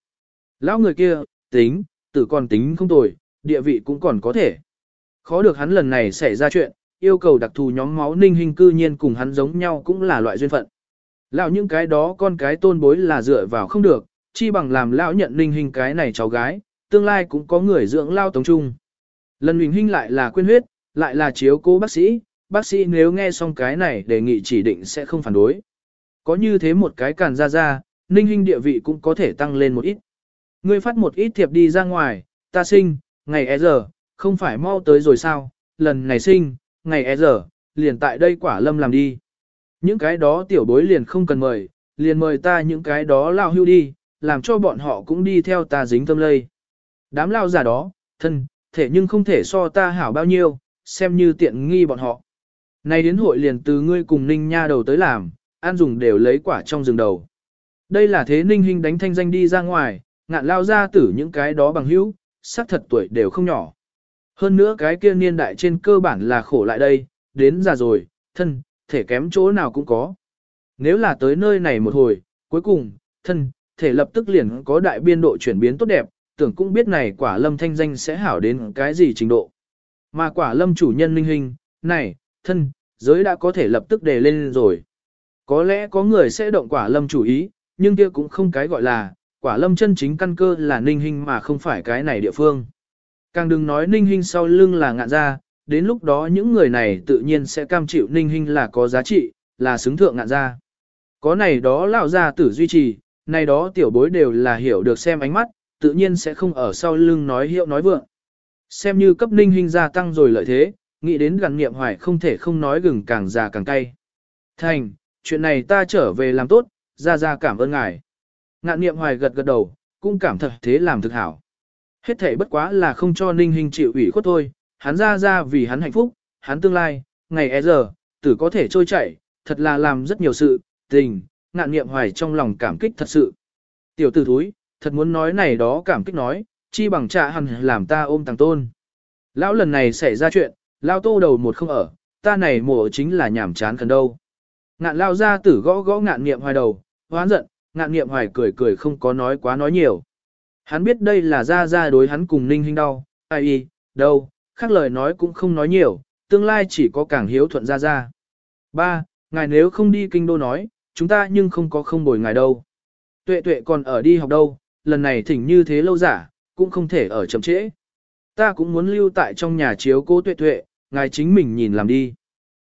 Lão người kia, tính, tử còn tính không tồi, địa vị cũng còn có thể. Khó được hắn lần này xảy ra chuyện, yêu cầu đặc thù nhóm máu ninh hình cư nhiên cùng hắn giống nhau cũng là loại duyên phận. Lão những cái đó con cái tôn bối là dựa vào không được, chi bằng làm lão nhận ninh hình cái này cháu gái, tương lai cũng có người dưỡng lao tống trung. Lần mình hình lại là quên huyết, lại là chiếu cố bác sĩ, bác sĩ nếu nghe xong cái này đề nghị chỉ định sẽ không phản đối. Có như thế một cái càn ra ra, ninh hình địa vị cũng có thể tăng lên một ít. Ngươi phát một ít thiệp đi ra ngoài, ta sinh, ngày e giờ, không phải mau tới rồi sao, lần này sinh, ngày e giờ, liền tại đây quả lâm làm đi. Những cái đó tiểu bối liền không cần mời, liền mời ta những cái đó lao hưu đi, làm cho bọn họ cũng đi theo ta dính tâm lây. Đám lao giả đó, thân, thể nhưng không thể so ta hảo bao nhiêu, xem như tiện nghi bọn họ. Này đến hội liền từ ngươi cùng ninh nha đầu tới làm, an dùng đều lấy quả trong rừng đầu. Đây là thế ninh hình đánh thanh danh đi ra ngoài, ngạn lao ra tử những cái đó bằng hữu, sắc thật tuổi đều không nhỏ. Hơn nữa cái kia niên đại trên cơ bản là khổ lại đây, đến già rồi, thân, thể kém chỗ nào cũng có. Nếu là tới nơi này một hồi, cuối cùng, thân, thể lập tức liền có đại biên độ chuyển biến tốt đẹp, tưởng cũng biết này quả lâm thanh danh sẽ hảo đến cái gì trình độ. Mà quả lâm chủ nhân linh hình, này, thân, giới đã có thể lập tức đề lên rồi. Có lẽ có người sẽ động quả lâm chủ ý, nhưng kia cũng không cái gọi là, quả lâm chân chính căn cơ là ninh hình mà không phải cái này địa phương. Càng đừng nói ninh hình sau lưng là ngạn gia, đến lúc đó những người này tự nhiên sẽ cam chịu ninh hình là có giá trị, là xứng thượng ngạn gia. Có này đó lão gia tử duy trì, này đó tiểu bối đều là hiểu được xem ánh mắt, tự nhiên sẽ không ở sau lưng nói hiệu nói vượng. Xem như cấp ninh hình gia tăng rồi lợi thế, nghĩ đến gần nghiệm hoài không thể không nói gừng càng già càng cay. Thành, chuyện này ta trở về làm tốt, ra ra cảm ơn ngài. Ngạn nghiệm hoài gật gật đầu, cũng cảm thật thế làm thực hảo. Hết thể bất quá là không cho ninh hình chịu ủy khuất thôi, hắn ra ra vì hắn hạnh phúc, hắn tương lai, ngày e giờ, tử có thể trôi chảy, thật là làm rất nhiều sự, tình, ngạn niệm hoài trong lòng cảm kích thật sự. Tiểu tử thúi, thật muốn nói này đó cảm kích nói, chi bằng trạ hằng làm ta ôm tàng tôn. Lão lần này xảy ra chuyện, lao tô đầu một không ở, ta này mổ chính là nhảm chán cần đâu. Ngạn lao ra tử gõ gõ ngạn niệm hoài đầu, hoán giận, ngạn niệm hoài cười cười không có nói quá nói nhiều. Hắn biết đây là ra ra đối hắn cùng ninh hình đau, ai y, đâu, khác lời nói cũng không nói nhiều, tương lai chỉ có càng hiếu thuận ra ra. Ba, ngài nếu không đi kinh đô nói, chúng ta nhưng không có không bồi ngài đâu. Tuệ tuệ còn ở đi học đâu, lần này thỉnh như thế lâu giả, cũng không thể ở chậm trễ. Ta cũng muốn lưu tại trong nhà chiếu cố tuệ tuệ, ngài chính mình nhìn làm đi.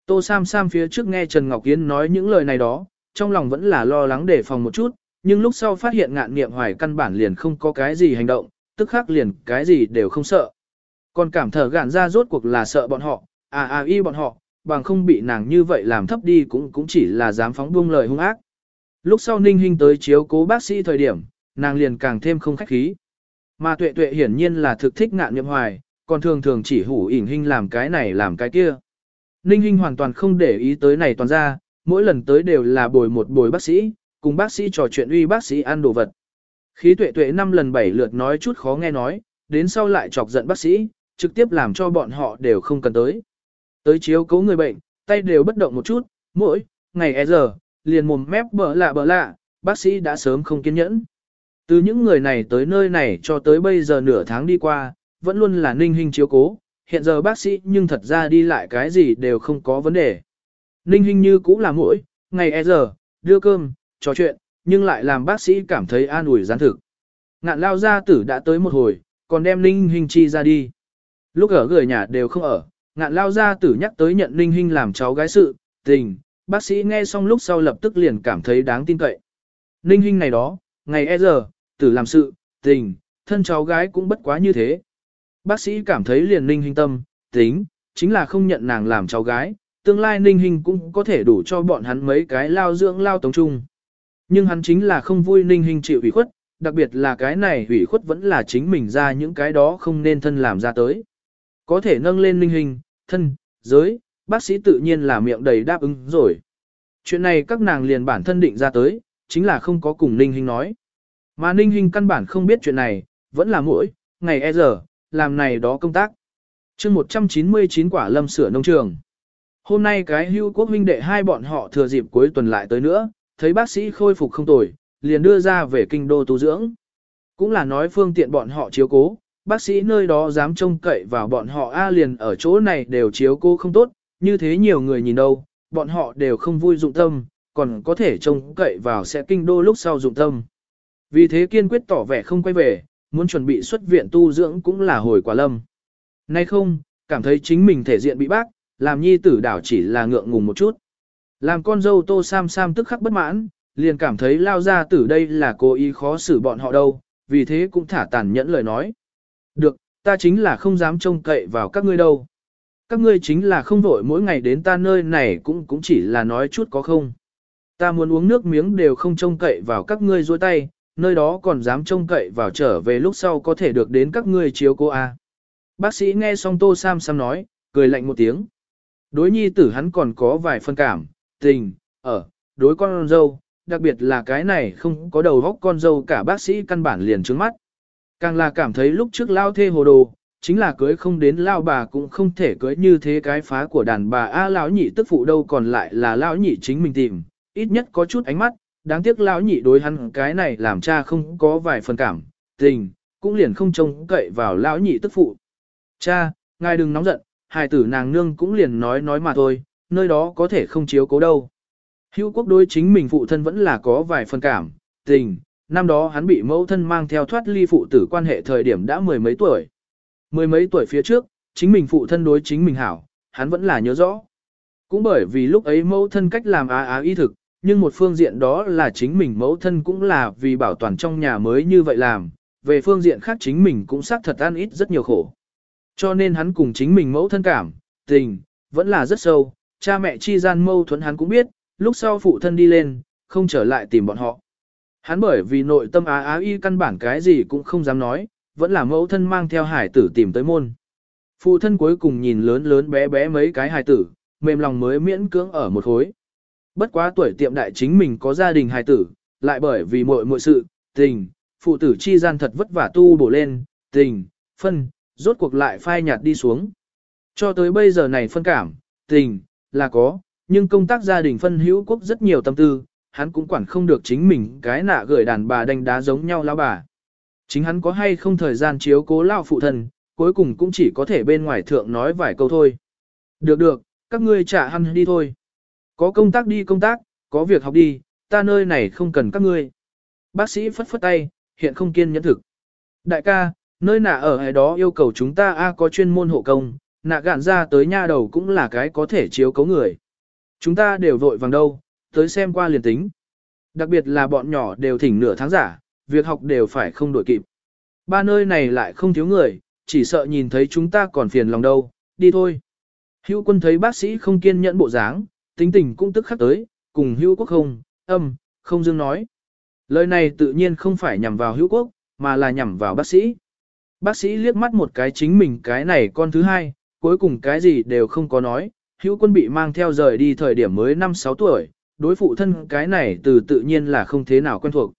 Tô Sam Sam phía trước nghe Trần Ngọc Yến nói những lời này đó, trong lòng vẫn là lo lắng đề phòng một chút, nhưng lúc sau phát hiện ngạn nghiệm hoài căn bản liền không có cái gì hành động, tức khắc liền cái gì đều không sợ. Còn cảm thở gạn ra rốt cuộc là sợ bọn họ, à à y bọn họ, bằng không bị nàng như vậy làm thấp đi cũng cũng chỉ là dám phóng buông lời hung ác. Lúc sau ninh Hinh tới chiếu cố bác sĩ thời điểm, nàng liền càng thêm không khách khí. Mà tuệ tuệ hiển nhiên là thực thích ngạn niệm hoài, còn thường thường chỉ hủ ỉn Hinh làm cái này làm cái kia. Ninh Hinh hoàn toàn không để ý tới này toàn ra, mỗi lần tới đều là bồi một bồi bác sĩ, cùng bác sĩ trò chuyện uy bác sĩ ăn đồ vật. Khí tuệ tuệ năm lần bảy lượt nói chút khó nghe nói, đến sau lại chọc giận bác sĩ, trực tiếp làm cho bọn họ đều không cần tới. Tới chiếu cố người bệnh, tay đều bất động một chút, mỗi, ngày e giờ, liền mồm mép bở lạ bở lạ, bác sĩ đã sớm không kiên nhẫn. Từ những người này tới nơi này cho tới bây giờ nửa tháng đi qua, vẫn luôn là ninh hình chiếu cố, hiện giờ bác sĩ nhưng thật ra đi lại cái gì đều không có vấn đề. Ninh hình như cũng là mỗi, ngày e giờ, đưa cơm, trò chuyện, nhưng lại làm bác sĩ cảm thấy an ủi gián thực. Ngạn lao gia tử đã tới một hồi, còn đem ninh Hinh chi ra đi. Lúc ở gửi nhà đều không ở, ngạn lao gia tử nhắc tới nhận ninh Hinh làm cháu gái sự, tình, bác sĩ nghe xong lúc sau lập tức liền cảm thấy đáng tin cậy. Ninh Hinh này đó, ngày e giờ, tử làm sự, tình, thân cháu gái cũng bất quá như thế. Bác sĩ cảm thấy liền ninh Hinh tâm, tính, chính là không nhận nàng làm cháu gái, tương lai ninh Hinh cũng có thể đủ cho bọn hắn mấy cái lao dưỡng lao tống trung. Nhưng hắn chính là không vui ninh hình chịu ủy khuất, đặc biệt là cái này ủy khuất vẫn là chính mình ra những cái đó không nên thân làm ra tới. Có thể nâng lên ninh hình, thân, giới, bác sĩ tự nhiên là miệng đầy đáp ứng rồi. Chuyện này các nàng liền bản thân định ra tới, chính là không có cùng ninh hình nói. Mà ninh hình căn bản không biết chuyện này, vẫn là mỗi, ngày e giờ, làm này đó công tác. chương 199 quả lâm sửa nông trường. Hôm nay cái hưu quốc huynh đệ hai bọn họ thừa dịp cuối tuần lại tới nữa, thấy bác sĩ khôi phục không tồi, liền đưa ra về kinh đô tu dưỡng. Cũng là nói phương tiện bọn họ chiếu cố, bác sĩ nơi đó dám trông cậy vào bọn họ A liền ở chỗ này đều chiếu cố không tốt, như thế nhiều người nhìn đâu, bọn họ đều không vui dụng tâm, còn có thể trông cậy vào sẽ kinh đô lúc sau dụng tâm. Vì thế kiên quyết tỏ vẻ không quay về, muốn chuẩn bị xuất viện tu dưỡng cũng là hồi quả lâm. Nay không, cảm thấy chính mình thể diện bị bác, làm nhi tử đảo chỉ là ngượng ngùng một chút. Làm con dâu tô sam sam tức khắc bất mãn, liền cảm thấy lao ra tử đây là cố ý khó xử bọn họ đâu, vì thế cũng thả tàn nhẫn lời nói. Được, ta chính là không dám trông cậy vào các ngươi đâu. Các ngươi chính là không vội mỗi ngày đến ta nơi này cũng cũng chỉ là nói chút có không. Ta muốn uống nước miếng đều không trông cậy vào các ngươi dôi tay, nơi đó còn dám trông cậy vào trở về lúc sau có thể được đến các ngươi chiếu cô à? Bác sĩ nghe xong Tô Sam Sam nói, cười lạnh một tiếng. Đối nhi tử hắn còn có vài phân cảm, tình, ở, đối con dâu, đặc biệt là cái này không có đầu góc con dâu cả bác sĩ căn bản liền trướng mắt. Càng là cảm thấy lúc trước lao thê hồ đồ, chính là cưới không đến lao bà cũng không thể cưới như thế cái phá của đàn bà A lão nhị tức phụ đâu còn lại là lão nhị chính mình tìm, ít nhất có chút ánh mắt, đáng tiếc lão nhị đối hắn cái này làm cha không có vài phần cảm, tình, cũng liền không trông cậy vào lão nhị tức phụ. Cha, ngài đừng nóng giận, hài tử nàng nương cũng liền nói nói mà thôi, nơi đó có thể không chiếu cố đâu. Hữu quốc đối chính mình phụ thân vẫn là có vài phần cảm, tình, năm đó hắn bị mẫu thân mang theo thoát ly phụ tử quan hệ thời điểm đã mười mấy tuổi. Mười mấy tuổi phía trước, chính mình phụ thân đối chính mình hảo, hắn vẫn là nhớ rõ. Cũng bởi vì lúc ấy mẫu thân cách làm á á y thực, nhưng một phương diện đó là chính mình mẫu thân cũng là vì bảo toàn trong nhà mới như vậy làm, về phương diện khác chính mình cũng xác thật ăn ít rất nhiều khổ. Cho nên hắn cùng chính mình mẫu thân cảm, tình, vẫn là rất sâu, cha mẹ chi gian mâu thuẫn hắn cũng biết, lúc sau phụ thân đi lên, không trở lại tìm bọn họ. Hắn bởi vì nội tâm á á y căn bản cái gì cũng không dám nói, vẫn là mẫu thân mang theo hải tử tìm tới môn. Phụ thân cuối cùng nhìn lớn lớn bé bé mấy cái hải tử, mềm lòng mới miễn cưỡng ở một khối. Bất quá tuổi tiệm đại chính mình có gia đình hài tử, lại bởi vì mọi mọi sự, tình, phụ tử chi gian thật vất vả tu bổ lên, tình, phân, rốt cuộc lại phai nhạt đi xuống. Cho tới bây giờ này phân cảm, tình, là có, nhưng công tác gia đình phân hữu quốc rất nhiều tâm tư, hắn cũng quản không được chính mình cái nạ gửi đàn bà đánh đá giống nhau lão bà. Chính hắn có hay không thời gian chiếu cố lao phụ thần, cuối cùng cũng chỉ có thể bên ngoài thượng nói vài câu thôi. Được được, các ngươi trả hắn đi thôi. Có công tác đi công tác, có việc học đi, ta nơi này không cần các ngươi. Bác sĩ phất phất tay, hiện không kiên nhẫn thực. Đại ca, nơi nạ ở hay đó yêu cầu chúng ta a có chuyên môn hộ công, nạ gạn ra tới nha đầu cũng là cái có thể chiếu cấu người. Chúng ta đều vội vàng đâu, tới xem qua liền tính. Đặc biệt là bọn nhỏ đều thỉnh nửa tháng giả, việc học đều phải không đổi kịp. Ba nơi này lại không thiếu người, chỉ sợ nhìn thấy chúng ta còn phiền lòng đâu, đi thôi. Hữu quân thấy bác sĩ không kiên nhẫn bộ dáng, tính tình cũng tức khắc tới, cùng hữu quốc không, âm, không dương nói. Lời này tự nhiên không phải nhằm vào hữu quốc, mà là nhằm vào bác sĩ. Bác sĩ liếc mắt một cái chính mình cái này con thứ hai, cuối cùng cái gì đều không có nói, hữu quân bị mang theo rời đi thời điểm mới 5-6 tuổi, đối phụ thân cái này từ tự nhiên là không thế nào quen thuộc.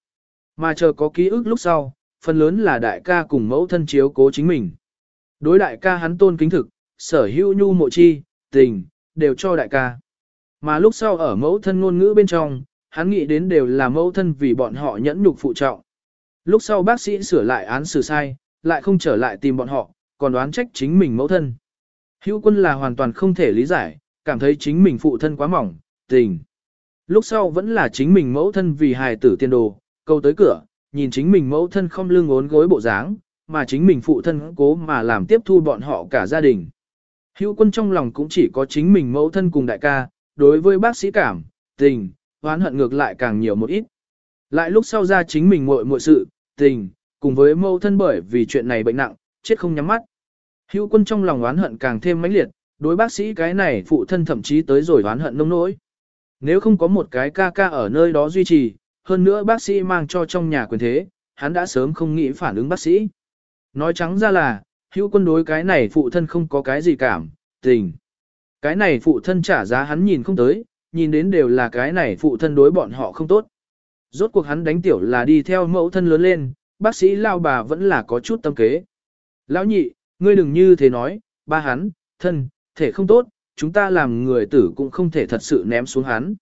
Mà chờ có ký ức lúc sau, phần lớn là đại ca cùng mẫu thân chiếu cố chính mình. Đối đại ca hắn tôn kính thực, sở hữu nhu mộ chi, tình, đều cho đại ca. Mà lúc sau ở mẫu thân ngôn ngữ bên trong, hắn nghĩ đến đều là mẫu thân vì bọn họ nhẫn nhục phụ trọng. Lúc sau bác sĩ sửa lại án xử sai, lại không trở lại tìm bọn họ, còn đoán trách chính mình mẫu thân. Hữu quân là hoàn toàn không thể lý giải, cảm thấy chính mình phụ thân quá mỏng, tình. Lúc sau vẫn là chính mình mẫu thân vì hài tử tiên đồ, câu tới cửa, nhìn chính mình mẫu thân không lưng ốn gối bộ dáng, mà chính mình phụ thân cố mà làm tiếp thu bọn họ cả gia đình. Hữu quân trong lòng cũng chỉ có chính mình mẫu thân cùng đại ca, đối với bác sĩ cảm, tình, oán hận ngược lại càng nhiều một ít. Lại lúc sau ra chính mình muội muội sự, tình, cùng với mẫu thân bởi vì chuyện này bệnh nặng, chết không nhắm mắt. Hữu quân trong lòng oán hận càng thêm mãnh liệt, đối bác sĩ cái này phụ thân thậm chí tới rồi oán hận nông nỗi. Nếu không có một cái ca ca ở nơi đó duy trì, hơn nữa bác sĩ mang cho trong nhà quyền thế, hắn đã sớm không nghĩ phản ứng bác sĩ. Nói trắng ra là, hữu quân đối cái này phụ thân không có cái gì cảm, tình. Cái này phụ thân trả giá hắn nhìn không tới, nhìn đến đều là cái này phụ thân đối bọn họ không tốt. Rốt cuộc hắn đánh tiểu là đi theo mẫu thân lớn lên, bác sĩ lao bà vẫn là có chút tâm kế. Lão nhị, ngươi đừng như thế nói, ba hắn, thân, thể không tốt, chúng ta làm người tử cũng không thể thật sự ném xuống hắn.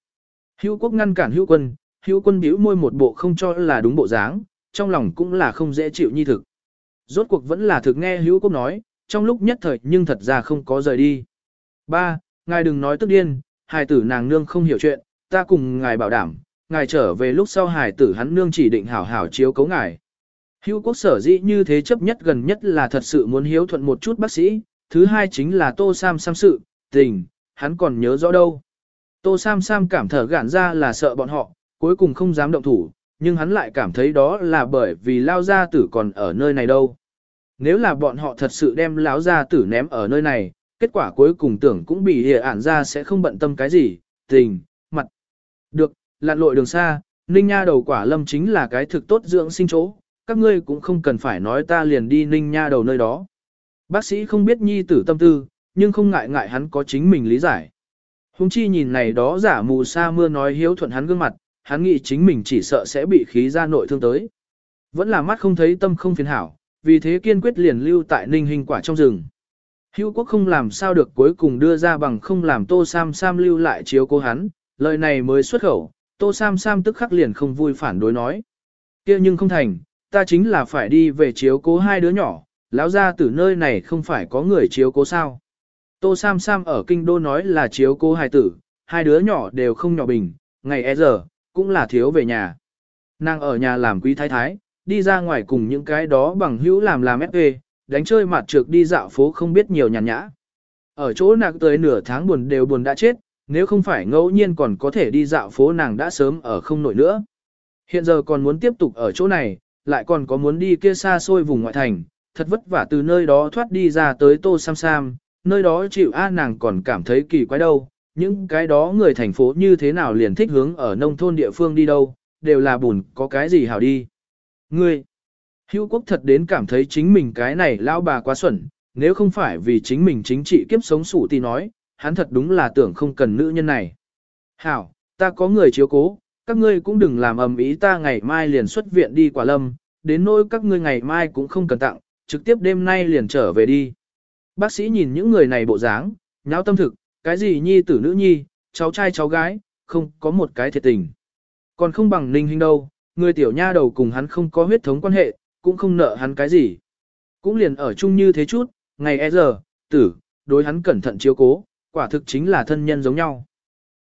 Hữu quốc ngăn cản hữu quân, hữu quân bĩu môi một bộ không cho là đúng bộ dáng, trong lòng cũng là không dễ chịu như thực. Rốt cuộc vẫn là thực nghe hữu quốc nói, trong lúc nhất thời nhưng thật ra không có rời đi. Ba, ngài đừng nói tức điên, hài tử nàng nương không hiểu chuyện, ta cùng ngài bảo đảm, ngài trở về lúc sau hài tử hắn nương chỉ định hảo hảo chiếu cấu ngài. Hữu quốc sở dĩ như thế chấp nhất gần nhất là thật sự muốn hiếu thuận một chút bác sĩ, thứ hai chính là Tô Sam Sam sự, tình, hắn còn nhớ rõ đâu. Tô Sam Sam cảm thở gạn ra là sợ bọn họ, cuối cùng không dám động thủ, nhưng hắn lại cảm thấy đó là bởi vì lao gia tử còn ở nơi này đâu. Nếu là bọn họ thật sự đem lão gia tử ném ở nơi này, kết quả cuối cùng tưởng cũng bị hìa ản ra sẽ không bận tâm cái gì, tình, mặt. Được, lặn lội đường xa, ninh nha đầu quả lâm chính là cái thực tốt dưỡng sinh chỗ, các ngươi cũng không cần phải nói ta liền đi ninh nha đầu nơi đó. Bác sĩ không biết nhi tử tâm tư, nhưng không ngại ngại hắn có chính mình lý giải. Hùng chi nhìn này đó giả mù sa mưa nói hiếu thuận hắn gương mặt, hắn nghĩ chính mình chỉ sợ sẽ bị khí ra nội thương tới. Vẫn là mắt không thấy tâm không phiền hảo, vì thế kiên quyết liền lưu tại ninh hình quả trong rừng. Hữu quốc không làm sao được cuối cùng đưa ra bằng không làm tô sam sam lưu lại chiếu cố hắn, lời này mới xuất khẩu, tô sam sam tức khắc liền không vui phản đối nói. kia nhưng không thành, ta chính là phải đi về chiếu cố hai đứa nhỏ, lão ra từ nơi này không phải có người chiếu cố sao. Tô Sam Sam ở kinh đô nói là chiếu cố hai tử, hai đứa nhỏ đều không nhỏ bình, ngày e giờ, cũng là thiếu về nhà. Nàng ở nhà làm quý thái thái, đi ra ngoài cùng những cái đó bằng hữu làm làm FP, đánh chơi mặt trược đi dạo phố không biết nhiều nhàn nhã. Ở chỗ nàng tới nửa tháng buồn đều buồn đã chết, nếu không phải ngẫu nhiên còn có thể đi dạo phố nàng đã sớm ở không nổi nữa. Hiện giờ còn muốn tiếp tục ở chỗ này, lại còn có muốn đi kia xa xôi vùng ngoại thành, thật vất vả từ nơi đó thoát đi ra tới Tô Sam Sam, nơi đó chịu a nàng còn cảm thấy kỳ quái đâu, những cái đó người thành phố như thế nào liền thích hướng ở nông thôn địa phương đi đâu, đều là buồn có cái gì hảo đi. Ngươi, hữu quốc thật đến cảm thấy chính mình cái này lão bà quá xuẩn, nếu không phải vì chính mình chính trị kiếp sống sủ thì nói, hắn thật đúng là tưởng không cần nữ nhân này. Hảo, ta có người chiếu cố, các ngươi cũng đừng làm ầm ý ta ngày mai liền xuất viện đi quả lâm, đến nỗi các ngươi ngày mai cũng không cần tặng, trực tiếp đêm nay liền trở về đi. Bác sĩ nhìn những người này bộ dáng, nháo tâm thực, cái gì nhi tử nữ nhi, cháu trai cháu gái, không có một cái thiệt tình. Còn không bằng ninh hình đâu, người tiểu nha đầu cùng hắn không có huyết thống quan hệ, cũng không nợ hắn cái gì. Cũng liền ở chung như thế chút, ngày e giờ, tử, đối hắn cẩn thận chiếu cố, quả thực chính là thân nhân giống nhau.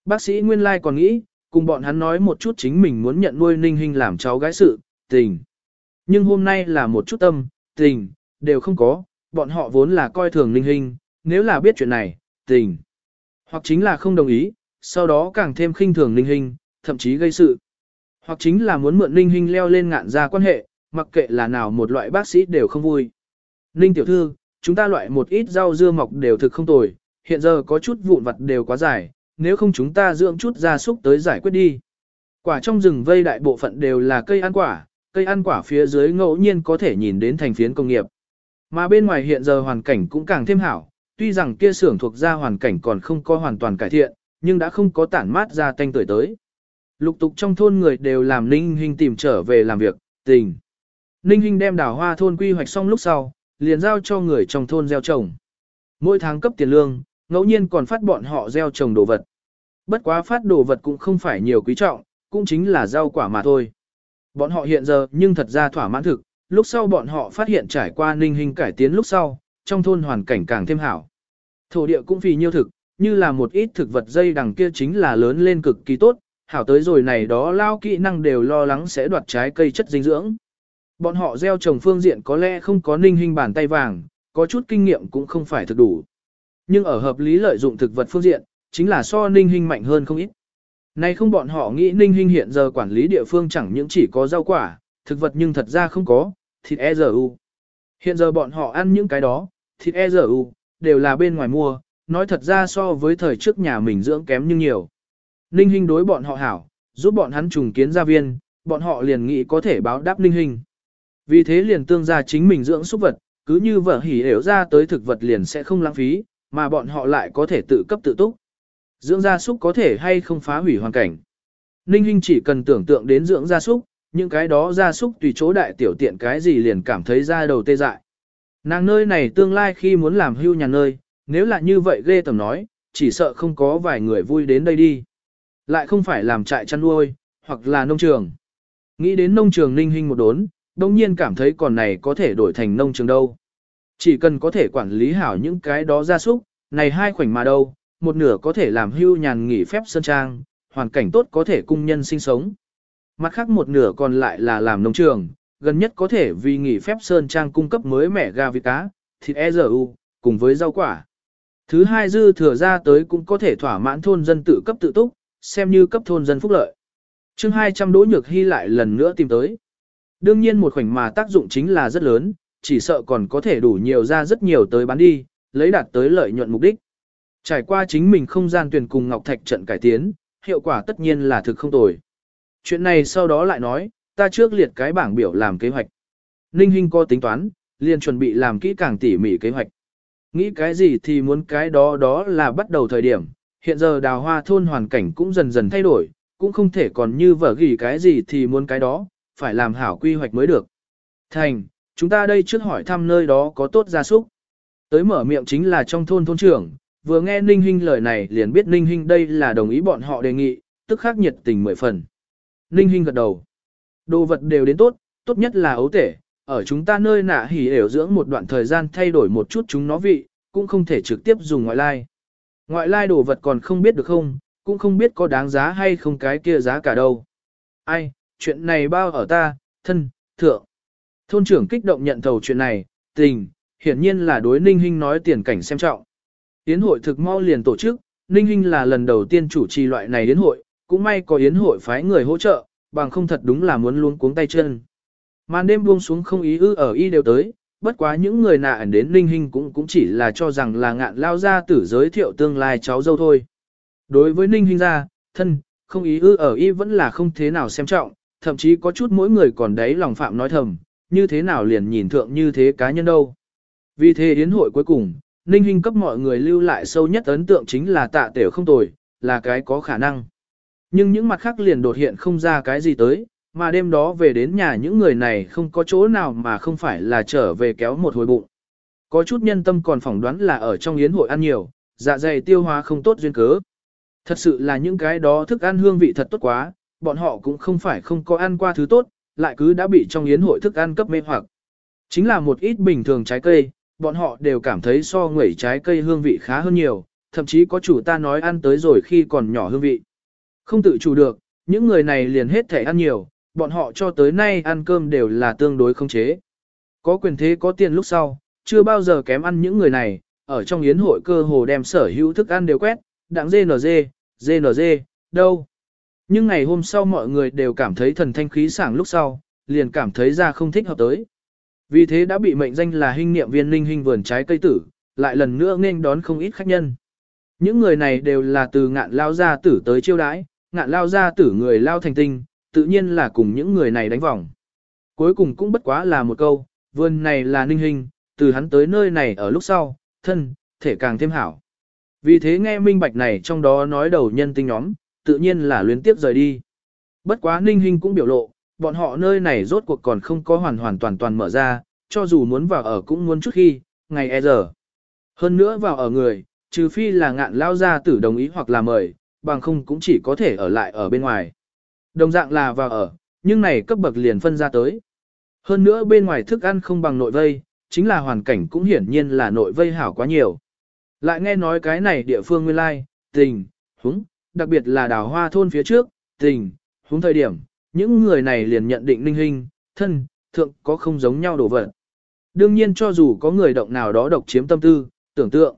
Bác sĩ Nguyên Lai còn nghĩ, cùng bọn hắn nói một chút chính mình muốn nhận nuôi ninh hình làm cháu gái sự, tình. Nhưng hôm nay là một chút tâm, tình, đều không có, bọn họ vốn là coi thường ninh hình, nếu là biết chuyện này, tình. Hoặc chính là không đồng ý, sau đó càng thêm khinh thường ninh hình, thậm chí gây sự. Hoặc chính là muốn mượn ninh hình leo lên ngạn ra quan hệ, mặc kệ là nào một loại bác sĩ đều không vui. Ninh tiểu thư, chúng ta loại một ít rau dưa mọc đều thực không tồi, hiện giờ có chút vụn vặt đều quá dài, nếu không chúng ta dưỡng chút gia súc tới giải quyết đi. Quả trong rừng vây đại bộ phận đều là cây ăn quả, cây ăn quả phía dưới ngẫu nhiên có thể nhìn đến thành phiến công nghiệp. Mà bên ngoài hiện giờ hoàn cảnh cũng càng thêm hảo, tuy rằng kia xưởng thuộc ra hoàn cảnh còn không có hoàn toàn cải thiện, nhưng đã không có tản mát ra tanh tuổi tới. Lục tục trong thôn người đều làm Ninh Hinh tìm trở về làm việc, tình. Ninh Hinh đem đào hoa thôn quy hoạch xong lúc sau, liền giao cho người trong thôn gieo trồng. Mỗi tháng cấp tiền lương, ngẫu nhiên còn phát bọn họ gieo trồng đồ vật. Bất quá phát đồ vật cũng không phải nhiều quý trọng, cũng chính là rau quả mà thôi. Bọn họ hiện giờ nhưng thật ra thỏa mãn thực, lúc sau bọn họ phát hiện trải qua ninh hình cải tiến lúc sau, trong thôn hoàn cảnh càng thêm hảo. Thổ địa cũng vì nhiêu thực, như là một ít thực vật dây đằng kia chính là lớn lên cực kỳ tốt, hảo tới rồi này đó lao kỹ năng đều lo lắng sẽ đoạt trái cây chất dinh dưỡng. Bọn họ gieo trồng phương diện có lẽ không có ninh hình bàn tay vàng, có chút kinh nghiệm cũng không phải thực đủ. Nhưng ở hợp lý lợi dụng thực vật phương diện, chính là so ninh hình mạnh hơn không ít. Nay không bọn họ nghĩ ninh hình hiện giờ quản lý địa phương chẳng những chỉ có rau quả, thực vật nhưng thật ra không có, thịt e giờ u Hiện giờ bọn họ ăn những cái đó, thịt e giờ u đều là bên ngoài mua, nói thật ra so với thời trước nhà mình dưỡng kém nhưng nhiều. Ninh hình đối bọn họ hảo, giúp bọn hắn trùng kiến gia viên, bọn họ liền nghĩ có thể báo đáp ninh hình. Vì thế liền tương ra chính mình dưỡng súc vật, cứ như vợ hỉ hiểu ra tới thực vật liền sẽ không lãng phí, mà bọn họ lại có thể tự cấp tự túc. Dưỡng gia súc có thể hay không phá hủy hoàn cảnh. Ninh Hinh chỉ cần tưởng tượng đến dưỡng gia súc, những cái đó gia súc tùy chỗ đại tiểu tiện cái gì liền cảm thấy da đầu tê dại. Nàng nơi này tương lai khi muốn làm hưu nhà nơi, nếu là như vậy ghê tầm nói, chỉ sợ không có vài người vui đến đây đi. Lại không phải làm trại chăn nuôi, hoặc là nông trường. Nghĩ đến nông trường ninh Hinh một đốn, đông nhiên cảm thấy còn này có thể đổi thành nông trường đâu. Chỉ cần có thể quản lý hảo những cái đó gia súc, này hai khoảnh mà đâu, một nửa có thể làm hưu nhàn nghỉ phép sơn trang, hoàn cảnh tốt có thể cung nhân sinh sống. Mặt khác một nửa còn lại là làm nông trường, gần nhất có thể vì nghỉ phép sơn trang cung cấp mới mẻ gà vịt cá, thịt EZU, cùng với rau quả. Thứ hai dư thừa ra tới cũng có thể thỏa mãn thôn dân tự cấp tự túc, xem như cấp thôn dân phúc lợi. chương 200 đỗ nhược hy lại lần nữa tìm tới. Đương nhiên một khoảnh mà tác dụng chính là rất lớn, chỉ sợ còn có thể đủ nhiều ra rất nhiều tới bán đi, lấy đạt tới lợi nhuận mục đích. Trải qua chính mình không gian tuyển cùng Ngọc Thạch trận cải tiến, hiệu quả tất nhiên là thực không tồi. Chuyện này sau đó lại nói, ta trước liệt cái bảng biểu làm kế hoạch. Ninh Hinh có tính toán, liền chuẩn bị làm kỹ càng tỉ mỉ kế hoạch. Nghĩ cái gì thì muốn cái đó đó là bắt đầu thời điểm, hiện giờ đào hoa thôn hoàn cảnh cũng dần dần thay đổi, cũng không thể còn như vở gỉ cái gì thì muốn cái đó, phải làm hảo quy hoạch mới được. Thành, chúng ta đây trước hỏi thăm nơi đó có tốt gia súc. Tới mở miệng chính là trong thôn thôn trưởng, vừa nghe Ninh Hinh lời này liền biết Ninh Hinh đây là đồng ý bọn họ đề nghị, tức khắc nhiệt tình mười phần. Ninh Hinh gật đầu. Đồ vật đều đến tốt, tốt nhất là ấu tể, ở chúng ta nơi nạ hỉ ểu dưỡng một đoạn thời gian thay đổi một chút chúng nó vị, cũng không thể trực tiếp dùng ngoại lai. Ngoại lai đồ vật còn không biết được không, cũng không biết có đáng giá hay không cái kia giá cả đâu. Ai, chuyện này bao ở ta, thân, thượng. Thôn trưởng kích động nhận thầu chuyện này, tình, hiển nhiên là đối Ninh Hinh nói tiền cảnh xem trọng. Yến hội thực mau liền tổ chức, Ninh Hinh là lần đầu tiên chủ trì loại này yến hội, cũng may có yến hội phái người hỗ trợ, bằng không thật đúng là muốn luôn cuống tay chân. Màn đêm buông xuống không ý ư ở y đều tới, bất quá những người nạ đến Ninh Hinh cũng cũng chỉ là cho rằng là ngạn lao ra tử giới thiệu tương lai cháu dâu thôi. Đối với Ninh Hinh ra, thân, không ý ư ở y vẫn là không thế nào xem trọng, thậm chí có chút mỗi người còn đấy lòng phạm nói thầm, như thế nào liền nhìn thượng như thế cá nhân đâu. Vì thế yến hội cuối cùng, Ninh Hinh cấp mọi người lưu lại sâu nhất ấn tượng chính là tạ tiểu không tồi, là cái có khả năng. Nhưng những mặt khác liền đột hiện không ra cái gì tới, mà đêm đó về đến nhà những người này không có chỗ nào mà không phải là trở về kéo một hồi bụng. Có chút nhân tâm còn phỏng đoán là ở trong yến hội ăn nhiều, dạ dày tiêu hóa không tốt duyên cớ. Thật sự là những cái đó thức ăn hương vị thật tốt quá, bọn họ cũng không phải không có ăn qua thứ tốt, lại cứ đã bị trong yến hội thức ăn cấp mê hoặc. Chính là một ít bình thường trái cây, bọn họ đều cảm thấy so ngẩy trái cây hương vị khá hơn nhiều, thậm chí có chủ ta nói ăn tới rồi khi còn nhỏ hương vị. Không tự chủ được, những người này liền hết thể ăn nhiều, bọn họ cho tới nay ăn cơm đều là tương đối không chế. Có quyền thế có tiền lúc sau, chưa bao giờ kém ăn những người này, ở trong yến hội cơ hồ đem sở hữu thức ăn đều quét, đặng GNG, GNG, đâu. Nhưng ngày hôm sau mọi người đều cảm thấy thần thanh khí sảng lúc sau, liền cảm thấy ra không thích hợp tới. Vì thế đã bị mệnh danh là hình niệm viên linh hình vườn trái cây tử, lại lần nữa nên đón không ít khách nhân. Những người này đều là từ ngạn lao gia tử tới chiêu đãi, ngạn lao gia tử người lao thành tinh, tự nhiên là cùng những người này đánh vòng. Cuối cùng cũng bất quá là một câu, vườn này là ninh hình, từ hắn tới nơi này ở lúc sau, thân, thể càng thêm hảo. Vì thế nghe minh bạch này trong đó nói đầu nhân tinh nhóm, tự nhiên là luyến tiếp rời đi. Bất quá ninh Hinh cũng biểu lộ, bọn họ nơi này rốt cuộc còn không có hoàn hoàn toàn toàn mở ra, cho dù muốn vào ở cũng muốn chút khi, ngày e giờ. Hơn nữa vào ở người, trừ phi là ngạn lao ra tử đồng ý hoặc là mời, bằng không cũng chỉ có thể ở lại ở bên ngoài. Đồng dạng là vào ở, nhưng này cấp bậc liền phân ra tới. Hơn nữa bên ngoài thức ăn không bằng nội vây, chính là hoàn cảnh cũng hiển nhiên là nội vây hảo quá nhiều. Lại nghe nói cái này địa phương nguyên lai, tình, húng, đặc biệt là đào hoa thôn phía trước, tình, húng thời điểm, những người này liền nhận định ninh hình, thân, thượng có không giống nhau đổ vật. Đương nhiên cho dù có người động nào đó độc chiếm tâm tư, tưởng tượng.